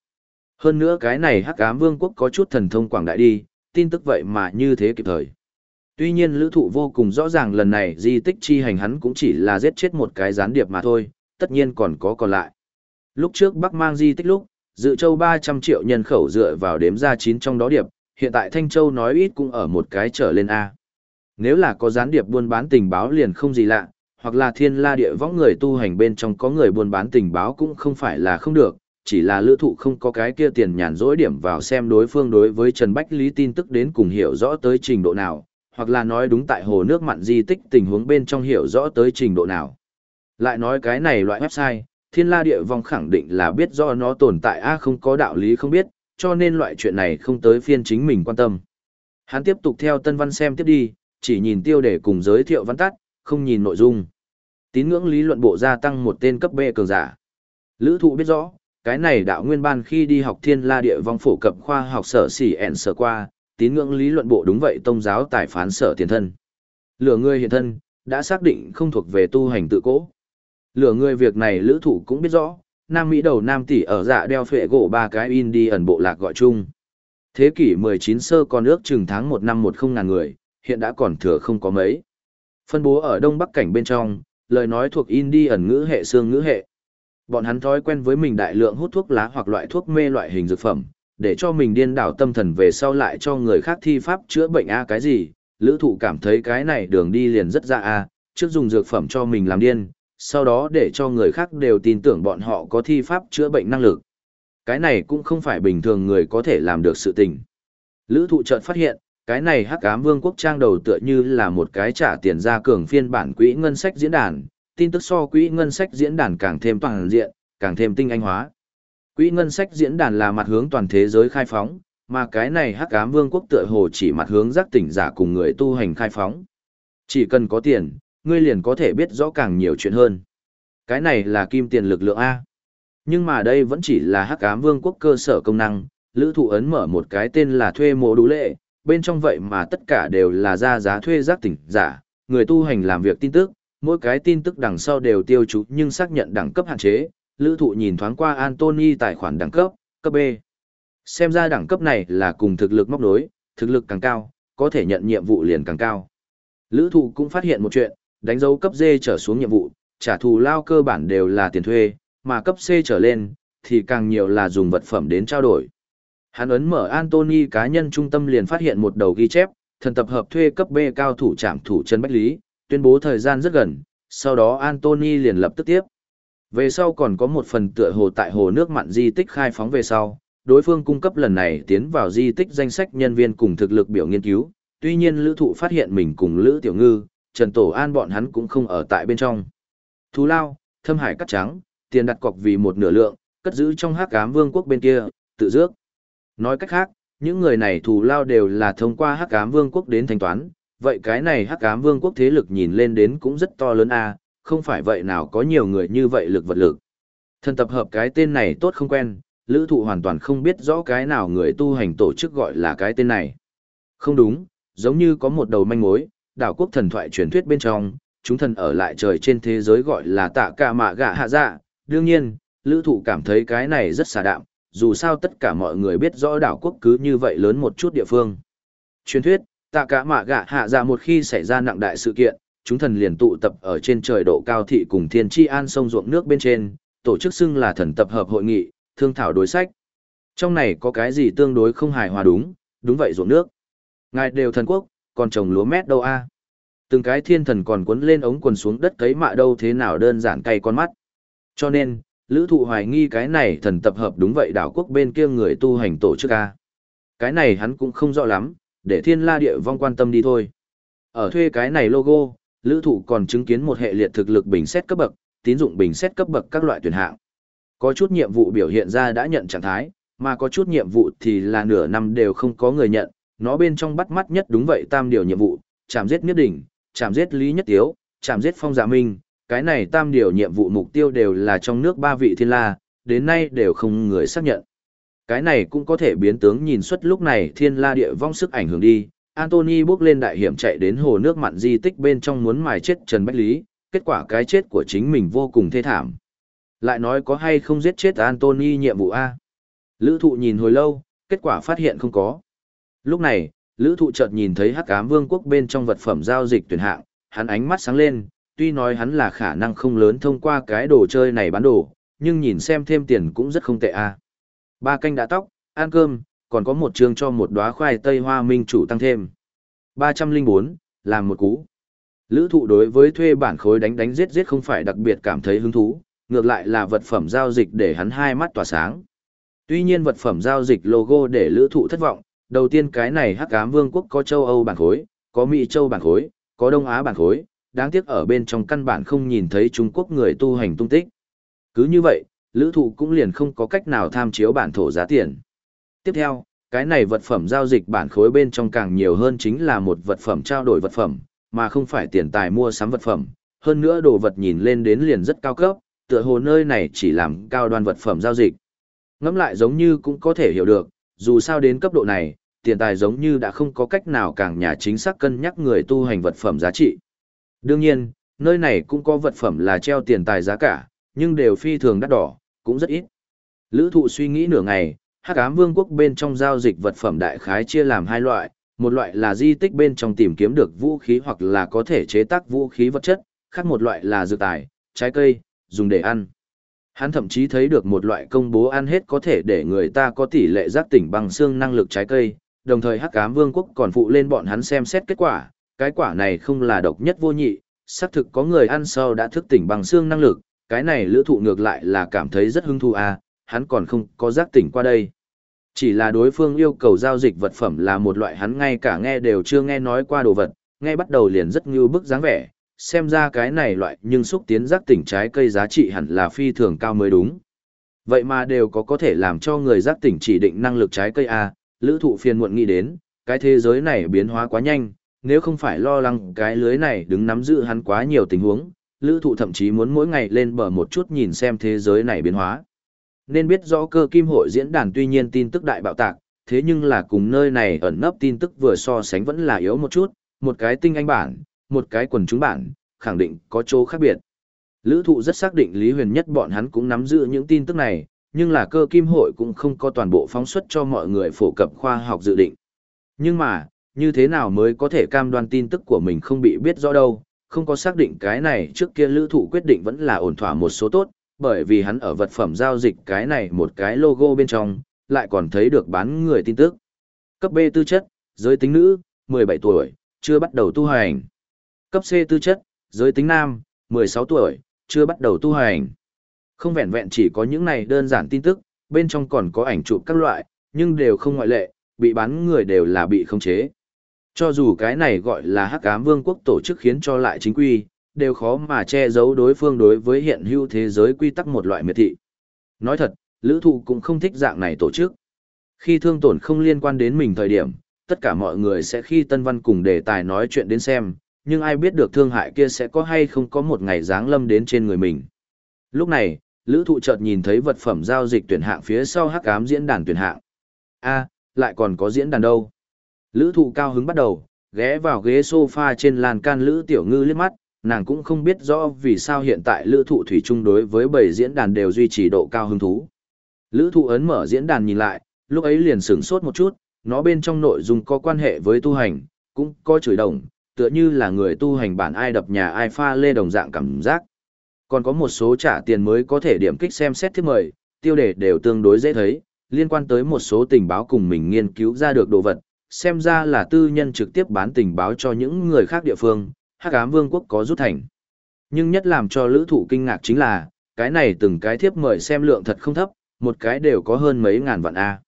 Hơn nữa cái này hắc ám vương quốc có chút thần thông quảng đại đi, tin tức vậy mà như thế kịp thời. Tuy nhiên lữ thụ vô cùng rõ ràng lần này di tích chi hành hắn cũng chỉ là giết chết một cái gián điệp mà thôi, tất nhiên còn có còn lại. Lúc trước Bắc mang di tích lúc, dự châu 300 triệu nhân khẩu dựa vào đếm ra 9 trong đó điệp, hiện tại Thanh Châu nói ít cũng ở một cái trở lên A. Nếu là có gián điệp buôn bán tình báo liền không gì lạ, hoặc là thiên la địa võng người tu hành bên trong có người buôn bán tình báo cũng không phải là không được, chỉ là lữ thụ không có cái kia tiền nhàn dỗi điểm vào xem đối phương đối với Trần Bách Lý tin tức đến cùng hiểu rõ tới trình độ nào, hoặc là nói đúng tại hồ nước mặn di tích tình huống bên trong hiểu rõ tới trình độ nào. Lại nói cái này loại website, thiên la địa vong khẳng định là biết do nó tồn tại a không có đạo lý không biết, cho nên loại chuyện này không tới phiên chính mình quan tâm. Hắn tiếp tục theo tân văn xem tiếp đi, chỉ nhìn tiêu đề cùng giới thiệu văn tắt, không nhìn nội dung. Tín ngưỡng lý luận bộ gia tăng một tên cấp B cường giả. Lữ thụ biết rõ, cái này đạo nguyên ban khi đi học thiên la địa vong phổ cập khoa học sở xỉ ẹn sở qua, tín ngưỡng lý luận bộ đúng vậy tông giáo tài phán sở tiền thân. Lửa người hiện thân, đã xác định không thuộc về tu hành tự cố. Lửa người việc này lữ thủ cũng biết rõ, Nam Mỹ đầu Nam tỷ ở dạ đeo phệ gỗ ba cái in đi ẩn bộ lạc gọi chung. Thế kỷ 19 sơ còn ước chừng tháng 1 năm 10 ngàn người, hiện đã còn thừa không có mấy. Phân bố ở đông bắc cảnh bên trong, lời nói thuộc in đi ẩn ngữ hệ xương ngữ hệ. Bọn hắn thói quen với mình đại lượng hút thuốc lá hoặc loại thuốc mê loại hình dược phẩm, để cho mình điên đảo tâm thần về sau lại cho người khác thi pháp chữa bệnh a cái gì, lữ thụ cảm thấy cái này đường đi liền rất ra a trước dùng dược phẩm cho mình làm điên, sau đó để cho người khác đều tin tưởng bọn họ có thi pháp chữa bệnh năng lực. Cái này cũng không phải bình thường người có thể làm được sự tình. Lữ thụ chợt phát hiện, cái này hắc ám vương quốc trang đầu tựa như là một cái trả tiền ra cường phiên bản quỹ ngân sách diễn đàn, tin tức so quỹ ngân sách diễn đàn càng thêm toàn diện, càng thêm tinh anh hóa. Quỹ ngân sách diễn đàn là mặt hướng toàn thế giới khai phóng, mà cái này hắc ám vương quốc tựa hồ chỉ mặt hướng giác tỉnh giả cùng người tu hành khai phóng. Chỉ cần có tiền, ngươi liền có thể biết rõ càng nhiều chuyện hơn. Cái này là kim tiền lực lượng A. Nhưng mà đây vẫn chỉ là hắc ám vương quốc cơ sở công năng, lữ thụ ấn mở một cái tên là thuê mô đủ lệ, bên trong vậy mà tất cả đều là ra giá thuê giác tỉnh giả, người tu hành làm việc tin tức, mỗi cái tin tức đằng sau đều tiêu chú nhưng xác nhận đẳng cấp hạn chế, lữ thụ nhìn thoáng qua Anthony tài khoản đẳng cấp, cấp B. Xem ra đẳng cấp này là cùng thực lực móc đối, thực lực càng cao, có thể nhận nhiệm vụ liền càng cao. Lữ thụ cũng phát hiện một chuyện, đánh dấu cấp D trở xuống nhiệm vụ, trả thù lao cơ bản đều là tiền thuê, mà cấp C trở lên, thì càng nhiều là dùng vật phẩm đến trao đổi. Hắn ấn mở Anthony cá nhân trung tâm liền phát hiện một đầu ghi chép, thần tập hợp thuê cấp B cao thủ trạm thủ chân Bách Lý, tuyên bố thời gian rất gần, sau đó Anthony liền lập tức tiếp. Về sau còn có một phần tựa hồ tại hồ nước mặn di tích khai phóng về sau, đối phương cung cấp lần này tiến vào di tích danh sách nhân viên cùng thực lực biểu nghiên cứu, tuy nhiên lữ thụ phát hiện mình cùng lữ tiểu ngư, Trần Tổ An bọn hắn cũng không ở tại bên trong. Thú lao, thâm hải cắt trắng, tiền đặt cọc vì một nửa lượng, cất giữ trong hắc ám vương quốc bên kia, tự dước. Nói cách khác, những người này thù lao đều là thông qua hắc ám vương quốc đến thanh toán, vậy cái này hắc ám vương quốc thế lực nhìn lên đến cũng rất to lớn a không phải vậy nào có nhiều người như vậy lực vật lực. Thần tập hợp cái tên này tốt không quen, lữ thụ hoàn toàn không biết rõ cái nào người tu hành tổ chức gọi là cái tên này. Không đúng, giống như có một đầu manh mối, đảo quốc thần thoại truyền thuyết bên trong, chúng thần ở lại trời trên thế giới gọi là tạ cả mạ gạ hạ dạ. Đương nhiên, lữ thụ cảm thấy cái này rất xà đạm, dù sao tất cả mọi người biết rõ đảo quốc cứ như vậy lớn một chút địa phương. Truyền thuyết, tạ cả mạ gạ hạ dạ một khi xảy ra nặng đại sự kiện, chúng thần liền tụ tập ở trên trời độ cao thị cùng thiên tri an sông ruộng nước bên trên, tổ chức xưng là thần tập hợp hội nghị, thương thảo đối sách. Trong này có cái gì tương đối không hài hòa đúng, đúng vậy ruộng nước. Ngài đều thần quốc, còn trồng lúa mét đâu a? Từng cái thiên thần còn cuốn lên ống quần xuống đất cấy mạ đâu thế nào đơn giản cay con mắt. Cho nên, lữ thụ hoài nghi cái này thần tập hợp đúng vậy đảo quốc bên kia người tu hành tổ chức a. Cái này hắn cũng không rõ lắm, để thiên la địa vong quan tâm đi thôi. Ở thuê cái này logo, lữ thụ còn chứng kiến một hệ liệt thực lực bình xét cấp bậc, tín dụng bình xét cấp bậc các loại tuyển hạng. Có chút nhiệm vụ biểu hiện ra đã nhận trạng thái, mà có chút nhiệm vụ thì là nửa năm đều không có người nhận, nó bên trong bắt mắt nhất đúng vậy tam điều nhiệm vụ, chạm giết nhất đỉnh, chạm giết lý nhất tiếu, chạm giết phong giả dạ minh, cái này tam điều nhiệm vụ mục tiêu đều là trong nước ba vị thiên la, đến nay đều không người xác nhận. Cái này cũng có thể biến tướng nhìn xuất lúc này thiên la địa vong sức ảnh hưởng đi, Anthony bước lên đại hiểm chạy đến hồ nước mặn di tích bên trong muốn mài chết Trần Bách Lý, kết quả cái chết của chính mình vô cùng thê thảm. Lại nói có hay không giết chết Anthony nhiệm vụ A. Lữ thụ nhìn hồi lâu, kết quả phát hiện không có. Lúc này, lữ thụ chợt nhìn thấy hắc ám vương quốc bên trong vật phẩm giao dịch tuyển hạng, hắn ánh mắt sáng lên, tuy nói hắn là khả năng không lớn thông qua cái đồ chơi này bán đồ, nhưng nhìn xem thêm tiền cũng rất không tệ a. Ba canh đã tóc, ăn cơm, còn có một chương cho một đóa khoai tây hoa minh chủ tăng thêm. 304, làm một cú. Lữ thụ đối với thuê bản khối đánh đánh giết giết không phải đặc biệt cảm thấy hứng thú, ngược lại là vật phẩm giao dịch để hắn hai mắt tỏa sáng. Tuy nhiên vật phẩm giao dịch logo để lữ thụ thất vọng, đầu tiên cái này hắc ám vương quốc có châu Âu bản khối, có Mỹ châu bản khối, có Đông Á bản khối, đáng tiếc ở bên trong căn bản không nhìn thấy Trung Quốc người tu hành tung tích. Cứ như vậy, lữ thụ cũng liền không có cách nào tham chiếu bản thổ giá tiền. Tiếp theo, cái này vật phẩm giao dịch bản khối bên trong càng nhiều hơn chính là một vật phẩm trao đổi vật phẩm, mà không phải tiền tài mua sắm vật phẩm. Hơn nữa đồ vật nhìn lên đến liền rất cao cấp, tựa hồ nơi này chỉ làm cao đoan vật phẩm giao dịch. Ngẫm lại giống như cũng có thể hiểu được, dù sao đến cấp độ này, tiền tài giống như đã không có cách nào càng nhà chính xác cân nhắc người tu hành vật phẩm giá trị. Đương nhiên, nơi này cũng có vật phẩm là treo tiền tài giá cả, nhưng đều phi thường đắt đỏ, cũng rất ít. Lữ thụ suy nghĩ nửa ngày, hắc ám vương quốc bên trong giao dịch vật phẩm đại khái chia làm hai loại, một loại là di tích bên trong tìm kiếm được vũ khí hoặc là có thể chế tác vũ khí vật chất, khác một loại là dược tài, trái cây, dùng để ăn. Hắn thậm chí thấy được một loại công bố ăn hết có thể để người ta có tỷ lệ giác tỉnh bằng xương năng lực trái cây, đồng thời Hắc Ám Vương quốc còn phụ lên bọn hắn xem xét kết quả, cái quả này không là độc nhất vô nhị, xác thực có người ăn sau đã thức tỉnh bằng xương năng lực, cái này lữ thụ ngược lại là cảm thấy rất hứng thú à, hắn còn không có giác tỉnh qua đây. Chỉ là đối phương yêu cầu giao dịch vật phẩm là một loại hắn ngay cả nghe đều chưa nghe nói qua đồ vật, ngay bắt đầu liền rất như bức dáng vẻ, xem ra cái này loại nhưng xúc tiến giác tỉnh trái cây giá trị hẳn là phi thường cao mới đúng. Vậy mà đều có có thể làm cho người giác tỉnh chỉ định năng lực trái cây A, lữ thụ phiền muộn nghĩ đến, cái thế giới này biến hóa quá nhanh, nếu không phải lo lắng cái lưới này đứng nắm giữ hắn quá nhiều tình huống, lữ thụ thậm chí muốn mỗi ngày lên bờ một chút nhìn xem thế giới này biến hóa. Nên biết rõ cơ kim hội diễn đàn tuy nhiên tin tức đại bạo tạc, thế nhưng là cùng nơi này ẩn nấp tin tức vừa so sánh vẫn là yếu một chút, một cái tinh anh bản, một cái quần chúng bản, khẳng định có chỗ khác biệt. Lữ thụ rất xác định Lý Huyền Nhất bọn hắn cũng nắm giữ những tin tức này, nhưng là cơ kim hội cũng không có toàn bộ phóng xuất cho mọi người phổ cập khoa học dự định. Nhưng mà, như thế nào mới có thể cam đoan tin tức của mình không bị biết rõ đâu, không có xác định cái này trước kia lữ thụ quyết định vẫn là ổn thỏa một số tốt, bởi vì hắn ở vật phẩm giao dịch cái này một cái logo bên trong, lại còn thấy được bán người tin tức. Cấp B tư chất, giới tính nữ, 17 tuổi, chưa bắt đầu tu hành. Cấp C tư chất, giới tính nam, 16 tuổi, chưa bắt đầu tu hành. Không vẹn vẹn chỉ có những này đơn giản tin tức, bên trong còn có ảnh chụp các loại, nhưng đều không ngoại lệ, bị bán người đều là bị khống chế. Cho dù cái này gọi là hắc ám vương quốc tổ chức khiến cho lại chính quy, đều khó mà che giấu đối phương đối với hiện hữu thế giới quy tắc một loại miệt thị. Nói thật, lữ thụ cũng không thích dạng này tổ chức. Khi thương tổn không liên quan đến mình thời điểm, tất cả mọi người sẽ khi Tân Văn cùng đề tài nói chuyện đến xem, nhưng ai biết được thương hại kia sẽ có hay không có một ngày dáng lâm đến trên người mình. Lúc này, lữ thụ chợt nhìn thấy vật phẩm giao dịch tuyển hạng phía sau hắc ám diễn đàn tuyển hạng. a lại còn có diễn đàn đâu. Lữ thụ cao hứng bắt đầu, ghé vào ghế sofa trên làn can lữ tiểu ngư liếc mắt, nàng cũng không biết rõ vì sao hiện tại lữ thụ thủy chung đối với bảy diễn đàn đều duy trì độ cao hứng thú. Lữ thụ ấn mở diễn đàn nhìn lại, lúc ấy liền sửng sốt một chút, nó bên trong nội dung có quan hệ với tu hành, cũng có chửi đồng, tựa như là người tu hành bản ai đập nhà ai pha lê đồng dạng cảm giác. Còn có một số trả tiền mới có thể điểm kích xem xét thiết mời, tiêu đề đều tương đối dễ thấy, liên quan tới một số tình báo cùng mình nghiên cứu ra được đồ vật, xem ra là tư nhân trực tiếp bán tình báo cho những người khác địa phương, hắc ám vương quốc có rút thành. Nhưng nhất làm cho lữ thụ kinh ngạc chính là, cái này từng cái thiếp mời xem lượng thật không thấp, một cái đều có hơn mấy ngàn vạn A.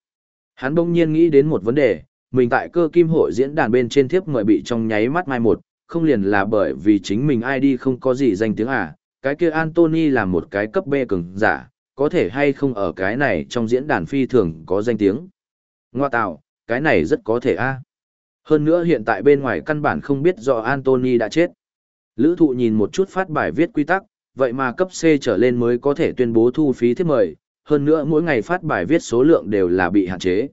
Hắn bỗng nhiên nghĩ đến một vấn đề, mình tại cơ kim hội diễn đàn bên trên thiếp mời bị trong nháy mắt mai một, không liền là bởi vì chính mình ID không có gì danh tiếng à, cái kia Anthony là một cái cấp B cường giả, có thể hay không ở cái này trong diễn đàn phi thường có danh tiếng. Ngoa tạo, cái này rất có thể a. Hơn nữa hiện tại bên ngoài căn bản không biết rõ Anthony đã chết. Lữ thụ nhìn một chút phát bài viết quy tắc, vậy mà cấp C trở lên mới có thể tuyên bố thu phí thiết mời, hơn nữa mỗi ngày phát bài viết số lượng đều là bị hạn chế.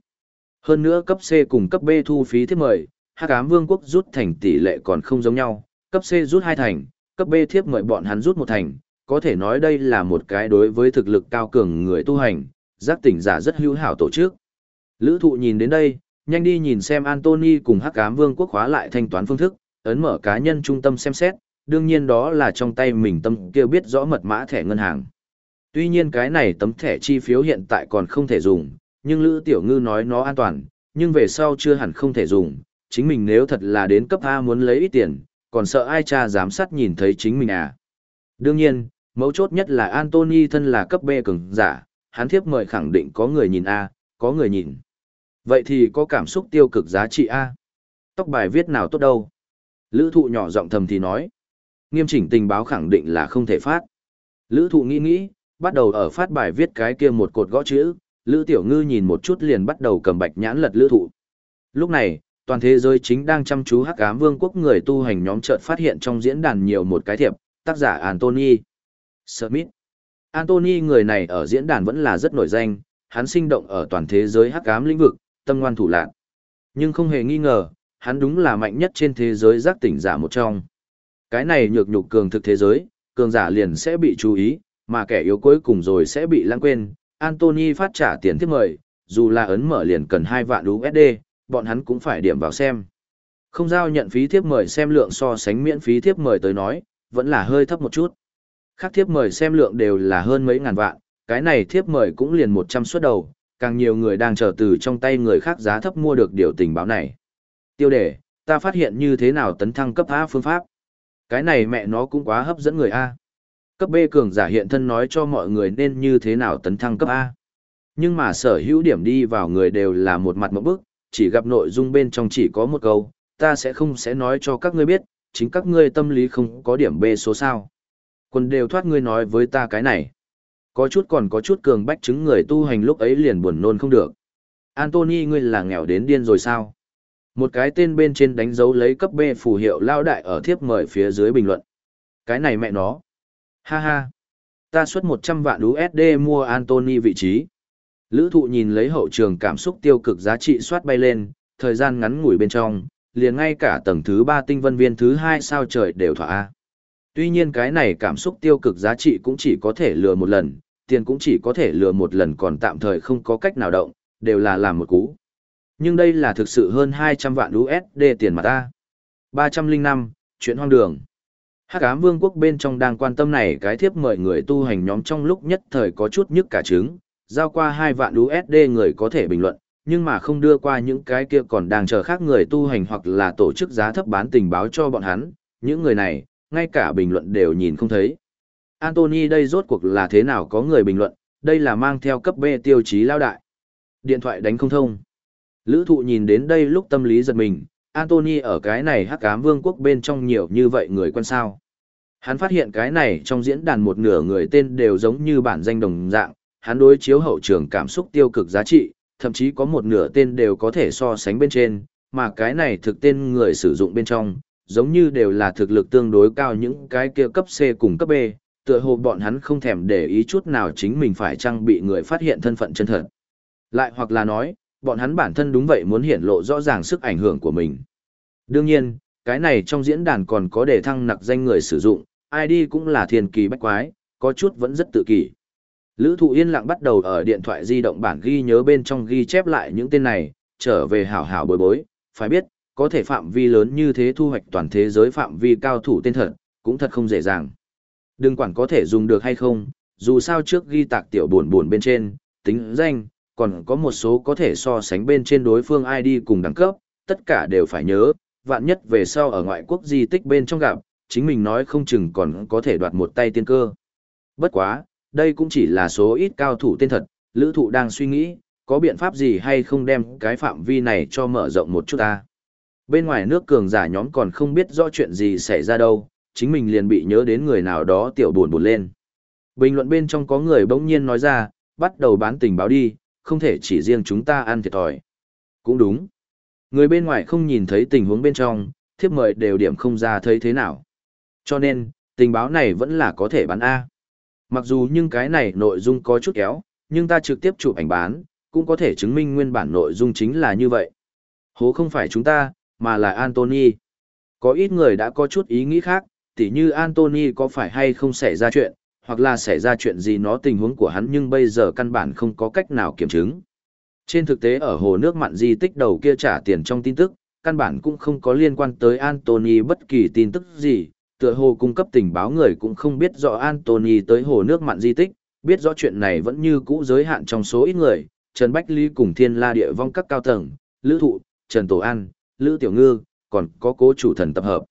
Hơn nữa cấp C cùng cấp B thu phí thiết mời, Hắc ám vương quốc rút thành tỷ lệ còn không giống nhau, cấp C rút hai thành, cấp B thiếp mời bọn hắn rút một thành, có thể nói đây là một cái đối với thực lực cao cường người tu hành, giác tỉnh giả rất hữu hảo tổ chức. Lữ thụ nhìn đến đây, nhanh đi nhìn xem Anthony cùng Hắc ám vương quốc khóa lại thanh toán phương thức, ấn mở cá nhân trung tâm xem xét, đương nhiên đó là trong tay mình tâm kêu biết rõ mật mã thẻ ngân hàng. Tuy nhiên cái này tấm thẻ chi phiếu hiện tại còn không thể dùng, nhưng Lữ Tiểu Ngư nói nó an toàn, nhưng về sau chưa hẳn không thể dùng, chính mình nếu thật là đến cấp A muốn lấy ít tiền, còn sợ ai cha giám sát nhìn thấy chính mình à. Đương nhiên, mấu chốt nhất là Anthony thân là cấp B cường giả, hắn thiếp mời khẳng định có người nhìn A, có người nhìn. Vậy thì có cảm xúc tiêu cực giá trị A. Tóc bài viết nào tốt đâu. Lữ thụ nhỏ giọng thầm thì nói. Nghiêm chỉnh tình báo khẳng định là không thể phát. Lữ thụ nghĩ nghĩ, bắt đầu ở phát bài viết cái kia một cột gõ chữ, Lữ Tiểu Ngư nhìn một chút liền bắt đầu cầm bạch nhãn lật lữ thụ. Lúc này, toàn thế giới chính đang chăm chú hắc ám vương quốc người tu hành nhóm chợt phát hiện trong diễn đàn nhiều một cái thiệp, tác giả Anthony Smith. Anthony người này ở diễn đàn vẫn là rất nổi danh, hắn sinh động ở toàn thế giới hắc ám lĩnh vực, tâm ngoan thủ lạc. Nhưng không hề nghi ngờ, hắn đúng là mạnh nhất trên thế giới giác tỉnh giả một trong. Cái này nhược nhục cường thực thế giới, cường giả liền sẽ bị chú ý, mà kẻ yếu cuối cùng rồi sẽ bị lãng quên. Anthony phát trả tiền tiếp mời, dù là ấn mở liền cần 2 vạn USD, bọn hắn cũng phải điểm vào xem. Không giao nhận phí thiếp mời xem lượng so sánh miễn phí thiếp mời tới nói, vẫn là hơi thấp một chút. Khác thiếp mời xem lượng đều là hơn mấy ngàn vạn, cái này thiếp mời cũng liền 100 suất đầu, càng nhiều người đang chờ từ trong tay người khác giá thấp mua được điều tình báo này. Tiêu đề, ta phát hiện như thế nào tấn thăng cấp A phương pháp. Cái này mẹ nó cũng quá hấp dẫn người A. Cấp B cường giả hiện thân nói cho mọi người nên như thế nào tấn thăng cấp A. Nhưng mà sở hữu điểm đi vào người đều là một mặt một bước chỉ gặp nội dung bên trong chỉ có một câu, ta sẽ không sẽ nói cho các ngươi biết, chính các ngươi tâm lý không có điểm B số sao. Quân đều thoát ngươi nói với ta cái này. Có chút còn có chút cường bách chứng người tu hành lúc ấy liền buồn nôn không được. Anthony ngươi là nghèo đến điên rồi sao? Một cái tên bên trên đánh dấu lấy cấp B phù hiệu lao đại ở thiếp mời phía dưới bình luận. Cái này mẹ nó. Ha ha. Ta xuất 100 vạn USD mua Anthony vị trí. Lữ thụ nhìn lấy hậu trường cảm xúc tiêu cực giá trị soát bay lên, thời gian ngắn ngủi bên trong, liền ngay cả tầng thứ 3 tinh vân viên thứ 2 sao trời đều thỏa. Tuy nhiên cái này cảm xúc tiêu cực giá trị cũng chỉ có thể lừa một lần, tiền cũng chỉ có thể lừa một lần còn tạm thời không có cách nào động, đều là làm một cú. Nhưng đây là thực sự hơn 200 vạn USD tiền mà ta. 305, chuyện hoang đường. Hắc ám vương quốc bên trong đang quan tâm này cái thiếp mời người tu hành nhóm trong lúc nhất thời có chút nhức cả trứng, giao qua 2 vạn USD người có thể bình luận, nhưng mà không đưa qua những cái kia còn đang chờ khác người tu hành hoặc là tổ chức giá thấp bán tình báo cho bọn hắn, những người này, ngay cả bình luận đều nhìn không thấy. Anthony đây rốt cuộc là thế nào có người bình luận, đây là mang theo cấp B tiêu chí lao đại. Điện thoại đánh không thông. Lữ thụ nhìn đến đây lúc tâm lý giật mình, Anthony ở cái này hắc ám vương quốc bên trong nhiều như vậy người quan sao. Hắn phát hiện cái này trong diễn đàn một nửa người tên đều giống như bản danh đồng dạng, hắn đối chiếu hậu trường cảm xúc tiêu cực giá trị, thậm chí có một nửa tên đều có thể so sánh bên trên, mà cái này thực tên người sử dụng bên trong, giống như đều là thực lực tương đối cao những cái kia cấp C cùng cấp B, tựa hồ bọn hắn không thèm để ý chút nào chính mình phải chăng bị người phát hiện thân phận chân thật. Lại hoặc là nói, bọn hắn bản thân đúng vậy muốn hiển lộ rõ ràng sức ảnh hưởng của mình. Đương nhiên, cái này trong diễn đàn còn có đề thăng nặc danh người sử dụng, ID cũng là thiền kỳ bách quái, có chút vẫn rất tự kỷ. Lữ thụ yên lặng bắt đầu ở điện thoại di động bản ghi nhớ bên trong ghi chép lại những tên này, trở về hảo hảo bối bối, phải biết, có thể phạm vi lớn như thế thu hoạch toàn thế giới phạm vi cao thủ tên thật, cũng thật không dễ dàng. Đừng quản có thể dùng được hay không, dù sao trước ghi tạc tiểu buồn buồn bên trên, tính danh, còn có một số có thể so sánh bên trên đối phương ID cùng đẳng cấp, tất cả đều phải nhớ, vạn nhất về sau ở ngoại quốc di tích bên trong gặp, chính mình nói không chừng còn có thể đoạt một tay tiên cơ. Bất quá, đây cũng chỉ là số ít cao thủ tên thật, lữ thụ đang suy nghĩ, có biện pháp gì hay không đem cái phạm vi này cho mở rộng một chút ta. Bên ngoài nước cường giả nhóm còn không biết rõ chuyện gì xảy ra đâu, chính mình liền bị nhớ đến người nào đó tiểu buồn buồn lên. Bình luận bên trong có người bỗng nhiên nói ra, bắt đầu bán tình báo đi, không thể chỉ riêng chúng ta ăn thiệt thòi. Cũng đúng. Người bên ngoài không nhìn thấy tình huống bên trong, thiếp mời đều điểm không ra thấy thế nào. Cho nên, tình báo này vẫn là có thể bán A. Mặc dù nhưng cái này nội dung có chút kéo, nhưng ta trực tiếp chụp ảnh bán, cũng có thể chứng minh nguyên bản nội dung chính là như vậy. Hố không phải chúng ta, mà là Anthony. Có ít người đã có chút ý nghĩ khác, tỉ như Anthony có phải hay không xảy ra chuyện, hoặc là xảy ra chuyện gì nó tình huống của hắn nhưng bây giờ căn bản không có cách nào kiểm chứng. Trên thực tế ở hồ nước mặn di tích đầu kia trả tiền trong tin tức, căn bản cũng không có liên quan tới Anthony bất kỳ tin tức gì, tựa hồ cung cấp tình báo người cũng không biết rõ Anthony tới hồ nước mặn di tích, biết rõ chuyện này vẫn như cũ giới hạn trong số ít người, Trần Bách Ly cùng Thiên La Địa vong các cao tầng, Lữ Thụ, Trần Tổ An, Lữ Tiểu Ngư, còn có cố chủ thần tập hợp.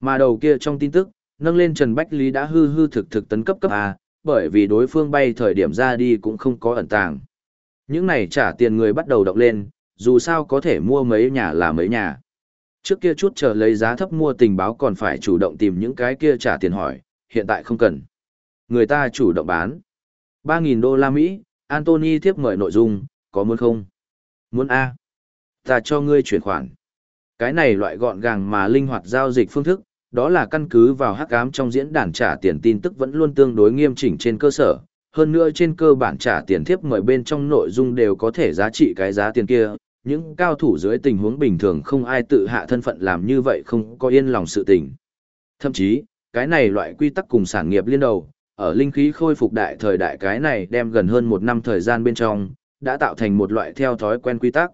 Mà đầu kia trong tin tức, nâng lên Trần Bách Lý đã hư hư thực thực tấn cấp cấp A, bởi vì đối phương bay thời điểm ra đi cũng không có ẩn tàng. Những này trả tiền người bắt đầu động lên, dù sao có thể mua mấy nhà là mấy nhà. Trước kia chút chờ lấy giá thấp mua tình báo còn phải chủ động tìm những cái kia trả tiền hỏi, hiện tại không cần. Người ta chủ động bán. 3.000 đô la Mỹ, Anthony tiếp mời nội dung, có muốn không? Muốn A. Ta cho ngươi chuyển khoản. Cái này loại gọn gàng mà linh hoạt giao dịch phương thức, đó là căn cứ vào hắc ám trong diễn đàn trả tiền tin tức vẫn luôn tương đối nghiêm chỉnh trên cơ sở. Hơn nữa trên cơ bản trả tiền thiếp mời bên trong nội dung đều có thể giá trị cái giá tiền kia, những cao thủ dưới tình huống bình thường không ai tự hạ thân phận làm như vậy không có yên lòng sự tình. Thậm chí, cái này loại quy tắc cùng sản nghiệp liên đầu, ở linh khí khôi phục đại thời đại cái này đem gần hơn một năm thời gian bên trong, đã tạo thành một loại theo thói quen quy tắc.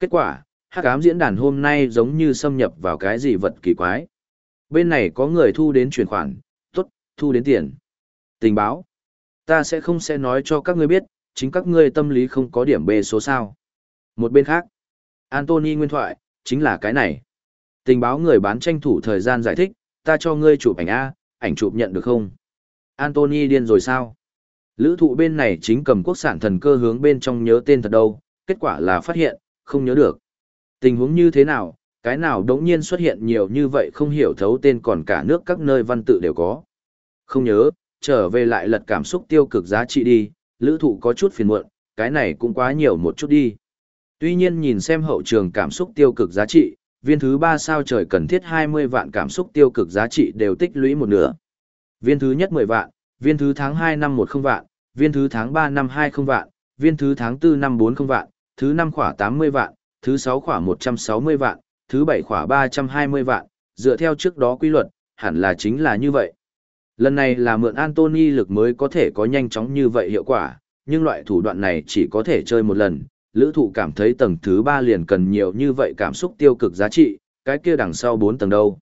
Kết quả, hắc ám diễn đàn hôm nay giống như xâm nhập vào cái gì vật kỳ quái. Bên này có người thu đến chuyển khoản, tốt, thu đến tiền. Tình báo. Ta sẽ không sẽ nói cho các ngươi biết, chính các ngươi tâm lý không có điểm B số sao. Một bên khác, Anthony nguyên thoại, chính là cái này. Tình báo người bán tranh thủ thời gian giải thích, ta cho ngươi chụp ảnh A, ảnh chụp nhận được không? Anthony điên rồi sao? Lữ thụ bên này chính cầm quốc sản thần cơ hướng bên trong nhớ tên thật đâu, kết quả là phát hiện, không nhớ được. Tình huống như thế nào, cái nào đống nhiên xuất hiện nhiều như vậy không hiểu thấu tên còn cả nước các nơi văn tự đều có. Không nhớ, trở về lại lật cảm xúc tiêu cực giá trị đi, lữ thụ có chút phiền muộn, cái này cũng quá nhiều một chút đi. Tuy nhiên nhìn xem hậu trường cảm xúc tiêu cực giá trị, viên thứ 3 sao trời cần thiết 20 vạn cảm xúc tiêu cực giá trị đều tích lũy một nửa. Viên thứ nhất 10 vạn, viên thứ tháng 2 năm 10 vạn, viên thứ tháng 3 năm 20 vạn, viên thứ tháng 4 năm 40 vạn, thứ năm khỏa 80 vạn, thứ 6 khỏa 160 vạn, thứ 7 khỏa 320 vạn, dựa theo trước đó quy luật, hẳn là chính là như vậy. Lần này là mượn Anthony lực mới có thể có nhanh chóng như vậy hiệu quả, nhưng loại thủ đoạn này chỉ có thể chơi một lần, lữ thụ cảm thấy tầng thứ 3 liền cần nhiều như vậy cảm xúc tiêu cực giá trị, cái kia đằng sau 4 tầng đâu.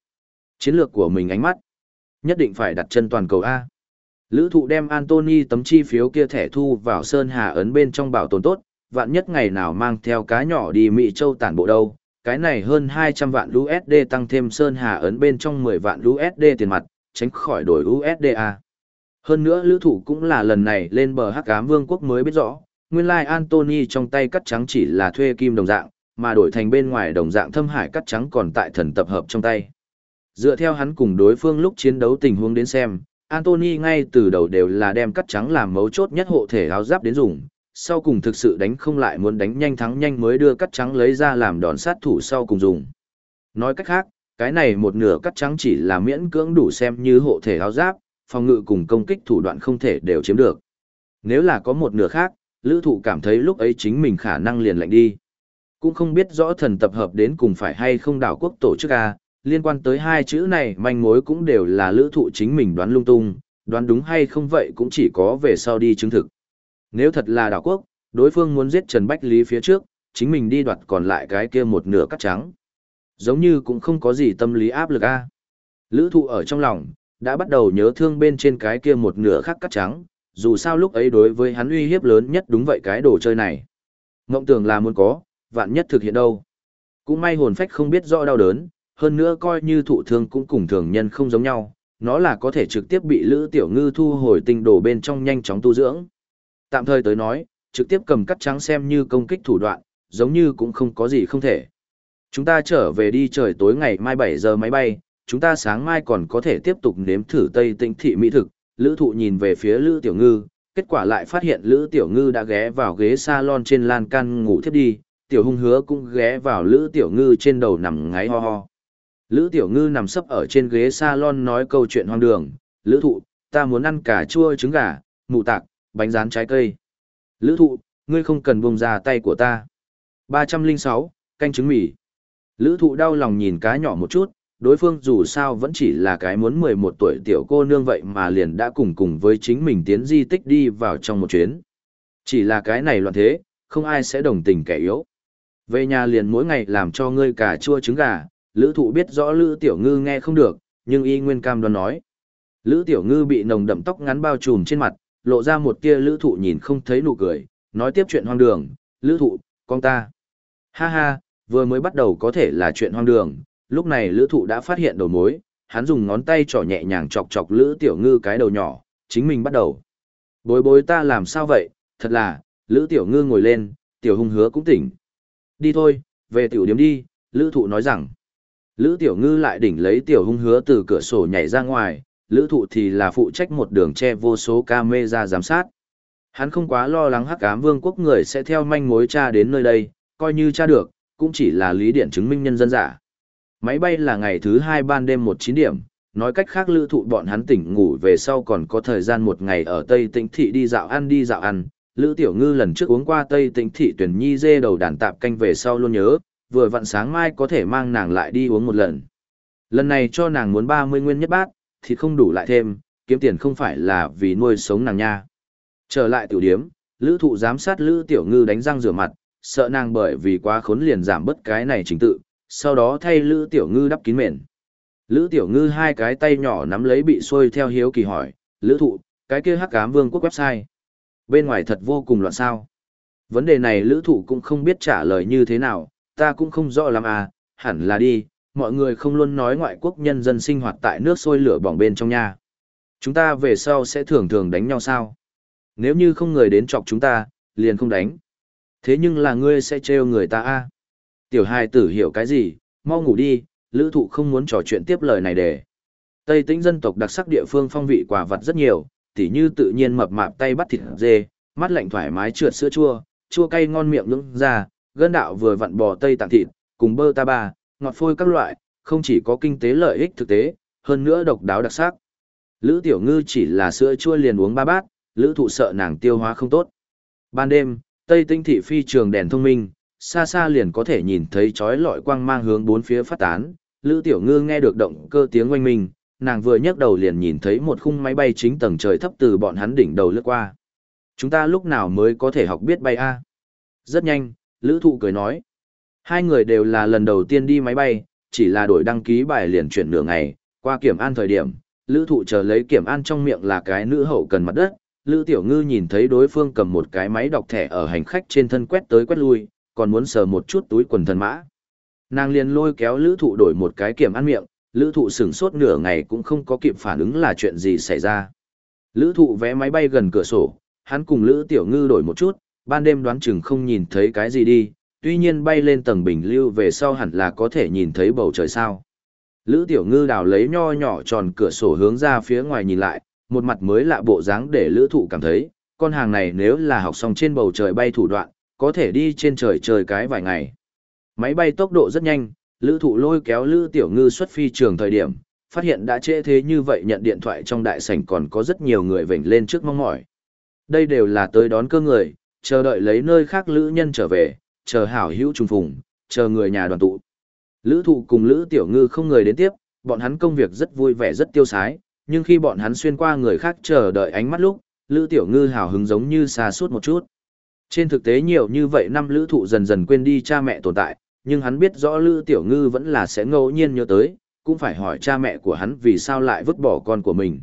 Chiến lược của mình ánh mắt, nhất định phải đặt chân toàn cầu A. Lữ thụ đem Anthony tấm chi phiếu kia thẻ thu vào Sơn Hà ấn bên trong bảo tồn tốt, vạn nhất ngày nào mang theo cá nhỏ đi Mỹ Châu tản bộ đâu. Cái này hơn 200 vạn USD tăng thêm Sơn Hà ấn bên trong 10 vạn USD tiền mặt, tránh khỏi đổi USD a Hơn nữa lữ thụ cũng là lần này lên bờ hắc ám vương quốc mới biết rõ, nguyên lai like Anthony trong tay cắt trắng chỉ là thuê kim đồng dạng, mà đổi thành bên ngoài đồng dạng thâm hải cắt trắng còn tại thần tập hợp trong tay. Dựa theo hắn cùng đối phương lúc chiến đấu tình huống đến xem, Anthony ngay từ đầu đều là đem cắt trắng làm mấu chốt nhất hộ thể áo giáp đến dùng, sau cùng thực sự đánh không lại muốn đánh nhanh thắng nhanh mới đưa cắt trắng lấy ra làm đòn sát thủ sau cùng dùng. Nói cách khác, cái này một nửa cắt trắng chỉ là miễn cưỡng đủ xem như hộ thể áo giáp, phòng ngự cùng công kích thủ đoạn không thể đều chiếm được. Nếu là có một nửa khác, lữ thụ cảm thấy lúc ấy chính mình khả năng liền lạnh đi. Cũng không biết rõ thần tập hợp đến cùng phải hay không đảo quốc tổ chức A, liên quan tới hai chữ này manh mối cũng đều là lữ thụ chính mình đoán lung tung, đoán đúng hay không vậy cũng chỉ có về sau đi chứng thực. Nếu thật là đảo quốc, đối phương muốn giết Trần Bách Lý phía trước, chính mình đi đoạt còn lại cái kia một nửa cắt trắng. Giống như cũng không có gì tâm lý áp lực a Lữ thụ ở trong lòng, đã bắt đầu nhớ thương bên trên cái kia một nửa khác cắt trắng, dù sao lúc ấy đối với hắn uy hiếp lớn nhất đúng vậy cái đồ chơi này. Ngộng tưởng là muốn có, vạn nhất thực hiện đâu. Cũng may hồn phách không biết rõ đau đớn, hơn nữa coi như thụ thương cũng cùng thường nhân không giống nhau, nó là có thể trực tiếp bị Lữ Tiểu Ngư thu hồi tinh đồ bên trong nhanh chóng tu dưỡng. Tạm thời tới nói, trực tiếp cầm cắt trắng xem như công kích thủ đoạn, giống như cũng không có gì không thể. Chúng ta trở về đi trời tối ngày mai 7 giờ máy bay, chúng ta sáng mai còn có thể tiếp tục nếm thử Tây Tĩnh thị mỹ thực. Lữ thụ nhìn về phía Lữ Tiểu Ngư, kết quả lại phát hiện Lữ Tiểu Ngư đã ghé vào ghế salon trên lan can ngủ thiếp đi, Tiểu Hung hứa cũng ghé vào Lữ Tiểu Ngư trên đầu nằm ngáy ho ho. Lữ Tiểu Ngư nằm sấp ở trên ghế salon nói câu chuyện hoang đường, Lữ thụ, ta muốn ăn cà chua trứng gà, mụ tạc, bánh rán trái cây. Lữ thụ, ngươi không cần buông ra tay của ta. 306, canh trứng mì. Lữ thụ đau lòng nhìn cá nhỏ một chút, đối phương dù sao vẫn chỉ là cái muốn 11 tuổi tiểu cô nương vậy mà liền đã cùng cùng với chính mình tiến di tích đi vào trong một chuyến. Chỉ là cái này loạn thế, không ai sẽ đồng tình kẻ yếu. Về nhà liền mỗi ngày làm cho ngươi cả chua trứng gà, lữ thụ biết rõ lữ tiểu ngư nghe không được, nhưng y nguyên cam đoan nói. Lữ tiểu ngư bị nồng đậm tóc ngắn bao trùm trên mặt, lộ ra một tia lữ thụ nhìn không thấy nụ cười, nói tiếp chuyện hoang đường, lữ thụ, con ta. Ha ha, vừa mới bắt đầu có thể là chuyện hoang đường, lúc này lữ thụ đã phát hiện đầu mối, hắn dùng ngón tay trỏ nhẹ nhàng chọc chọc lữ tiểu ngư cái đầu nhỏ, chính mình bắt đầu. Bối bối ta làm sao vậy, thật là, lữ tiểu ngư ngồi lên, tiểu hung hứa cũng tỉnh. Đi thôi, về tiểu điếm đi, lữ thụ nói rằng. Lữ tiểu ngư lại đỉnh lấy tiểu hung hứa từ cửa sổ nhảy ra ngoài, lữ thụ thì là phụ trách một đường che vô số camera giám sát. Hắn không quá lo lắng hắc ám vương quốc người sẽ theo manh mối cha đến nơi đây, coi như cha được, cũng chỉ là lý điện chứng minh nhân dân giả. Máy bay là ngày thứ hai ban đêm một chín điểm, nói cách khác lữ thụ bọn hắn tỉnh ngủ về sau còn có thời gian một ngày ở Tây Tĩnh Thị đi dạo ăn đi dạo ăn. Lữ Tiểu Ngư lần trước uống qua Tây Tĩnh Thị tuyển nhi dê đầu đàn tạp canh về sau luôn nhớ, vừa vặn sáng mai có thể mang nàng lại đi uống một lần. Lần này cho nàng muốn 30 nguyên nhất bát, thì không đủ lại thêm, kiếm tiền không phải là vì nuôi sống nàng nha. Trở lại tiểu điếm, lữ thụ giám sát lữ tiểu ngư đánh răng rửa mặt, sợ nàng bởi vì quá khốn liền giảm bất cái này chính tự, sau đó thay lữ tiểu ngư đắp kín mền. Lữ tiểu ngư hai cái tay nhỏ nắm lấy bị xuôi theo hiếu kỳ hỏi, lữ thụ, cái kia hắc ám vương quốc website. Bên ngoài thật vô cùng loạn sao. Vấn đề này lữ thụ cũng không biết trả lời như thế nào, ta cũng không rõ lắm à, hẳn là đi, mọi người không luôn nói ngoại quốc nhân dân sinh hoạt tại nước sôi lửa bỏng bên trong nhà. Chúng ta về sau sẽ thường thường đánh nhau sao? Nếu như không người đến chọc chúng ta, liền không đánh. Thế nhưng là ngươi sẽ trêu người ta a Tiểu hài tử hiểu cái gì, mau ngủ đi, lữ thụ không muốn trò chuyện tiếp lời này để. Tây tĩnh dân tộc đặc sắc địa phương phong vị quả vật rất nhiều, tỉ như tự nhiên mập mạp tay bắt thịt dê, mắt lạnh thoải mái trượt sữa chua, chua cay ngon miệng nướng ra, gân đạo vừa vặn bò tây tặng thịt, cùng bơ ta ba, ngọt phôi các loại, không chỉ có kinh tế lợi ích thực tế, hơn nữa độc đáo đặc sắc. Lữ Tiểu Ngư chỉ là sữa chua liền uống ba bát, lữ thụ sợ nàng tiêu hóa không tốt. Ban đêm, Tây Tinh thị phi trường đèn thông minh, xa xa liền có thể nhìn thấy chói lọi quang mang hướng bốn phía phát tán. Lữ Tiểu Ngư nghe được động cơ tiếng oanh minh, nàng vừa nhấc đầu liền nhìn thấy một khung máy bay chính tầng trời thấp từ bọn hắn đỉnh đầu lướt qua. Chúng ta lúc nào mới có thể học biết bay a? Rất nhanh, Lữ Thụ cười nói. Hai người đều là lần đầu tiên đi máy bay, chỉ là đổi đăng ký bài liền chuyển nửa ngày, qua kiểm an thời điểm, lữ thụ chờ lấy kiểm an trong miệng là cái nữ hậu cần mặt đất, lữ tiểu ngư nhìn thấy đối phương cầm một cái máy đọc thẻ ở hành khách trên thân quét tới quét lui, còn muốn sờ một chút túi quần thần mã. Nàng liền lôi kéo lữ thụ đổi một cái kiểm ăn miệng, lữ thụ sửng sốt nửa ngày cũng không có kịp phản ứng là chuyện gì xảy ra. Lữ thụ vé máy bay gần cửa sổ, hắn cùng lữ tiểu ngư đổi một chút, ban đêm đoán chừng không nhìn thấy cái gì đi, tuy nhiên bay lên tầng bình lưu về sau hẳn là có thể nhìn thấy bầu trời sao. Lữ tiểu ngư đào lấy nho nhỏ tròn cửa sổ hướng ra phía ngoài nhìn lại, một mặt mới lạ bộ dáng để lữ thụ cảm thấy, con hàng này nếu là học xong trên bầu trời bay thủ đoạn, có thể đi trên trời trời cái vài ngày. Máy bay tốc độ rất nhanh, lữ thụ lôi kéo lữ tiểu ngư xuất phi trường thời điểm, phát hiện đã trễ thế như vậy nhận điện thoại trong đại sảnh còn có rất nhiều người vểnh lên trước mong mỏi. Đây đều là tới đón cơ người, chờ đợi lấy nơi khác lữ nhân trở về, chờ hảo hữu trùng phùng, chờ người nhà đoàn tụ. Lữ thụ cùng lữ tiểu ngư không người đến tiếp, bọn hắn công việc rất vui vẻ rất tiêu sái, nhưng khi bọn hắn xuyên qua người khác chờ đợi ánh mắt lúc, lữ tiểu ngư hào hứng giống như xa suốt một chút. Trên thực tế nhiều như vậy năm lữ thụ dần dần quên đi cha mẹ tồn tại, nhưng hắn biết rõ lữ tiểu ngư vẫn là sẽ ngẫu nhiên nhớ tới, cũng phải hỏi cha mẹ của hắn vì sao lại vứt bỏ con của mình.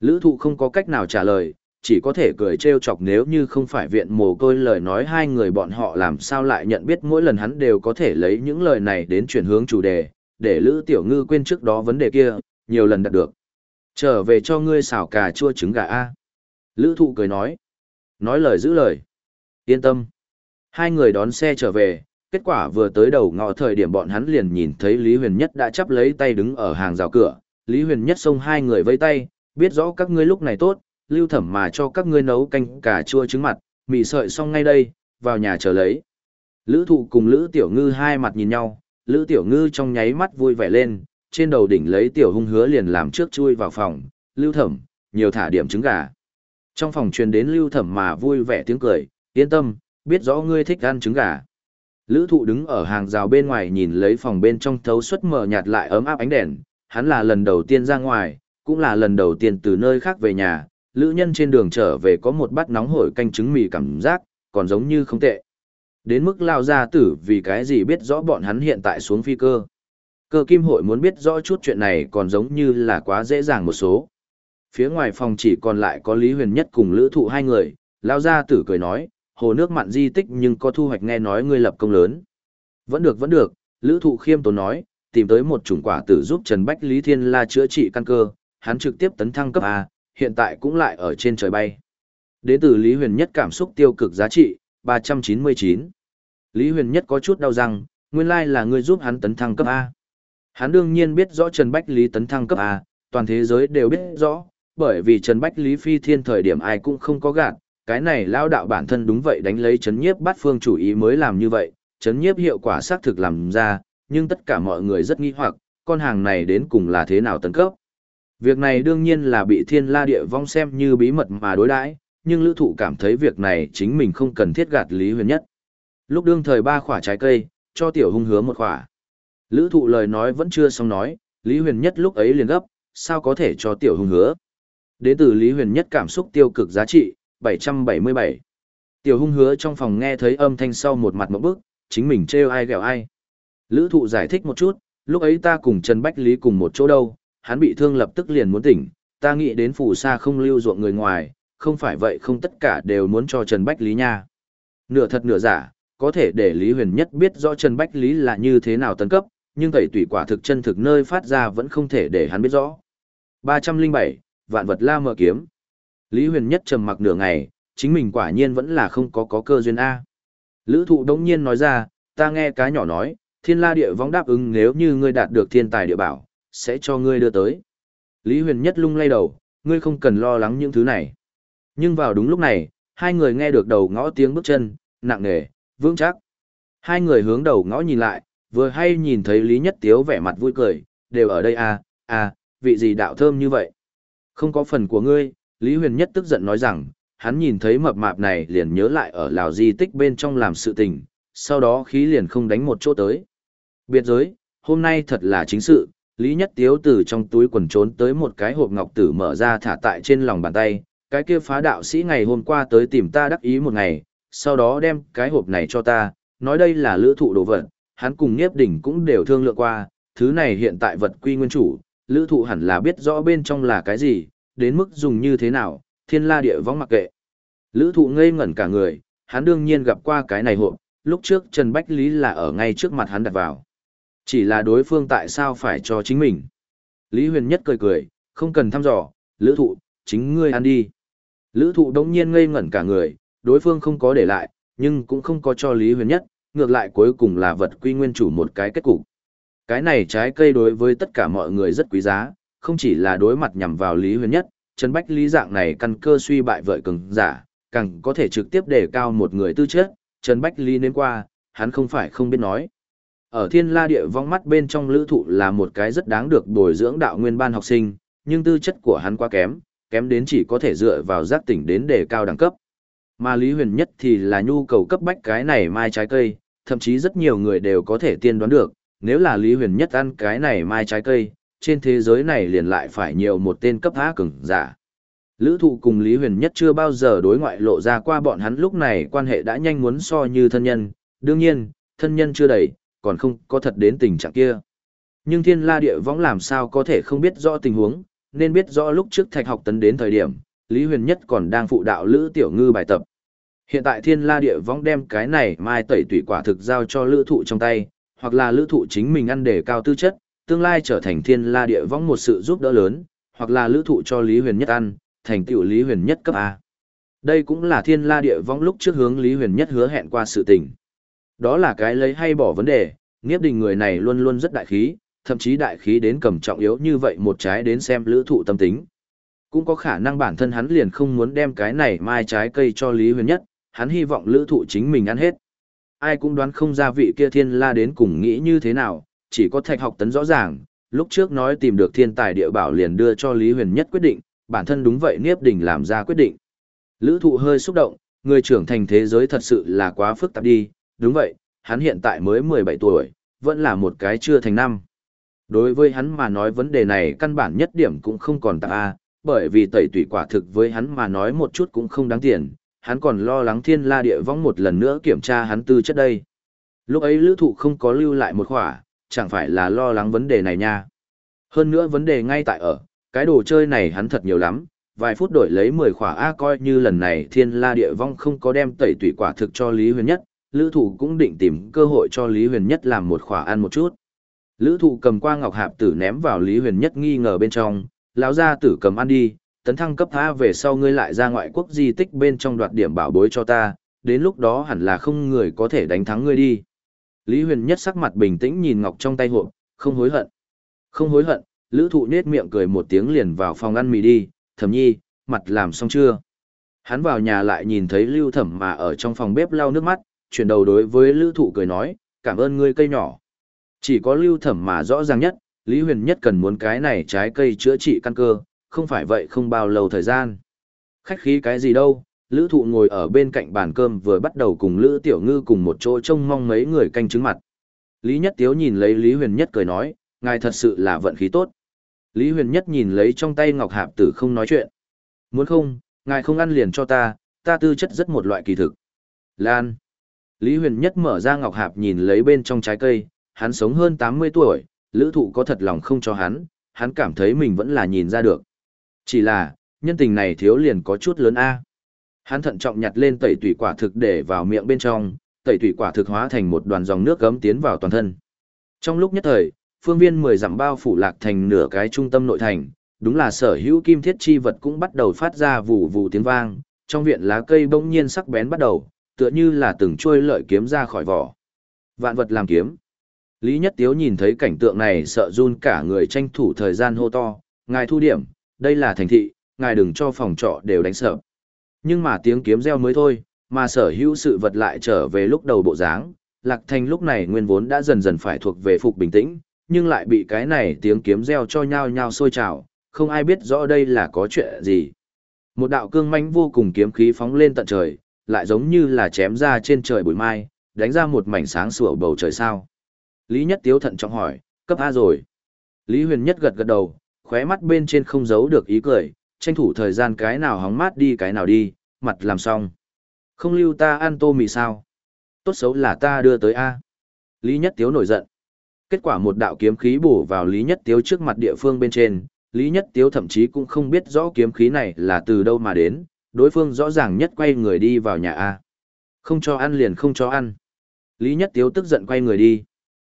Lữ thụ không có cách nào trả lời, chỉ có thể cười trêu chọc nếu như không phải viện mồ côi lời nói hai người bọn họ làm sao lại nhận biết mỗi lần hắn đều có thể lấy những lời này đến chuyển hướng chủ đề, để Lữ Tiểu Ngư quên trước đó vấn đề kia, nhiều lần đạt được. Trở về cho ngươi xào cà chua trứng gà A. Lữ thụ cười nói. Nói lời giữ lời. Yên tâm. Hai người đón xe trở về, kết quả vừa tới đầu ngõ thời điểm bọn hắn liền nhìn thấy Lý Huyền Nhất đã chắp lấy tay đứng ở hàng rào cửa. Lý Huyền Nhất xông hai người vây tay, biết rõ các ngươi lúc này tốt, lưu thẩm mà cho các ngươi nấu canh cà chua trứng mặt, mì sợi xong ngay đây, vào nhà chờ lấy. Lữ thụ cùng Lữ Tiểu Ngư hai mặt nhìn nhau, Lữ Tiểu Ngư trong nháy mắt vui vẻ lên, trên đầu đỉnh lấy Tiểu Hung hứa liền làm trước chui vào phòng, lưu thẩm, nhiều thả điểm trứng gà. Trong phòng truyền đến lưu thẩm mà vui vẻ tiếng cười, yên tâm, biết rõ ngươi thích ăn trứng gà. Lữ thụ đứng ở hàng rào bên ngoài nhìn lấy phòng bên trong thấu suất mở nhạt lại ấm áp ánh đèn, hắn là lần đầu tiên ra ngoài, cũng là lần đầu tiên từ nơi khác về nhà, lữ nhân trên đường trở về có một bát nóng hổi canh trứng mì cảm giác, còn giống như không tệ. Đến mức lao ra tử vì cái gì biết rõ bọn hắn hiện tại xuống phi cơ. Cơ kim hội muốn biết rõ chút chuyện này còn giống như là quá dễ dàng một số. Phía ngoài phòng chỉ còn lại có Lý Huyền Nhất cùng lữ thụ hai người, lao ra tử cười nói, hồ nước mặn di tích nhưng có thu hoạch nghe nói ngươi lập công lớn. Vẫn được vẫn được, lữ thụ khiêm tốn nói, tìm tới một chủng quả tử giúp Trần Bách Lý Thiên La chữa trị căn cơ, hắn trực tiếp tấn thăng cấp A, hiện tại cũng lại ở trên trời bay. Đến từ Lý Huyền Nhất cảm xúc tiêu cực giá trị, 399. Lý Huyền Nhất có chút đau răng, nguyên lai là người giúp hắn tấn thăng cấp A. Hắn đương nhiên biết rõ Trần Bách Lý tấn thăng cấp A, toàn thế giới đều biết rõ, bởi vì Trần Bách Lý phi thiên thời điểm ai cũng không có gạt, cái này lao đạo bản thân đúng vậy đánh lấy chấn nhiếp bắt phương chủ ý mới làm như vậy, chấn nhiếp hiệu quả xác thực làm ra, nhưng tất cả mọi người rất nghi hoặc, con hàng này đến cùng là thế nào tấn cấp. Việc này đương nhiên là bị thiên la địa vong xem như bí mật mà đối đãi, nhưng lữ thụ cảm thấy việc này chính mình không cần thiết gạt Lý Huyền Nhất. Lúc đương thời ba khỏa trái cây, cho tiểu hung hứa một khỏa. Lữ thụ lời nói vẫn chưa xong nói, Lý Huyền Nhất lúc ấy liền gấp, sao có thể cho tiểu hung hứa. Đến từ Lý Huyền Nhất cảm xúc tiêu cực giá trị, 777. Tiểu hung hứa trong phòng nghe thấy âm thanh sau một mặt một bước, chính mình trêu ai ghẹo ai. Lữ thụ giải thích một chút, lúc ấy ta cùng Trần Bách Lý cùng một chỗ đâu, hắn bị thương lập tức liền muốn tỉnh, ta nghĩ đến phù sa không lưu ruộng người ngoài, không phải vậy không tất cả đều muốn cho Trần Bách Lý nha. Nửa thật nửa giả, có thể để Lý Huyền Nhất biết rõ Trần Bách Lý là như thế nào tấn cấp, nhưng tẩy tủy quả thực chân thực nơi phát ra vẫn không thể để hắn biết rõ. 307, Vạn vật la mờ kiếm. Lý Huyền Nhất trầm mặc nửa ngày, chính mình quả nhiên vẫn là không có có cơ duyên A. Lữ thụ đống nhiên nói ra, ta nghe cá nhỏ nói, thiên la địa vong đáp ứng nếu như ngươi đạt được thiên tài địa bảo, sẽ cho ngươi đưa tới. Lý Huyền Nhất lung lay đầu, ngươi không cần lo lắng những thứ này. Nhưng vào đúng lúc này, hai người nghe được đầu ngõ tiếng bước chân, nặng nề, vững chắc. Hai người hướng đầu ngõ nhìn lại, vừa hay nhìn thấy Lý Nhất Tiếu vẻ mặt vui cười, đều ở đây à, à, vị gì đạo thơm như vậy. Không có phần của ngươi, Lý Huyền Nhất tức giận nói rằng, hắn nhìn thấy mập mạp này liền nhớ lại ở lào di tích bên trong làm sự tình, sau đó khí liền không đánh một chỗ tới. Biệt giới, hôm nay thật là chính sự, Lý Nhất Tiếu từ trong túi quần trốn tới một cái hộp ngọc tử mở ra thả tại trên lòng bàn tay, cái kia phá đạo sĩ ngày hôm qua tới tìm ta đắc ý một ngày, sau đó đem cái hộp này cho ta, nói đây là lữ thụ đồ vật, hắn cùng Niếp Đỉnh cũng đều thương lượng qua, thứ này hiện tại vật quy nguyên chủ, lữ thụ hẳn là biết rõ bên trong là cái gì, đến mức dùng như thế nào, thiên la địa võng mặc kệ. Lữ thụ ngây ngẩn cả người, hắn đương nhiên gặp qua cái này hộp, lúc trước Trần Bách Lý là ở ngay trước mặt hắn đặt vào. Chỉ là đối phương tại sao phải cho chính mình. Lý Huyền Nhất cười cười, không cần thăm dò, lữ thụ, chính ngươi ăn đi. Lữ thụ đống nhiên ngây ngẩn cả người, đối phương không có để lại, nhưng cũng không có cho Lý Huyền Nhất, ngược lại cuối cùng là vật quy nguyên chủ một cái kết cục. Cái này trái cây đối với tất cả mọi người rất quý giá, không chỉ là đối mặt nhằm vào Lý Huyền Nhất, Trần Bách Lý dạng này căn cơ suy bại vợi cường giả, càng có thể trực tiếp đề cao một người tư chất, Trần Bách Lý đến qua, hắn không phải không biết nói. Ở thiên la địa vong mắt bên trong lữ thụ là một cái rất đáng được bồi dưỡng đạo nguyên ban học sinh, nhưng tư chất của hắn quá kém, kém đến chỉ có thể dựa vào giác tỉnh đến đề cao đẳng cấp. Mà Lý Huyền Nhất thì là nhu cầu cấp bách cái này mai trái cây, thậm chí rất nhiều người đều có thể tiên đoán được, nếu là Lý Huyền Nhất ăn cái này mai trái cây, trên thế giới này liền lại phải nhiều một tên cấp há cứng giả. Lữ thụ cùng Lý Huyền Nhất chưa bao giờ đối ngoại lộ ra qua bọn hắn lúc này quan hệ đã nhanh muốn so như thân nhân, đương nhiên, thân nhân chưa đầy, còn không có thật đến tình trạng kia. Nhưng thiên la địa võng làm sao có thể không biết rõ tình huống, nên biết rõ lúc trước thạch học tấn đến thời điểm, Lý Huyền Nhất còn đang phụ đạo Lữ Tiểu Ngư bài tập. Hiện tại thiên la địa võng đem cái này mai tẩy tủy quả thực giao cho lữ thụ trong tay, hoặc là lữ thụ chính mình ăn để cao tư chất, tương lai trở thành thiên la địa võng một sự giúp đỡ lớn, hoặc là lữ thụ cho Lý Huyền Nhất ăn, thành tựu Lý Huyền Nhất cấp A. Đây cũng là thiên la địa võng lúc trước hướng Lý Huyền Nhất hứa hẹn qua sự tình. Đó là cái lấy hay bỏ vấn đề, nghiếp đình người này luôn luôn rất đại khí, thậm chí đại khí đến cầm trọng yếu như vậy một trái đến xem lữ thụ tâm tính. Cũng có khả năng bản thân hắn liền không muốn đem cái này mai trái cây cho Lý Huyền Nhất, hắn hy vọng lữ thụ chính mình ăn hết. Ai cũng đoán không ra vị kia thiên la đến cùng nghĩ như thế nào, chỉ có thạch học tấn rõ ràng, lúc trước nói tìm được thiên tài địa bảo liền đưa cho Lý Huyền Nhất quyết định, bản thân đúng vậy Niếp Đình làm ra quyết định. Lữ thụ hơi xúc động, người trưởng thành thế giới thật sự là quá phức tạp đi, đúng vậy, hắn hiện tại mới 17 tuổi, vẫn là một cái chưa thành năm. Đối với hắn mà nói vấn đề này căn bản nhất điểm cũng không còn tạp A, bởi vì tẩy tủy quả thực với hắn mà nói một chút cũng không đáng tiền, hắn còn lo lắng thiên la địa vong một lần nữa kiểm tra hắn tư chất đây. Lúc ấy lữ thụ không có lưu lại một khỏa, chẳng phải là lo lắng vấn đề này nha. Hơn nữa vấn đề ngay tại ở, cái đồ chơi này hắn thật nhiều lắm, vài phút đổi lấy 10 khỏa A coi như lần này thiên la địa vong không có đem tẩy tủy quả thực cho Lý Huyền Nhất, lữ thụ cũng định tìm cơ hội cho Lý Huyền Nhất làm một khỏa ăn một chút. Lữ thụ cầm qua ngọc hạp tử ném vào Lý Huyền Nhất nghi ngờ bên trong, lão ra tử cầm ăn đi, tấn thăng cấp A về sau ngươi lại ra ngoại quốc di tích bên trong đoạt điểm bảo bối cho ta, đến lúc đó hẳn là không người có thể đánh thắng ngươi đi. Lý Huyền Nhất sắc mặt bình tĩnh nhìn ngọc trong tay hộp, không hối hận. Không hối hận, lữ thụ nết miệng cười một tiếng liền vào phòng ăn mì đi, thẩm nhi, mặt làm xong chưa? Hắn vào nhà lại nhìn thấy lưu thẩm mà ở trong phòng bếp lau nước mắt, chuyển đầu đối với lữ thụ cười nói, cảm ơn ngươi cây nhỏ. Chỉ có lưu thẩm mà rõ ràng nhất, Lý Huyền nhất cần muốn cái này trái cây chữa trị căn cơ, không phải vậy không bao lâu thời gian. Khách khí cái gì đâu, Lữ Thụ ngồi ở bên cạnh bàn cơm vừa bắt đầu cùng Lữ Tiểu Ngư cùng một chỗ trông mong mấy người canh chứng mặt. Lý Nhất Tiếu nhìn lấy Lý Huyền Nhất cười nói, ngài thật sự là vận khí tốt. Lý Huyền Nhất nhìn lấy trong tay Ngọc Hạp Tử không nói chuyện. Muốn không, ngài không ăn liền cho ta, ta tư chất rất một loại kỳ thực. Lan. Lý Huyền Nhất mở ra Ngọc Hạp nhìn lấy bên trong trái cây, hắn sống hơn 80 tuổi, lữ thụ có thật lòng không cho hắn, hắn cảm thấy mình vẫn là nhìn ra được. Chỉ là, nhân tình này thiếu liền có chút lớn A. Hắn thận trọng nhặt lên tẩy tủy quả thực để vào miệng bên trong, tẩy tủy quả thực hóa thành một đoàn dòng nước gấm tiến vào toàn thân. Trong lúc nhất thời, phương viên 10 dặm bao phủ lạc thành nửa cái trung tâm nội thành, đúng là sở hữu kim thiết chi vật cũng bắt đầu phát ra vụ vụ tiếng vang, trong viện lá cây bỗng nhiên sắc bén bắt đầu, tựa như là từng trôi lợi kiếm ra khỏi vỏ. Vạn vật làm kiếm. Lý Nhất Tiếu nhìn thấy cảnh tượng này sợ run cả người tranh thủ thời gian hô to, ngài thu điểm, đây là thành thị, ngài đừng cho phòng trọ đều đánh sợ. Nhưng mà tiếng kiếm reo mới thôi, mà sở hữu sự vật lại trở về lúc đầu bộ dáng, Lạc Thành lúc này nguyên vốn đã dần dần phải thuộc về phục bình tĩnh, nhưng lại bị cái này tiếng kiếm reo cho nhau nhau sôi trào, không ai biết rõ đây là có chuyện gì. Một đạo cương manh vô cùng kiếm khí phóng lên tận trời, lại giống như là chém ra trên trời bụi mai, đánh ra một mảnh sáng sủa bầu trời sao. Lý Nhất Tiếu thận trọng hỏi, cấp A rồi. Lý Huyền Nhất gật gật đầu, khóe mắt bên trên không giấu được ý cười, tranh thủ thời gian cái nào hóng mát đi cái nào đi, mặt làm xong. Không lưu ta ăn tô mì sao? Tốt xấu là ta đưa tới A. Lý Nhất Tiếu nổi giận. Kết quả một đạo kiếm khí bổ vào Lý Nhất Tiếu trước mặt địa phương bên trên, Lý Nhất Tiếu thậm chí cũng không biết rõ kiếm khí này là từ đâu mà đến, đối phương rõ ràng nhất quay người đi vào nhà A. Không cho ăn liền không cho ăn. Lý Nhất Tiếu tức giận quay người đi.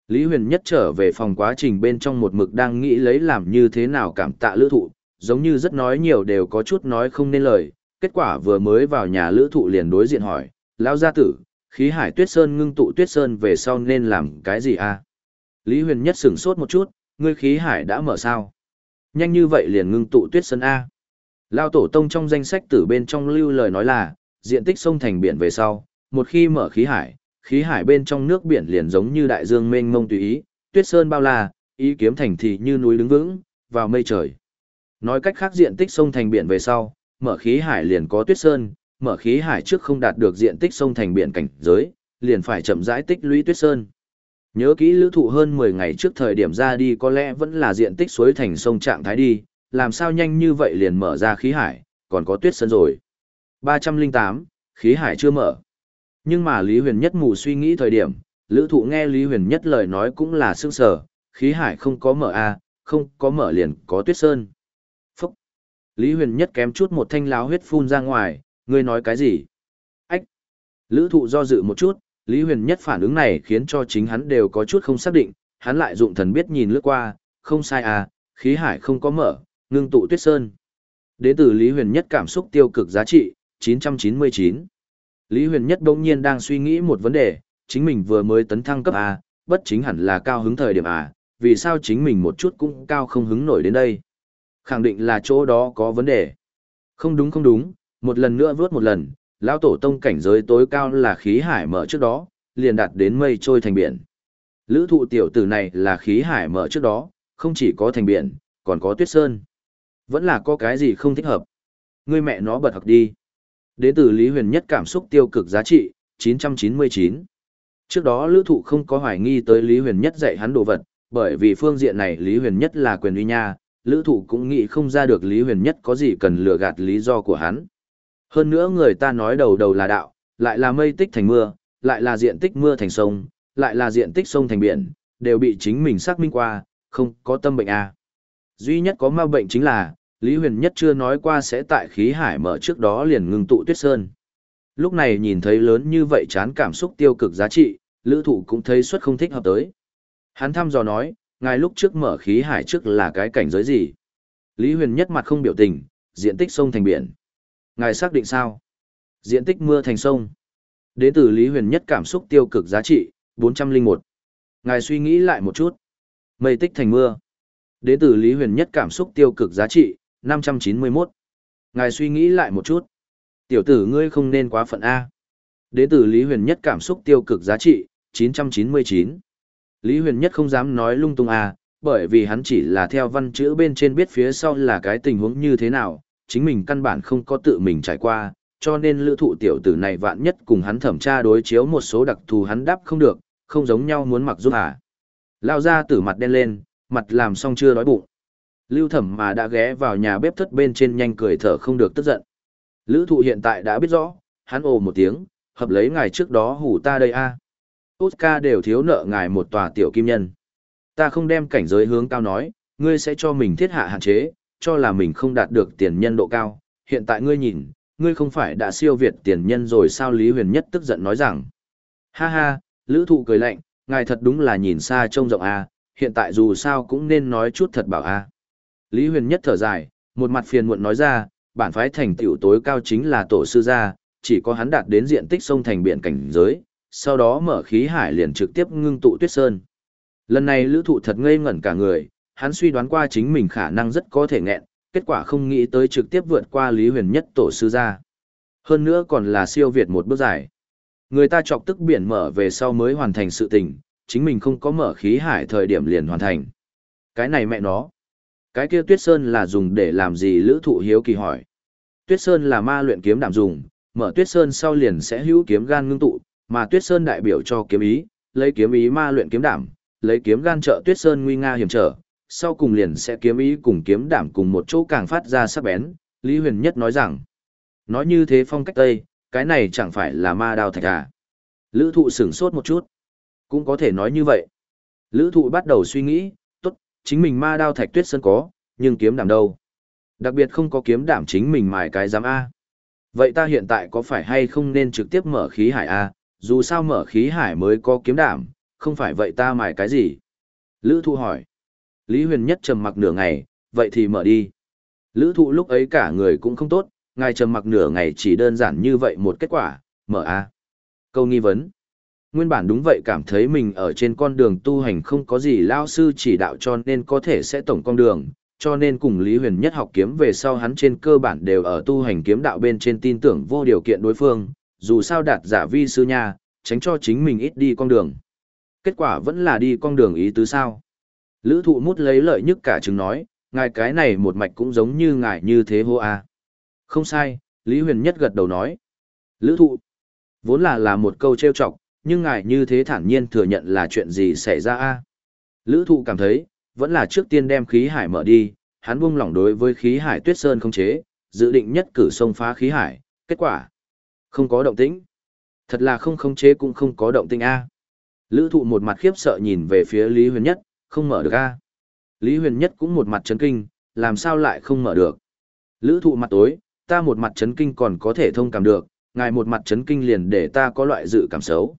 Lý Huyền Nhất trở về phòng quá trình bên trong một mực đang nghĩ lấy làm như thế nào cảm tạ lữ thụ, giống như rất nói nhiều đều có chút nói không nên lời, kết quả vừa mới vào nhà lữ thụ liền đối diện hỏi, lão gia tử, khí hải tuyết sơn ngưng tụ tuyết sơn về sau nên làm cái gì a Lý Huyền Nhất sửng sốt một chút, ngươi khí hải đã mở sao? Nhanh như vậy liền ngưng tụ tuyết sơn A. Lao tổ tông trong danh sách tử bên trong lưu lời nói là, diện tích sông thành biển về sau, một khi mở khí hải, khí hải bên trong nước biển liền giống như đại dương mênh mông tùy ý, tuyết sơn bao la, ý kiếm thành thì như núi đứng vững, vào mây trời. Nói cách khác diện tích sông thành biển về sau, mở khí hải liền có tuyết sơn, mở khí hải trước không đạt được diện tích sông thành biển cảnh giới, liền phải chậm rãi tích lũy tuyết sơn. Nhớ kỹ lữ thụ hơn 10 ngày trước thời điểm ra đi có lẽ vẫn là diện tích suối thành sông trạng thái đi, làm sao nhanh như vậy liền mở ra khí hải, còn có tuyết sơn rồi. 308, khí hải chưa mở. Nhưng mà Lý Huyền Nhất mù suy nghĩ thời điểm, lữ thụ nghe Lý Huyền Nhất lời nói cũng là sức sở, khí hải không có mở a không có mở liền có tuyết sơn. Lý Huyền Nhất kém chút một thanh láo huyết phun ra ngoài, ngươi nói cái gì? Ách! Lữ thụ do dự một chút, Lý Huyền Nhất phản ứng này khiến cho chính hắn đều có chút không xác định, hắn lại dụng thần biết nhìn lướt qua, không sai à, khí hải không có mở, ngưng tụ tuyết sơn. Đến từ Lý Huyền Nhất cảm xúc tiêu cực giá trị, 999. Lý Huyền Nhất đông nhiên đang suy nghĩ một vấn đề, chính mình vừa mới tấn thăng cấp A, bất chính hẳn là cao hứng thời điểm A, vì sao chính mình một chút cũng cao không hứng nổi đến đây. Khẳng định là chỗ đó có vấn đề. Không đúng không đúng, một lần nữa vớt một lần, lão tổ tông cảnh giới tối cao là khí hải mở trước đó, liền đạt đến mây trôi thành biển. Lữ thụ tiểu tử này là khí hải mở trước đó, không chỉ có thành biển, còn có tuyết sơn. Vẫn là có cái gì không thích hợp. Người mẹ nó bật học đi. Đến từ Lý Huyền Nhất cảm xúc tiêu cực giá trị, 999. Trước đó lữ thụ không có hoài nghi tới Lý Huyền Nhất dạy hắn đồ vật, bởi vì phương diện này Lý Huyền Nhất là quyền uy nha, lữ thụ cũng nghĩ không ra được Lý Huyền Nhất có gì cần lừa gạt lý do của hắn. Hơn nữa người ta nói đầu đầu là đạo, lại là mây tích thành mưa, lại là diện tích mưa thành sông, lại là diện tích sông thành biển, đều bị chính mình xác minh qua, không có tâm bệnh à. Duy nhất có ma bệnh chính là, Lý Huyền Nhất chưa nói qua sẽ tại khí hải mở trước đó liền ngừng tụ tuyết sơn. Lúc này nhìn thấy lớn như vậy chán cảm xúc tiêu cực giá trị, lữ thụ cũng thấy suất không thích hợp tới. Hắn thăm dò nói, ngài lúc trước mở khí hải trước là cái cảnh giới gì? Lý Huyền Nhất mặt không biểu tình, diện tích sông thành biển. Ngài xác định sao? Diện tích mưa thành sông. Đến từ Lý Huyền Nhất cảm xúc tiêu cực giá trị, 401. Ngài suy nghĩ lại một chút. Mây tích thành mưa. Đến từ Lý Huyền Nhất cảm xúc tiêu cực giá trị, 591. Ngài suy nghĩ lại một chút. Tiểu tử ngươi không nên quá phận A. Đến từ Lý Huyền Nhất cảm xúc tiêu cực giá trị, 999. Lý Huyền Nhất không dám nói lung tung à, bởi vì hắn chỉ là theo văn chữ bên trên biết phía sau là cái tình huống như thế nào, chính mình căn bản không có tự mình trải qua, cho nên lữ thụ tiểu tử này vạn nhất cùng hắn thẩm tra đối chiếu một số đặc thù hắn đáp không được, không giống nhau muốn mặc giúp à. Lao ra tử mặt đen lên, mặt làm xong chưa đói bụng. Lưu thẩm mà đã ghé vào nhà bếp thất bên trên nhanh cười thở không được tức giận. Lữ thụ hiện tại đã biết rõ, hắn ồ một tiếng, hợp lấy ngài trước đó hủ ta đây a Oscar đều thiếu nợ ngài một tòa tiểu kim nhân. Ta không đem cảnh giới hướng cao nói, ngươi sẽ cho mình thiết hạ hạn chế, cho là mình không đạt được tiền nhân độ cao. Hiện tại ngươi nhìn, ngươi không phải đã siêu việt tiền nhân rồi sao Lý Huyền Nhất tức giận nói rằng. Ha ha, lữ thụ cười lạnh, ngài thật đúng là nhìn xa trông rộng a hiện tại dù sao cũng nên nói chút thật bảo a Lý Huyền Nhất thở dài, một mặt phiền muộn nói ra, bản phái thành tựu tối cao chính là tổ sư gia, chỉ có hắn đạt đến diện tích sông thành biển cảnh giới, sau đó mở khí hải liền trực tiếp ngưng tụ tuyết sơn. Lần này lữ thụ thật ngây ngẩn cả người, hắn suy đoán qua chính mình khả năng rất có thể nghẹn, kết quả không nghĩ tới trực tiếp vượt qua Lý Huyền Nhất tổ sư ra Hơn nữa còn là siêu việt một bước dài. Người ta chọc tức biển mở về sau mới hoàn thành sự tình, chính mình không có mở khí hải thời điểm liền hoàn thành. Cái này mẹ nó. Cái kia tuyết sơn là dùng để làm gì lữ thụ hiếu kỳ hỏi. Tuyết sơn là ma luyện kiếm đảm dùng, mở tuyết sơn sau liền sẽ hữu kiếm gan ngưng tụ, mà tuyết sơn đại biểu cho kiếm ý, lấy kiếm ý ma luyện kiếm đảm, lấy kiếm gan trợ tuyết sơn nguy nga hiểm trở, sau cùng liền sẽ kiếm ý cùng kiếm đảm cùng một chỗ càng phát ra sắc bén, Lý Huyền Nhất nói rằng, nói như thế phong cách Tây, cái này chẳng phải là ma đao thạch à. Lữ thụ sửng sốt một chút, cũng có thể nói như vậy. Lữ thụ bắt đầu suy nghĩ, tốt, chính mình ma đao thạch tuyết sơn có, nhưng kiếm đảm đâu? Đặc biệt không có kiếm đảm chính mình mài cái giám A. Vậy ta hiện tại có phải hay không nên trực tiếp mở khí hải A, dù sao mở khí hải mới có kiếm đảm, không phải vậy ta mài cái gì? Lữ thụ hỏi. Lý huyền nhất trầm mặc nửa ngày, vậy thì mở đi. Lữ thụ lúc ấy cả người cũng không tốt, ngài trầm mặc nửa ngày chỉ đơn giản như vậy một kết quả, mở A. Câu nghi vấn. Nguyên bản đúng vậy cảm thấy mình ở trên con đường tu hành không có gì lao sư chỉ đạo cho nên có thể sẽ tổng con đường, cho nên cùng Lý Huyền Nhất học kiếm về sau hắn trên cơ bản đều ở tu hành kiếm đạo bên trên tin tưởng vô điều kiện đối phương, dù sao đạt giả vi sư nha, tránh cho chính mình ít đi con đường. Kết quả vẫn là đi con đường ý tứ sao. Lữ thụ mút lấy lợi nhất cả chứng nói, ngài cái này một mạch cũng giống như ngài như thế hô a Không sai, Lý Huyền Nhất gật đầu nói. Lữ thụ, vốn là là một câu trêu chọc, nhưng ngài như thế thản nhiên thừa nhận là chuyện gì xảy ra a Lữ thụ cảm thấy, vẫn là trước tiên đem khí hải mở đi, hắn buông lỏng đối với khí hải tuyết sơn không chế, dự định nhất cử xông phá khí hải, kết quả không có động tĩnh. Thật là không khống chế cũng không có động tĩnh a. Lữ thụ một mặt khiếp sợ nhìn về phía Lý Huyền Nhất, không mở được a. Lý Huyền Nhất cũng một mặt chấn kinh, làm sao lại không mở được. Lữ thụ mặt tối, ta một mặt chấn kinh còn có thể thông cảm được, ngài một mặt chấn kinh liền để ta có loại dự cảm xấu.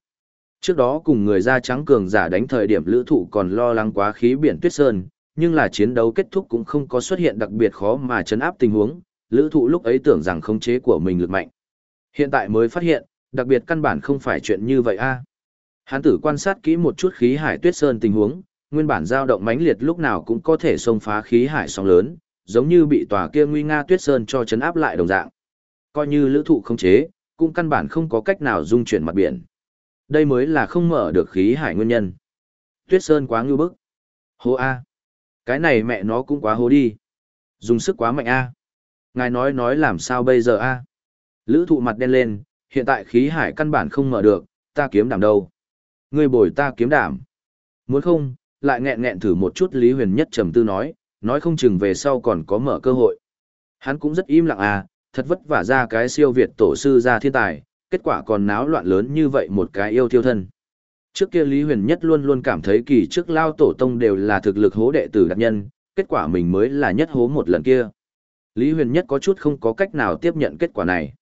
Trước đó cùng người da trắng cường giả đánh thời điểm lữ thụ còn lo lắng quá khí biển tuyết sơn, nhưng là chiến đấu kết thúc cũng không có xuất hiện đặc biệt khó mà chấn áp tình huống, lữ thụ lúc ấy tưởng rằng khống chế của mình lực mạnh. Hiện tại mới phát hiện, đặc biệt căn bản không phải chuyện như vậy a Hán tử quan sát kỹ một chút khí hải tuyết sơn tình huống, nguyên bản dao động mãnh liệt lúc nào cũng có thể xông phá khí hải sóng lớn, giống như bị tòa kia nguy nga tuyết sơn cho chấn áp lại đồng dạng. Coi như lữ thụ không chế, cũng căn bản không có cách nào dung chuyển mặt biển. Đây mới là không mở được khí hải nguyên nhân. Tuyết Sơn quá ngưu bức. Hô A. Cái này mẹ nó cũng quá hố đi. Dùng sức quá mạnh A. Ngài nói nói làm sao bây giờ A. Lữ thụ mặt đen lên, hiện tại khí hải căn bản không mở được, ta kiếm đảm đâu. Ngươi bồi ta kiếm đảm. Muốn không, lại nghẹn nghẹn thử một chút Lý Huyền Nhất trầm tư nói, nói không chừng về sau còn có mở cơ hội. Hắn cũng rất im lặng à, thật vất vả ra cái siêu việt tổ sư ra thiên tài, kết quả còn náo loạn lớn như vậy một cái yêu thiêu thân. Trước kia Lý Huyền Nhất luôn luôn cảm thấy kỳ trước lao tổ tông đều là thực lực hố đệ tử đặc nhân, kết quả mình mới là nhất hố một lần kia. Lý Huyền Nhất có chút không có cách nào tiếp nhận kết quả này.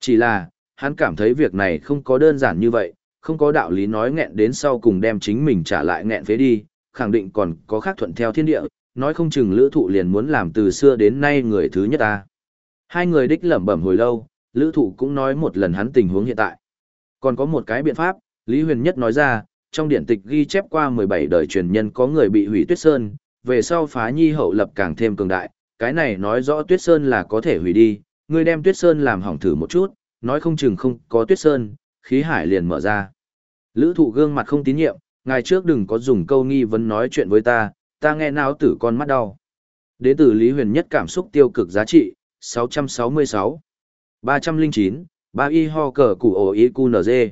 Chỉ là, hắn cảm thấy việc này không có đơn giản như vậy, không có đạo lý nói nghẹn đến sau cùng đem chính mình trả lại nghẹn phế đi, khẳng định còn có khác thuận theo thiên địa, nói không chừng lữ thụ liền muốn làm từ xưa đến nay người thứ nhất ta. Hai người đích lẩm bẩm hồi lâu, lữ thụ cũng nói một lần hắn tình huống hiện tại. Còn có một cái biện pháp, Lý Huyền Nhất nói ra, trong điển tịch ghi chép qua 17 đời truyền nhân có người bị hủy tuyết sơn, về sau phá nhi hậu lập càng thêm cường đại, cái này nói rõ tuyết sơn là có thể hủy đi, Ngươi đem tuyết sơn làm hỏng thử một chút, nói không chừng không có tuyết sơn, khí hải liền mở ra. Lữ thụ gương mặt không tín nhiệm, ngày trước đừng có dùng câu nghi vấn nói chuyện với ta, ta nghe não tử con mắt đau. Đến từ Lý Huyền Nhất cảm xúc tiêu cực giá trị, 666. 309, ba y ho cờ củ ổ y cu nz.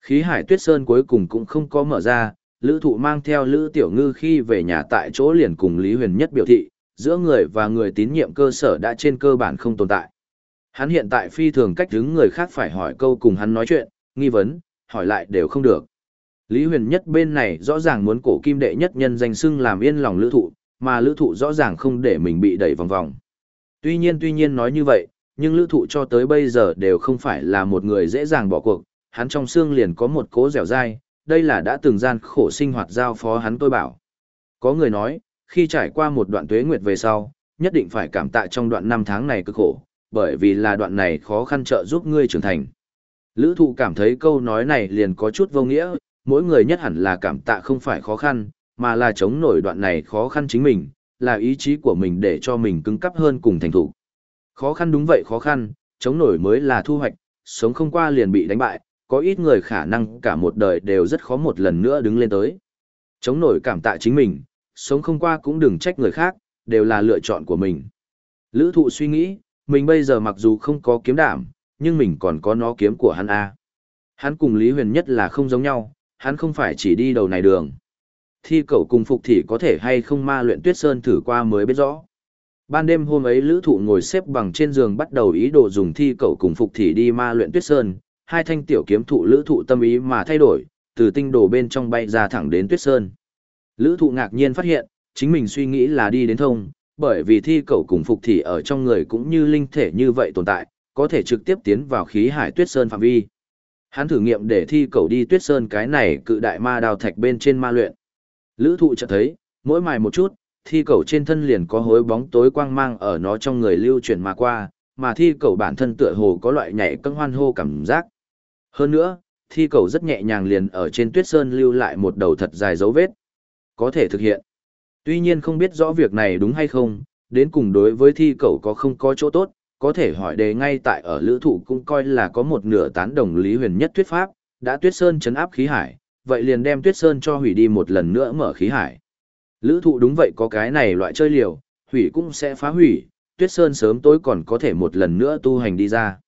Khí hải tuyết sơn cuối cùng cũng không có mở ra, lữ thụ mang theo lữ tiểu ngư khi về nhà tại chỗ liền cùng Lý Huyền Nhất biểu thị, giữa người và người tín nhiệm cơ sở đã trên cơ bản không tồn tại. Hắn hiện tại phi thường cách đứng người khác phải hỏi câu cùng hắn nói chuyện, nghi vấn, hỏi lại đều không được. Lý Huyền Nhất bên này rõ ràng muốn cổ kim đệ nhất nhân danh xưng làm yên lòng lữ thụ, mà lữ thụ rõ ràng không để mình bị đẩy vòng vòng. Tuy nhiên tuy nhiên nói như vậy, nhưng lữ thụ cho tới bây giờ đều không phải là một người dễ dàng bỏ cuộc, hắn trong xương liền có một cố dẻo dai, đây là đã từng gian khổ sinh hoạt giao phó hắn tôi bảo. Có người nói, khi trải qua một đoạn tuế nguyệt về sau, nhất định phải cảm tạ trong đoạn năm tháng này cực khổ, bởi vì là đoạn này khó khăn trợ giúp ngươi trưởng thành. Lữ thụ cảm thấy câu nói này liền có chút vô nghĩa, mỗi người nhất hẳn là cảm tạ không phải khó khăn, mà là chống nổi đoạn này khó khăn chính mình, là ý chí của mình để cho mình cứng cắp hơn cùng thành thủ. Khó khăn đúng vậy khó khăn, chống nổi mới là thu hoạch, sống không qua liền bị đánh bại, có ít người khả năng cả một đời đều rất khó một lần nữa đứng lên tới. Chống nổi cảm tạ chính mình, sống không qua cũng đừng trách người khác, đều là lựa chọn của mình. Lữ thụ suy nghĩ, mình bây giờ mặc dù không có kiếm đảm, nhưng mình còn có nó kiếm của hắn A. Hắn cùng Lý Huyền nhất là không giống nhau, hắn không phải chỉ đi đầu này đường. Thi cậu cùng phục thì có thể hay không ma luyện tuyết sơn thử qua mới biết rõ. Ban đêm hôm ấy lữ thụ ngồi xếp bằng trên giường bắt đầu ý đồ dùng thi cậu cùng phục thì đi ma luyện tuyết sơn, hai thanh tiểu kiếm thụ lữ thụ tâm ý mà thay đổi, từ tinh đồ bên trong bay ra thẳng đến tuyết sơn. Lữ thụ ngạc nhiên phát hiện, chính mình suy nghĩ là đi đến thông, bởi vì thi cầu cùng phục thị ở trong người cũng như linh thể như vậy tồn tại, có thể trực tiếp tiến vào khí hải tuyết sơn phạm vi. Hắn thử nghiệm để thi cầu đi tuyết sơn cái này cự đại ma đào thạch bên trên ma luyện. Lữ thụ chợt thấy, mỗi mài một chút, thi cầu trên thân liền có hối bóng tối quang mang ở nó trong người lưu chuyển mà qua, mà thi cầu bản thân tựa hồ có loại nhảy cân hoan hô cảm giác. Hơn nữa, thi cầu rất nhẹ nhàng liền ở trên tuyết sơn lưu lại một đầu thật dài dấu vết. Có thể thực hiện. Tuy nhiên không biết rõ việc này đúng hay không, đến cùng đối với thi cầu có không có chỗ tốt, có thể hỏi đề ngay tại ở lữ thụ cũng coi là có một nửa tán đồng lý huyền nhất thuyết pháp, đã tuyết sơn chấn áp khí hải, vậy liền đem tuyết sơn cho hủy đi một lần nữa mở khí hải. Lữ thụ đúng vậy có cái này loại chơi liều, hủy cũng sẽ phá hủy, tuyết sơn sớm tối còn có thể một lần nữa tu hành đi ra.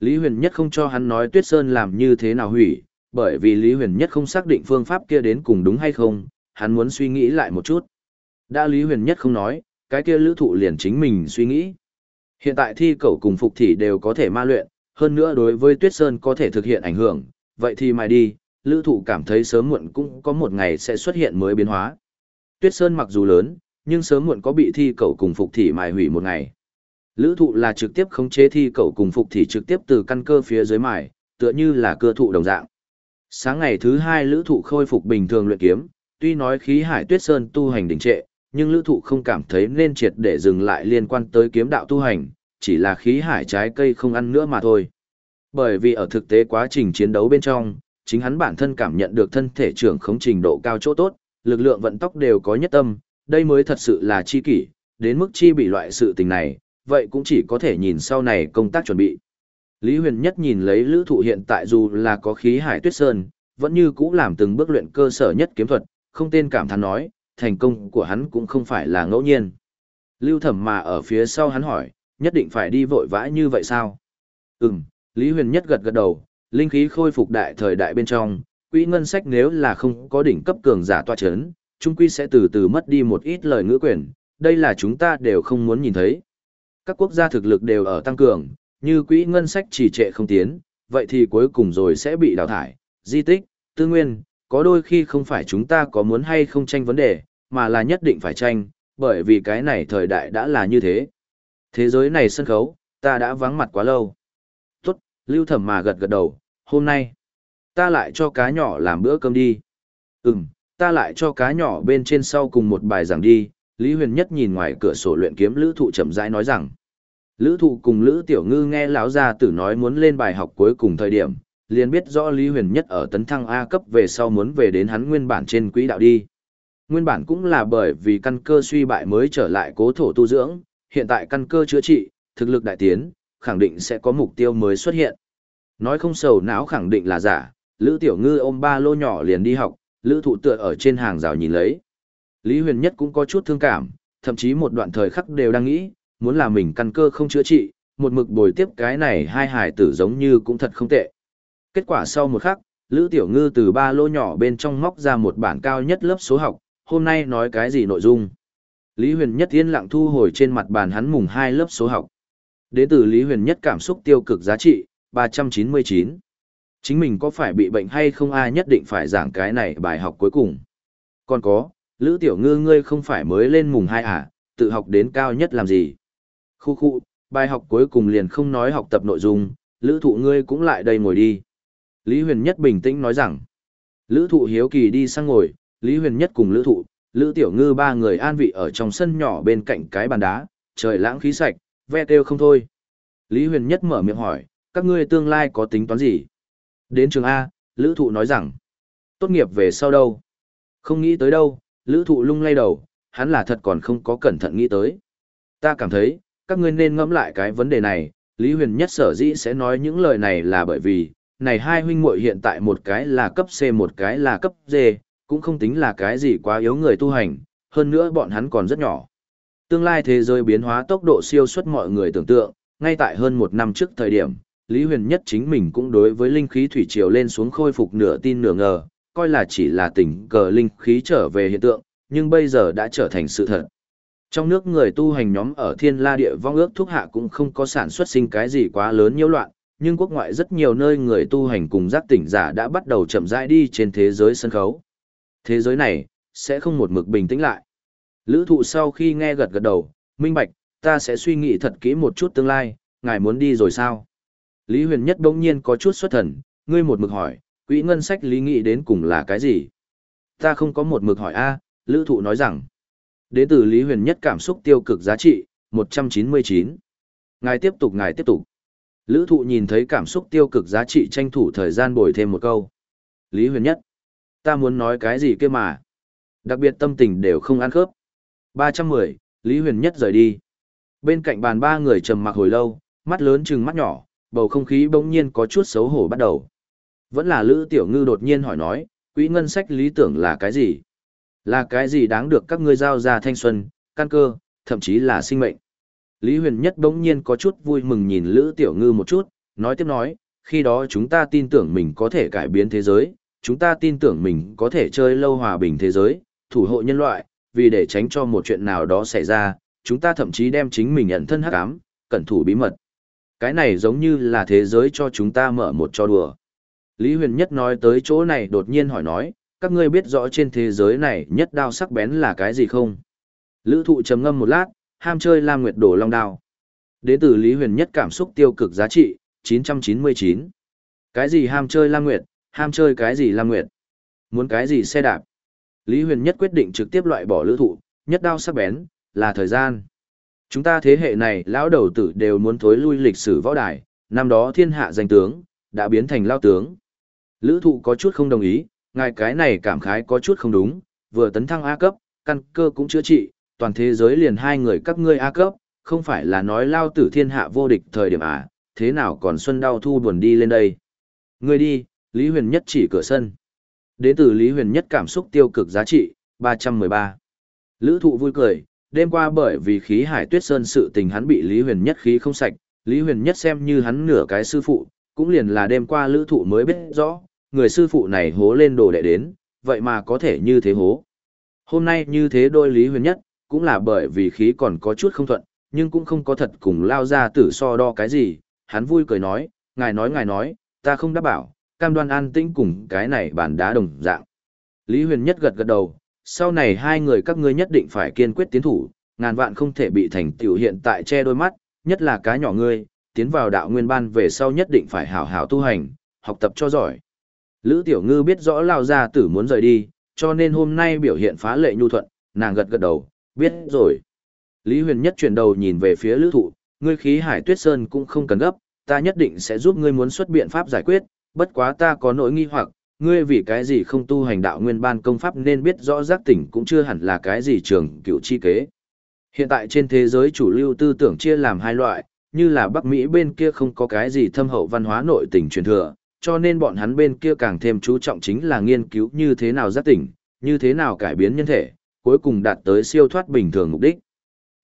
Lý huyền nhất không cho hắn nói tuyết sơn làm như thế nào hủy, bởi vì Lý huyền nhất không xác định phương pháp kia đến cùng đúng hay không, hắn muốn suy nghĩ lại một chút. Đã Lý huyền nhất không nói, cái kia lữ thụ liền chính mình suy nghĩ. Hiện tại thi cầu cùng phục thị đều có thể ma luyện, hơn nữa đối với tuyết sơn có thể thực hiện ảnh hưởng, vậy thì mày đi, lữ thụ cảm thấy sớm muộn cũng có một ngày sẽ xuất hiện mới biến hóa. Tuyết sơn mặc dù lớn, nhưng sớm muộn có bị thi cầu cùng phục thị mài hủy một ngày. Lữ thụ là trực tiếp khống chế thi cầu cùng phục thị trực tiếp từ căn cơ phía dưới mài, tựa như là cơ thụ đồng dạng. Sáng ngày thứ hai lữ thụ khôi phục bình thường luyện kiếm, tuy nói khí hải tuyết sơn tu hành đình trệ, nhưng lữ thụ không cảm thấy nên triệt để dừng lại liên quan tới kiếm đạo tu hành, chỉ là khí hải trái cây không ăn nữa mà thôi. Bởi vì ở thực tế quá trình chiến đấu bên trong, chính hắn bản thân cảm nhận được thân thể trưởng khống trình độ cao chỗ tốt, lực lượng vận tốc đều có nhất tâm, đây mới thật sự là chi kỷ, đến mức chi bị loại sự tình này, vậy cũng chỉ có thể nhìn sau này công tác chuẩn bị. Lý Huyền Nhất nhìn lấy lữ thụ hiện tại dù là có khí hải tuyết sơn, vẫn như cũ làm từng bước luyện cơ sở nhất kiếm thuật, không tên cảm thán nói, thành công của hắn cũng không phải là ngẫu nhiên. Lưu thẩm mà ở phía sau hắn hỏi, nhất định phải đi vội vã như vậy sao? Ừm, Lý Huyền Nhất gật gật đầu, linh khí khôi phục đại thời đại bên trong, quỹ ngân sách nếu là không có đỉnh cấp cường giả toa chấn, chung quy sẽ từ từ mất đi một ít lời ngữ quyền, đây là chúng ta đều không muốn nhìn thấy. Các quốc gia thực lực đều ở tăng cường, như quỹ ngân sách chỉ trệ không tiến, vậy thì cuối cùng rồi sẽ bị đào thải, di tích, tư nguyên, có đôi khi không phải chúng ta có muốn hay không tranh vấn đề, mà là nhất định phải tranh, bởi vì cái này thời đại đã là như thế. Thế giới này sân khấu, ta đã vắng mặt quá lâu. Tốt, lưu thẩm mà gật gật đầu, hôm nay, ta lại cho cá nhỏ làm bữa cơm đi. Ừm, ta lại cho cá nhỏ bên trên sau cùng một bài giảng đi. Lý Huyền Nhất nhìn ngoài cửa sổ luyện kiếm Lữ Thụ chậm rãi nói rằng. Lữ Thụ cùng Lữ Tiểu Ngư nghe lão gia tử nói muốn lên bài học cuối cùng thời điểm, liền biết rõ Lý Huyền Nhất ở tấn thăng A cấp về sau muốn về đến hắn nguyên bản trên quỹ đạo đi. Nguyên bản cũng là bởi vì căn cơ suy bại mới trở lại cố thổ tu dưỡng, hiện tại căn cơ chữa trị, thực lực đại tiến, khẳng định sẽ có mục tiêu mới xuất hiện. Nói không sầu não khẳng định là giả, Lữ Tiểu Ngư ôm ba lô nhỏ liền đi học, Lữ Thụ tựa ở trên hàng rào nhìn lấy. Lý Huyền Nhất cũng có chút thương cảm, thậm chí một đoạn thời khắc đều đang nghĩ, muốn là mình căn cơ không chữa trị, một mực bồi tiếp cái này hai hải tử giống như cũng thật không tệ. Kết quả sau một khắc, Lữ Tiểu Ngư từ ba lô nhỏ bên trong móc ra một bản cao nhất lớp số học, hôm nay nói cái gì nội dung. Lý Huyền Nhất yên lặng thu hồi trên mặt bàn hắn mùng hai lớp số học. Đến từ Lý Huyền Nhất cảm xúc tiêu cực giá trị, 399. Chính mình có phải bị bệnh hay không ai nhất định phải giảng cái này bài học cuối cùng. Còn có, Lữ Tiểu Ngư ngươi không phải mới lên mùng hai à, tự học đến cao nhất làm gì. Khu khu, bài học cuối cùng liền không nói học tập nội dung, Lữ Thụ ngươi cũng lại đây ngồi đi. Lý Huyền Nhất bình tĩnh nói rằng, Lữ Thụ hiếu kỳ đi sang ngồi, Lý Huyền Nhất cùng Lữ Thụ, Lữ Tiểu Ngư ba người an vị ở trong sân nhỏ bên cạnh cái bàn đá, trời lãng khí sạch, ve kêu không thôi. Lý Huyền Nhất mở miệng hỏi, các ngươi tương lai có tính toán gì? Đến trường A, Lữ Thụ nói rằng, tốt nghiệp về sau đâu? Không nghĩ tới đâu, Lữ Thụ lung lay đầu, hắn là thật còn không có cẩn thận nghĩ tới. Ta cảm thấy, các ngươi nên ngẫm lại cái vấn đề này, Lý Huyền Nhất sở dĩ sẽ nói những lời này là bởi vì, này hai huynh muội hiện tại một cái là cấp C một cái là cấp D, cũng không tính là cái gì quá yếu người tu hành, hơn nữa bọn hắn còn rất nhỏ. Tương lai thế giới biến hóa tốc độ siêu xuất mọi người tưởng tượng, ngay tại hơn một năm trước thời điểm, Lý Huyền Nhất chính mình cũng đối với linh khí thủy triều lên xuống khôi phục nửa tin nửa ngờ, coi là chỉ là tình cờ linh khí trở về hiện tượng, nhưng bây giờ đã trở thành sự thật. Trong nước người tu hành nhóm ở thiên la địa vong ước thúc hạ cũng không có sản xuất sinh cái gì quá lớn nhiễu loạn, nhưng quốc ngoại rất nhiều nơi người tu hành cùng giác tỉnh giả đã bắt đầu chậm rãi đi trên thế giới sân khấu. Thế giới này, sẽ không một mực bình tĩnh lại. Lữ thụ sau khi nghe gật gật đầu, minh bạch, ta sẽ suy nghĩ thật kỹ một chút tương lai, ngài muốn đi rồi sao? Lý huyền nhất đông nhiên có chút xuất thần, ngươi một mực hỏi, quỹ ngân sách lý nghị đến cùng là cái gì? Ta không có một mực hỏi a lữ thụ nói rằng, đến từ Lý huyền nhất cảm xúc tiêu cực giá trị, 199. Ngài tiếp tục ngài tiếp tục. Lữ thụ nhìn thấy cảm xúc tiêu cực giá trị tranh thủ thời gian bồi thêm một câu. Lý huyền nhất. Ta muốn nói cái gì kia mà. Đặc biệt tâm tình đều không ăn khớp. 310, Lý huyền nhất rời đi. Bên cạnh bàn ba người trầm mặc hồi lâu, mắt lớn chừng mắt nhỏ, bầu không khí bỗng nhiên có chút xấu hổ bắt đầu. Vẫn là Lữ Tiểu Ngư đột nhiên hỏi nói, quỹ ngân sách lý tưởng là cái gì? Là cái gì đáng được các ngươi giao ra thanh xuân, căn cơ, thậm chí là sinh mệnh? Lý Huyền Nhất bỗng nhiên có chút vui mừng nhìn Lữ Tiểu Ngư một chút, nói tiếp nói, khi đó chúng ta tin tưởng mình có thể cải biến thế giới, chúng ta tin tưởng mình có thể chơi lâu hòa bình thế giới, thủ hộ nhân loại, vì để tránh cho một chuyện nào đó xảy ra, chúng ta thậm chí đem chính mình nhận thân hắc ám, cẩn thủ bí mật. Cái này giống như là thế giới cho chúng ta mở một trò đùa. Lý Huyền Nhất nói tới chỗ này đột nhiên hỏi nói, các ngươi biết rõ trên thế giới này nhất đao sắc bén là cái gì không? Lữ thụ trầm ngâm một lát, ham chơi Lam Nguyệt đổ long đao. Đến từ Lý Huyền Nhất cảm xúc tiêu cực giá trị, 999. Cái gì ham chơi Lam Nguyệt, ham chơi cái gì Lam Nguyệt? Muốn cái gì xe đạp? Lý Huyền Nhất quyết định trực tiếp loại bỏ lữ thụ, nhất đao sắc bén, là thời gian. Chúng ta thế hệ này lão đầu tử đều muốn thối lui lịch sử võ đài, năm đó thiên hạ danh tướng, đã biến thành lao tướng. Lữ thụ có chút không đồng ý, ngài cái này cảm khái có chút không đúng, vừa tấn thăng A cấp, căn cơ cũng chữa trị, toàn thế giới liền hai người các ngươi A cấp, không phải là nói lao tử thiên hạ vô địch thời điểm à, thế nào còn xuân đau thu buồn đi lên đây. Ngươi đi, Lý Huyền Nhất chỉ cửa sân. Đến từ Lý Huyền Nhất cảm xúc tiêu cực giá trị, 313. Lữ thụ vui cười, đêm qua bởi vì khí hải tuyết sơn sự tình hắn bị Lý Huyền Nhất khí không sạch, Lý Huyền Nhất xem như hắn nửa cái sư phụ, cũng liền là đêm qua lữ thụ mới biết rõ, người sư phụ này hố lên đồ đệ đến, vậy mà có thể như thế hố. Hôm nay như thế đôi Lý Huyền Nhất, cũng là bởi vì khí còn có chút không thuận, nhưng cũng không có thật cùng lao ra tử so đo cái gì, hắn vui cười nói, ngài nói ngài nói, ta không đáp bảo, cam đoan an tĩnh cùng cái này bản đá đồng dạng. Lý Huyền Nhất gật gật đầu, sau này hai người các ngươi nhất định phải kiên quyết tiến thủ, ngàn vạn không thể bị thành tiểu hiện tại che đôi mắt, nhất là cá nhỏ ngươi, tiến vào đạo nguyên ban về sau nhất định phải hảo hảo tu hành, học tập cho giỏi. Lữ Tiểu Ngư biết rõ lao gia tử muốn rời đi, cho nên hôm nay biểu hiện phá lệ nhu thuận, nàng gật gật đầu, biết rồi. Lý Huyền Nhất chuyển đầu nhìn về phía Lữ Thụ, ngươi khí hải tuyết sơn cũng không cần gấp, ta nhất định sẽ giúp ngươi muốn xuất biện pháp giải quyết, bất quá ta có nỗi nghi hoặc, ngươi vì cái gì không tu hành đạo nguyên ban công pháp nên biết rõ giác tỉnh cũng chưa hẳn là cái gì trường cựu chi kế. Hiện tại trên thế giới chủ lưu tư tưởng chia làm hai loại, như là Bắc Mỹ bên kia không có cái gì thâm hậu văn hóa nội tình truyền thừa, cho nên bọn hắn bên kia càng thêm chú trọng chính là nghiên cứu như thế nào giác tỉnh, như thế nào cải biến nhân thể, cuối cùng đạt tới siêu thoát bình thường mục đích.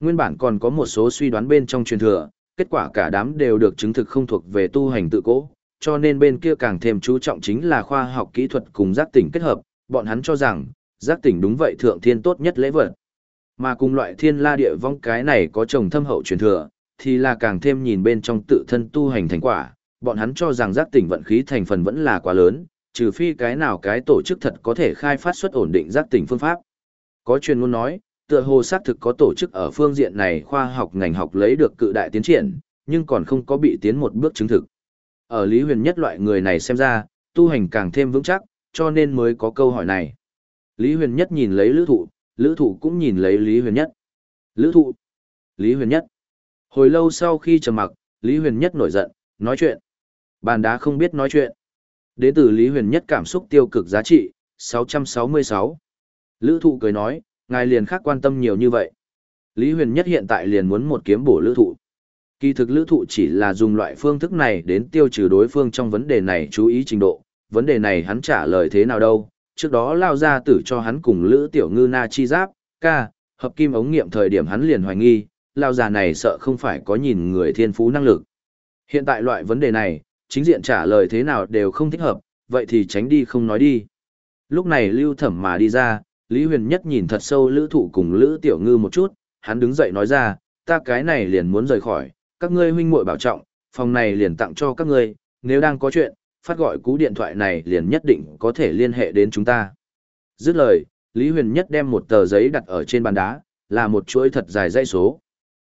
Nguyên bản còn có một số suy đoán bên trong truyền thừa, kết quả cả đám đều được chứng thực không thuộc về tu hành tự cố, cho nên bên kia càng thêm chú trọng chính là khoa học kỹ thuật cùng giác tỉnh kết hợp, bọn hắn cho rằng, giác tỉnh đúng vậy thượng thiên tốt nhất lễ vật. Mà cùng loại thiên la địa vong cái này có chồng thâm hậu truyền thừa, thì là càng thêm nhìn bên trong tự thân tu hành thành quả, bọn hắn cho rằng giác tỉnh vận khí thành phần vẫn là quá lớn, trừ phi cái nào cái tổ chức thật có thể khai phát xuất ổn định giác tỉnh phương pháp. Có truyền ngôn nói, tựa hồ xác thực có tổ chức ở phương diện này khoa học ngành học lấy được cự đại tiến triển, nhưng còn không có bị tiến một bước chứng thực. Ở Lý Huyền nhất loại người này xem ra, tu hành càng thêm vững chắc, cho nên mới có câu hỏi này. Lý Huyền nhất nhìn lấy lữ thụ, lữ thụ cũng nhìn lấy Lý Huyền nhất. Lữ thụ, Lý Huyền nhất. Hồi lâu sau khi trầm mặc, Lý Huyền nhất nổi giận, nói chuyện. Bàn đá không biết nói chuyện. Đến từ Lý Huyền nhất cảm xúc tiêu cực giá trị, 666. Lữ thụ cười nói, ngài liền khác quan tâm nhiều như vậy. Lý Huyền nhất hiện tại liền muốn một kiếm bổ lữ thụ. Kỳ thực lữ thụ chỉ là dùng loại phương thức này đến tiêu trừ đối phương trong vấn đề này chú ý trình độ, vấn đề này hắn trả lời thế nào đâu, trước đó lao ra tử cho hắn cùng lữ tiểu ngư na chi giáp, ca, hợp kim ống nghiệm thời điểm hắn liền hoài nghi, lao già này sợ không phải có nhìn người thiên phú năng lực. Hiện tại loại vấn đề này, chính diện trả lời thế nào đều không thích hợp, vậy thì tránh đi không nói đi. Lúc này lưu thẩm mà đi ra, Lý Huyền Nhất nhìn thật sâu lữ thụ cùng lữ tiểu ngư một chút, hắn đứng dậy nói ra, ta cái này liền muốn rời khỏi, các ngươi huynh muội bảo trọng, phòng này liền tặng cho các ngươi, nếu đang có chuyện, phát gọi cú điện thoại này liền nhất định có thể liên hệ đến chúng ta. Dứt lời, Lý Huyền Nhất đem một tờ giấy đặt ở trên bàn đá, là một chuỗi thật dài dây số.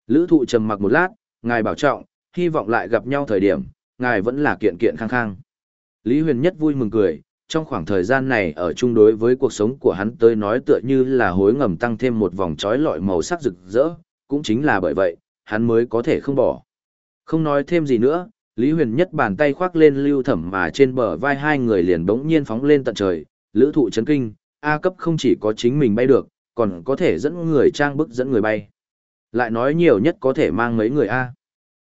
Lữ thụ trầm mặc một lát, ngài bảo trọng, hy vọng lại gặp nhau thời điểm, ngài vẫn là kiện kiện khang khang. Lý Huyền Nhất vui mừng cười, trong khoảng thời gian này ở chung đối với cuộc sống của hắn tới nói tựa như là hối ngầm tăng thêm một vòng trói lọi màu sắc rực rỡ, cũng chính là bởi vậy, hắn mới có thể không bỏ. Không nói thêm gì nữa, Lý Huyền Nhất bàn tay khoác lên lưu thẩm mà trên bờ vai hai người liền bỗng nhiên phóng lên tận trời, lữ thụ chấn kinh, A cấp không chỉ có chính mình bay được, còn có thể dẫn người trang bức dẫn người bay. Lại nói nhiều nhất có thể mang mấy người A.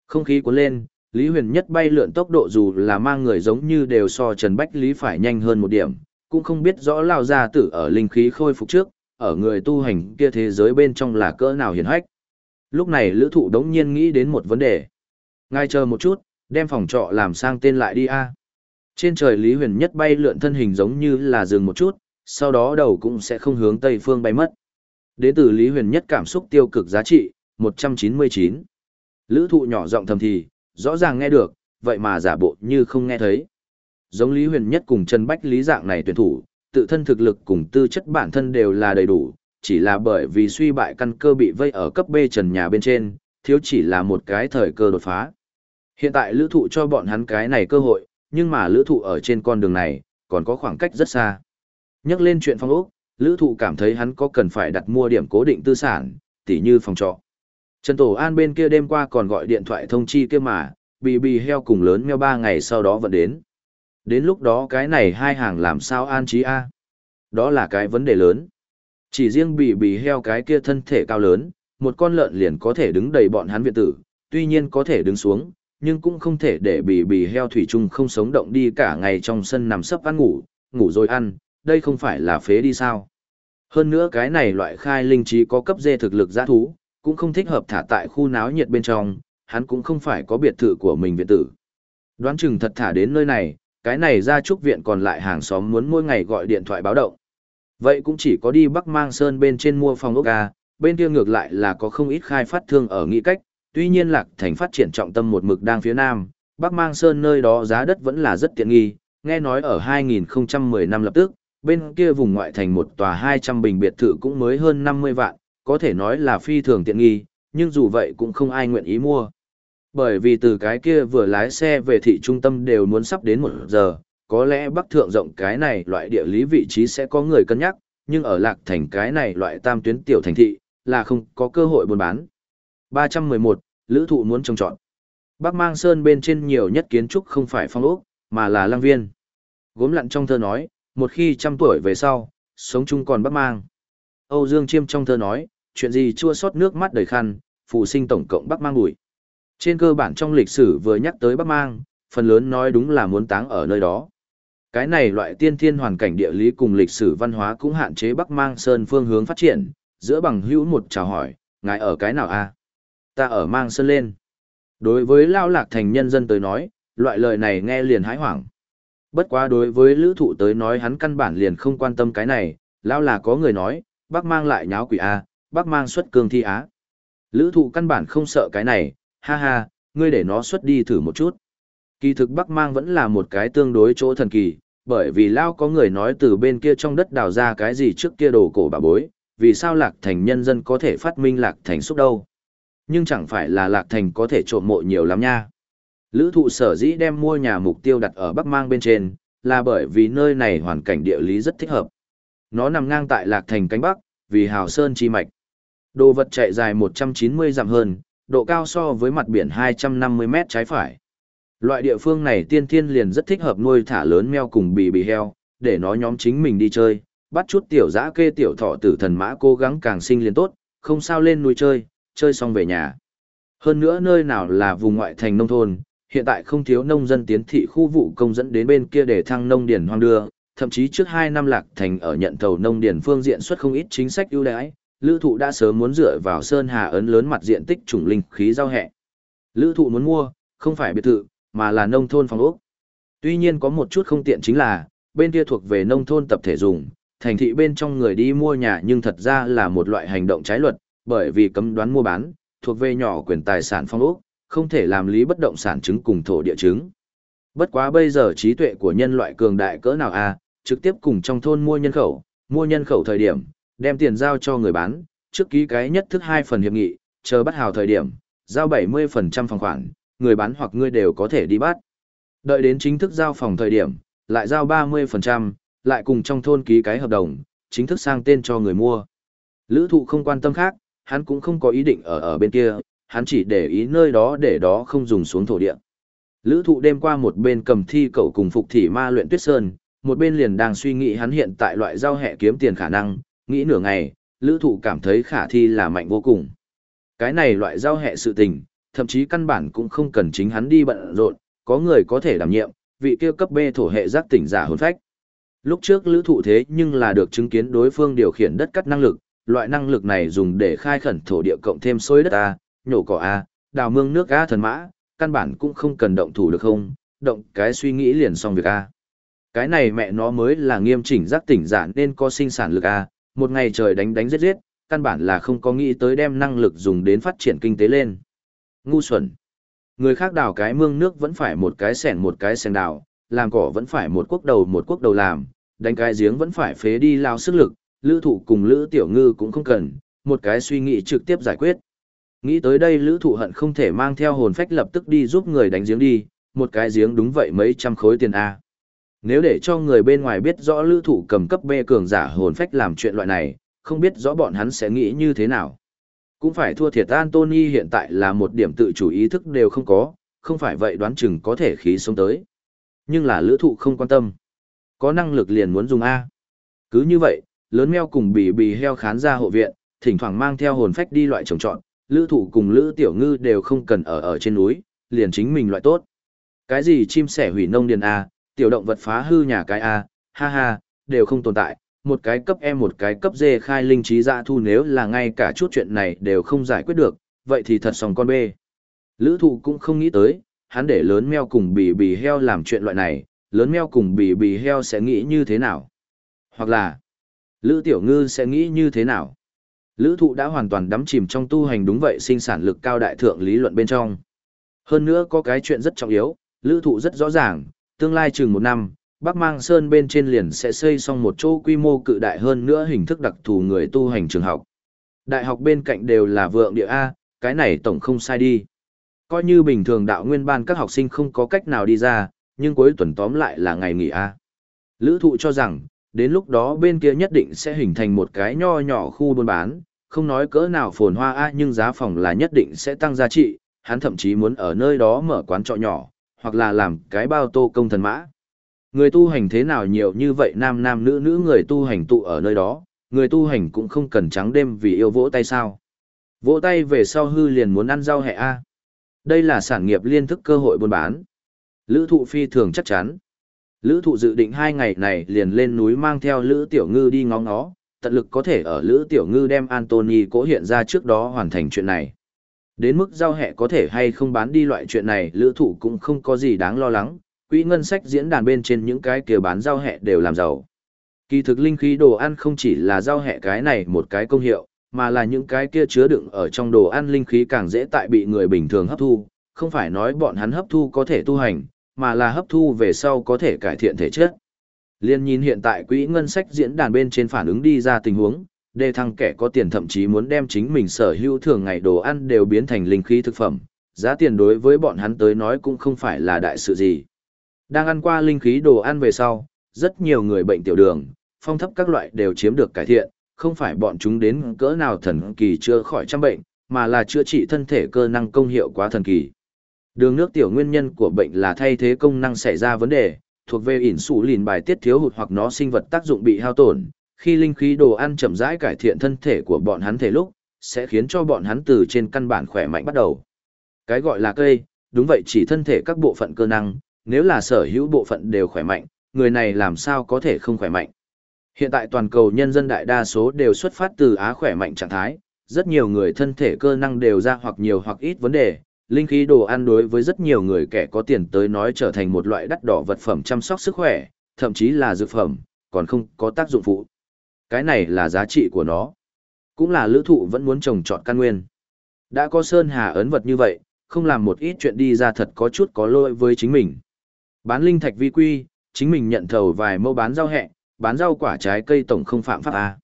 Không khí cuốn lên, Lý Huyền Nhất bay lượn tốc độ dù là mang người giống như đều so Trần Bách Lý phải nhanh hơn một điểm, cũng không biết rõ lao ra tử ở linh khí khôi phục trước, ở người tu hành kia thế giới bên trong là cỡ nào hiền hách. Lúc này lữ thụ đống nhiên nghĩ đến một vấn đề. Ngay chờ một chút, đem phòng trọ làm sang tên lại đi a Trên trời Lý Huyền Nhất bay lượn thân hình giống như là dừng một chút, sau đó đầu cũng sẽ không hướng Tây Phương bay mất. Đến từ Lý Huyền Nhất cảm xúc tiêu cực giá trị, 199. Lữ thụ nhỏ giọng thầm thì, rõ ràng nghe được, vậy mà giả bộ như không nghe thấy. Giống Lý Huyền Nhất cùng Trần Bách Lý dạng này tuyển thủ, tự thân thực lực cùng tư chất bản thân đều là đầy đủ, chỉ là bởi vì suy bại căn cơ bị vây ở cấp B trần nhà bên trên, thiếu chỉ là một cái thời cơ đột phá. Hiện tại lữ thụ cho bọn hắn cái này cơ hội, nhưng mà lữ thụ ở trên con đường này, còn có khoảng cách rất xa. Nhắc lên chuyện phong ốc, lữ thụ cảm thấy hắn có cần phải đặt mua điểm cố định tư sản, tỉ như phòng trọ. Trần Tổ An bên kia đêm qua còn gọi điện thoại thông chi kia mà, bì bì heo cùng lớn meo ba ngày sau đó vẫn đến. Đến lúc đó cái này hai hàng làm sao an trí A. Đó là cái vấn đề lớn. Chỉ riêng bì bì heo cái kia thân thể cao lớn, một con lợn liền có thể đứng đầy bọn hắn viện tử, tuy nhiên có thể đứng xuống, nhưng cũng không thể để bì bì heo thủy chung không sống động đi cả ngày trong sân nằm sấp ăn ngủ, ngủ rồi ăn, đây không phải là phế đi sao. Hơn nữa cái này loại khai linh trí có cấp dê thực lực giã thú, cũng không thích hợp thả tại khu náo nhiệt bên trong, hắn cũng không phải có biệt thự của mình viện tử. Đoán chừng thật thả đến nơi này, cái này ra trúc viện còn lại hàng xóm muốn mỗi ngày gọi điện thoại báo động. Vậy cũng chỉ có đi Bắc Mang Sơn bên trên mua phòng ốc ga, bên kia ngược lại là có không ít khai phát thương ở nghị cách, tuy nhiên Lạc Thành phát triển trọng tâm một mực đang phía nam, Bắc Mang Sơn nơi đó giá đất vẫn là rất tiện nghi, nghe nói ở 2010 năm lập tức, bên kia vùng ngoại thành một tòa 200 bình biệt thự cũng mới hơn 50 vạn, có thể nói là phi thường tiện nghi, nhưng dù vậy cũng không ai nguyện ý mua. Bởi vì từ cái kia vừa lái xe về thị trung tâm đều muốn sắp đến một giờ, có lẽ Bắc Thượng rộng cái này loại địa lý vị trí sẽ có người cân nhắc, nhưng ở Lạc Thành cái này loại tam tuyến tiểu thành thị, là không có cơ hội buôn bán. 311, Lữ thụ muốn trồng trọn. Bắc Mang Sơn bên trên nhiều nhất kiến trúc không phải phong ốc, mà là lăng viên. Gốm lặn trong thơ nói, một khi trăm tuổi về sau, sống chung còn Bắc Mang. Âu Dương Chiêm trong thơ nói, chuyện gì chua xót nước mắt đầy khăn, phụ sinh tổng cộng Bắc Mang bụi. Trên cơ bản trong lịch sử vừa nhắc tới Bắc Mang, phần lớn nói đúng là muốn táng ở nơi đó. Cái này loại tiên thiên hoàn cảnh địa lý cùng lịch sử văn hóa cũng hạn chế Bắc Mang Sơn phương hướng phát triển, giữa bằng hữu một chào hỏi, ngài ở cái nào a? Ta ở Mang Sơn lên. Đối với Lao Lạc Thành nhân dân tới nói, loại lời này nghe liền hái hoảng. Bất quá đối với lữ thụ tới nói hắn căn bản liền không quan tâm cái này, Lao là có người nói, bác mang lại nháo quỷ A, bác mang xuất cương thi á. Lữ thụ căn bản không sợ cái này, ha ha, ngươi để nó xuất đi thử một chút. Kỳ thực Bắc Mang vẫn là một cái tương đối chỗ thần kỳ, bởi vì Lao có người nói từ bên kia trong đất đào ra cái gì trước kia đồ cổ bà bối, vì sao Lạc Thành nhân dân có thể phát minh Lạc Thành xúc đâu. Nhưng chẳng phải là Lạc Thành có thể trộm mộ nhiều lắm nha. Lữ thụ sở dĩ đem mua nhà mục tiêu đặt ở Bắc Mang bên trên, là bởi vì nơi này hoàn cảnh địa lý rất thích hợp. Nó nằm ngang tại Lạc Thành cánh Bắc, vì hào sơn chi mạch. Đồ vật chạy dài 190 dặm hơn, độ cao so với mặt biển 250 mét trái phải. Loại địa phương này tiên thiên liền rất thích hợp nuôi thả lớn meo cùng bì bì heo, để nó nhóm chính mình đi chơi, bắt chút tiểu dã kê tiểu thọ tử thần mã cố gắng càng sinh liền tốt, không sao lên nuôi chơi, chơi xong về nhà. Hơn nữa nơi nào là vùng ngoại thành nông thôn, hiện tại không thiếu nông dân tiến thị khu vụ công dẫn đến bên kia để thăng nông điển hoang đưa, thậm chí trước 2 năm lạc thành ở nhận thầu nông điển phương diện xuất không ít chính sách ưu đãi, lữ thụ đã sớm muốn dựa vào sơn hà ấn lớn mặt diện tích chủng linh khí giao hẹ. Lữ thụ muốn mua, không phải biệt thự, mà là nông thôn phòng ốc. Tuy nhiên có một chút không tiện chính là, bên kia thuộc về nông thôn tập thể dùng, thành thị bên trong người đi mua nhà nhưng thật ra là một loại hành động trái luật, bởi vì cấm đoán mua bán, thuộc về nhỏ quyền tài sản phong ốc, không thể làm lý bất động sản chứng cùng thổ địa chứng. Bất quá bây giờ trí tuệ của nhân loại cường đại cỡ nào a, trực tiếp cùng trong thôn mua nhân khẩu, mua nhân khẩu thời điểm, đem tiền giao cho người bán, trước ký cái nhất thức hai phần hiệp nghị, chờ bắt hào thời điểm, giao 70% phòng khoản, người bán hoặc ngươi đều có thể đi bắt. Đợi đến chính thức giao phòng thời điểm, lại giao 30%, lại cùng trong thôn ký cái hợp đồng, chính thức sang tên cho người mua. Lữ thụ không quan tâm khác, hắn cũng không có ý định ở ở bên kia, hắn chỉ để ý nơi đó để đó không dùng xuống thổ địa. Lữ thụ đêm qua một bên cầm thi cậu cùng phục thị ma luyện tuyết sơn, một bên liền đang suy nghĩ hắn hiện tại loại giao hẹ kiếm tiền khả năng, nghĩ nửa ngày, lữ thụ cảm thấy khả thi là mạnh vô cùng. Cái này loại giao hệ sự tình, thậm chí căn bản cũng không cần chính hắn đi bận rộn, có người có thể đảm nhiệm, vị kia cấp B thổ hệ giác tỉnh giả hồn phách. Lúc trước lữ thụ thế nhưng là được chứng kiến đối phương điều khiển đất cắt năng lực, loại năng lực này dùng để khai khẩn thổ địa cộng thêm xôi đất A, nhổ cỏ A, đào mương nước A thần mã, căn bản cũng không cần động thủ được không, động cái suy nghĩ liền xong việc A. Cái này mẹ nó mới là nghiêm chỉnh giác tỉnh giả nên có sinh sản lực A, một ngày trời đánh đánh giết giết, căn bản là không có nghĩ tới đem năng lực dùng đến phát triển kinh tế lên. Ngu xuẩn. Người khác đào cái mương nước vẫn phải một cái sẻn một cái sẻn đào, làm cỏ vẫn phải một quốc đầu một quốc đầu làm, đánh cái giếng vẫn phải phế đi lao sức lực, lữ thụ cùng lữ tiểu ngư cũng không cần, một cái suy nghĩ trực tiếp giải quyết. Nghĩ tới đây lữ thụ hận không thể mang theo hồn phách lập tức đi giúp người đánh giếng đi, một cái giếng đúng vậy mấy trăm khối tiền A. Nếu để cho người bên ngoài biết rõ lữ thụ cầm cấp B cường giả hồn phách làm chuyện loại này, không biết rõ bọn hắn sẽ nghĩ như thế nào. Cũng phải thua thiệt Anthony hiện tại là một điểm tự chủ ý thức đều không có, không phải vậy đoán chừng có thể khí sống tới. Nhưng là lữ thụ không quan tâm. Có năng lực liền muốn dùng A. Cứ như vậy, lớn meo cùng bì bì heo khán ra hộ viện, thỉnh thoảng mang theo hồn phách đi loại trồng trọn, lữ thụ cùng lữ tiểu ngư đều không cần ở ở trên núi, liền chính mình loại tốt. Cái gì chim sẻ hủy nông điền A, tiểu động vật phá hư nhà cái A, ha ha, đều không tồn tại, một cái cấp E một cái cấp D khai linh trí dạ thu nếu là ngay cả chút chuyện này đều không giải quyết được, vậy thì thật sòng con B. Lữ thụ cũng không nghĩ tới, hắn để lớn meo cùng bì bì heo làm chuyện loại này, lớn meo cùng bì bì heo sẽ nghĩ như thế nào? Hoặc là, Lữ tiểu ngư sẽ nghĩ như thế nào? Lữ thụ đã hoàn toàn đắm chìm trong tu hành đúng vậy sinh sản lực cao đại thượng lý luận bên trong. Hơn nữa có cái chuyện rất trọng yếu, lữ thụ rất rõ ràng, tương lai chừng một năm, Bắc Mang Sơn bên trên liền sẽ xây xong một chỗ quy mô cự đại hơn nữa hình thức đặc thù người tu hành trường học. Đại học bên cạnh đều là vượng địa A, cái này tổng không sai đi. Coi như bình thường đạo nguyên ban các học sinh không có cách nào đi ra, nhưng cuối tuần tóm lại là ngày nghỉ A. Lữ thụ cho rằng, đến lúc đó bên kia nhất định sẽ hình thành một cái nho nhỏ khu buôn bán, không nói cỡ nào phồn hoa A nhưng giá phòng là nhất định sẽ tăng giá trị, hắn thậm chí muốn ở nơi đó mở quán trọ nhỏ, hoặc là làm cái bao tô công thần mã. Người tu hành thế nào nhiều như vậy nam nam nữ nữ người tu hành tụ ở nơi đó, người tu hành cũng không cần trắng đêm vì yêu vỗ tay sao. Vỗ tay về sau hư liền muốn ăn rau hẹ A. Đây là sản nghiệp liên thức cơ hội buôn bán. Lữ thụ phi thường chắc chắn. Lữ thụ dự định hai ngày này liền lên núi mang theo Lữ Tiểu Ngư đi ngóng nó, tận lực có thể ở Lữ Tiểu Ngư đem Anthony cố hiện ra trước đó hoàn thành chuyện này. Đến mức giao hẹ có thể hay không bán đi loại chuyện này Lữ thụ cũng không có gì đáng lo lắng, quỹ ngân sách diễn đàn bên trên những cái kia bán giao hẹ đều làm giàu. Kỳ thực linh khí đồ ăn không chỉ là giao hẹ cái này một cái công hiệu, mà là những cái kia chứa đựng ở trong đồ ăn linh khí càng dễ tại bị người bình thường hấp thu, không phải nói bọn hắn hấp thu có thể tu hành, mà là hấp thu về sau có thể cải thiện thể chất. Liên nhìn hiện tại quỹ ngân sách diễn đàn bên trên phản ứng đi ra tình huống, đề thăng kẻ có tiền thậm chí muốn đem chính mình sở hữu thường ngày đồ ăn đều biến thành linh khí thực phẩm, giá tiền đối với bọn hắn tới nói cũng không phải là đại sự gì. Đang ăn qua linh khí đồ ăn về sau, rất nhiều người bệnh tiểu đường, phong thấp các loại đều chiếm được cải thiện, không phải bọn chúng đến cỡ nào thần kỳ chưa khỏi trăm bệnh, mà là chữa trị thân thể cơ năng công hiệu quá thần kỳ. Đường nước tiểu nguyên nhân của bệnh là thay thế công năng xảy ra vấn đề, thuộc về ỉn sủ lìn bài tiết thiếu hụt hoặc nó sinh vật tác dụng bị hao tổn. Khi linh khí đồ ăn chậm rãi cải thiện thân thể của bọn hắn thể lúc, sẽ khiến cho bọn hắn từ trên căn bản khỏe mạnh bắt đầu. Cái gọi là cây, đúng vậy chỉ thân thể các bộ phận cơ năng, nếu là sở hữu bộ phận đều khỏe mạnh, người này làm sao có thể không khỏe mạnh. Hiện tại toàn cầu nhân dân đại đa số đều xuất phát từ á khỏe mạnh trạng thái, rất nhiều người thân thể cơ năng đều ra hoặc nhiều hoặc ít vấn đề, linh khí đồ ăn đối với rất nhiều người kẻ có tiền tới nói trở thành một loại đắt đỏ vật phẩm chăm sóc sức khỏe, thậm chí là dược phẩm, còn không có tác dụng phụ. Cái này là giá trị của nó. Cũng là lữ thụ vẫn muốn trồng trọt căn nguyên. Đã có Sơn Hà ấn vật như vậy, không làm một ít chuyện đi ra thật có chút có lỗi với chính mình. Bán linh thạch vi quy, chính mình nhận thầu vài mẫu bán rau hẹ, bán rau quả trái cây tổng không phạm pháp A.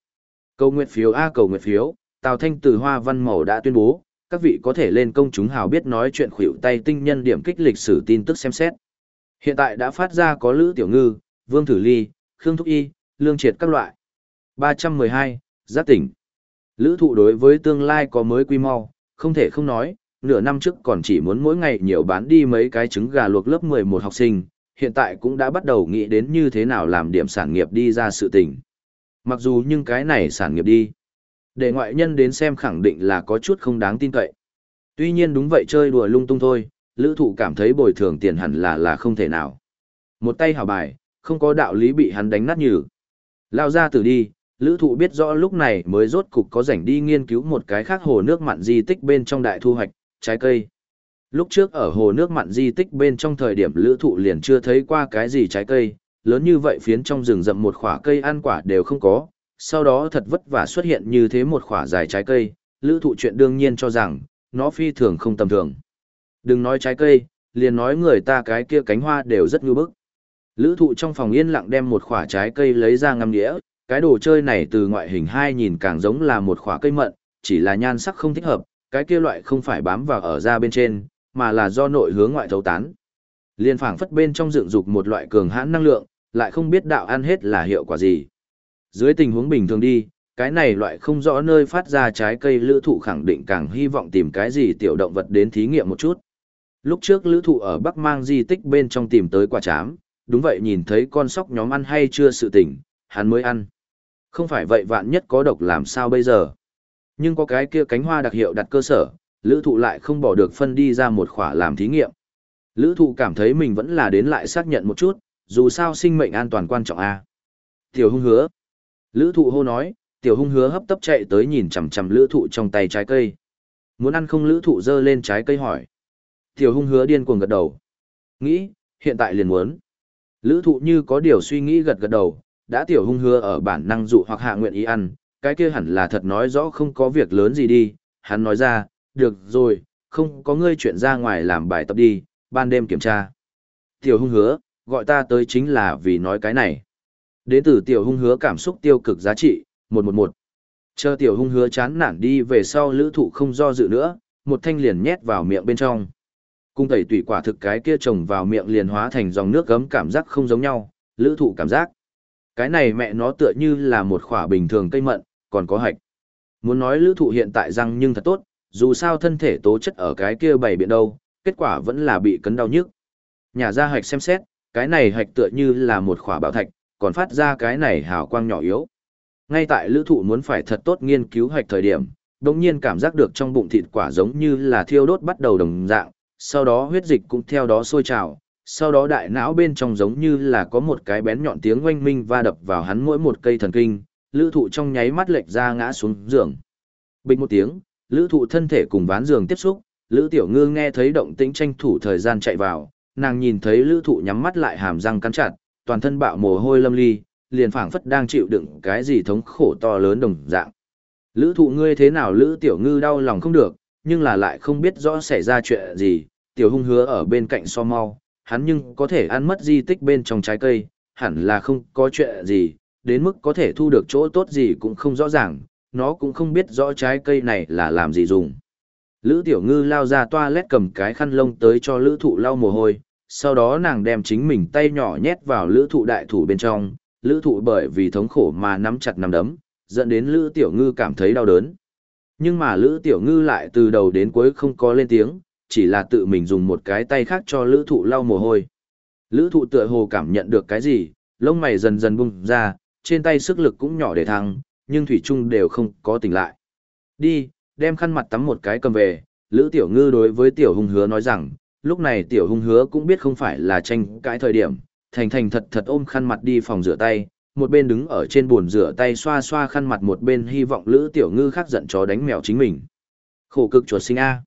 Cầu nguyện phiếu A cầu nguyện phiếu, Tào Thanh từ Hoa Văn Màu đã tuyên bố, các vị có thể lên công chúng hào biết nói chuyện khuỷu tay tinh nhân điểm kích lịch sử tin tức xem xét. Hiện tại đã phát ra có Lữ Tiểu Ngư, Vương Thử Ly, Khương Thúc Y, Lương Triệt các loại. 312, Giác tỉnh. Lữ thụ đối với tương lai có mới quy mau, không thể không nói, nửa năm trước còn chỉ muốn mỗi ngày nhiều bán đi mấy cái trứng gà luộc lớp 11 học sinh, hiện tại cũng đã bắt đầu nghĩ đến như thế nào làm điểm sản nghiệp đi ra sự tình. Mặc dù nhưng cái này sản nghiệp đi. Để ngoại nhân đến xem khẳng định là có chút không đáng tin cậy. Tuy nhiên đúng vậy chơi đùa lung tung thôi, lữ thụ cảm thấy bồi thường tiền hẳn là là không thể nào. Một tay hào bài, không có đạo lý bị hắn đánh nát nhừ. Lao ra từ đi, lữ thụ biết rõ lúc này mới rốt cục có rảnh đi nghiên cứu một cái khác hồ nước mặn di tích bên trong đại thu hoạch, trái cây. Lúc trước ở hồ nước mặn di tích bên trong thời điểm lữ thụ liền chưa thấy qua cái gì trái cây, lớn như vậy phiến trong rừng rậm một khỏa cây ăn quả đều không có, sau đó thật vất vả xuất hiện như thế một khỏa dài trái cây, lữ thụ chuyện đương nhiên cho rằng, nó phi thường không tầm thường. Đừng nói trái cây, liền nói người ta cái kia cánh hoa đều rất ngư bức. Lữ thụ trong phòng yên lặng đem một khỏa trái cây lấy ra ngâm nghĩa cái đồ chơi này từ ngoại hình hai nhìn càng giống là một khỏa cây mận, chỉ là nhan sắc không thích hợp, cái kia loại không phải bám vào ở da bên trên, mà là do nội hướng ngoại thấu tán. Liên phảng phất bên trong dựng dục một loại cường hãn năng lượng, lại không biết đạo ăn hết là hiệu quả gì. Dưới tình huống bình thường đi, cái này loại không rõ nơi phát ra trái cây lữ thụ khẳng định càng hy vọng tìm cái gì tiểu động vật đến thí nghiệm một chút. Lúc trước lữ thụ ở Bắc mang di tích bên trong tìm tới quả chám, đúng vậy nhìn thấy con sóc nhóm ăn hay chưa sự tỉnh, hắn mới ăn. Không phải vậy vạn nhất có độc làm sao bây giờ. Nhưng có cái kia cánh hoa đặc hiệu đặt cơ sở, lữ thụ lại không bỏ được phân đi ra một khỏa làm thí nghiệm. Lữ thụ cảm thấy mình vẫn là đến lại xác nhận một chút, dù sao sinh mệnh an toàn quan trọng a Tiểu hung hứa. Lữ thụ hô nói, tiểu hung hứa hấp tấp chạy tới nhìn chằm chằm lữ thụ trong tay trái cây. Muốn ăn không lữ thụ dơ lên trái cây hỏi. Tiểu hung hứa điên cuồng gật đầu. Nghĩ, hiện tại liền muốn. Lữ thụ như có điều suy nghĩ gật gật đầu, đã tiểu hung hứa ở bản năng dụ hoặc hạ nguyện ý ăn, cái kia hẳn là thật nói rõ không có việc lớn gì đi. Hắn nói ra, được rồi, không có ngươi chuyện ra ngoài làm bài tập đi, ban đêm kiểm tra. Tiểu hung hứa, gọi ta tới chính là vì nói cái này. Đến từ tiểu hung hứa cảm xúc tiêu cực giá trị, 111. Chờ tiểu hung hứa chán nản đi về sau lữ thụ không do dự nữa, một thanh liền nhét vào miệng bên trong. Cung tẩy tủy quả thực cái kia trồng vào miệng liền hóa thành dòng nước gấm cảm giác không giống nhau, lữ thụ cảm giác. Cái này mẹ nó tựa như là một khỏa bình thường cây mận, còn có hạch. Muốn nói lữ thụ hiện tại răng nhưng thật tốt, dù sao thân thể tố chất ở cái kia bày biện đâu, kết quả vẫn là bị cấn đau nhức. Nhà ra hạch xem xét, cái này hạch tựa như là một khỏa bảo thạch, còn phát ra cái này hào quang nhỏ yếu. Ngay tại lữ thụ muốn phải thật tốt nghiên cứu hạch thời điểm, đồng nhiên cảm giác được trong bụng thịt quả giống như là thiêu đốt bắt đầu đồng dạng, sau đó huyết dịch cũng theo đó sôi trào, sau đó đại não bên trong giống như là có một cái bén nhọn tiếng oanh minh va đập vào hắn mỗi một cây thần kinh, lữ thụ trong nháy mắt lệch ra ngã xuống giường. Bình một tiếng, lữ thụ thân thể cùng ván giường tiếp xúc, lữ tiểu ngư nghe thấy động tĩnh tranh thủ thời gian chạy vào, nàng nhìn thấy lữ thụ nhắm mắt lại hàm răng cắn chặt, toàn thân bạo mồ hôi lâm ly, liền phảng phất đang chịu đựng cái gì thống khổ to lớn đồng dạng. Lữ thụ ngươi thế nào lữ tiểu ngư đau lòng không được, nhưng là lại không biết rõ xảy ra chuyện gì, tiểu hung hứa ở bên cạnh so mau, hắn nhưng có thể ăn mất di tích bên trong trái cây, hẳn là không có chuyện gì, đến mức có thể thu được chỗ tốt gì cũng không rõ ràng, nó cũng không biết rõ trái cây này là làm gì dùng. Lữ tiểu ngư lao ra toilet cầm cái khăn lông tới cho lữ thụ lau mồ hôi, sau đó nàng đem chính mình tay nhỏ nhét vào lữ thụ đại thủ bên trong, lữ thụ bởi vì thống khổ mà nắm chặt nắm đấm, dẫn đến lữ tiểu ngư cảm thấy đau đớn. Nhưng mà lữ tiểu ngư lại từ đầu đến cuối không có lên tiếng, chỉ là tự mình dùng một cái tay khác cho lữ thụ lau mồ hôi. Lữ thụ tựa hồ cảm nhận được cái gì, lông mày dần dần bung ra, trên tay sức lực cũng nhỏ để thăng, nhưng thủy chung đều không có tỉnh lại. Đi, đem khăn mặt tắm một cái cầm về, lữ tiểu ngư đối với tiểu hung hứa nói rằng, lúc này tiểu hung hứa cũng biết không phải là tranh cãi thời điểm, thành thành thật thật ôm khăn mặt đi phòng rửa tay, một bên đứng ở trên bồn rửa tay xoa xoa khăn mặt một bên hy vọng lữ tiểu ngư khác giận chó đánh mèo chính mình. Khổ cực chuột sinh A.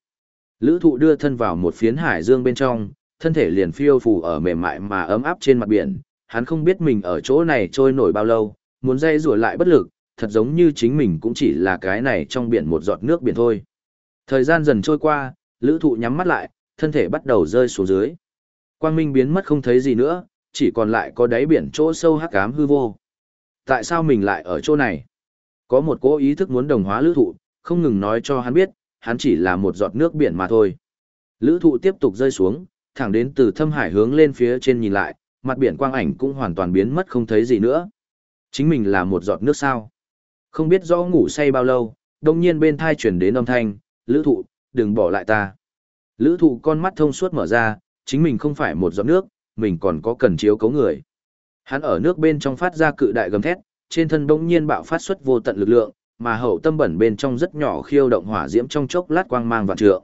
Lữ thụ đưa thân vào một phiến hải dương bên trong, thân thể liền phiêu phù ở mềm mại mà ấm áp trên mặt biển, hắn không biết mình ở chỗ này trôi nổi bao lâu, muốn dây rùa lại bất lực, thật giống như chính mình cũng chỉ là cái này trong biển một giọt nước biển thôi. Thời gian dần trôi qua, lữ thụ nhắm mắt lại, thân thể bắt đầu rơi xuống dưới. Quang minh biến mất không thấy gì nữa, chỉ còn lại có đáy biển chỗ sâu hắc ám hư vô. Tại sao mình lại ở chỗ này? Có một cố ý thức muốn đồng hóa lữ thụ, không ngừng nói cho hắn biết, hắn chỉ là một giọt nước biển mà thôi. Lữ thụ tiếp tục rơi xuống, thẳng đến từ thâm hải hướng lên phía trên nhìn lại, mặt biển quang ảnh cũng hoàn toàn biến mất không thấy gì nữa. Chính mình là một giọt nước sao. Không biết rõ ngủ say bao lâu, đồng nhiên bên thai chuyển đến âm thanh, lữ thụ, đừng bỏ lại ta. Lữ thụ con mắt thông suốt mở ra, chính mình không phải một giọt nước, mình còn có cần chiếu cấu người. Hắn ở nước bên trong phát ra cự đại gầm thét, trên thân bỗng nhiên bạo phát xuất vô tận lực lượng, mà hậu tâm bẩn bên trong rất nhỏ khiêu động hỏa diễm trong chốc lát quang mang vạn trượng.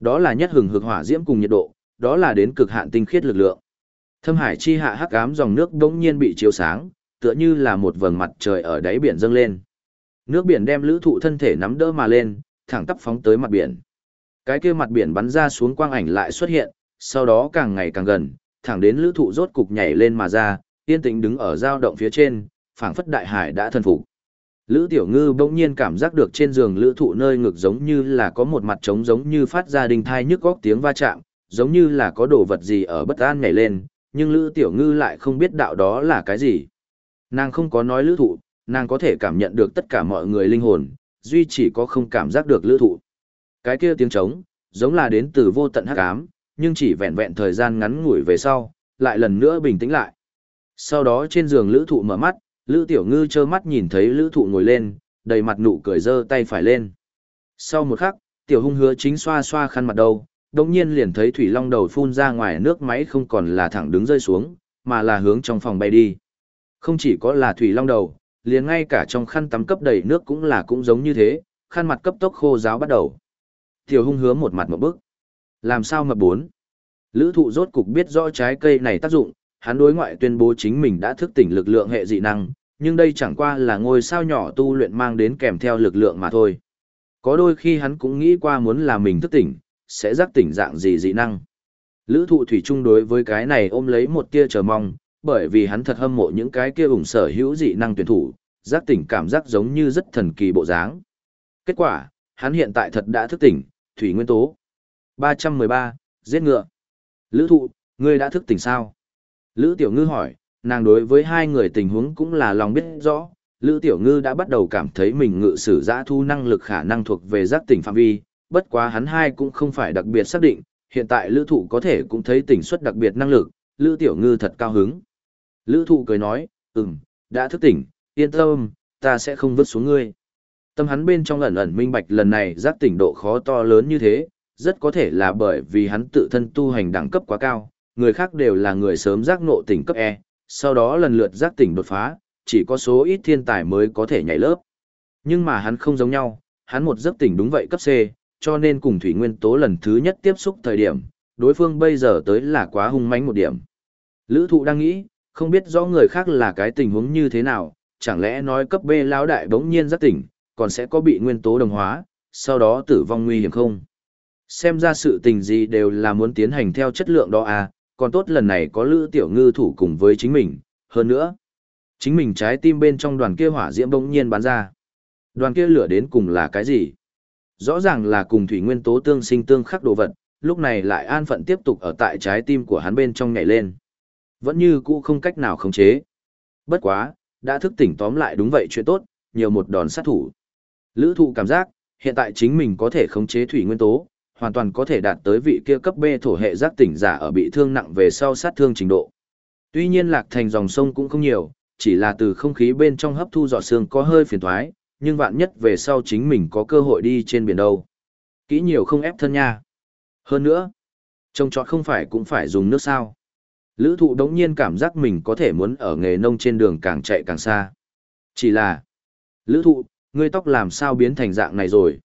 Đó là nhất hừng hực hỏa diễm cùng nhiệt độ, đó là đến cực hạn tinh khiết lực lượng. Thâm hải chi hạ hắc ám dòng nước bỗng nhiên bị chiếu sáng, tựa như là một vầng mặt trời ở đáy biển dâng lên. Nước biển đem lữ thụ thân thể nắm đỡ mà lên, thẳng tắp phóng tới mặt biển. Cái kia mặt biển bắn ra xuống quang ảnh lại xuất hiện, sau đó càng ngày càng gần, thẳng đến lữ thụ rốt cục nhảy lên mà ra, yên tĩnh đứng ở giao động phía trên, phảng phất đại hải đã thân phục. Lữ Tiểu Ngư bỗng nhiên cảm giác được trên giường lữ thụ nơi ngực giống như là có một mặt trống giống như phát ra đình thai nhức góc tiếng va chạm, giống như là có đồ vật gì ở bất an nhảy lên, nhưng Lữ Tiểu Ngư lại không biết đạo đó là cái gì. Nàng không có nói lữ thụ, nàng có thể cảm nhận được tất cả mọi người linh hồn, duy chỉ có không cảm giác được lữ thụ. Cái kia tiếng trống, giống là đến từ vô tận hắc ám, nhưng chỉ vẹn vẹn thời gian ngắn ngủi về sau, lại lần nữa bình tĩnh lại. Sau đó trên giường lữ thụ mở mắt, lữ tiểu ngư trơ mắt nhìn thấy lữ thụ ngồi lên, đầy mặt nụ cười dơ tay phải lên. Sau một khắc, tiểu hung hứa chính xoa xoa khăn mặt đầu, đồng nhiên liền thấy thủy long đầu phun ra ngoài nước máy không còn là thẳng đứng rơi xuống, mà là hướng trong phòng bay đi. Không chỉ có là thủy long đầu, liền ngay cả trong khăn tắm cấp đầy nước cũng là cũng giống như thế, khăn mặt cấp tốc khô ráo bắt đầu. Tiểu hung hứa một mặt một bước. Làm sao mà bốn? Lữ thụ rốt cục biết rõ trái cây này tác dụng, hắn đối ngoại tuyên bố chính mình đã thức tỉnh lực lượng hệ dị năng, nhưng đây chẳng qua là ngôi sao nhỏ tu luyện mang đến kèm theo lực lượng mà thôi. Có đôi khi hắn cũng nghĩ qua muốn là mình thức tỉnh, sẽ giác tỉnh dạng gì dị năng. Lữ thụ thủy chung đối với cái này ôm lấy một tia chờ mong, bởi vì hắn thật hâm mộ những cái kia ủng sở hữu dị năng tuyển thủ, giác tỉnh cảm giác giống như rất thần kỳ bộ dáng. Kết quả, hắn hiện tại thật đã thức tỉnh, thủy nguyên tố. 313, giết ngựa. Lữ thụ, ngươi đã thức tỉnh sao? Lữ Tiểu Ngư hỏi, nàng đối với hai người tình huống cũng là lòng biết rõ. Lữ Tiểu Ngư đã bắt đầu cảm thấy mình ngự sử giã thu năng lực khả năng thuộc về giác tỉnh phạm vi, bất quá hắn hai cũng không phải đặc biệt xác định, hiện tại Lữ Thụ có thể cũng thấy tỉnh suất đặc biệt năng lực, Lữ Tiểu Ngư thật cao hứng. Lữ Thụ cười nói, ừm, đã thức tỉnh, yên tâm, ta sẽ không vứt xuống ngươi. Tâm hắn bên trong ẩn ẩn minh bạch lần này giác tỉnh độ khó to lớn như thế, rất có thể là bởi vì hắn tự thân tu hành đẳng cấp quá cao, người khác đều là người sớm giác ngộ tỉnh cấp E, sau đó lần lượt giác tỉnh đột phá, chỉ có số ít thiên tài mới có thể nhảy lớp. Nhưng mà hắn không giống nhau, hắn một giấc tỉnh đúng vậy cấp C, cho nên cùng thủy nguyên tố lần thứ nhất tiếp xúc thời điểm, đối phương bây giờ tới là quá hung mãnh một điểm. Lữ thụ đang nghĩ, không biết rõ người khác là cái tình huống như thế nào, chẳng lẽ nói cấp B lão đại bỗng nhiên giác tỉnh, còn sẽ có bị nguyên tố đồng hóa, sau đó tử vong nguy hiểm không? Xem ra sự tình gì đều là muốn tiến hành theo chất lượng đó à, còn tốt lần này có Lữ Tiểu Ngư thủ cùng với chính mình, hơn nữa. Chính mình trái tim bên trong đoàn kia hỏa diễm bỗng nhiên bắn ra. Đoàn kia lửa đến cùng là cái gì? Rõ ràng là cùng thủy nguyên tố tương sinh tương khắc đồ vật, lúc này lại an phận tiếp tục ở tại trái tim của hắn bên trong nhảy lên. Vẫn như cũ không cách nào khống chế. Bất quá, đã thức tỉnh tóm lại đúng vậy chuyện tốt, nhiều một đòn sát thủ. Lữ thụ cảm giác, hiện tại chính mình có thể khống chế thủy nguyên tố, hoàn toàn có thể đạt tới vị kia cấp B thổ hệ giác tỉnh giả ở bị thương nặng về sau sát thương trình độ. Tuy nhiên lạc thành dòng sông cũng không nhiều, chỉ là từ không khí bên trong hấp thu giọt xương có hơi phiền thoái, nhưng vạn nhất về sau chính mình có cơ hội đi trên biển đâu. Kỹ nhiều không ép thân nha. Hơn nữa, trông trọt không phải cũng phải dùng nước sao. Lữ thụ đống nhiên cảm giác mình có thể muốn ở nghề nông trên đường càng chạy càng xa. Chỉ là, lữ thụ, ngươi tóc làm sao biến thành dạng này rồi?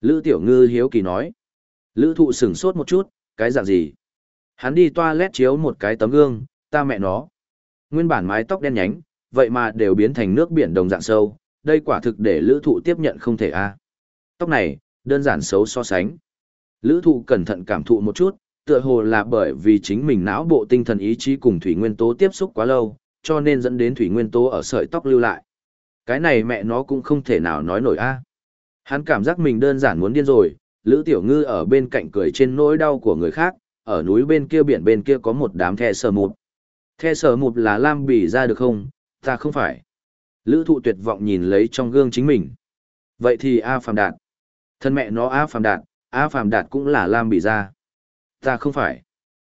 Lữ tiểu ngư hiếu kỳ nói. Lữ thụ sửng sốt một chút, cái dạng gì? Hắn đi toilet chiếu một cái tấm gương, ta mẹ nó. Nguyên bản mái tóc đen nhánh, vậy mà đều biến thành nước biển đồng dạng sâu, đây quả thực để lữ thụ tiếp nhận không thể a Tóc này, đơn giản xấu so sánh. Lữ thụ cẩn thận cảm thụ một chút, tựa hồ là bởi vì chính mình não bộ tinh thần ý chí cùng thủy nguyên tố tiếp xúc quá lâu, cho nên dẫn đến thủy nguyên tố ở sợi tóc lưu lại. Cái này mẹ nó cũng không thể nào nói nổi a Hắn cảm giác mình đơn giản muốn điên rồi, Lữ Tiểu Ngư ở bên cạnh cười trên nỗi đau của người khác, ở núi bên kia biển bên kia có một đám the sờ mụt. The sờ mụt là lam bỉ ra được không? Ta không phải. Lữ thụ tuyệt vọng nhìn lấy trong gương chính mình. Vậy thì A Phạm Đạt. Thân mẹ nó A Phạm Đạt, A Phạm Đạt cũng là Lam Bỉ ra. Ta không phải.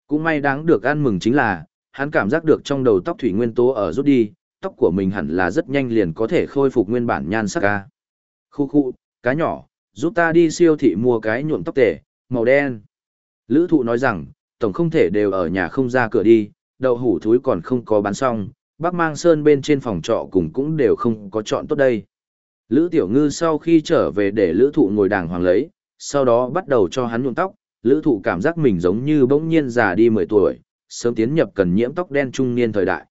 Cũng may đáng được ăn mừng chính là, hắn cảm giác được trong đầu tóc thủy nguyên tố ở rút đi, tóc của mình hẳn là rất nhanh liền có thể khôi phục nguyên bản nhan sắc ca. Khu khu, cá nhỏ, giúp ta đi siêu thị mua cái nhuộm tóc tể, màu đen. Lữ thụ nói rằng, tổng không thể đều ở nhà không ra cửa đi, đậu hủ thúi còn không có bán xong, bác mang sơn bên trên phòng trọ cùng cũng đều không có chọn tốt đây. Lữ tiểu ngư sau khi trở về để lữ thụ ngồi đàng hoàng lấy, sau đó bắt đầu cho hắn nhuộm tóc, lữ thụ cảm giác mình giống như bỗng nhiên già đi 10 tuổi, sớm tiến nhập cần nhiễm tóc đen trung niên thời đại.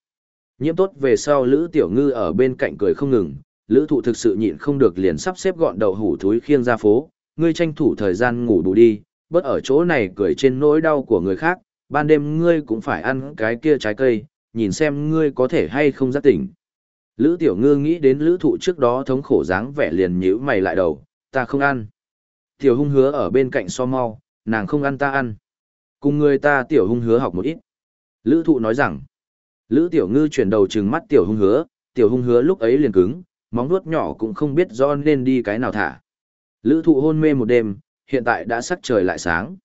Nhiễm tốt về sau Lữ Tiểu Ngư ở bên cạnh cười không ngừng, Lữ thụ thực sự nhịn không được liền sắp xếp gọn đầu hủ thúi khiêng ra phố, ngươi tranh thủ thời gian ngủ đủ đi, bớt ở chỗ này cười trên nỗi đau của người khác, ban đêm ngươi cũng phải ăn cái kia trái cây, nhìn xem ngươi có thể hay không giác tỉnh. Lữ Tiểu Ngư nghĩ đến Lữ thụ trước đó thống khổ dáng vẻ liền nhíu mày lại đầu, ta không ăn. Tiểu hung hứa ở bên cạnh so mau, nàng không ăn ta ăn. Cùng người ta Tiểu hung hứa học một ít. Lữ thụ nói rằng, Lữ Tiểu Ngư chuyển đầu trừng mắt Tiểu hung hứa, Tiểu hung hứa lúc ấy liền cứng, móng vuốt nhỏ cũng không biết do nên đi cái nào thả. Lữ thụ hôn mê một đêm, hiện tại đã sắc trời lại sáng.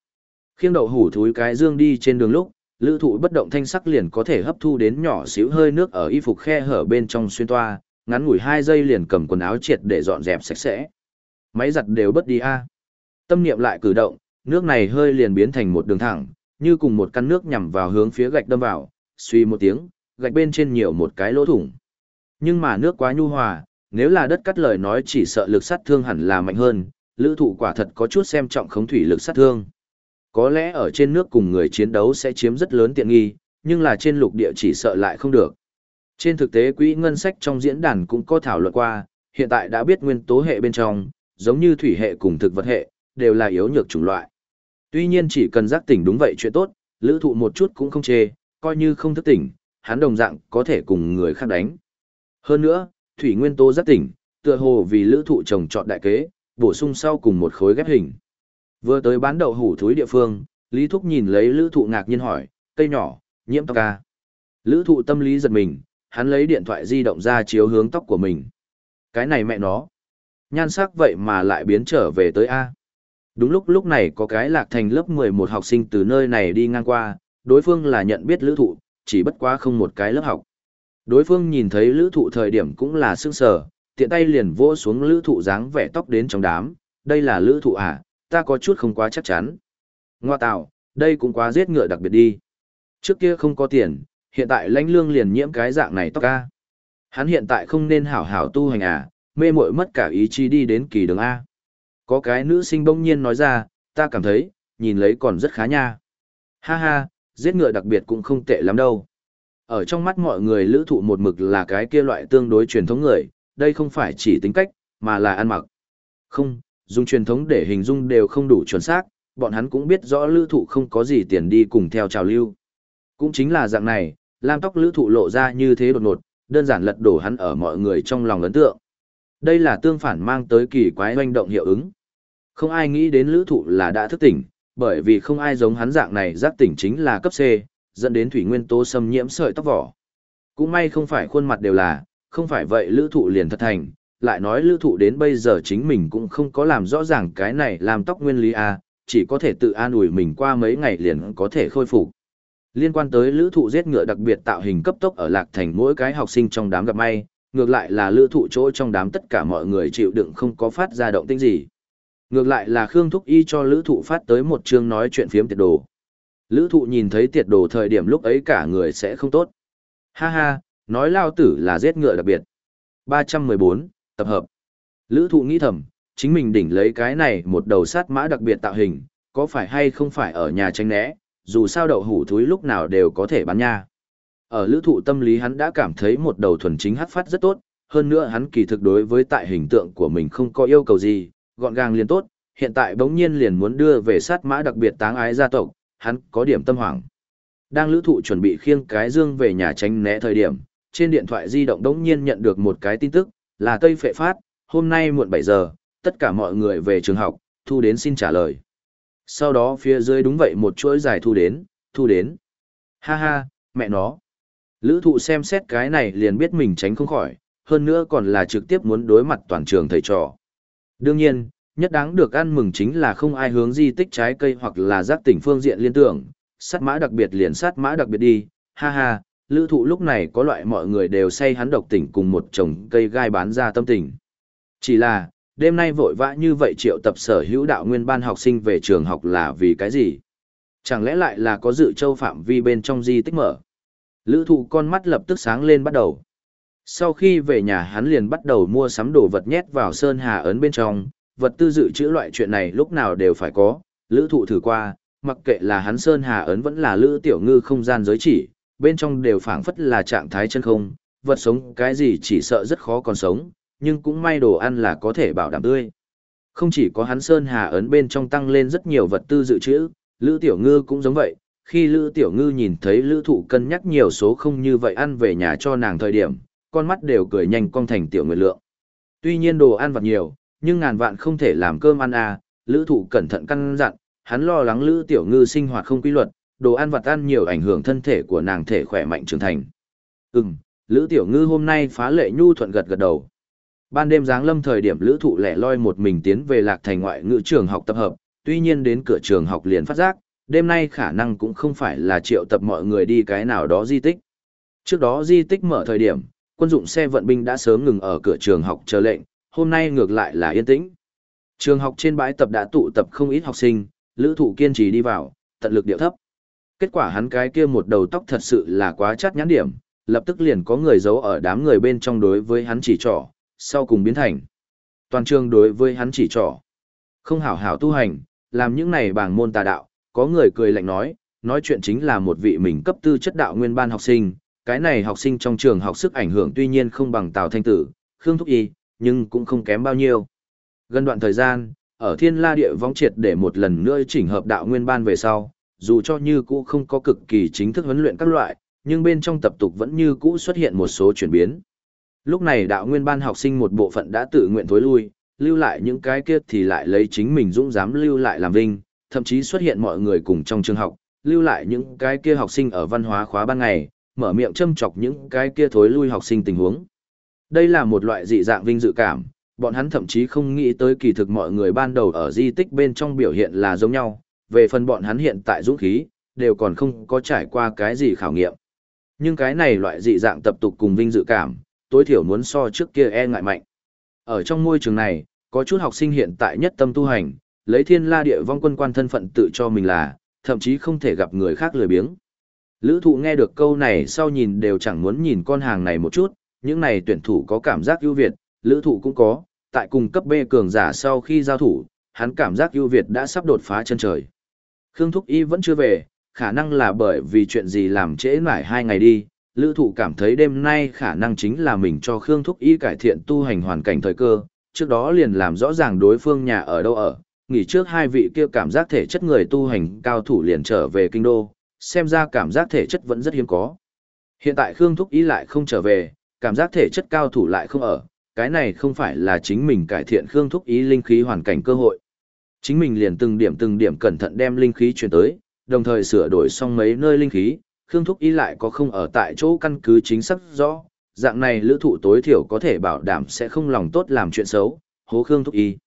Khiêng đậu hủ thúi cái dương đi trên đường lúc, lữ thụ bất động thanh sắc liền có thể hấp thu đến nhỏ xíu hơi nước ở y phục khe hở bên trong xuyên toa, ngắn ngủi 2 giây liền cầm quần áo triệt để dọn dẹp sạch sẽ. Máy giặt đều bất đi a. Tâm niệm lại cử động, nước này hơi liền biến thành một đường thẳng, như cùng một căn nước nhằm vào hướng phía gạch đâm vào, suy một tiếng, gạch bên trên nhiều một cái lỗ thủng. Nhưng mà nước quá nhu hòa, nếu là đất cắt lời nói chỉ sợ lực sát thương hẳn là mạnh hơn, lữ thụ quả thật có chút xem trọng khống thủy lực sát thương. Có lẽ ở trên nước cùng người chiến đấu sẽ chiếm rất lớn tiện nghi, nhưng là trên lục địa chỉ sợ lại không được. Trên thực tế quỹ ngân sách trong diễn đàn cũng có thảo luận qua, hiện tại đã biết nguyên tố hệ bên trong, giống như thủy hệ cùng thực vật hệ, đều là yếu nhược chủng loại. Tuy nhiên chỉ cần giác tỉnh đúng vậy chuyện tốt, lữ thụ một chút cũng không chê, coi như không thức tỉnh, hắn đồng dạng có thể cùng người khác đánh. Hơn nữa, thủy nguyên tố giác tỉnh, tựa hồ vì lữ thụ trồng chọn đại kế, bổ sung sau cùng một khối ghép hình. Vừa tới bán đậu hủ thúi địa phương, Lý Thúc nhìn lấy lữ thụ ngạc nhiên hỏi, cây nhỏ, nhiễm tóc ca. Lữ thụ tâm lý giật mình, hắn lấy điện thoại di động ra chiếu hướng tóc của mình. Cái này mẹ nó. Nhan sắc vậy mà lại biến trở về tới A. Đúng lúc lúc này có cái lạc thành lớp 11 học sinh từ nơi này đi ngang qua, đối phương là nhận biết lữ thụ, chỉ bất quá không một cái lớp học. Đối phương nhìn thấy lữ thụ thời điểm cũng là sương sở, tiện tay liền vỗ xuống lữ thụ dáng vẻ tóc đến trong đám, đây là lữ thụ à, ta có chút không quá chắc chắn. Ngoa tạo, đây cũng quá giết ngựa đặc biệt đi. Trước kia không có tiền, hiện tại lãnh lương liền nhiễm cái dạng này tóc ca. Hắn hiện tại không nên hảo hảo tu hành à, mê muội mất cả ý chí đi đến kỳ đường A. Có cái nữ sinh bỗng nhiên nói ra, ta cảm thấy, nhìn lấy còn rất khá nha. Ha ha, giết ngựa đặc biệt cũng không tệ lắm đâu. Ở trong mắt mọi người lữ thụ một mực là cái kia loại tương đối truyền thống người, đây không phải chỉ tính cách, mà là ăn mặc. Không, dùng truyền thống để hình dung đều không đủ chuẩn xác, bọn hắn cũng biết rõ lữ thụ không có gì tiền đi cùng theo trào lưu. Cũng chính là dạng này, lam tóc lữ thụ lộ ra như thế đột ngột, đơn giản lật đổ hắn ở mọi người trong lòng ấn tượng. Đây là tương phản mang tới kỳ quái hoành động hiệu ứng. Không ai nghĩ đến lữ thụ là đã thức tỉnh, bởi vì không ai giống hắn dạng này giác tỉnh chính là cấp C, dẫn đến thủy nguyên tố xâm nhiễm sợi tóc vỏ. Cũng may không phải khuôn mặt đều là, không phải vậy lữ thụ liền thật thành, lại nói lữ thụ đến bây giờ chính mình cũng không có làm rõ ràng cái này làm tóc nguyên lý A, chỉ có thể tự an ủi mình qua mấy ngày liền có thể khôi phục. Liên quan tới lữ thụ giết ngựa đặc biệt tạo hình cấp tốc ở lạc thành mỗi cái học sinh trong đám gặp may, ngược lại là lữ thụ chỗ trong đám tất cả mọi người chịu đựng không có phát ra động tĩnh gì. Ngược lại là Khương Thúc Y cho lữ thụ phát tới một chương nói chuyện phiếm tiệt đồ. Lữ thụ nhìn thấy tiệt đồ thời điểm lúc ấy cả người sẽ không tốt. Ha ha, nói lao tử là giết ngựa đặc biệt. 314, tập hợp. Lữ thụ nghĩ thầm, chính mình đỉnh lấy cái này một đầu sát mã đặc biệt tạo hình, có phải hay không phải ở nhà tranh né, dù sao đậu hủ thúi lúc nào đều có thể bán nha. Ở lữ thụ tâm lý hắn đã cảm thấy một đầu thuần chính hát phát rất tốt, hơn nữa hắn kỳ thực đối với tại hình tượng của mình không có yêu cầu gì, gọn gàng liền tốt, hiện tại bỗng nhiên liền muốn đưa về sát mã đặc biệt táng ái gia tộc, hắn có điểm tâm hoảng. Đang lữ thụ chuẩn bị khiêng cái dương về nhà tránh né thời điểm, trên điện thoại di động đống nhiên nhận được một cái tin tức, là Tây Phệ Phát, hôm nay muộn 7 giờ, tất cả mọi người về trường học, thu đến xin trả lời. Sau đó phía dưới đúng vậy một chuỗi dài thu đến, thu đến. Ha ha, mẹ nó. Lữ thụ xem xét cái này liền biết mình tránh không khỏi, hơn nữa còn là trực tiếp muốn đối mặt toàn trường thầy trò. Đương nhiên, nhất đáng được ăn mừng chính là không ai hướng di tích trái cây hoặc là giác tỉnh phương diện liên tưởng, sát mã đặc biệt liền sát mã đặc biệt đi, ha ha, lữ thụ lúc này có loại mọi người đều say hắn độc tỉnh cùng một chồng cây gai bán ra tâm tình. Chỉ là, đêm nay vội vã như vậy triệu tập sở hữu đạo nguyên ban học sinh về trường học là vì cái gì? Chẳng lẽ lại là có dự châu phạm vi bên trong di tích mở? Lữ thụ con mắt lập tức sáng lên bắt đầu. Sau khi về nhà hắn liền bắt đầu mua sắm đồ vật nhét vào sơn hà ấn bên trong, vật tư dự trữ loại chuyện này lúc nào đều phải có, lữ thụ thử qua, mặc kệ là hắn sơn hà ấn vẫn là lữ tiểu ngư không gian giới chỉ, bên trong đều phản phất là trạng thái chân không, vật sống cái gì chỉ sợ rất khó còn sống, nhưng cũng may đồ ăn là có thể bảo đảm tươi. Không chỉ có hắn sơn hà ấn bên trong tăng lên rất nhiều vật tư dự trữ, lữ tiểu ngư cũng giống vậy, khi lữ tiểu ngư nhìn thấy lữ thụ cân nhắc nhiều số không như vậy ăn về nhà cho nàng thời điểm, con mắt đều cười nhanh cong thành tiểu nguyệt lượng. Tuy nhiên đồ ăn vặt nhiều, nhưng ngàn vạn không thể làm cơm ăn à, lữ thụ cẩn thận căn dặn, hắn lo lắng lữ tiểu ngư sinh hoạt không quy luật, đồ ăn vặt ăn nhiều ảnh hưởng thân thể của nàng thể khỏe mạnh trưởng thành. Ừm, lữ tiểu ngư hôm nay phá lệ nhu thuận gật gật đầu. Ban đêm giáng lâm thời điểm lữ thụ lẻ loi một mình tiến về lạc thành ngoại ngữ trường học tập hợp, tuy nhiên đến cửa trường học liền phát giác, đêm nay khả năng cũng không phải là triệu tập mọi người đi cái nào đó di tích. Trước đó di tích mở thời điểm, quân dụng xe vận binh đã sớm ngừng ở cửa trường học chờ lệnh, hôm nay ngược lại là yên tĩnh. Trường học trên bãi tập đã tụ tập không ít học sinh, lữ thụ kiên trì đi vào, tận lực điệu thấp. Kết quả hắn cái kia một đầu tóc thật sự là quá chát nhãn điểm, lập tức liền có người giấu ở đám người bên trong đối với hắn chỉ trỏ, sau cùng biến thành. Toàn trường đối với hắn chỉ trỏ. Không hảo hảo tu hành, làm những này bảng môn tà đạo, có người cười lạnh nói, nói chuyện chính là một vị mình cấp tư chất đạo nguyên ban học sinh, cái này học sinh trong trường học sức ảnh hưởng tuy nhiên không bằng Tào Thanh Tử, Khương Thúc Y, nhưng cũng không kém bao nhiêu. Gần đoạn thời gian, ở Thiên La Địa vong triệt để một lần nữa chỉnh hợp đạo nguyên ban về sau, dù cho như cũ không có cực kỳ chính thức huấn luyện các loại, nhưng bên trong tập tục vẫn như cũ xuất hiện một số chuyển biến. Lúc này đạo nguyên ban học sinh một bộ phận đã tự nguyện thối lui, lưu lại những cái kia thì lại lấy chính mình dũng dám lưu lại làm vinh, thậm chí xuất hiện mọi người cùng trong trường học, lưu lại những cái kia học sinh ở văn hóa khóa ban ngày, mở miệng châm chọc những cái kia thối lui học sinh tình huống. Đây là một loại dị dạng vinh dự cảm, bọn hắn thậm chí không nghĩ tới kỳ thực mọi người ban đầu ở di tích bên trong biểu hiện là giống nhau, về phần bọn hắn hiện tại dũng khí, đều còn không có trải qua cái gì khảo nghiệm. Nhưng cái này loại dị dạng tập tục cùng vinh dự cảm, tối thiểu muốn so trước kia e ngại mạnh. Ở trong môi trường này, có chút học sinh hiện tại nhất tâm tu hành, lấy thiên la địa vong quân quan thân phận tự cho mình là, thậm chí không thể gặp người khác lười biếng. Lữ thụ nghe được câu này sau nhìn đều chẳng muốn nhìn con hàng này một chút, những này tuyển thủ có cảm giác ưu việt, lữ thụ cũng có, tại cùng cấp B cường giả sau khi giao thủ, hắn cảm giác ưu việt đã sắp đột phá chân trời. Khương Thúc Y vẫn chưa về, khả năng là bởi vì chuyện gì làm trễ mãi hai ngày đi, lữ thụ cảm thấy đêm nay khả năng chính là mình cho Khương Thúc Y cải thiện tu hành hoàn cảnh thời cơ, trước đó liền làm rõ ràng đối phương nhà ở đâu ở, nghỉ trước hai vị kia cảm giác thể chất người tu hành cao thủ liền trở về kinh đô, xem ra cảm giác thể chất vẫn rất hiếm có. Hiện tại Khương Thúc Y lại không trở về, cảm giác thể chất cao thủ lại không ở, cái này không phải là chính mình cải thiện Khương Thúc ý linh khí hoàn cảnh cơ hội. Chính mình liền từng điểm từng điểm cẩn thận đem linh khí chuyển tới, đồng thời sửa đổi xong mấy nơi linh khí, Khương Thúc ý lại có không ở tại chỗ căn cứ chính xác rõ, dạng này lữ thụ tối thiểu có thể bảo đảm sẽ không lòng tốt làm chuyện xấu, hố Khương Thúc Y.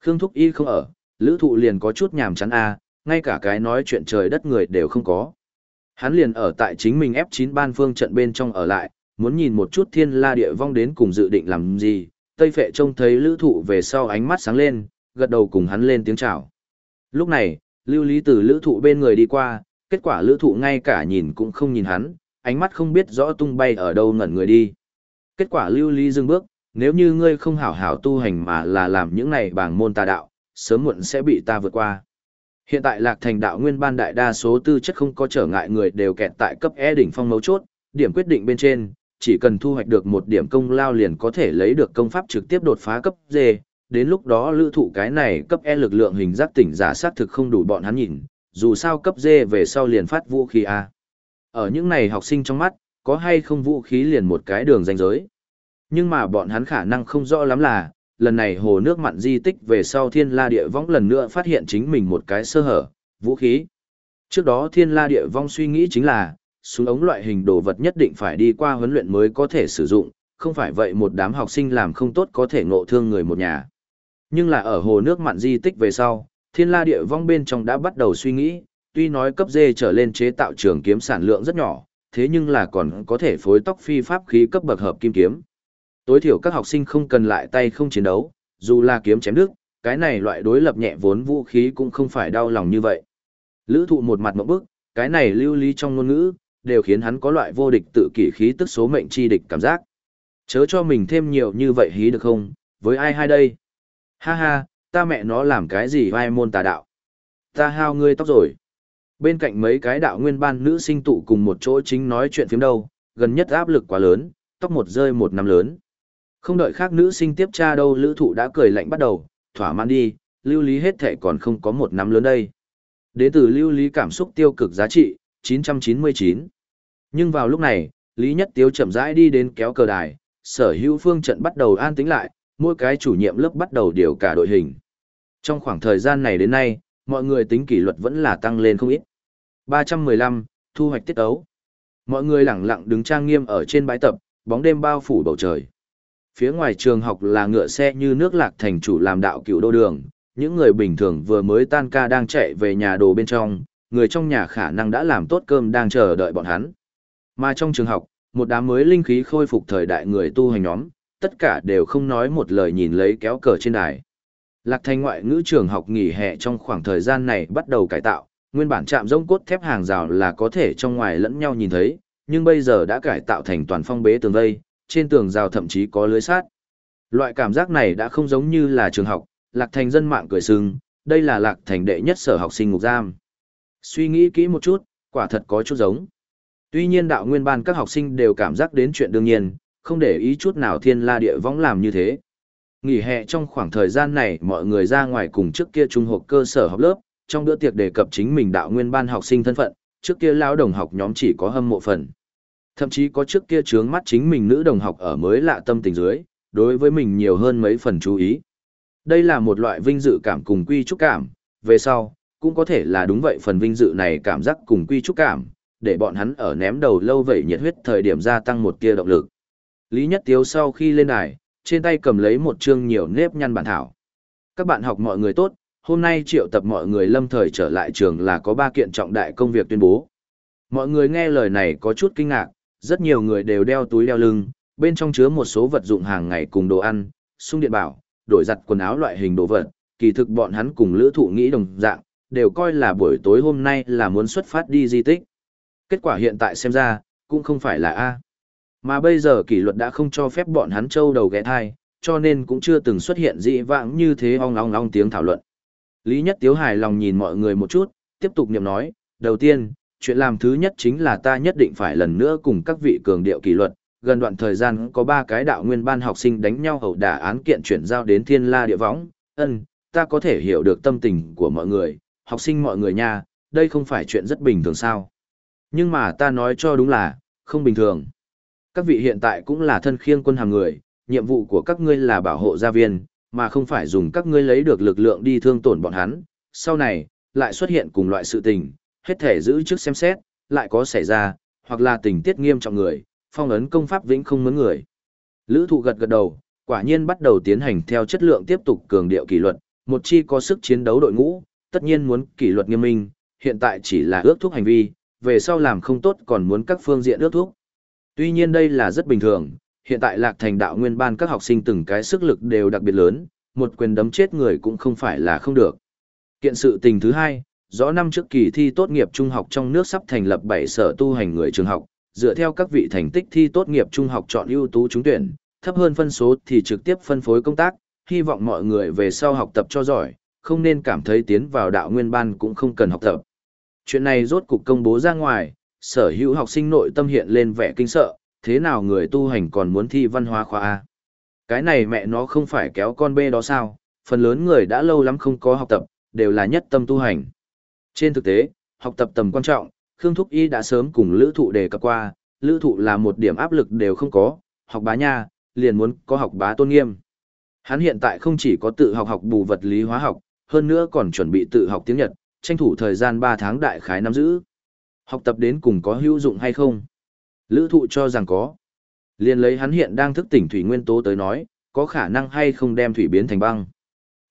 Khương Thúc Y không ở, lữ thụ liền có chút nhàm chán a ngay cả cái nói chuyện trời đất người đều không có. Hắn liền ở tại chính mình F9 ban phương trận bên trong ở lại, muốn nhìn một chút thiên la địa vong đến cùng dự định làm gì. Tây phệ trông thấy lữ thụ về sau ánh mắt sáng lên, gật đầu cùng hắn lên tiếng chào. Lúc này, lưu lý từ lữ thụ bên người đi qua, kết quả lữ thụ ngay cả nhìn cũng không nhìn hắn, ánh mắt không biết rõ tung bay ở đâu ngẩn người đi. Kết quả lưu lý dừng bước, nếu như ngươi không hảo hảo tu hành mà là làm những này bằng môn tà đạo, sớm muộn sẽ bị ta vượt qua. Hiện tại lạc thành đạo nguyên ban đại đa số tư chất không có trở ngại người đều kẹt tại cấp E đỉnh phong mấu chốt, điểm quyết định bên trên, chỉ cần thu hoạch được một điểm công lao liền có thể lấy được công pháp trực tiếp đột phá cấp D, đến lúc đó lữ thụ cái này cấp E lực lượng hình giác tỉnh giả sát thực không đủ bọn hắn nhìn, dù sao cấp D về sau liền phát vũ khí A. Ở những này học sinh trong mắt, có hay không vũ khí liền một cái đường danh giới. Nhưng mà bọn hắn khả năng không rõ lắm là, lần này hồ nước mặn di tích về sau thiên la địa vong lần nữa phát hiện chính mình một cái sơ hở, vũ khí. Trước đó thiên la địa vong suy nghĩ chính là, súng ống loại hình đồ vật nhất định phải đi qua huấn luyện mới có thể sử dụng, không phải vậy một đám học sinh làm không tốt có thể ngộ thương người một nhà. Nhưng là ở hồ nước mặn di tích về sau, thiên la địa vong bên trong đã bắt đầu suy nghĩ, tuy nói cấp dê trở lên chế tạo trường kiếm sản lượng rất nhỏ, thế nhưng là còn có thể phối tóc phi pháp khí cấp bậc hợp kim kiếm. Tối thiểu các học sinh không cần lại tay không chiến đấu, dù là kiếm chém nước cái này loại đối lập nhẹ vốn vũ khí cũng không phải đau lòng như vậy. Lữ thụ một mặt một bức, cái này lưu lý trong ngôn ngữ, đều khiến hắn có loại vô địch tự kỷ khí tức số mệnh chi địch cảm giác. Chớ cho mình thêm nhiều như vậy hí được không, với ai hai đây? Ha ha, ta mẹ nó làm cái gì vai môn tà đạo? Ta hao ngươi tóc rồi. Bên cạnh mấy cái đạo nguyên ban nữ sinh tụ cùng một chỗ chính nói chuyện phiếm đâu, gần nhất áp lực quá lớn, tóc một rơi một năm lớn. Không đợi khác nữ sinh tiếp tra đâu lữ thụ đã cười lạnh bắt đầu, thỏa mãn đi, lưu lý hết thể còn không có một năm lớn đây. Đến từ lưu lý cảm xúc tiêu cực giá trị, 999. Nhưng vào lúc này, Lý Nhất Tiếu chậm rãi đi đến kéo cờ đài, sở hữu phương trận bắt đầu an tĩnh lại, mỗi cái chủ nhiệm lớp bắt đầu điều cả đội hình. Trong khoảng thời gian này đến nay, mọi người tính kỷ luật vẫn là tăng lên không ít. 315, thu hoạch tiết ấu. Mọi người lặng lặng đứng trang nghiêm ở trên bãi tập, bóng đêm bao phủ bầu trời. Phía ngoài trường học là ngựa xe như nước lạc thành chủ làm đạo cựu đô đường, những người bình thường vừa mới tan ca đang chạy về nhà đồ bên trong, người trong nhà khả năng đã làm tốt cơm đang chờ đợi bọn hắn. Mà trong trường học, một đám mới linh khí khôi phục thời đại người tu hành nhóm, tất cả đều không nói một lời nhìn lấy kéo cờ trên đài. Lạc thành ngoại ngữ trường học nghỉ hè trong khoảng thời gian này bắt đầu cải tạo, nguyên bản chạm rông cốt thép hàng rào là có thể trong ngoài lẫn nhau nhìn thấy, nhưng bây giờ đã cải tạo thành toàn phong bế tường vây, trên tường rào thậm chí có lưới sát. Loại cảm giác này đã không giống như là trường học, lạc thành dân mạng cười sừng, đây là lạc thành đệ nhất sở học sinh ngục giam. Suy nghĩ kỹ một chút, quả thật có chút giống. Tuy nhiên đạo nguyên ban các học sinh đều cảm giác đến chuyện đương nhiên, không để ý chút nào thiên la địa võng làm như thế. Nghỉ hè trong khoảng thời gian này mọi người ra ngoài cùng trước kia trung học cơ sở học lớp, trong bữa tiệc đề cập chính mình đạo nguyên ban học sinh thân phận, trước kia lão đồng học nhóm chỉ có hâm mộ phần. Thậm chí có trước kia trướng mắt chính mình nữ đồng học ở mới lạ tâm tình dưới, đối với mình nhiều hơn mấy phần chú ý. Đây là một loại vinh dự cảm cùng quy trúc cảm, về sau, cũng có thể là đúng vậy phần vinh dự này cảm giác cùng quy trúc cảm, để bọn hắn ở ném đầu lâu vậy nhiệt huyết thời điểm gia tăng một tia động lực. Lý Nhất Tiếu sau khi lên đài, trên tay cầm lấy một chương nhiều nếp nhăn bản thảo. Các bạn học mọi người tốt, hôm nay triệu tập mọi người lâm thời trở lại trường là có ba kiện trọng đại công việc tuyên bố. Mọi người nghe lời này có chút kinh ngạc, rất nhiều người đều đeo túi đeo lưng, bên trong chứa một số vật dụng hàng ngày cùng đồ ăn, sung điện bảo, đổi giặt quần áo loại hình đồ vật, kỳ thực bọn hắn cùng lữ thụ nghĩ đồng dạng, đều coi là buổi tối hôm nay là muốn xuất phát đi di tích. Kết quả hiện tại xem ra, cũng không phải là A. Mà bây giờ kỷ luật đã không cho phép bọn hắn trâu đầu ghé thai, cho nên cũng chưa từng xuất hiện dị vãng như thế ong ong ong tiếng thảo luận. Lý Nhất Tiếu hài lòng nhìn mọi người một chút, tiếp tục niệm nói, đầu tiên, chuyện làm thứ nhất chính là ta nhất định phải lần nữa cùng các vị cường điệu kỷ luật, gần đoạn thời gian có ba cái đạo nguyên ban học sinh đánh nhau hậu đả án kiện chuyển giao đến thiên la địa võng, ân, ta có thể hiểu được tâm tình của mọi người, học sinh mọi người nha, đây không phải chuyện rất bình thường sao. Nhưng mà ta nói cho đúng là, không bình thường. Các vị hiện tại cũng là thân khiêng quân hàng người, nhiệm vụ của các ngươi là bảo hộ gia viên, mà không phải dùng các ngươi lấy được lực lượng đi thương tổn bọn hắn. Sau này, lại xuất hiện cùng loại sự tình, hết thể giữ trước xem xét, lại có xảy ra, hoặc là tình tiết nghiêm trọng người, phong ấn công pháp vĩnh không mướn người. Lữ thụ gật gật đầu, quả nhiên bắt đầu tiến hành theo chất lượng tiếp tục cường điệu kỷ luật, một chi có sức chiến đấu đội ngũ, tất nhiên muốn kỷ luật nghiêm minh, hiện tại chỉ là ước thúc hành vi, về sau làm không tốt còn muốn các phương diện ước thúc. Tuy nhiên đây là rất bình thường, hiện tại lạc thành đạo nguyên ban các học sinh từng cái sức lực đều đặc biệt lớn, một quyền đấm chết người cũng không phải là không được. Kiện sự tình thứ hai, rõ năm trước kỳ thi tốt nghiệp trung học trong nước sắp thành lập 7 sở tu hành người trường học, dựa theo các vị thành tích thi tốt nghiệp trung học chọn ưu tú trúng tuyển, thấp hơn phân số thì trực tiếp phân phối công tác, hy vọng mọi người về sau học tập cho giỏi, không nên cảm thấy tiến vào đạo nguyên ban cũng không cần học tập. Chuyện này rốt cục công bố ra ngoài, sở hữu học sinh nội tâm hiện lên vẻ kinh sợ, thế nào người tu hành còn muốn thi văn hóa khoa A. Cái này mẹ nó không phải kéo con bê đó sao, phần lớn người đã lâu lắm không có học tập, đều là nhất tâm tu hành. Trên thực tế, học tập tầm quan trọng, Khương Thúc Y đã sớm cùng lữ thụ đề cập qua, lữ thụ là một điểm áp lực đều không có, học bá nha, liền muốn có học bá tôn nghiêm. Hắn hiện tại không chỉ có tự học học bù vật lý hóa học, hơn nữa còn chuẩn bị tự học tiếng Nhật, tranh thủ thời gian 3 tháng đại khái nắm giữ. Học tập đến cùng có hữu dụng hay không? Lữ thụ cho rằng có. Liên lấy hắn hiện đang thức tỉnh thủy nguyên tố tới nói, có khả năng hay không đem thủy biến thành băng.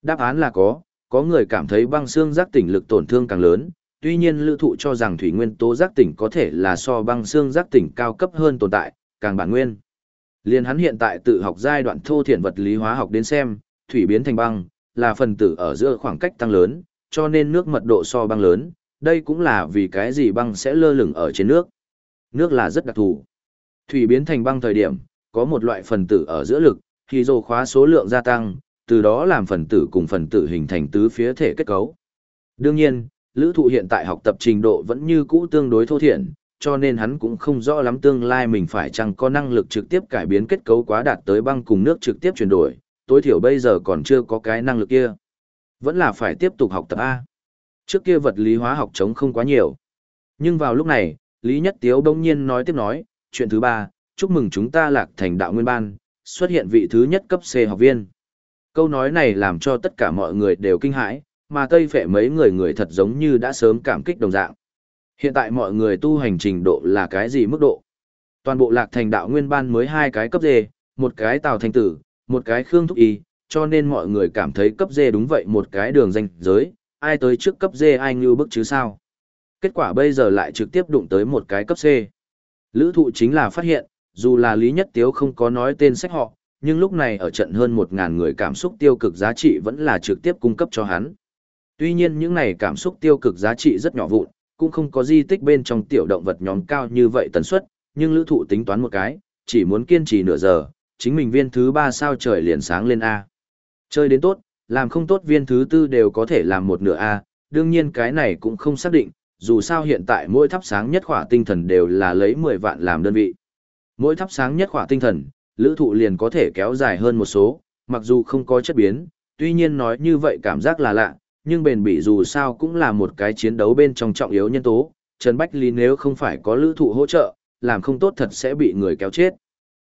Đáp án là có, có người cảm thấy băng xương giác tỉnh lực tổn thương càng lớn, tuy nhiên lữ thụ cho rằng thủy nguyên tố giác tỉnh có thể là so băng xương giác tỉnh cao cấp hơn tồn tại, càng bản nguyên. Liên hắn hiện tại tự học giai đoạn thô thiện vật lý hóa học đến xem, thủy biến thành băng, là phần tử ở giữa khoảng cách tăng lớn, cho nên nước mật độ so băng lớn, đây cũng là vì cái gì băng sẽ lơ lửng ở trên nước. Nước là rất đặc thù. Thủy biến thành băng thời điểm, có một loại phần tử ở giữa lực, khi dồ khóa số lượng gia tăng, từ đó làm phần tử cùng phần tử hình thành tứ phía thể kết cấu. Đương nhiên, lữ thụ hiện tại học tập trình độ vẫn như cũ tương đối thô thiện, cho nên hắn cũng không rõ lắm tương lai mình phải chăng có năng lực trực tiếp cải biến kết cấu quá đạt tới băng cùng nước trực tiếp chuyển đổi, tối thiểu bây giờ còn chưa có cái năng lực kia. Vẫn là phải tiếp tục học tập A. Trước kia vật lý hóa học chống không quá nhiều. Nhưng vào lúc này, Lý Nhất Tiếu đông nhiên nói tiếp nói, chuyện thứ ba, chúc mừng chúng ta lạc thành đạo nguyên ban, xuất hiện vị thứ nhất cấp C học viên. Câu nói này làm cho tất cả mọi người đều kinh hãi, mà Tây Phệ mấy người người thật giống như đã sớm cảm kích đồng dạng. Hiện tại mọi người tu hành trình độ là cái gì mức độ? Toàn bộ lạc thành đạo nguyên ban mới hai cái cấp D, một cái tào thanh tử, một cái khương thúc y, cho nên mọi người cảm thấy cấp dê đúng vậy một cái đường danh giới, ai tới trước cấp dê ai ngưu bức chứ sao. Kết quả bây giờ lại trực tiếp đụng tới một cái cấp C. Lữ thụ chính là phát hiện, dù là Lý Nhất Tiếu không có nói tên sách họ, nhưng lúc này ở trận hơn 1.000 người cảm xúc tiêu cực giá trị vẫn là trực tiếp cung cấp cho hắn. Tuy nhiên những này cảm xúc tiêu cực giá trị rất nhỏ vụn, cũng không có di tích bên trong tiểu động vật nhóm cao như vậy tần suất, nhưng lữ thụ tính toán một cái, chỉ muốn kiên trì nửa giờ, chính mình viên thứ ba sao trời liền sáng lên A. Chơi đến tốt, làm không tốt viên thứ tư đều có thể làm một nửa A, đương nhiên cái này cũng không xác định, dù sao hiện tại mỗi thắp sáng nhất khỏa tinh thần đều là lấy 10 vạn làm đơn vị. Mỗi thắp sáng nhất khỏa tinh thần, lữ thụ liền có thể kéo dài hơn một số, mặc dù không có chất biến, tuy nhiên nói như vậy cảm giác là lạ, nhưng bền bỉ dù sao cũng là một cái chiến đấu bên trong trọng yếu nhân tố, Trần Bách Lý nếu không phải có lữ thụ hỗ trợ, làm không tốt thật sẽ bị người kéo chết.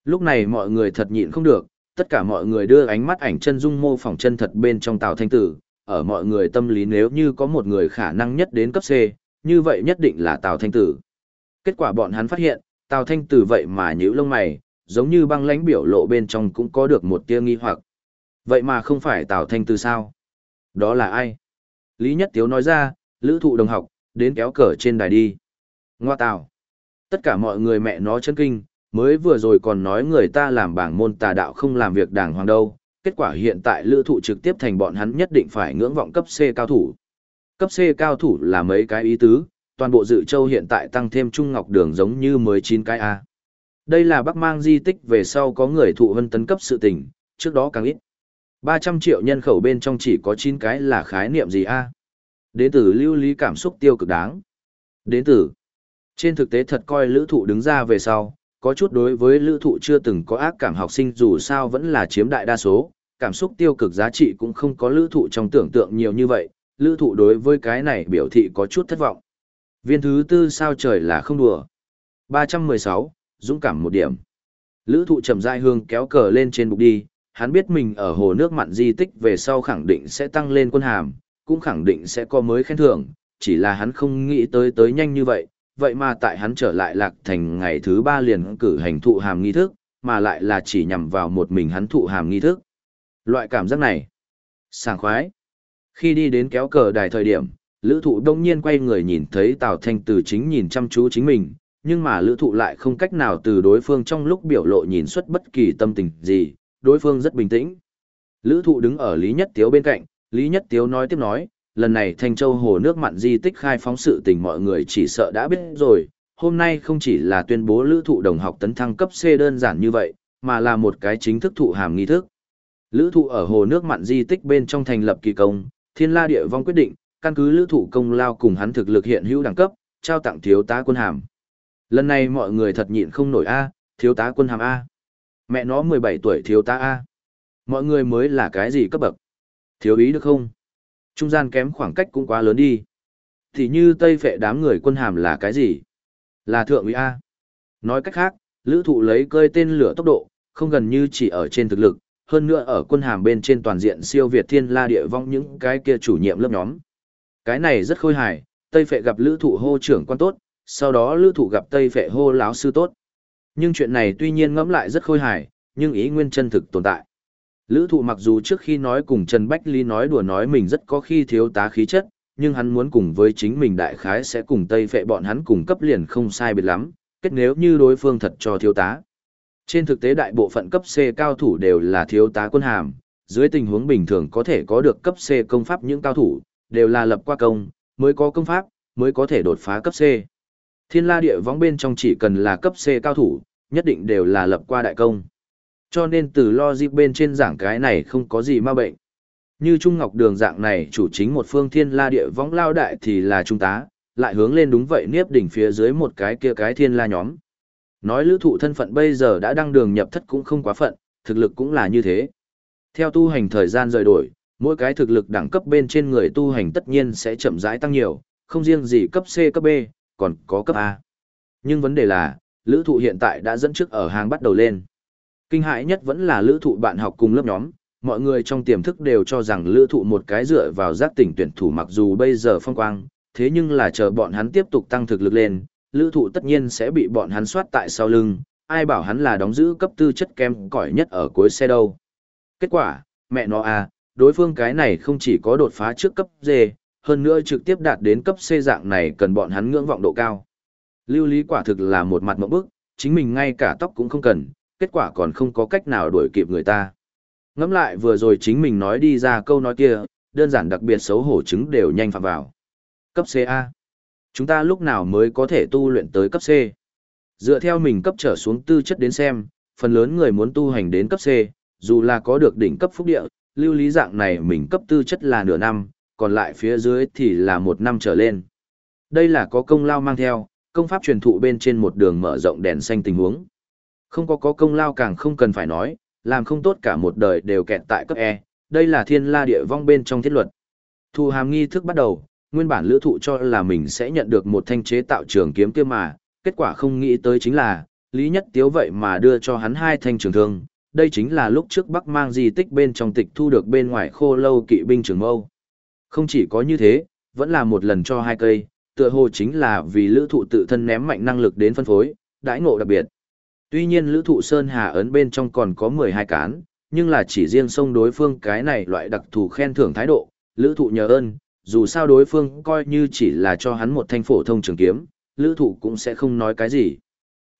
Lúc này mọi người thật nhịn không được, tất cả mọi người đưa ánh mắt ảnh chân dung mô phỏng chân thật bên trong Tào Thanh Tử, ở mọi người tâm lý nếu như có một người khả năng nhất đến cấp C, như vậy nhất định là Tào Thanh Tử. Kết quả bọn hắn phát hiện, Tào Thanh Tử vậy mà nhíu lông mày, giống như băng lãnh biểu lộ bên trong cũng có được một tia nghi hoặc. Vậy mà không phải Tào Thanh Tử sao? Đó là ai? Lý Nhất Tiếu nói ra, lữ thụ đồng học, đến kéo cờ trên đài đi. Ngoa Tào. Tất cả mọi người mẹ nó chân kinh, mới vừa rồi còn nói người ta làm bảng môn tà đạo không làm việc đàng hoàng đâu. Kết quả hiện tại lữ thụ trực tiếp thành bọn hắn nhất định phải ngưỡng vọng cấp C cao thủ. Cấp C cao thủ là mấy cái ý tứ, toàn bộ dự châu hiện tại tăng thêm trung ngọc đường giống như 19 cái A. Đây là bắc mang di tích về sau có người thụ hân tấn cấp sự tình, trước đó càng ít. 300 triệu nhân khẩu bên trong chỉ có 9 cái là khái niệm gì A. Đến từ lưu lý cảm xúc tiêu cực đáng. Đến từ. Trên thực tế thật coi lữ thụ đứng ra về sau, có chút đối với lữ thụ chưa từng có ác cảm học sinh dù sao vẫn là chiếm đại đa số, cảm xúc tiêu cực giá trị cũng không có lữ thụ trong tưởng tượng nhiều như vậy, lữ thụ đối với cái này biểu thị có chút thất vọng. Viên thứ tư sao trời là không đùa. 316, dũng cảm một điểm. Lữ thụ chậm dại hương kéo cờ lên trên bục đi, hắn biết mình ở hồ nước mặn di tích về sau khẳng định sẽ tăng lên quân hàm, cũng khẳng định sẽ có mới khen thưởng, chỉ là hắn không nghĩ tới tới nhanh như vậy, vậy mà tại hắn trở lại lạc thành ngày thứ ba liền cử hành thụ hàm nghi thức, mà lại là chỉ nhằm vào một mình hắn thụ hàm nghi thức. Loại cảm giác này, sảng khoái. Khi đi đến kéo cờ đài thời điểm, lữ thụ đông nhiên quay người nhìn thấy Tào Thanh từ chính nhìn chăm chú chính mình, nhưng mà lữ thụ lại không cách nào từ đối phương trong lúc biểu lộ nhìn xuất bất kỳ tâm tình gì, đối phương rất bình tĩnh. Lữ thụ đứng ở Lý Nhất Tiếu bên cạnh, Lý Nhất Tiếu nói tiếp nói, lần này Thanh Châu hồ nước mặn di tích khai phóng sự tình mọi người chỉ sợ đã biết rồi, hôm nay không chỉ là tuyên bố lữ thụ đồng học tấn thăng cấp C đơn giản như vậy, mà là một cái chính thức thụ hàm nghi thức. Lữ thụ ở hồ nước mặn di tích bên trong thành lập kỳ công, thiên la địa vong quyết định, căn cứ lữ thụ công lao cùng hắn thực lực hiện hữu đẳng cấp, trao tặng thiếu tá quân hàm. Lần này mọi người thật nhịn không nổi A, thiếu tá quân hàm A. Mẹ nó 17 tuổi thiếu tá A. Mọi người mới là cái gì cấp bậc? Thiếu ý được không? Trung gian kém khoảng cách cũng quá lớn đi. Thì như Tây phệ đám người quân hàm là cái gì? Là thượng úy A. Nói cách khác, lữ thụ lấy cơi tên lửa tốc độ, không gần như chỉ ở trên thực lực, hơn nữa ở quân hàm bên trên toàn diện siêu Việt thiên la địa vong những cái kia chủ nhiệm lớp nhóm. Cái này rất khôi hài, Tây phệ gặp lữ thụ hô trưởng quan tốt, sau đó lữ thụ gặp Tây phệ hô láo sư tốt. Nhưng chuyện này tuy nhiên ngẫm lại rất khôi hài, nhưng ý nguyên chân thực tồn tại. Lữ thụ mặc dù trước khi nói cùng Trần Bách Ly nói đùa nói mình rất có khi thiếu tá khí chất, nhưng hắn muốn cùng với chính mình đại khái sẽ cùng Tây Phệ bọn hắn cùng cấp liền không sai biệt lắm, kết nếu như đối phương thật cho thiếu tá. Trên thực tế đại bộ phận cấp C cao thủ đều là thiếu tá quân hàm, dưới tình huống bình thường có thể có được cấp C công pháp những cao thủ, đều là lập qua công, mới có công pháp, mới có thể đột phá cấp C. Thiên la địa võng bên trong chỉ cần là cấp C cao thủ, nhất định đều là lập qua đại công. Cho nên từ logic bên trên giảng cái này không có gì ma bệnh. Như Trung Ngọc Đường dạng này chủ chính một phương thiên la địa võng lao đại thì là trung tá, lại hướng lên đúng vậy niếp đỉnh phía dưới một cái kia cái thiên la nhóm. Nói lữ thụ thân phận bây giờ đã đăng đường nhập thất cũng không quá phận, thực lực cũng là như thế. Theo tu hành thời gian rời đổi, mỗi cái thực lực đẳng cấp bên trên người tu hành tất nhiên sẽ chậm rãi tăng nhiều, không riêng gì cấp C cấp B, còn có cấp A. Nhưng vấn đề là, lữ thụ hiện tại đã dẫn trước ở hàng bắt đầu lên. Kinh hại nhất vẫn là lữ thụ bạn học cùng lớp nhóm, mọi người trong tiềm thức đều cho rằng lữ thụ một cái dựa vào giác tỉnh tuyển thủ mặc dù bây giờ phong quang, thế nhưng là chờ bọn hắn tiếp tục tăng thực lực lên, lữ thụ tất nhiên sẽ bị bọn hắn soát tại sau lưng, ai bảo hắn là đóng giữ cấp tư chất kem cỏi nhất ở cuối xe đâu. Kết quả, mẹ nó à, đối phương cái này không chỉ có đột phá trước cấp D, hơn nữa trực tiếp đạt đến cấp C dạng này cần bọn hắn ngưỡng vọng độ cao. Lưu lý quả thực là một mặt mẫu bức, chính mình ngay cả tóc cũng không cần, kết quả còn không có cách nào đuổi kịp người ta. Ngẫm lại vừa rồi chính mình nói đi ra câu nói kia, đơn giản đặc biệt xấu hổ chứng đều nhanh phạm vào. Cấp CA. Chúng ta lúc nào mới có thể tu luyện tới cấp C? Dựa theo mình cấp trở xuống tư chất đến xem, phần lớn người muốn tu hành đến cấp C, dù là có được đỉnh cấp phúc địa, lưu lý dạng này mình cấp tư chất là nửa năm, còn lại phía dưới thì là một năm trở lên. Đây là có công lao mang theo, công pháp truyền thụ bên trên một đường mở rộng đèn xanh tình huống. Không có có công lao càng không cần phải nói, làm không tốt cả một đời đều kẹt tại cấp E, đây là thiên la địa vong bên trong thiết luật. Thu hàm nghi thức bắt đầu, nguyên bản lữ thụ cho là mình sẽ nhận được một thanh chế tạo trường kiếm kia mà, kết quả không nghĩ tới chính là, Lý Nhất Tiếu vậy mà đưa cho hắn hai thanh trường thương, đây chính là lúc trước Bắc mang di tích bên trong tịch thu được bên ngoài khô lâu kỵ binh trường mâu. Không chỉ có như thế, vẫn là một lần cho hai cây, tựa hồ chính là vì lữ thụ tự thân ném mạnh năng lực đến phân phối, đãi ngộ đặc biệt. Tuy nhiên lữ thụ Sơn Hà ấn bên trong còn có 12 cán, nhưng là chỉ riêng sông đối phương cái này loại đặc thù khen thưởng thái độ, lữ thụ nhờ ơn, dù sao đối phương coi như chỉ là cho hắn một thanh phổ thông trường kiếm, lữ thụ cũng sẽ không nói cái gì.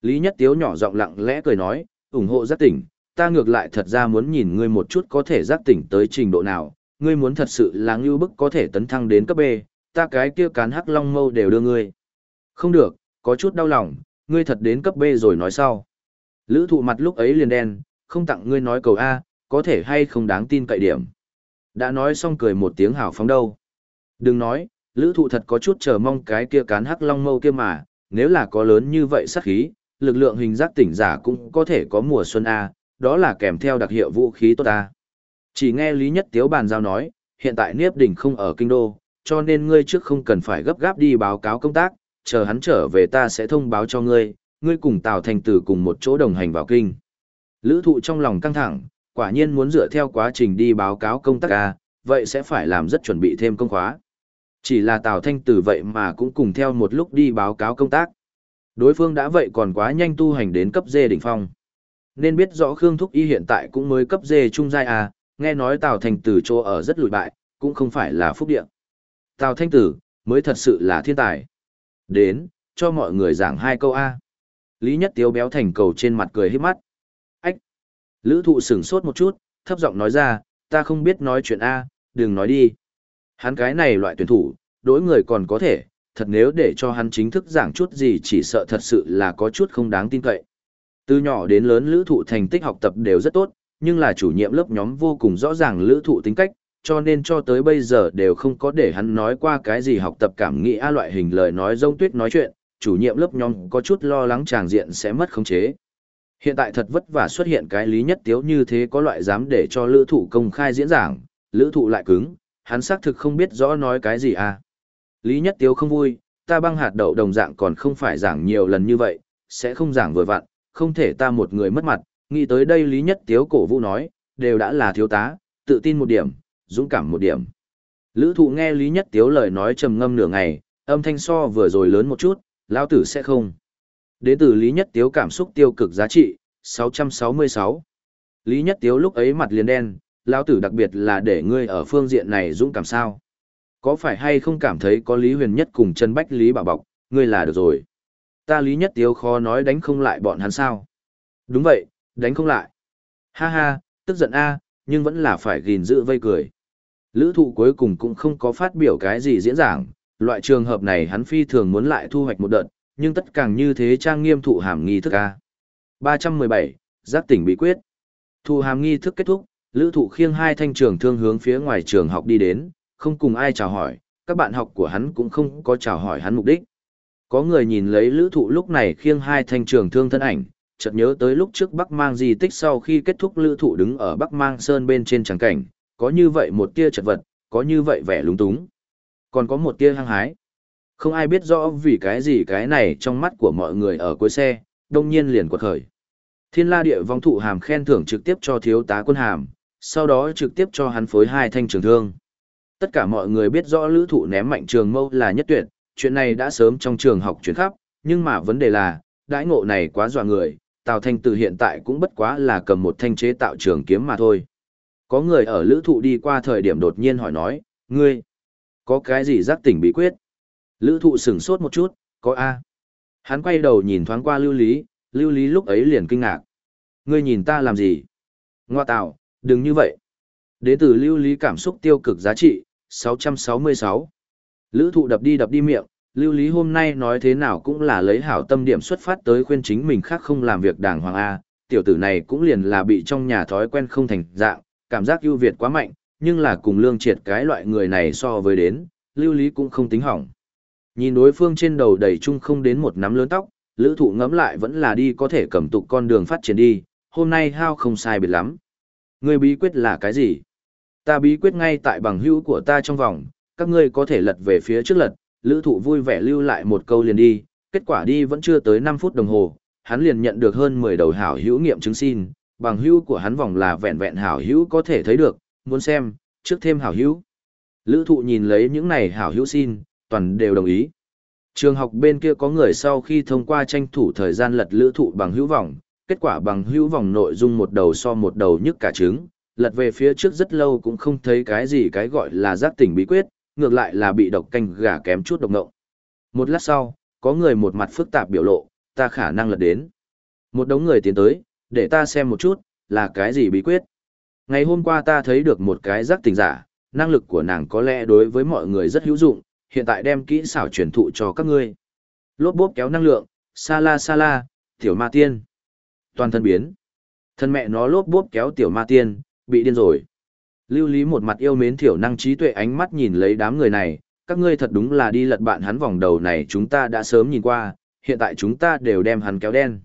Lý Nhất Tiếu nhỏ giọng lặng lẽ cười nói, ủng hộ giác tỉnh, ta ngược lại thật ra muốn nhìn ngươi một chút có thể giác tỉnh tới trình độ nào, ngươi muốn thật sự là ngưu bức có thể tấn thăng đến cấp B, ta cái kia cán hắc long mâu đều đưa ngươi. Không được, có chút đau lòng, ngươi thật đến cấp B rồi nói sau. Lữ thụ mặt lúc ấy liền đen, không tặng ngươi nói cầu A, có thể hay không đáng tin cậy điểm. Đã nói xong cười một tiếng hào phóng đâu. Đừng nói, lữ thụ thật có chút chờ mong cái kia cán hắc long mâu kia mà, nếu là có lớn như vậy sát khí, lực lượng hình giác tỉnh giả cũng có thể có mùa xuân A, đó là kèm theo đặc hiệu vũ khí tốt A. Chỉ nghe Lý Nhất Tiếu bàn giao nói, hiện tại Niếp Đỉnh không ở kinh đô, cho nên ngươi trước không cần phải gấp gáp đi báo cáo công tác, chờ hắn trở về ta sẽ thông báo cho ngươi, ngươi cùng Tào Thành Tử cùng một chỗ đồng hành vào kinh. Lữ thụ trong lòng căng thẳng, quả nhiên muốn dựa theo quá trình đi báo cáo công tác A, vậy sẽ phải làm rất chuẩn bị thêm công khóa. Chỉ là Tào Thanh Tử vậy mà cũng cùng theo một lúc đi báo cáo công tác. Đối phương đã vậy còn quá nhanh tu hành đến cấp D đỉnh phong. Nên biết rõ Khương Thúc Y hiện tại cũng mới cấp D trung giai à, nghe nói Tào Thanh Tử chỗ ở rất lùi bại, cũng không phải là phúc địa. Tào Thanh Tử, mới thật sự là thiên tài. Đến, cho mọi người giảng hai câu A. Lý Nhất Tiếu béo thành cầu trên mặt cười hết mắt. Ách! Lữ thụ sửng sốt một chút, thấp giọng nói ra, ta không biết nói chuyện A, đừng nói đi. Hắn cái này loại tuyển thủ, đối người còn có thể, thật nếu để cho hắn chính thức giảng chút gì chỉ sợ thật sự là có chút không đáng tin cậy. Từ nhỏ đến lớn lữ thụ thành tích học tập đều rất tốt, nhưng là chủ nhiệm lớp nhóm vô cùng rõ ràng lữ thụ tính cách, cho nên cho tới bây giờ đều không có để hắn nói qua cái gì học tập cảm nghĩ a loại hình lời nói rông tuyết nói chuyện, chủ nhiệm lớp nhóm có chút lo lắng tràng diện sẽ mất khống chế. Hiện tại thật vất vả xuất hiện cái lý nhất tiếu như thế có loại dám để cho lữ thụ công khai diễn giảng, lữ thụ lại cứng, hắn xác thực không biết rõ nói cái gì à. Lý nhất tiếu không vui, ta băng hạt đậu đồng dạng còn không phải giảng nhiều lần như vậy, sẽ không giảng vừa vặn, không thể ta một người mất mặt, nghĩ tới đây Lý nhất tiếu cổ vũ nói, đều đã là thiếu tá, tự tin một điểm, dũng cảm một điểm. Lữ thụ nghe Lý nhất tiếu lời nói trầm ngâm nửa ngày, âm thanh so vừa rồi lớn một chút, lao tử sẽ không. Đến từ Lý Nhất Tiếu cảm xúc tiêu cực giá trị, 666. Lý Nhất Tiếu lúc ấy mặt liền đen, lão tử đặc biệt là để ngươi ở phương diện này dũng cảm sao. Có phải hay không cảm thấy có Lý Huyền Nhất cùng chân Bách Lý bảo bọc, ngươi là được rồi. Ta Lý Nhất Tiếu khó nói đánh không lại bọn hắn sao. Đúng vậy, đánh không lại. Ha ha, tức giận a, nhưng vẫn là phải gìn giữ vây cười. Lữ thụ cuối cùng cũng không có phát biểu cái gì diễn giảng, loại trường hợp này hắn phi thường muốn lại thu hoạch một đợt, nhưng tất càng như thế trang nghiêm thụ hàm nghi thức a. 317, giác tỉnh bí quyết. Thụ hàm nghi thức kết thúc, lữ thụ khiêng hai thanh trường thương hướng phía ngoài trường học đi đến, không cùng ai chào hỏi, các bạn học của hắn cũng không có chào hỏi hắn mục đích. Có người nhìn lấy lữ thụ lúc này khiêng hai thanh trường thương thân ảnh, chợt nhớ tới lúc trước Bắc Mang di tích sau khi kết thúc lữ thụ đứng ở Bắc Mang Sơn bên trên tràng cảnh, có như vậy một tia chật vật, có như vậy vẻ lúng túng. Còn có một tia hăng hái. Không ai biết rõ vì cái gì cái này trong mắt của mọi người ở cuối xe, đông nhiên liền quật khởi. Thiên la địa vong thụ hàm khen thưởng trực tiếp cho thiếu tá quân hàm, sau đó trực tiếp cho hắn phối hai thanh trường thương. Tất cả mọi người biết rõ lữ thụ ném mạnh trường mâu là nhất tuyệt, chuyện này đã sớm trong trường học chuyển khắp, nhưng mà vấn đề là, đãi ngộ này quá dọa người, Tào Thanh từ hiện tại cũng bất quá là cầm một thanh chế tạo trường kiếm mà thôi. Có người ở lữ thụ đi qua thời điểm đột nhiên hỏi nói, ngươi, có cái gì giác tỉnh bí quyết? Lữ thụ sửng sốt một chút, có A. Hắn quay đầu nhìn thoáng qua lưu lý, lưu lý lúc ấy liền kinh ngạc. Ngươi nhìn ta làm gì? Ngoa tạo, đừng như vậy. Đế tử lưu lý cảm xúc tiêu cực giá trị, 666. Lữ thụ đập đi đập đi miệng, lưu lý hôm nay nói thế nào cũng là lấy hảo tâm điểm xuất phát tới khuyên chính mình khác không làm việc đàng hoàng A. Tiểu tử này cũng liền là bị trong nhà thói quen không thành dạng, cảm giác ưu việt quá mạnh, nhưng là cùng lương triệt cái loại người này so với đến, lưu lý cũng không tính hỏng. Nhìn đối phương trên đầu đầy chung không đến một nắm lớn tóc, lữ thụ ngẫm lại vẫn là đi có thể cầm tục con đường phát triển đi, hôm nay hao không sai biệt lắm. Người bí quyết là cái gì? Ta bí quyết ngay tại bằng hữu của ta trong vòng, các ngươi có thể lật về phía trước lật, lữ thụ vui vẻ lưu lại một câu liền đi, kết quả đi vẫn chưa tới 5 phút đồng hồ, hắn liền nhận được hơn 10 đầu hảo hữu nghiệm chứng xin, bằng hữu của hắn vòng là vẹn vẹn hảo hữu có thể thấy được, muốn xem, trước thêm hảo hữu. Lữ thụ nhìn lấy những này hảo hữu xin, toàn đều đồng ý. Trường học bên kia có người sau khi thông qua tranh thủ thời gian lật lữ thụ bằng hữu vọng kết quả bằng hữu vòng nội dung một đầu so một đầu nhức cả trứng, lật về phía trước rất lâu cũng không thấy cái gì cái gọi là giác tỉnh bí quyết, ngược lại là bị độc canh gà kém chút độc ngộng. Một lát sau, có người một mặt phức tạp biểu lộ, ta khả năng lật đến. Một đống người tiến tới, để ta xem một chút, là cái gì bí quyết. Ngày hôm qua ta thấy được một cái giác tình giả, năng lực của nàng có lẽ đối với mọi người rất hữu dụng, hiện tại đem kỹ xảo truyền thụ cho các ngươi. Lốp bốp kéo năng lượng, sa la sa la, tiểu ma tiên. Toàn thân biến. Thân mẹ nó lốp bốp kéo tiểu ma tiên, bị điên rồi. Lưu Lý một mặt yêu mến thiểu năng trí tuệ ánh mắt nhìn lấy đám người này, các ngươi thật đúng là đi lật bạn hắn vòng đầu này chúng ta đã sớm nhìn qua, hiện tại chúng ta đều đem hắn kéo đen.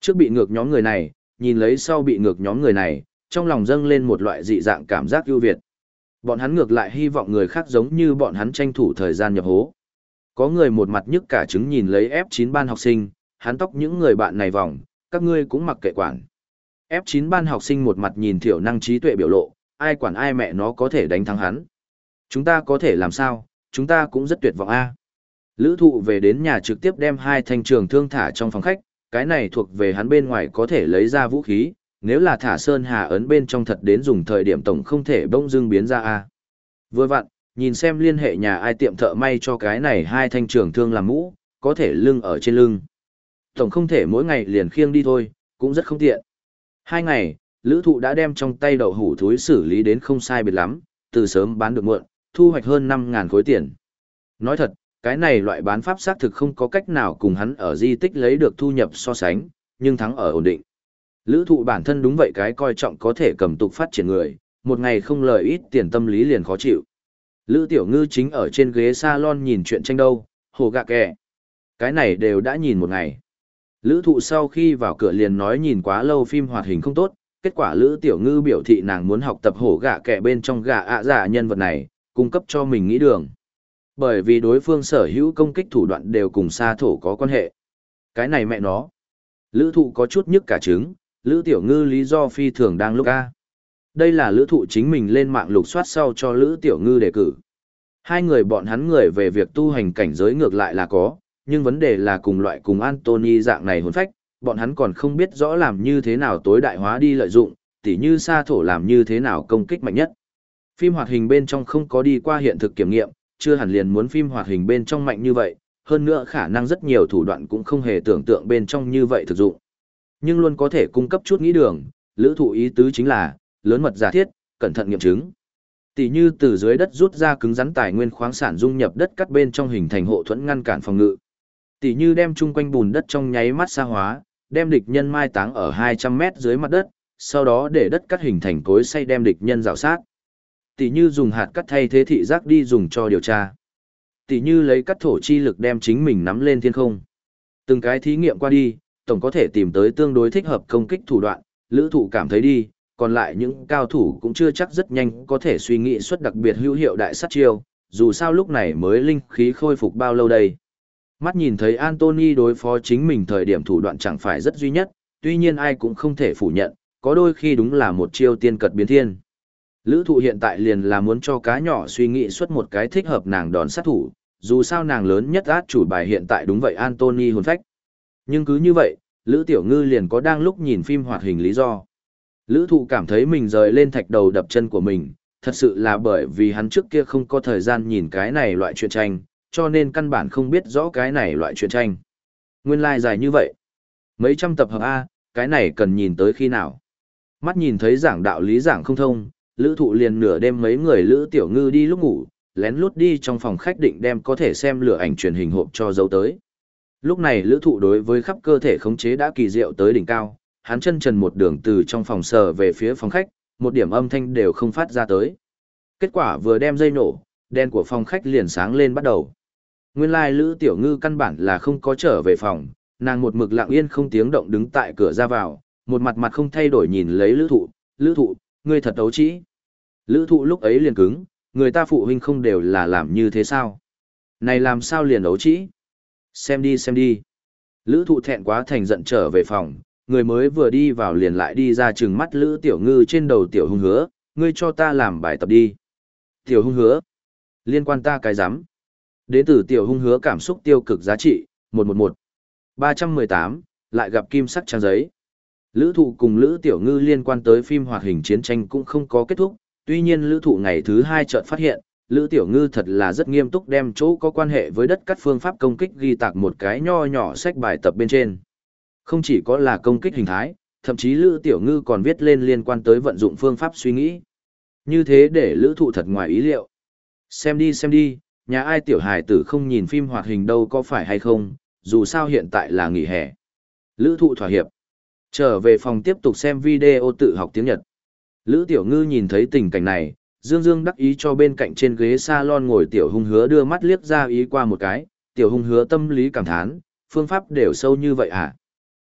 Trước bị ngược nhóm người này, nhìn lấy sau bị ngược nhóm người này, trong lòng dâng lên một loại dị dạng cảm giác ưu việt. Bọn hắn ngược lại hy vọng người khác giống như bọn hắn tranh thủ thời gian nhập hố. Có người một mặt nhức cả trứng nhìn lấy F9 ban học sinh, hắn tóc những người bạn này vòng, các ngươi cũng mặc kệ quản. F9 ban học sinh một mặt nhìn thiểu năng trí tuệ biểu lộ, ai quản ai mẹ nó có thể đánh thắng hắn. Chúng ta có thể làm sao, chúng ta cũng rất tuyệt vọng a. Lữ thụ về đến nhà trực tiếp đem hai thanh trường thương thả trong phòng khách, cái này thuộc về hắn bên ngoài có thể lấy ra vũ khí, nếu là thả sơn hà ấn bên trong thật đến dùng thời điểm tổng không thể bỗng dưng biến ra a. Vừa vặn, nhìn xem liên hệ nhà ai tiệm thợ may cho cái này hai thanh trường thương làm mũ, có thể lưng ở trên lưng. Tổng không thể mỗi ngày liền khiêng đi thôi, cũng rất không tiện. Hai ngày, lữ thụ đã đem trong tay đậu hủ thúi xử lý đến không sai biệt lắm, từ sớm bán được muộn, thu hoạch hơn 5.000 khối tiền. Nói thật, cái này loại bán pháp xác thực không có cách nào cùng hắn ở di tích lấy được thu nhập so sánh, nhưng thắng ở ổn định. Lữ thụ bản thân đúng vậy cái coi trọng có thể cầm tục phát triển người, một ngày không lời ít tiền tâm lý liền khó chịu. Lữ tiểu ngư chính ở trên ghế salon nhìn chuyện tranh đâu, hồ gạ kẹ. Cái này đều đã nhìn một ngày. Lữ thụ sau khi vào cửa liền nói nhìn quá lâu phim hoạt hình không tốt, kết quả Lữ Tiểu Ngư biểu thị nàng muốn học tập hổ gạ kẻ bên trong gạ ạ giả nhân vật này, cung cấp cho mình nghĩ đường. Bởi vì đối phương sở hữu công kích thủ đoạn đều cùng xa thổ có quan hệ. Cái này mẹ nó. Lữ thụ có chút nhức cả trứng, Lữ Tiểu Ngư lý do phi thường đang lúc A. Đây là Lữ thụ chính mình lên mạng lục soát sau cho Lữ Tiểu Ngư đề cử. Hai người bọn hắn người về việc tu hành cảnh giới ngược lại là có, nhưng vấn đề là cùng loại cùng Anthony dạng này hồn phách, bọn hắn còn không biết rõ làm như thế nào tối đại hóa đi lợi dụng, tỉ như sa thổ làm như thế nào công kích mạnh nhất. Phim hoạt hình bên trong không có đi qua hiện thực kiểm nghiệm, chưa hẳn liền muốn phim hoạt hình bên trong mạnh như vậy, hơn nữa khả năng rất nhiều thủ đoạn cũng không hề tưởng tượng bên trong như vậy thực dụng. Nhưng luôn có thể cung cấp chút nghĩ đường, lữ thụ ý tứ chính là, lớn mật giả thiết, cẩn thận nghiệm chứng. Tỷ như từ dưới đất rút ra cứng rắn tài nguyên khoáng sản dung nhập đất cắt bên trong hình thành hộ thuẫn ngăn cản phòng ngự. Tỷ như đem chung quanh bùn đất trong nháy mắt xa hóa, đem địch nhân mai táng ở 200 mét dưới mặt đất, sau đó để đất cắt hình thành cối xay đem địch nhân rào sát. Tỷ như dùng hạt cắt thay thế thị giác đi dùng cho điều tra. Tỷ như lấy cắt thổ chi lực đem chính mình nắm lên thiên không. Từng cái thí nghiệm qua đi, tổng có thể tìm tới tương đối thích hợp công kích thủ đoạn, lữ thụ cảm thấy đi, còn lại những cao thủ cũng chưa chắc rất nhanh có thể suy nghĩ suất đặc biệt hữu hiệu đại sát chiêu, dù sao lúc này mới linh khí khôi phục bao lâu đây. Mắt nhìn thấy Anthony đối phó chính mình thời điểm thủ đoạn chẳng phải rất duy nhất, tuy nhiên ai cũng không thể phủ nhận, có đôi khi đúng là một chiêu tiên cật biến thiên. Lữ thụ hiện tại liền là muốn cho cá nhỏ suy nghĩ xuất một cái thích hợp nàng đòn sát thủ, dù sao nàng lớn nhất át chủ bài hiện tại đúng vậy Anthony hồn phách. Nhưng cứ như vậy, Lữ Tiểu Ngư liền có đang lúc nhìn phim hoạt hình lý do. Lữ thụ cảm thấy mình rời lên thạch đầu đập chân của mình, thật sự là bởi vì hắn trước kia không có thời gian nhìn cái này loại chuyện tranh, cho nên căn bản không biết rõ cái này loại chuyện tranh. Nguyên lai like dài như vậy. Mấy trăm tập hợp A, cái này cần nhìn tới khi nào. Mắt nhìn thấy giảng đạo lý giảng không thông, lữ thụ liền nửa đêm mấy người lữ tiểu ngư đi lúc ngủ, lén lút đi trong phòng khách định đem có thể xem lửa ảnh truyền hình hộp cho dấu tới. Lúc này lữ thụ đối với khắp cơ thể khống chế đã kỳ diệu tới đỉnh cao, hắn chân trần một đường từ trong phòng sờ về phía phòng khách, một điểm âm thanh đều không phát ra tới. Kết quả vừa đem dây nổ, đen của phòng khách liền sáng lên bắt đầu. Nguyên lai Lữ Tiểu Ngư căn bản là không có trở về phòng, nàng một mực lặng yên không tiếng động đứng tại cửa ra vào, một mặt mặt không thay đổi nhìn lấy Lữ Thụ, Lữ Thụ, ngươi thật đấu trĩ. Lữ Thụ lúc ấy liền cứng, người ta phụ huynh không đều là làm như thế sao? Này làm sao liền đấu trĩ? Xem đi xem đi. Lữ Thụ thẹn quá thành giận trở về phòng, người mới vừa đi vào liền lại đi ra chừng mắt Lữ Tiểu Ngư trên đầu Tiểu Hung hứa, ngươi cho ta làm bài tập đi. Tiểu Hung hứa, liên quan ta cái giám. Đến từ Tiểu Hung hứa cảm xúc tiêu cực giá trị, 111. 318, lại gặp kim sắc trang giấy. Lữ thụ cùng Lữ Tiểu Ngư liên quan tới phim hoạt hình chiến tranh cũng không có kết thúc, tuy nhiên Lữ thụ ngày thứ hai chợt phát hiện, Lữ Tiểu Ngư thật là rất nghiêm túc đem chỗ có quan hệ với đất cắt phương pháp công kích ghi tạc một cái nho nhỏ sách bài tập bên trên. Không chỉ có là công kích hình thái, thậm chí Lữ Tiểu Ngư còn viết lên liên quan tới vận dụng phương pháp suy nghĩ. Như thế để Lữ thụ thật ngoài ý liệu. Xem đi xem đi, nhà ai tiểu hài tử không nhìn phim hoạt hình đâu có phải hay không, dù sao hiện tại là nghỉ hè. Lữ thụ thỏa hiệp. Trở về phòng tiếp tục xem video tự học tiếng Nhật. Lữ tiểu ngư nhìn thấy tình cảnh này, dương dương đắc ý cho bên cạnh trên ghế salon ngồi tiểu hung hứa đưa mắt liếc ra ý qua một cái, tiểu hung hứa tâm lý cảm thán, phương pháp đều sâu như vậy à?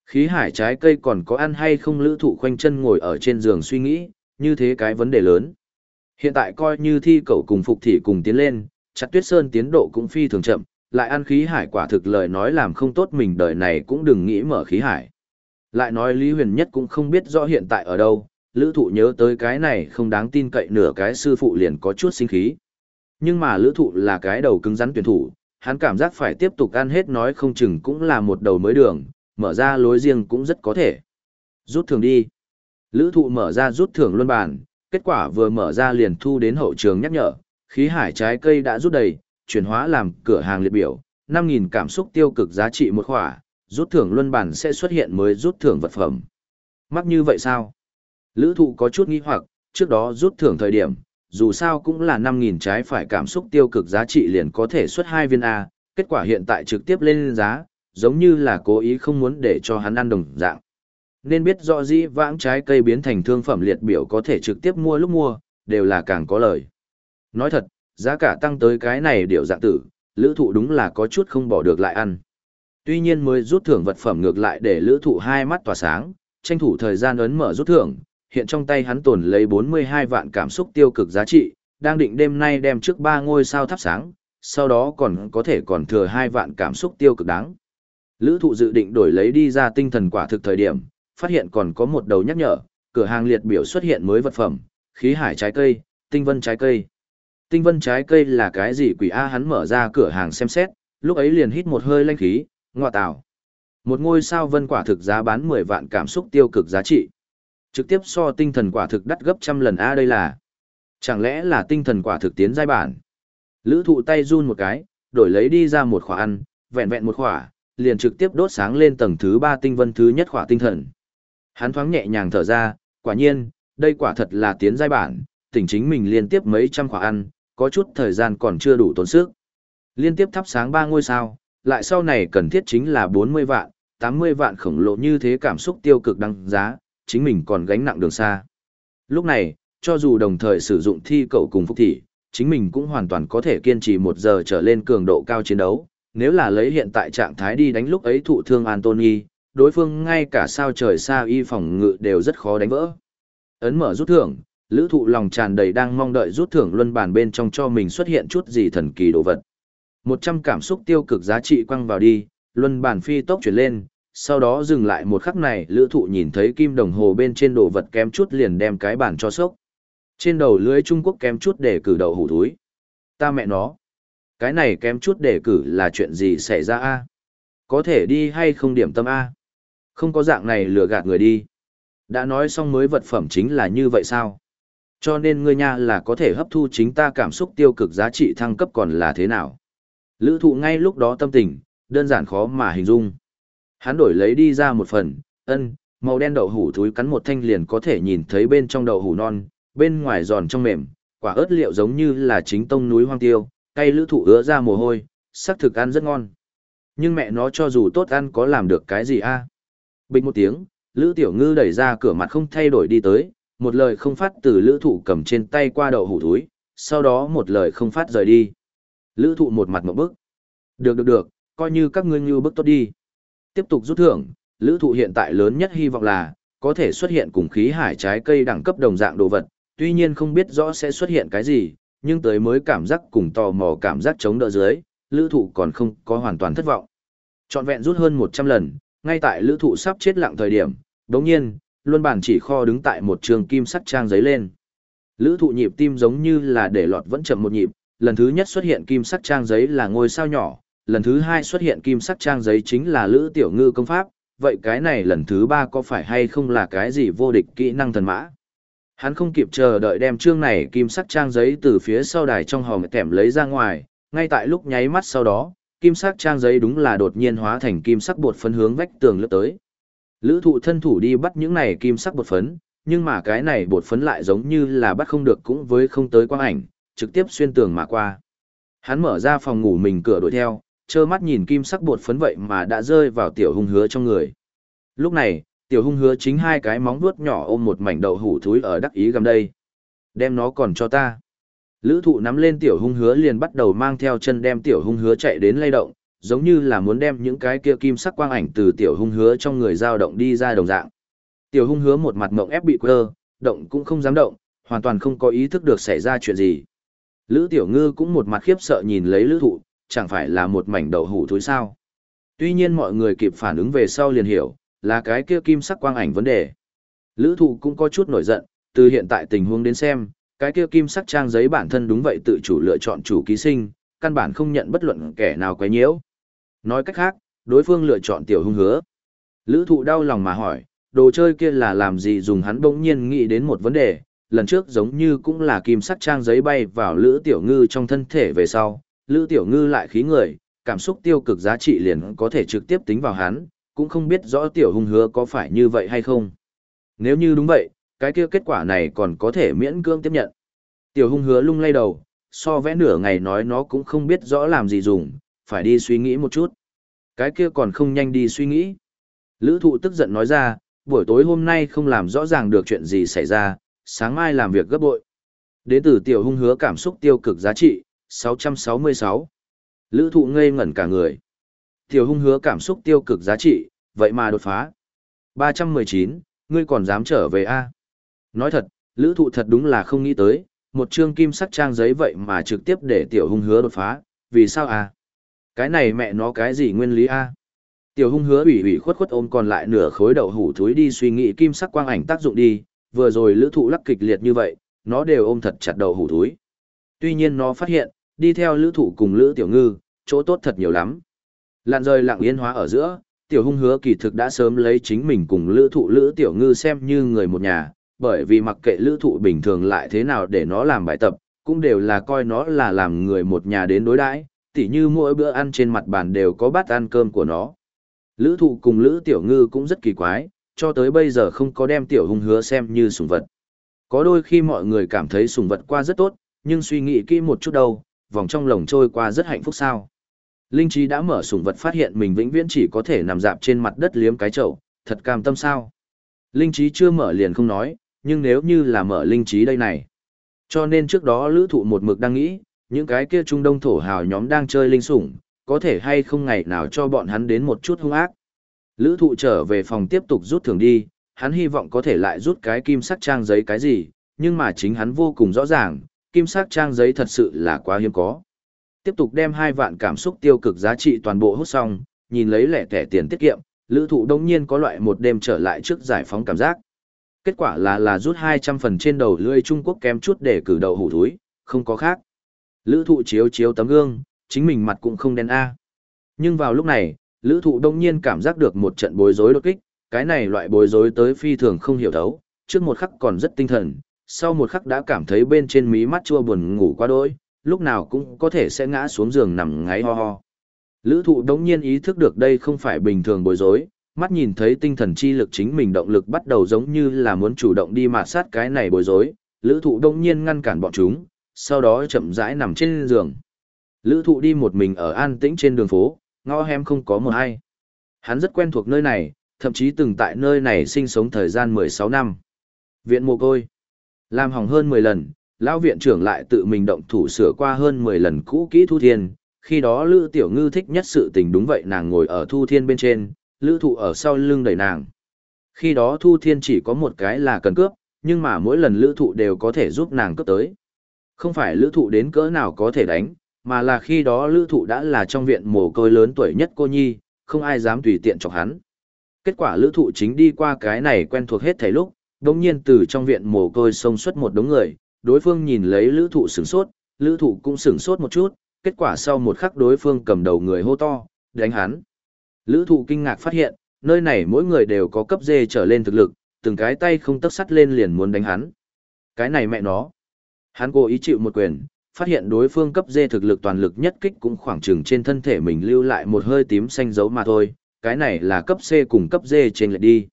Khí hải trái cây còn có ăn hay không lữ thụ khoanh chân ngồi ở trên giường suy nghĩ, như thế cái vấn đề lớn. Hiện tại coi như thi cậu cùng phục thị cùng tiến lên, chặt tuyết sơn tiến độ cũng phi thường chậm, lại ăn khí hải quả thực lời nói làm không tốt mình đời này cũng đừng nghĩ mở khí hải. Lại nói Lý Huyền Nhất cũng không biết rõ hiện tại ở đâu, lữ thụ nhớ tới cái này không đáng tin cậy nửa cái sư phụ liền có chút sinh khí. Nhưng mà lữ thụ là cái đầu cứng rắn tuyển thủ, hắn cảm giác phải tiếp tục ăn hết nói không chừng cũng là một đầu mới đường, mở ra lối riêng cũng rất có thể. Rút thường đi. Lữ thụ mở ra rút thưởng luân bàn, kết quả vừa mở ra liền thu đến hậu trường nhắc nhở, khí hải trái cây đã rút đầy, chuyển hóa làm cửa hàng liệt biểu, 5.000 cảm xúc tiêu cực giá trị một khỏa, rút thưởng luân bản sẽ xuất hiện mới rút thưởng vật phẩm. Mắc như vậy sao? Lữ thụ có chút nghi hoặc, trước đó rút thưởng thời điểm, dù sao cũng là 5.000 trái phải cảm xúc tiêu cực giá trị liền có thể xuất 2 viên A, kết quả hiện tại trực tiếp lên giá, giống như là cố ý không muốn để cho hắn ăn đồng dạng. Nên biết rõ dĩ vãng trái cây biến thành thương phẩm liệt biểu có thể trực tiếp mua lúc mua, đều là càng có lời. Nói thật, giá cả tăng tới cái này điều dạng tử, lữ thụ đúng là có chút không bỏ được lại ăn. Tuy nhiên mới rút thưởng vật phẩm ngược lại để lữ thụ hai mắt tỏa sáng, tranh thủ thời gian ấn mở rút thưởng, hiện trong tay hắn tồn lấy 42 vạn cảm xúc tiêu cực giá trị, đang định đêm nay đem trước ba ngôi sao thắp sáng, sau đó còn có thể còn thừa hai vạn cảm xúc tiêu cực đáng. Lữ thụ dự định đổi lấy đi ra tinh thần quả thực thời điểm, phát hiện còn có một đầu nhắc nhở, cửa hàng liệt biểu xuất hiện mới vật phẩm, khí hải trái cây, tinh vân trái cây. Tinh vân trái cây là cái gì quỷ A hắn mở ra cửa hàng xem xét, lúc ấy liền hít một hơi lanh khí, ngọa tạo. Một ngôi sao vân quả thực giá bán 10 vạn cảm xúc tiêu cực giá trị. Trực tiếp so tinh thần quả thực đắt gấp trăm lần A đây là. Chẳng lẽ là tinh thần quả thực tiến giai bản? Lữ thụ tay run một cái, đổi lấy đi ra một khỏa ăn, vẹn vẹn một khỏa, liền trực tiếp đốt sáng lên tầng thứ 3 tinh vân thứ nhất khỏa tinh thần. Hắn thoáng nhẹ nhàng thở ra, quả nhiên, đây quả thật là tiến giai bản, tỉnh chính mình liên tiếp mấy trăm khỏa ăn, có chút thời gian còn chưa đủ tốn sức. Liên tiếp thắp sáng ba ngôi sao, lại sau này cần thiết chính là 40 vạn, 80 vạn khổng lồ như thế cảm xúc tiêu cực đăng giá, chính mình còn gánh nặng đường xa. Lúc này, cho dù đồng thời sử dụng thi cậu cùng phúc thị, chính mình cũng hoàn toàn có thể kiên trì một giờ trở lên cường độ cao chiến đấu. Nếu là lấy hiện tại trạng thái đi đánh lúc ấy thụ thương Anthony, đối phương ngay cả sao trời xa y phòng ngự đều rất khó đánh vỡ. Ấn mở rút thưởng, lữ thụ lòng tràn đầy đang mong đợi rút thưởng luân bàn bên trong cho mình xuất hiện chút gì thần kỳ đồ vật. 100 cảm xúc tiêu cực giá trị quăng vào đi, luân bàn phi tốc chuyển lên, sau đó dừng lại một khắc này lữ thụ nhìn thấy kim đồng hồ bên trên đồ vật kém chút liền đem cái bàn cho sốc. Trên đầu lưới Trung Quốc kém chút để cử đầu hủ túi. Ta mẹ nó. Cái này kém chút để cử là chuyện gì xảy ra a Có thể đi hay không điểm tâm a Không có dạng này lừa gạt người đi. Đã nói xong mới vật phẩm chính là như vậy sao? Cho nên ngươi nha là có thể hấp thu chính ta cảm xúc tiêu cực giá trị thăng cấp còn là thế nào? Lữ thụ ngay lúc đó tâm tình, đơn giản khó mà hình dung. Hắn đổi lấy đi ra một phần, ân, màu đen đậu hủ thúi cắn một thanh liền có thể nhìn thấy bên trong đậu hủ non, bên ngoài giòn trong mềm, quả ớt liệu giống như là chính tông núi hoang tiêu, cây lữ thụ ứa ra mồ hôi, sắc thực ăn rất ngon. Nhưng mẹ nó cho dù tốt ăn có làm được cái gì a Bình một tiếng, lữ tiểu ngư đẩy ra cửa mặt không thay đổi đi tới, một lời không phát từ lữ thụ cầm trên tay qua đậu hủ thúi, sau đó một lời không phát rời đi. Lữ thụ một mặt một bức. Được được được, coi như các ngươi như bức tốt đi. Tiếp tục rút thưởng, lữ thụ hiện tại lớn nhất hy vọng là, có thể xuất hiện cùng khí hải trái cây đẳng cấp đồng dạng đồ vật, tuy nhiên không biết rõ sẽ xuất hiện cái gì, nhưng tới mới cảm giác cùng tò mò cảm giác chống đỡ dưới, lữ thụ còn không có hoàn toàn thất vọng. Chọn vẹn rút hơn 100 lần, ngay tại lữ thụ sắp chết lặng thời điểm, đồng nhiên, luân bản chỉ kho đứng tại một trường kim sắt trang giấy lên. Lữ thụ nhịp tim giống như là để lọt vẫn chậm một nhịp, lần thứ nhất xuất hiện kim sắc trang giấy là ngôi sao nhỏ, lần thứ hai xuất hiện kim sắc trang giấy chính là Lữ Tiểu Ngư công pháp, vậy cái này lần thứ ba có phải hay không là cái gì vô địch kỹ năng thần mã? Hắn không kịp chờ đợi đem chương này kim sắc trang giấy từ phía sau đài trong hòm kèm lấy ra ngoài, ngay tại lúc nháy mắt sau đó, kim sắc trang giấy đúng là đột nhiên hóa thành kim sắc bột phấn hướng vách tường lướt tới. Lữ thụ thân thủ đi bắt những này kim sắc bột phấn, nhưng mà cái này bột phấn lại giống như là bắt không được cũng với không tới quang ảnh, trực tiếp xuyên tường mà qua. Hắn mở ra phòng ngủ mình cửa đuổi theo, trơ mắt nhìn kim sắc bột phấn vậy mà đã rơi vào tiểu hung hứa trong người. Lúc này, tiểu hung hứa chính hai cái móng vuốt nhỏ ôm một mảnh đậu hủ thúi ở đắc ý gầm đây. Đem nó còn cho ta. Lữ thụ nắm lên tiểu hung hứa liền bắt đầu mang theo chân đem tiểu hung hứa chạy đến lay động, giống như là muốn đem những cái kia kim sắc quang ảnh từ tiểu hung hứa trong người dao động đi ra đồng dạng. Tiểu hung hứa một mặt mộng ép bị quơ, động cũng không dám động, hoàn toàn không có ý thức được xảy ra chuyện gì. Lữ tiểu ngư cũng một mặt khiếp sợ nhìn lấy lữ thụ, chẳng phải là một mảnh đậu hủ thối sao. Tuy nhiên mọi người kịp phản ứng về sau liền hiểu, là cái kia kim sắc quang ảnh vấn đề. Lữ thụ cũng có chút nổi giận, từ hiện tại tình huống đến xem, cái kia kim sắc trang giấy bản thân đúng vậy tự chủ lựa chọn chủ ký sinh, căn bản không nhận bất luận kẻ nào quấy nhiễu. Nói cách khác, đối phương lựa chọn tiểu hung hứa. Lữ thụ đau lòng mà hỏi, đồ chơi kia là làm gì dùng hắn bỗng nhiên nghĩ đến một vấn đề, lần trước giống như cũng là kim sắc trang giấy bay vào Lữ Tiểu Ngư trong thân thể về sau, Lữ Tiểu Ngư lại khí người, cảm xúc tiêu cực giá trị liền có thể trực tiếp tính vào hắn, cũng không biết rõ Tiểu Hung hứa có phải như vậy hay không. Nếu như đúng vậy, cái kia kết quả này còn có thể miễn cưỡng tiếp nhận. Tiểu Hung hứa lung lay đầu, so vẽ nửa ngày nói nó cũng không biết rõ làm gì dùng, phải đi suy nghĩ một chút. Cái kia còn không nhanh đi suy nghĩ. Lữ thụ tức giận nói ra, buổi tối hôm nay không làm rõ ràng được chuyện gì xảy ra, sáng mai làm việc gấp bội. Đến từ tiểu hung hứa cảm xúc tiêu cực giá trị, 666. Lữ thụ ngây ngẩn cả người. Tiểu hung hứa cảm xúc tiêu cực giá trị, vậy mà đột phá. 319, ngươi còn dám trở về a Nói thật, lữ thụ thật đúng là không nghĩ tới, một chương kim sắc trang giấy vậy mà trực tiếp để tiểu hung hứa đột phá, vì sao à? Cái này mẹ nó cái gì nguyên lý a Tiểu hung hứa ủy ủy khuất khuất ôm còn lại nửa khối đậu hủ thúi đi suy nghĩ kim sắc quang ảnh tác dụng đi, vừa rồi lữ thụ lắc kịch liệt như vậy, nó đều ôm thật chặt đầu hủ thúi. Tuy nhiên nó phát hiện, đi theo lữ thụ cùng lữ tiểu ngư, chỗ tốt thật nhiều lắm. Lạn rời lặng yên hóa ở giữa, tiểu hung hứa kỳ thực đã sớm lấy chính mình cùng lữ thụ lữ tiểu ngư xem như người một nhà, bởi vì mặc kệ lữ thụ bình thường lại thế nào để nó làm bài tập, cũng đều là coi nó là làm người một nhà đến đối đãi tỉ như mỗi bữa ăn trên mặt bàn đều có bát ăn cơm của nó. Lữ thụ cùng lữ tiểu ngư cũng rất kỳ quái, cho tới bây giờ không có đem tiểu hung hứa xem như sùng vật. Có đôi khi mọi người cảm thấy sùng vật qua rất tốt, nhưng suy nghĩ kỹ một chút đâu, vòng trong lồng trôi qua rất hạnh phúc sao. Linh trí đã mở sủng vật phát hiện mình vĩnh viễn chỉ có thể nằm dạp trên mặt đất liếm cái chậu, thật cam tâm sao. Linh trí chưa mở liền không nói, nhưng nếu như là mở linh trí đây này. Cho nên trước đó lữ thụ một mực đang nghĩ, những cái kia trung đông thổ hào nhóm đang chơi linh sủng, có thể hay không ngày nào cho bọn hắn đến một chút hung ác. Lữ thụ trở về phòng tiếp tục rút thường đi, hắn hy vọng có thể lại rút cái kim sắc trang giấy cái gì, nhưng mà chính hắn vô cùng rõ ràng, kim sắc trang giấy thật sự là quá hiếm có. Tiếp tục đem hai vạn cảm xúc tiêu cực giá trị toàn bộ hút xong, nhìn lấy lẻ tẻ tiền tiết kiệm, lữ thụ đông nhiên có loại một đêm trở lại trước giải phóng cảm giác. Kết quả là là rút 200 phần trên đầu lươi Trung Quốc kém chút để cử đầu hủ thúi, không có khác. Lữ thụ chiếu chiếu tấm gương, chính mình mặt cũng không đen A. Nhưng vào lúc này, lữ thụ đông nhiên cảm giác được một trận bối rối đột kích, cái này loại bối rối tới phi thường không hiểu thấu, trước một khắc còn rất tinh thần, sau một khắc đã cảm thấy bên trên mí mắt chua buồn ngủ quá đôi, lúc nào cũng có thể sẽ ngã xuống giường nằm ngáy ho ho. Lữ thụ đống nhiên ý thức được đây không phải bình thường bối rối, mắt nhìn thấy tinh thần chi lực chính mình động lực bắt đầu giống như là muốn chủ động đi mạt sát cái này bối rối, lữ thụ đống nhiên ngăn cản bọn chúng, sau đó chậm rãi nằm trên giường. Lữ thụ đi một mình ở an tĩnh trên đường phố, ngõ hem không có một ai. Hắn rất quen thuộc nơi này, thậm chí từng tại nơi này sinh sống thời gian 16 năm. Viện mồ côi. Làm hỏng hơn 10 lần, lão viện trưởng lại tự mình động thủ sửa qua hơn 10 lần cũ kỹ thu thiên, khi đó Lữ Tiểu Ngư thích nhất sự tình đúng vậy nàng ngồi ở thu thiên bên trên, Lữ Thụ ở sau lưng đẩy nàng. Khi đó thu thiên chỉ có một cái là cần cướp, nhưng mà mỗi lần Lữ Thụ đều có thể giúp nàng cướp tới. Không phải Lữ Thụ đến cỡ nào có thể đánh, mà là khi đó Lữ Thụ đã là trong viện mồ côi lớn tuổi nhất cô nhi, không ai dám tùy tiện chọc hắn. Kết quả Lữ Thụ chính đi qua cái này quen thuộc hết thảy lúc, Đông nhiên từ trong viện mồ côi xông xuất một đống người, đối phương nhìn lấy lữ thụ sửng sốt, lữ thụ cũng sửng sốt một chút, kết quả sau một khắc đối phương cầm đầu người hô to, đánh hắn. Lữ thụ kinh ngạc phát hiện, nơi này mỗi người đều có cấp dê trở lên thực lực, từng cái tay không tấp sắt lên liền muốn đánh hắn. Cái này mẹ nó. Hắn cố ý chịu một quyền, phát hiện đối phương cấp dê thực lực toàn lực nhất kích cũng khoảng chừng trên thân thể mình lưu lại một hơi tím xanh dấu mà thôi, cái này là cấp C cùng cấp D trên lệch đi.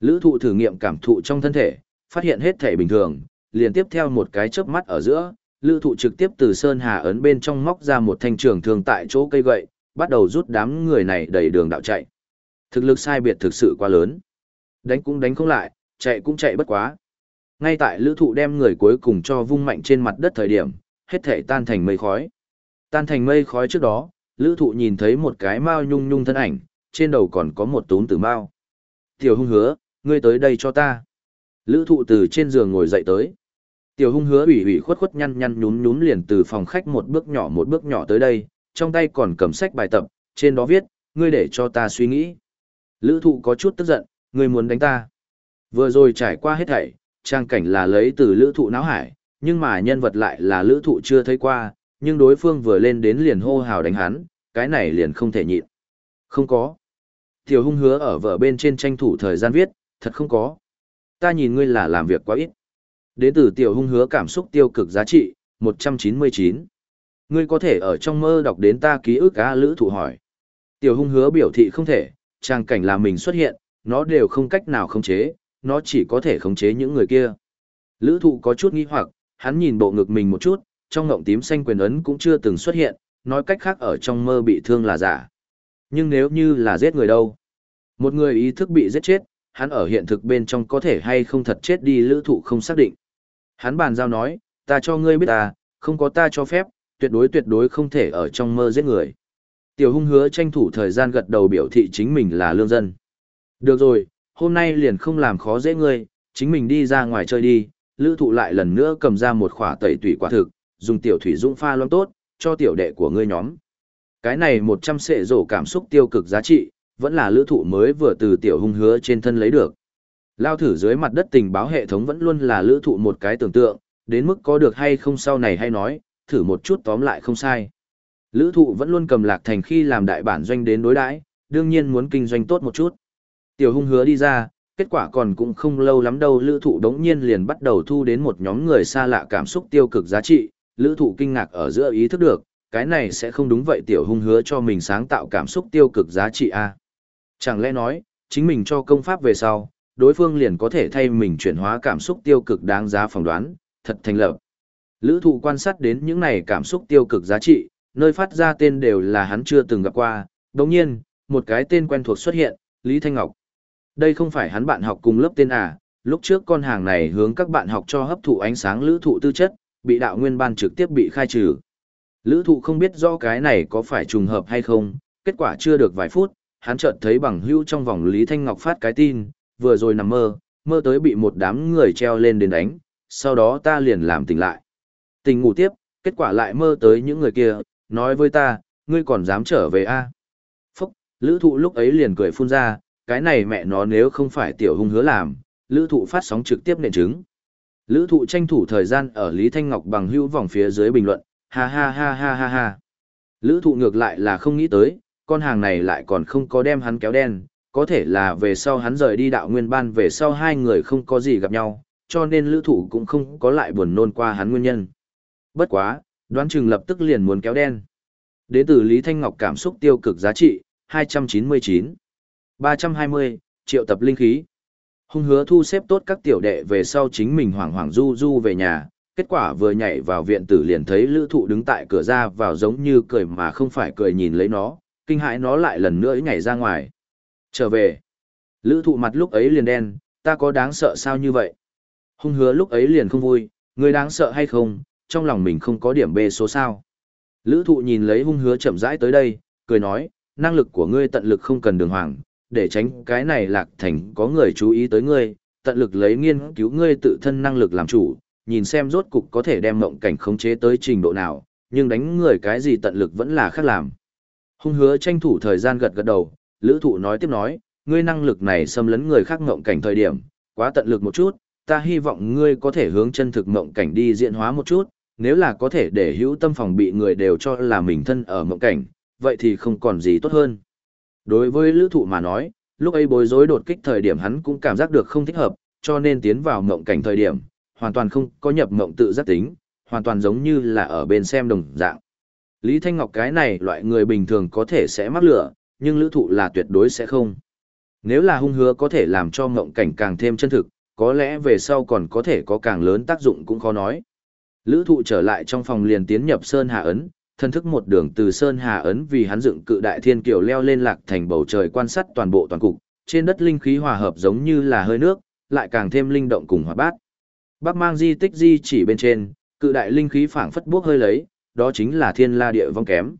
Lữ thụ thử nghiệm cảm thụ trong thân thể, phát hiện hết thể bình thường, liền tiếp theo một cái chớp mắt ở giữa, lữ thụ trực tiếp từ sơn hà ấn bên trong móc ra một thanh trường thường tại chỗ cây gậy, bắt đầu rút đám người này đầy đường đạo chạy. Thực lực sai biệt thực sự quá lớn. Đánh cũng đánh không lại, chạy cũng chạy bất quá. Ngay tại lữ thụ đem người cuối cùng cho vung mạnh trên mặt đất thời điểm, hết thể tan thành mây khói. Tan thành mây khói trước đó, lữ thụ nhìn thấy một cái mao nhung nhung thân ảnh, trên đầu còn có một túm tử mao. Tiểu hung hứa, ngươi tới đây cho ta. Lữ thụ từ trên giường ngồi dậy tới. Tiểu hung hứa ủy ủy khuất khuất nhăn nhăn nhún nhún liền từ phòng khách một bước nhỏ một bước nhỏ tới đây, trong tay còn cầm sách bài tập, trên đó viết, ngươi để cho ta suy nghĩ. Lữ thụ có chút tức giận, ngươi muốn đánh ta. Vừa rồi trải qua hết thảy, trang cảnh là lấy từ lữ thụ náo hải, nhưng mà nhân vật lại là lữ thụ chưa thấy qua, nhưng đối phương vừa lên đến liền hô hào đánh hắn, cái này liền không thể nhịn. Không có. Tiểu hung hứa ở vở bên trên tranh thủ thời gian viết, thật không có. Ta nhìn ngươi là làm việc quá ít. Đến từ tiểu hung hứa cảm xúc tiêu cực giá trị, 199. Ngươi có thể ở trong mơ đọc đến ta ký ức á lữ thụ hỏi. Tiểu hung hứa biểu thị không thể, trang cảnh là mình xuất hiện, nó đều không cách nào khống chế, nó chỉ có thể khống chế những người kia. Lữ thụ có chút nghi hoặc, hắn nhìn bộ ngực mình một chút, trong ngộng tím xanh quyền ấn cũng chưa từng xuất hiện, nói cách khác ở trong mơ bị thương là giả. Nhưng nếu như là giết người đâu? Một người ý thức bị giết chết, hắn ở hiện thực bên trong có thể hay không thật chết đi lữ thụ không xác định. Hắn bàn giao nói, ta cho ngươi biết ta, không có ta cho phép, tuyệt đối tuyệt đối không thể ở trong mơ giết người. Tiểu hung hứa tranh thủ thời gian gật đầu biểu thị chính mình là lương dân. Được rồi, hôm nay liền không làm khó dễ ngươi, chính mình đi ra ngoài chơi đi, lữ thụ lại lần nữa cầm ra một khỏa tẩy tủy quả thực, dùng tiểu thủy dũng pha loãng tốt, cho tiểu đệ của ngươi nhóm. Cái này 100 sệ rổ cảm xúc tiêu cực giá trị, vẫn là lữ thụ mới vừa từ tiểu hung hứa trên thân lấy được. Lao thử dưới mặt đất tình báo hệ thống vẫn luôn là lữ thụ một cái tưởng tượng, đến mức có được hay không sau này hay nói, thử một chút tóm lại không sai. Lữ thụ vẫn luôn cầm lạc thành khi làm đại bản doanh đến đối đãi đương nhiên muốn kinh doanh tốt một chút. Tiểu hung hứa đi ra, kết quả còn cũng không lâu lắm đâu lữ thụ đống nhiên liền bắt đầu thu đến một nhóm người xa lạ cảm xúc tiêu cực giá trị, lữ thụ kinh ngạc ở giữa ý thức được, cái này sẽ không đúng vậy tiểu hung hứa cho mình sáng tạo cảm xúc tiêu cực giá trị a à? Chẳng lẽ nói, chính mình cho công pháp về sau, đối phương liền có thể thay mình chuyển hóa cảm xúc tiêu cực đáng giá phỏng đoán, thật thành lập. Lữ thụ quan sát đến những này cảm xúc tiêu cực giá trị, nơi phát ra tên đều là hắn chưa từng gặp qua, đồng nhiên, một cái tên quen thuộc xuất hiện, Lý Thanh Ngọc. Đây không phải hắn bạn học cùng lớp tên à, lúc trước con hàng này hướng các bạn học cho hấp thụ ánh sáng lữ thụ tư chất, bị đạo nguyên ban trực tiếp bị khai trừ. Lữ thụ không biết do cái này có phải trùng hợp hay không, kết quả chưa được vài phút, hắn chợt thấy bằng hữu trong vòng Lý Thanh Ngọc phát cái tin, vừa rồi nằm mơ, mơ tới bị một đám người treo lên đến đánh, sau đó ta liền làm tỉnh lại. Tỉnh ngủ tiếp, kết quả lại mơ tới những người kia, nói với ta, ngươi còn dám trở về a à? Phúc, lữ thụ lúc ấy liền cười phun ra, cái này mẹ nó nếu không phải tiểu hung hứa làm, lữ thụ phát sóng trực tiếp nền chứng. Lữ thụ tranh thủ thời gian ở Lý Thanh Ngọc bằng hữu vòng phía dưới bình luận, ha ha ha ha ha ha. Lữ thụ ngược lại là không nghĩ tới, con hàng này lại còn không có đem hắn kéo đen, có thể là về sau hắn rời đi đạo nguyên ban về sau hai người không có gì gặp nhau, cho nên lữ thủ cũng không có lại buồn nôn qua hắn nguyên nhân. Bất quá, đoán chừng lập tức liền muốn kéo đen. Đế tử Lý Thanh Ngọc cảm xúc tiêu cực giá trị, 299. 320, triệu tập linh khí. Hung hứa thu xếp tốt các tiểu đệ về sau chính mình hoảng hoảng du du về nhà, kết quả vừa nhảy vào viện tử liền thấy lữ thụ đứng tại cửa ra vào giống như cười mà không phải cười nhìn lấy nó, kinh hãi nó lại lần nữa nhảy ra ngoài. Trở về. Lữ thụ mặt lúc ấy liền đen, ta có đáng sợ sao như vậy? Hung hứa lúc ấy liền không vui, người đáng sợ hay không, trong lòng mình không có điểm bê số sao. Lữ thụ nhìn lấy hung hứa chậm rãi tới đây, cười nói, năng lực của ngươi tận lực không cần đường hoàng, để tránh cái này lạc thành có người chú ý tới ngươi, tận lực lấy nghiên cứu ngươi tự thân năng lực làm chủ, nhìn xem rốt cục có thể đem mộng cảnh khống chế tới trình độ nào, nhưng đánh người cái gì tận lực vẫn là khác làm. Hung hứa tranh thủ thời gian gật gật đầu, lữ thụ nói tiếp nói, ngươi năng lực này xâm lấn người khác ngộng cảnh thời điểm, quá tận lực một chút, ta hy vọng ngươi có thể hướng chân thực ngộng cảnh đi diễn hóa một chút, nếu là có thể để hữu tâm phòng bị người đều cho là mình thân ở ngộng cảnh, vậy thì không còn gì tốt hơn. Đối với lữ thụ mà nói, lúc ấy bối rối đột kích thời điểm hắn cũng cảm giác được không thích hợp, cho nên tiến vào ngộng cảnh thời điểm, hoàn toàn không có nhập ngộng tự giác tính, hoàn toàn giống như là ở bên xem đồng dạng. Lý Thanh Ngọc cái này loại người bình thường có thể sẽ mắc lửa, nhưng lữ thụ là tuyệt đối sẽ không. Nếu là hung hứa có thể làm cho mộng cảnh càng thêm chân thực, có lẽ về sau còn có thể có càng lớn tác dụng cũng khó nói. Lữ thụ trở lại trong phòng liền tiến nhập Sơn Hà Ấn, thân thức một đường từ Sơn Hà Ấn vì hắn dựng cự đại thiên kiều leo lên lạc thành bầu trời quan sát toàn bộ toàn cục, trên đất linh khí hòa hợp giống như là hơi nước, lại càng thêm linh động cùng hòa bát. Bác mang di tích di chỉ bên trên, cự đại linh khí phảng phất bước hơi lấy, đó chính là thiên la địa vong kém.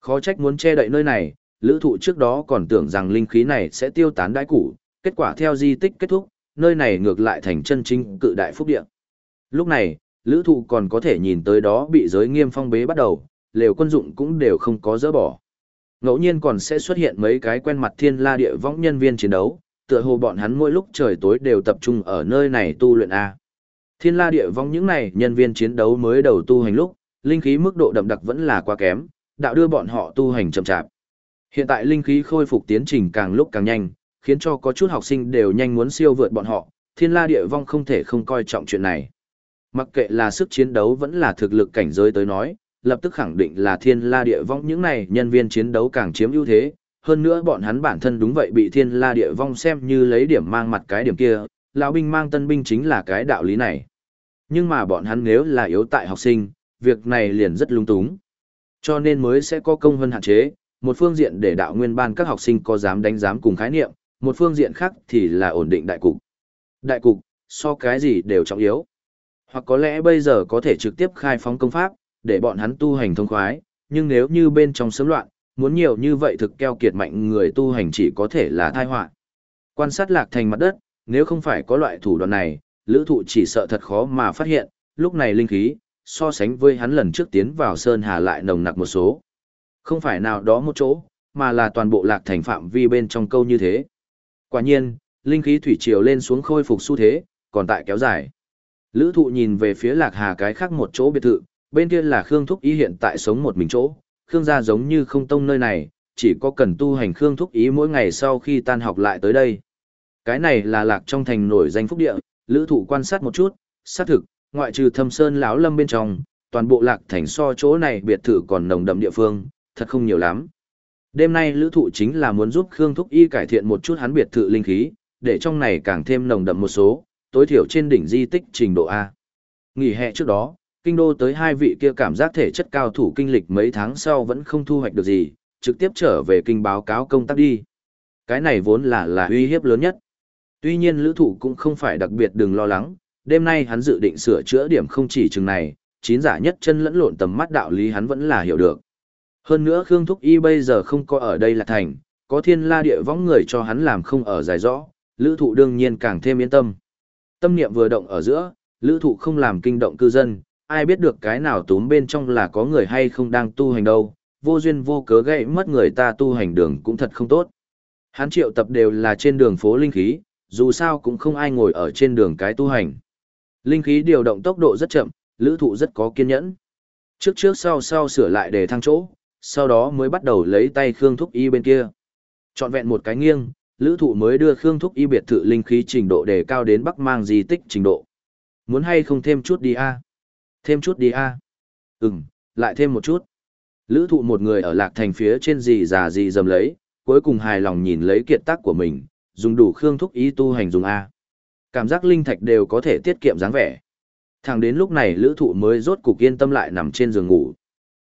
Khó trách muốn che đậy nơi này, lữ thụ trước đó còn tưởng rằng linh khí này sẽ tiêu tán đãi củ, kết quả theo di tích kết thúc, nơi này ngược lại thành chân chính cự đại phúc địa. Lúc này, lữ thụ còn có thể nhìn tới đó bị giới nghiêm phong bế bắt đầu, lều quân dụng cũng đều không có dỡ bỏ. Ngẫu nhiên còn sẽ xuất hiện mấy cái quen mặt thiên la địa vong nhân viên chiến đấu, tựa hồ bọn hắn mỗi lúc trời tối đều tập trung ở nơi này tu luyện A. Thiên la địa vong những này nhân viên chiến đấu mới đầu tu hành lúc, linh khí mức độ đậm đặc vẫn là quá kém, đạo đưa bọn họ tu hành chậm chạp. Hiện tại linh khí khôi phục tiến trình càng lúc càng nhanh, khiến cho có chút học sinh đều nhanh muốn siêu vượt bọn họ, thiên la địa vong không thể không coi trọng chuyện này. Mặc kệ là sức chiến đấu vẫn là thực lực cảnh giới tới nói, lập tức khẳng định là thiên la địa vong những này nhân viên chiến đấu càng chiếm ưu thế, hơn nữa bọn hắn bản thân đúng vậy bị thiên la địa vong xem như lấy điểm mang mặt cái điểm kia, lão binh mang tân binh chính là cái đạo lý này. Nhưng mà bọn hắn nếu là yếu tại học sinh, việc này liền rất lung túng. Cho nên mới sẽ có công hơn hạn chế, một phương diện để đạo nguyên ban các học sinh có dám đánh giám cùng khái niệm, một phương diện khác thì là ổn định đại cục. Đại cục, so cái gì đều trọng yếu. Hoặc có lẽ bây giờ có thể trực tiếp khai phóng công pháp, để bọn hắn tu hành thông khoái, nhưng nếu như bên trong sớm loạn, muốn nhiều như vậy thực keo kiệt mạnh người tu hành chỉ có thể là tai họa. Quan sát lạc thành mặt đất, nếu không phải có loại thủ đoạn này, lữ thụ chỉ sợ thật khó mà phát hiện, lúc này linh khí, so sánh với hắn lần trước tiến vào Sơn Hà lại nồng nặc một số. Không phải nào đó một chỗ, mà là toàn bộ lạc thành phạm vi bên trong câu như thế. Quả nhiên, linh khí thủy triều lên xuống khôi phục xu thế, còn tại kéo dài. Lữ thụ nhìn về phía lạc hà cái khác một chỗ biệt thự, bên kia là Khương Thúc ý hiện tại sống một mình chỗ, Khương gia giống như không tông nơi này, chỉ có cần tu hành Khương thúc ý mỗi ngày sau khi tan học lại tới đây. Cái này là lạc trong thành nổi danh phúc địa, lữ thụ quan sát một chút, xác thực, ngoại trừ thâm sơn lão lâm bên trong, toàn bộ lạc thành so chỗ này biệt thự còn nồng đậm địa phương, thật không nhiều lắm. Đêm nay lữ thụ chính là muốn giúp Khương Thúc Y cải thiện một chút hắn biệt thự linh khí, để trong này càng thêm nồng đậm một số, tối thiểu trên đỉnh di tích trình độ A. Nghỉ hè trước đó, kinh đô tới hai vị kia cảm giác thể chất cao thủ kinh lịch mấy tháng sau vẫn không thu hoạch được gì, trực tiếp trở về kinh báo cáo công tác đi. Cái này vốn là là uy hiếp lớn nhất. Tuy nhiên lữ thụ cũng không phải đặc biệt đừng lo lắng, đêm nay hắn dự định sửa chữa điểm không chỉ chừng này, chín giả nhất chân lẫn lộn tầm mắt đạo lý hắn vẫn là hiểu được. Hơn nữa Khương Thúc Y bây giờ không có ở đây là thành, có thiên la địa võng người cho hắn làm không ở dài rõ, lữ thụ đương nhiên càng thêm yên tâm. Tâm niệm vừa động ở giữa, lữ thụ không làm kinh động cư dân, ai biết được cái nào túm bên trong là có người hay không đang tu hành đâu, vô duyên vô cớ gãy mất người ta tu hành đường cũng thật không tốt. Hắn triệu tập đều là trên đường phố linh khí, dù sao cũng không ai ngồi ở trên đường cái tu hành. Linh khí điều động tốc độ rất chậm, lữ thụ rất có kiên nhẫn. Trước trước sau sau sửa lại để thăng chỗ, sau đó mới bắt đầu lấy tay Khương Thúc Y bên kia. Chọn vẹn một cái nghiêng, lữ thụ mới đưa Khương Thúc Y biệt thự linh khí trình độ đề cao đến bắc mang di tích trình độ. Muốn hay không thêm chút đi a Thêm chút đi a à? Ừm, lại thêm một chút. Lữ thụ một người ở lạc thành phía trên gì già gì dầm lấy, cuối cùng hài lòng nhìn lấy kiệt tác của mình, dùng đủ Khương Thúc Y tu hành dùng A. Cảm giác linh thạch đều có thể tiết kiệm dáng vẻ. Thẳng đến lúc này lữ thụ mới rốt cục yên tâm lại nằm trên giường ngủ.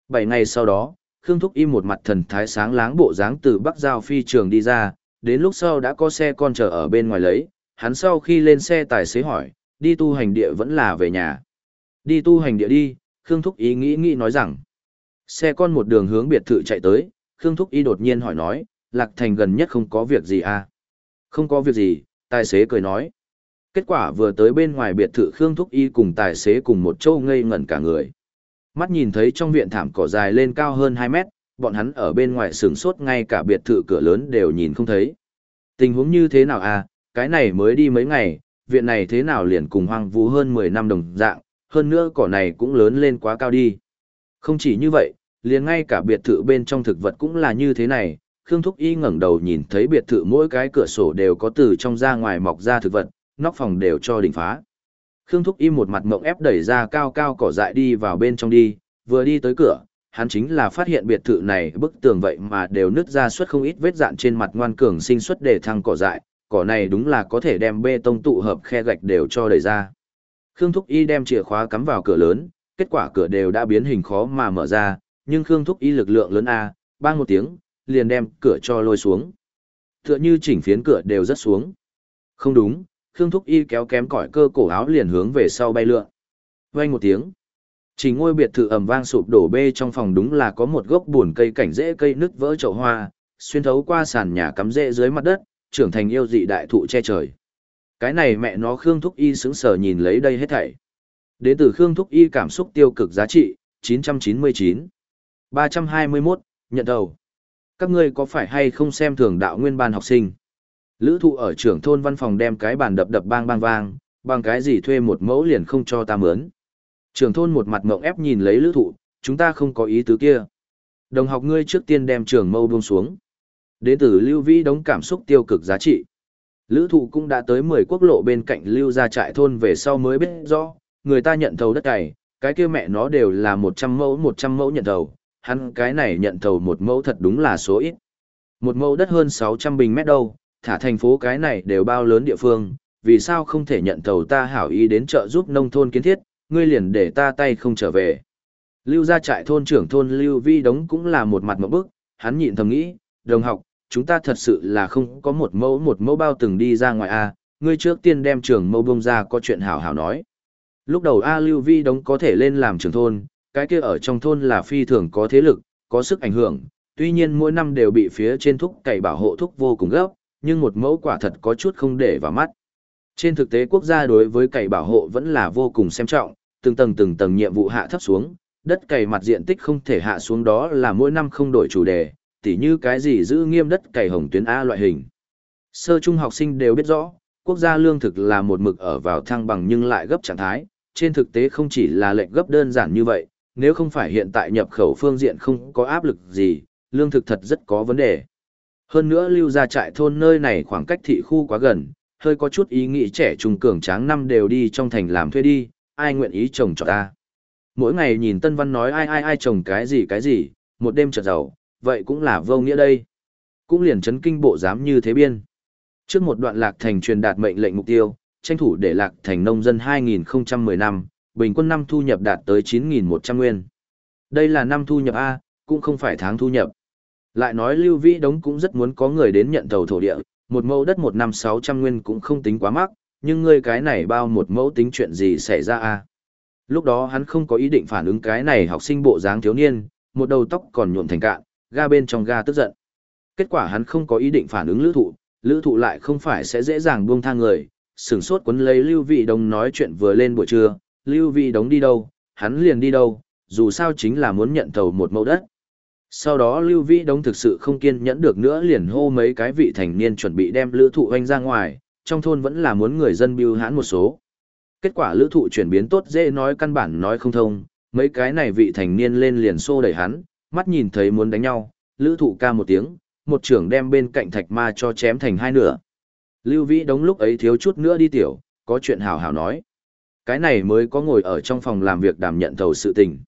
7 ngày sau đó, Khương Thúc im một mặt thần thái sáng láng bộ dáng từ Bắc Giao phi trường đi ra, đến lúc sau đã có xe con chờ ở bên ngoài lấy, hắn sau khi lên xe tài xế hỏi, đi tu hành địa vẫn là về nhà. Đi tu hành địa đi, Khương Thúc ý nghĩ nghĩ nói rằng. Xe con một đường hướng biệt thự chạy tới, Khương Thúc ý đột nhiên hỏi nói, Lạc Thành gần nhất không có việc gì à? Không có việc gì, tài xế cười nói. Kết quả vừa tới bên ngoài biệt thự Khương Thúc y cùng tài xế cùng một châu ngây ngẩn cả người. Mắt nhìn thấy trong viện thảm cỏ dài lên cao hơn 2 mét, bọn hắn ở bên ngoài sừng sốt ngay cả biệt thự cửa lớn đều nhìn không thấy. Tình huống như thế nào à, cái này mới đi mấy ngày, viện này thế nào liền cùng hoang vu hơn 10 năm đồng dạng, hơn nữa cỏ này cũng lớn lên quá cao đi. Không chỉ như vậy, liền ngay cả biệt thự bên trong thực vật cũng là như thế này, Khương Thúc Y ngẩng đầu nhìn thấy biệt thự mỗi cái cửa sổ đều có từ trong ra ngoài mọc ra thực vật, nóc phòng đều cho đỉnh phá. Khương Thúc Y một mặt mộng ép đẩy ra cao cao cỏ dại đi vào bên trong đi, vừa đi tới cửa, hắn chính là phát hiện biệt thự này bức tường vậy mà đều nứt ra suốt không ít vết dạn trên mặt ngoan cường sinh xuất để thăng cỏ dại, cỏ này đúng là có thể đem bê tông tụ hợp khe gạch đều cho đẩy ra. Khương Thúc Y đem chìa khóa cắm vào cửa lớn, kết quả cửa đều đã biến hình khó mà mở ra, nhưng Khương Thúc Y lực lượng lớn A, bang một tiếng, liền đem cửa cho lôi xuống. Tựa như chỉnh phiến cửa đều rất xuống. Không đúng, Khương Thúc Y kéo kém cỏi cơ cổ áo liền hướng về sau bay lượn. Vang một tiếng. Chỉ ngôi biệt thự ầm vang sụp đổ bê trong phòng đúng là có một gốc buồn cây cảnh rễ cây nứt vỡ chậu hoa, xuyên thấu qua sàn nhà cắm rễ dưới mặt đất, trưởng thành yêu dị đại thụ che trời. Cái này mẹ nó Khương Thúc Y sững sờ nhìn lấy đây hết thảy. Đến từ Khương Thúc Y cảm xúc tiêu cực giá trị, 999. 321, nhận đầu. Các ngươi có phải hay không xem thường đạo nguyên ban học sinh? Lữ thụ ở trưởng thôn văn phòng đem cái bàn đập đập bang bang vang, bằng cái gì thuê một mẫu liền không cho ta mướn. Trưởng thôn một mặt mộng ép nhìn lấy lữ thụ, chúng ta không có ý tứ kia. Đồng học ngươi trước tiên đem trường mâu buông xuống. Đến từ lưu vĩ đống cảm xúc tiêu cực giá trị. Lữ thụ cũng đã tới 10 quốc lộ bên cạnh lưu ra trại thôn về sau mới biết rõ, người ta nhận thầu đất này, cái kia mẹ nó đều là 100 mẫu 100 mẫu nhận thầu, hắn cái này nhận thầu một mẫu thật đúng là số ít. Một mẫu đất hơn 600 bình mét đâu, thả thành phố cái này đều bao lớn địa phương, vì sao không thể nhận thầu ta hảo ý đến trợ giúp nông thôn kiến thiết, ngươi liền để ta tay không trở về. Lưu gia trại thôn trưởng thôn Lưu Vi Đống cũng là một mặt một bức, hắn nhịn thầm nghĩ, đồng học, chúng ta thật sự là không có một mẫu một mẫu bao từng đi ra ngoài A, ngươi trước tiên đem trưởng mẫu bông ra có chuyện hảo hảo nói. Lúc đầu A Lưu Vi Đống có thể lên làm trưởng thôn, cái kia ở trong thôn là phi thường có thế lực, có sức ảnh hưởng, tuy nhiên mỗi năm đều bị phía trên thúc cày bảo hộ thúc vô cùng gấp, nhưng một mẫu quả thật có chút không để vào mắt. Trên thực tế quốc gia đối với cày bảo hộ vẫn là vô cùng xem trọng, từng tầng từng tầng nhiệm vụ hạ thấp xuống, đất cày mặt diện tích không thể hạ xuống đó là mỗi năm không đổi chủ đề, tỉ như cái gì giữ nghiêm đất cày hồng tuyến A loại hình. Sơ trung học sinh đều biết rõ, quốc gia lương thực là một mực ở vào thăng bằng nhưng lại gấp trạng thái, trên thực tế không chỉ là lệnh gấp đơn giản như vậy, nếu không phải hiện tại nhập khẩu phương diện không có áp lực gì, lương thực thật rất có vấn đề. Hơn nữa lưu ra trại thôn nơi này khoảng cách thị khu quá gần, hơi có chút ý nghĩ trẻ trung cường tráng năm đều đi trong thành làm thuê đi, ai nguyện ý chồng cho ta. Mỗi ngày nhìn Tân Văn nói ai ai ai chồng cái gì cái gì, một đêm chợt giàu, vậy cũng là vô nghĩa đây. Cũng liền chấn kinh bộ dám như thế biên. Trước một đoạn lạc thành truyền đạt mệnh lệnh mục tiêu, tranh thủ để lạc thành nông dân 2010 năm, bình quân năm thu nhập đạt tới 9.100 nguyên. Đây là năm thu nhập A, cũng không phải tháng thu nhập. Lại nói Lưu Vĩ Đống cũng rất muốn có người đến nhận tàu thổ địa, một mẫu đất một năm 600 nguyên cũng không tính quá mắc, nhưng ngươi cái này bao một mẫu tính chuyện gì xảy ra a? Lúc đó hắn không có ý định phản ứng cái này học sinh bộ dáng thiếu niên, một đầu tóc còn nhuộm thành cạn, ga bên trong ga tức giận. Kết quả hắn không có ý định phản ứng lữ thụ, lữ thụ lại không phải sẽ dễ dàng buông tha người, sửng sốt quấn lấy Lưu Vị Đống nói chuyện vừa lên buổi trưa, Lưu Vị Đống đi đâu, hắn liền đi đâu, dù sao chính là muốn nhận tàu một mẫu đất. Sau đó Lưu Vĩ Đông thực sự không kiên nhẫn được nữa liền hô mấy cái vị thành niên chuẩn bị đem lữ thụ hoanh ra ngoài, trong thôn vẫn là muốn người dân biêu hãn một số. Kết quả lữ thụ chuyển biến tốt dễ nói căn bản nói không thông, mấy cái này vị thành niên lên liền xô đẩy hắn, mắt nhìn thấy muốn đánh nhau, lữ thụ ca một tiếng, một trưởng đem bên cạnh thạch ma cho chém thành hai nửa. Lưu Vĩ Đông lúc ấy thiếu chút nữa đi tiểu, có chuyện hào hào nói. Cái này mới có ngồi ở trong phòng làm việc đảm nhận thầu sự tình.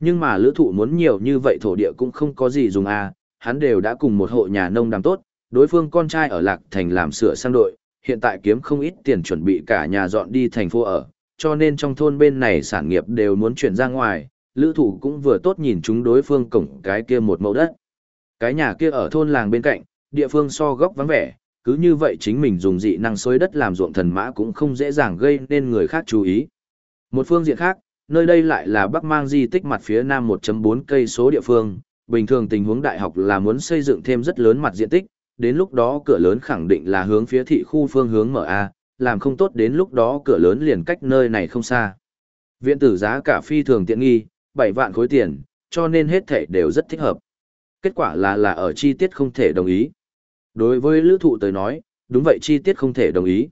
Nhưng mà lữ thụ muốn nhiều như vậy thổ địa cũng không có gì dùng à, hắn đều đã cùng một hộ nhà nông đàm tốt, đối phương con trai ở Lạc Thành làm sửa sang đội, hiện tại kiếm không ít tiền chuẩn bị cả nhà dọn đi thành phố ở, cho nên trong thôn bên này sản nghiệp đều muốn chuyển ra ngoài, lữ thụ cũng vừa tốt nhìn chúng đối phương cổng cái kia một mẫu đất. Cái nhà kia ở thôn làng bên cạnh, địa phương so góc vắng vẻ, cứ như vậy chính mình dùng dị năng xối đất làm ruộng thần mã cũng không dễ dàng gây nên người khác chú ý. Một phương diện khác, nơi đây lại là Bắc Mang di tích mặt phía nam 1.4 cây số địa phương, bình thường tình huống đại học là muốn xây dựng thêm rất lớn mặt diện tích, đến lúc đó cửa lớn khẳng định là hướng phía thị khu phương hướng mở A, làm không tốt đến lúc đó cửa lớn liền cách nơi này không xa. Viện tử giá cả phi thường tiện nghi, 7 vạn khối tiền, cho nên hết thảy đều rất thích hợp. Kết quả là là ở chi tiết không thể đồng ý. Đối với lữ thụ tới nói, đúng vậy chi tiết không thể đồng ý.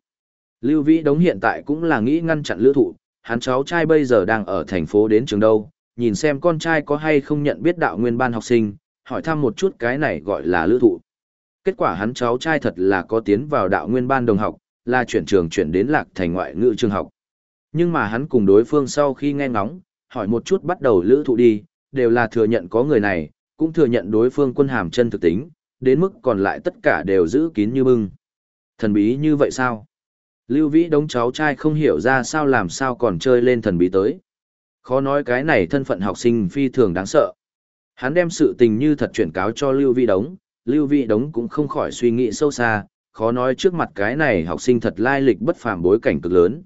Lưu Vĩ Đống hiện tại cũng là nghĩ ngăn chặn lữ thụ, hắn cháu trai bây giờ đang ở thành phố đến trường đâu, nhìn xem con trai có hay không nhận biết đạo nguyên ban học sinh, hỏi thăm một chút cái này gọi là lữ thụ. Kết quả hắn cháu trai thật là có tiến vào đạo nguyên ban đồng học, là chuyển trường chuyển đến lạc thành ngoại ngữ trường học. Nhưng mà hắn cùng đối phương sau khi nghe ngóng, hỏi một chút bắt đầu lữ thụ đi, đều là thừa nhận có người này, cũng thừa nhận đối phương quân hàm chân thực tính, đến mức còn lại tất cả đều giữ kín như bưng. Thần bí như vậy sao? Lưu Vĩ đống cháu trai không hiểu ra sao làm sao còn chơi lên thần bí tới. Khó nói cái này thân phận học sinh phi thường đáng sợ. Hắn đem sự tình như thật chuyển cáo cho Lưu Vĩ đống, Lưu Vĩ đống cũng không khỏi suy nghĩ sâu xa, khó nói trước mặt cái này học sinh thật lai lịch bất phàm bối cảnh cực lớn.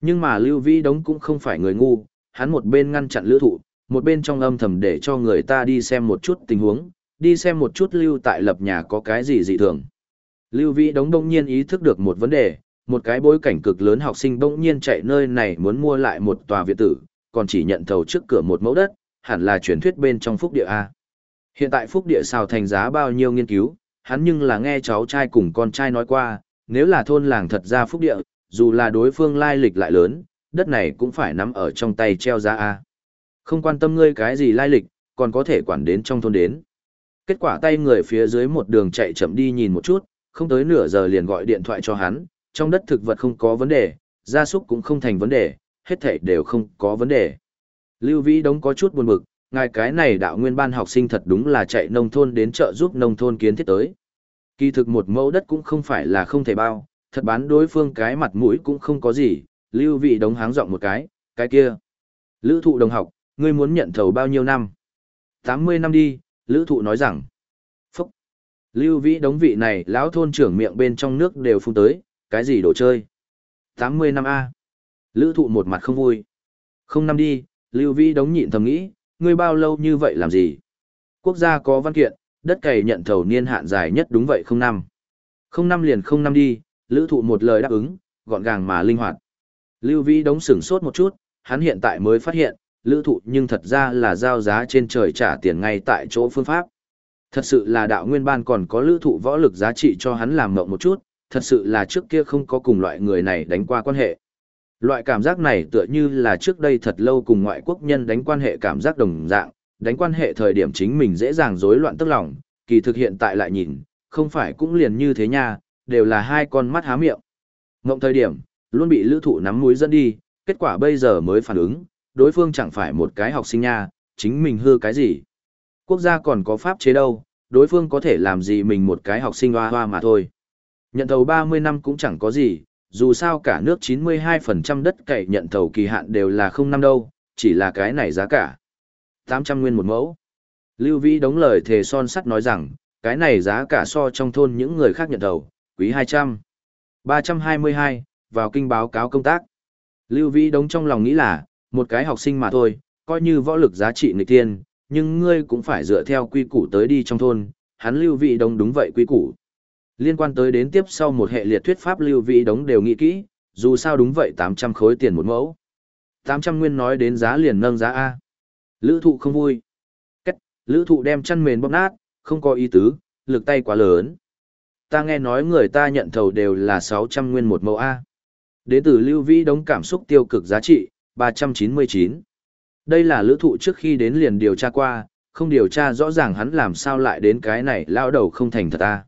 Nhưng mà Lưu Vĩ đống cũng không phải người ngu, hắn một bên ngăn chặn lữ thụ, một bên trong âm thầm để cho người ta đi xem một chút tình huống, đi xem một chút Lưu tại lập nhà có cái gì dị thường. Lưu Vĩ đống đông nhiên ý thức được một vấn đề, một cái bối cảnh cực lớn học sinh bỗng nhiên chạy nơi này muốn mua lại một tòa viện tử, còn chỉ nhận thầu trước cửa một mẫu đất, hẳn là truyền thuyết bên trong phúc địa A. Hiện tại phúc địa xào thành giá bao nhiêu nghiên cứu, hắn nhưng là nghe cháu trai cùng con trai nói qua, nếu là thôn làng thật ra phúc địa, dù là đối phương lai lịch lại lớn, đất này cũng phải nắm ở trong tay treo ra A. Không quan tâm ngươi cái gì lai lịch, còn có thể quản đến trong thôn đến. Kết quả tay người phía dưới một đường chạy chậm đi nhìn một chút, không tới nửa giờ liền gọi điện thoại cho hắn, trong đất thực vật không có vấn đề, gia súc cũng không thành vấn đề, hết thảy đều không có vấn đề. Lưu Vĩ Đống có chút buồn bực, ngài cái này đạo nguyên ban học sinh thật đúng là chạy nông thôn đến chợ giúp nông thôn kiến thiết tới. Kỳ thực một mẫu đất cũng không phải là không thể bao, thật bán đối phương cái mặt mũi cũng không có gì, Lưu Vĩ Đống háng giọng một cái, cái kia. Lữ thụ đồng học, ngươi muốn nhận thầu bao nhiêu năm? 80 năm đi, Lữ thụ nói rằng. Phúc. Lưu Vĩ Đống vị này lão thôn trưởng miệng bên trong nước đều phun tới, cái gì đồ chơi? 80 năm A. Lữ thụ một mặt không vui. Không năm đi, Lưu Vĩ đống nhịn thầm nghĩ, ngươi bao lâu như vậy làm gì? Quốc gia có văn kiện, đất cày nhận thầu niên hạn dài nhất đúng vậy không năm. Không năm liền không năm đi, lữ thụ một lời đáp ứng, gọn gàng mà linh hoạt. Lưu Vĩ đống sửng sốt một chút, hắn hiện tại mới phát hiện, lữ thụ nhưng thật ra là giao giá trên trời trả tiền ngay tại chỗ phương pháp. Thật sự là đạo nguyên ban còn có lữ thụ võ lực giá trị cho hắn làm mộng một chút, thật sự là trước kia không có cùng loại người này đánh qua quan hệ. Loại cảm giác này tựa như là trước đây thật lâu cùng ngoại quốc nhân đánh quan hệ cảm giác đồng dạng, đánh quan hệ thời điểm chính mình dễ dàng rối loạn tức lòng, kỳ thực hiện tại lại nhìn, không phải cũng liền như thế nha, đều là hai con mắt há miệng. Ngộng thời điểm, luôn bị lữ thụ nắm mũi dẫn đi, kết quả bây giờ mới phản ứng, đối phương chẳng phải một cái học sinh nha, chính mình hư cái gì. Quốc gia còn có pháp chế đâu, đối phương có thể làm gì mình một cái học sinh hoa hoa mà thôi. Nhận thầu 30 năm cũng chẳng có gì, dù sao cả nước 92% đất cậy nhận thầu kỳ hạn đều là không năm đâu, chỉ là cái này giá cả. 800 nguyên một mẫu. Lưu Vĩ đống lời thề son sắt nói rằng, cái này giá cả so trong thôn những người khác nhận thầu, quý 200. 322, vào kinh báo cáo công tác. Lưu Vĩ đống trong lòng nghĩ là, một cái học sinh mà thôi, coi như võ lực giá trị nghịch tiên, nhưng ngươi cũng phải dựa theo quy củ tới đi trong thôn, hắn Lưu Vĩ đống đúng vậy quy củ. Liên quan tới đến tiếp sau một hệ liệt thuyết pháp Lưu vị đống đều nghĩ kỹ, dù sao đúng vậy 800 khối tiền một mẫu. 800 nguyên nói đến giá liền nâng giá A. Lữ thụ không vui. Cách, lữ thụ đem chăn mền bóp nát, không có ý tứ, lực tay quá lớn. Ta nghe nói người ta nhận thầu đều là 600 nguyên một mẫu A. Đến từ lưu vĩ đống cảm xúc tiêu cực giá trị, 399. Đây là lữ thụ trước khi đến liền điều tra qua, không điều tra rõ ràng hắn làm sao lại đến cái này lao đầu không thành thật ta.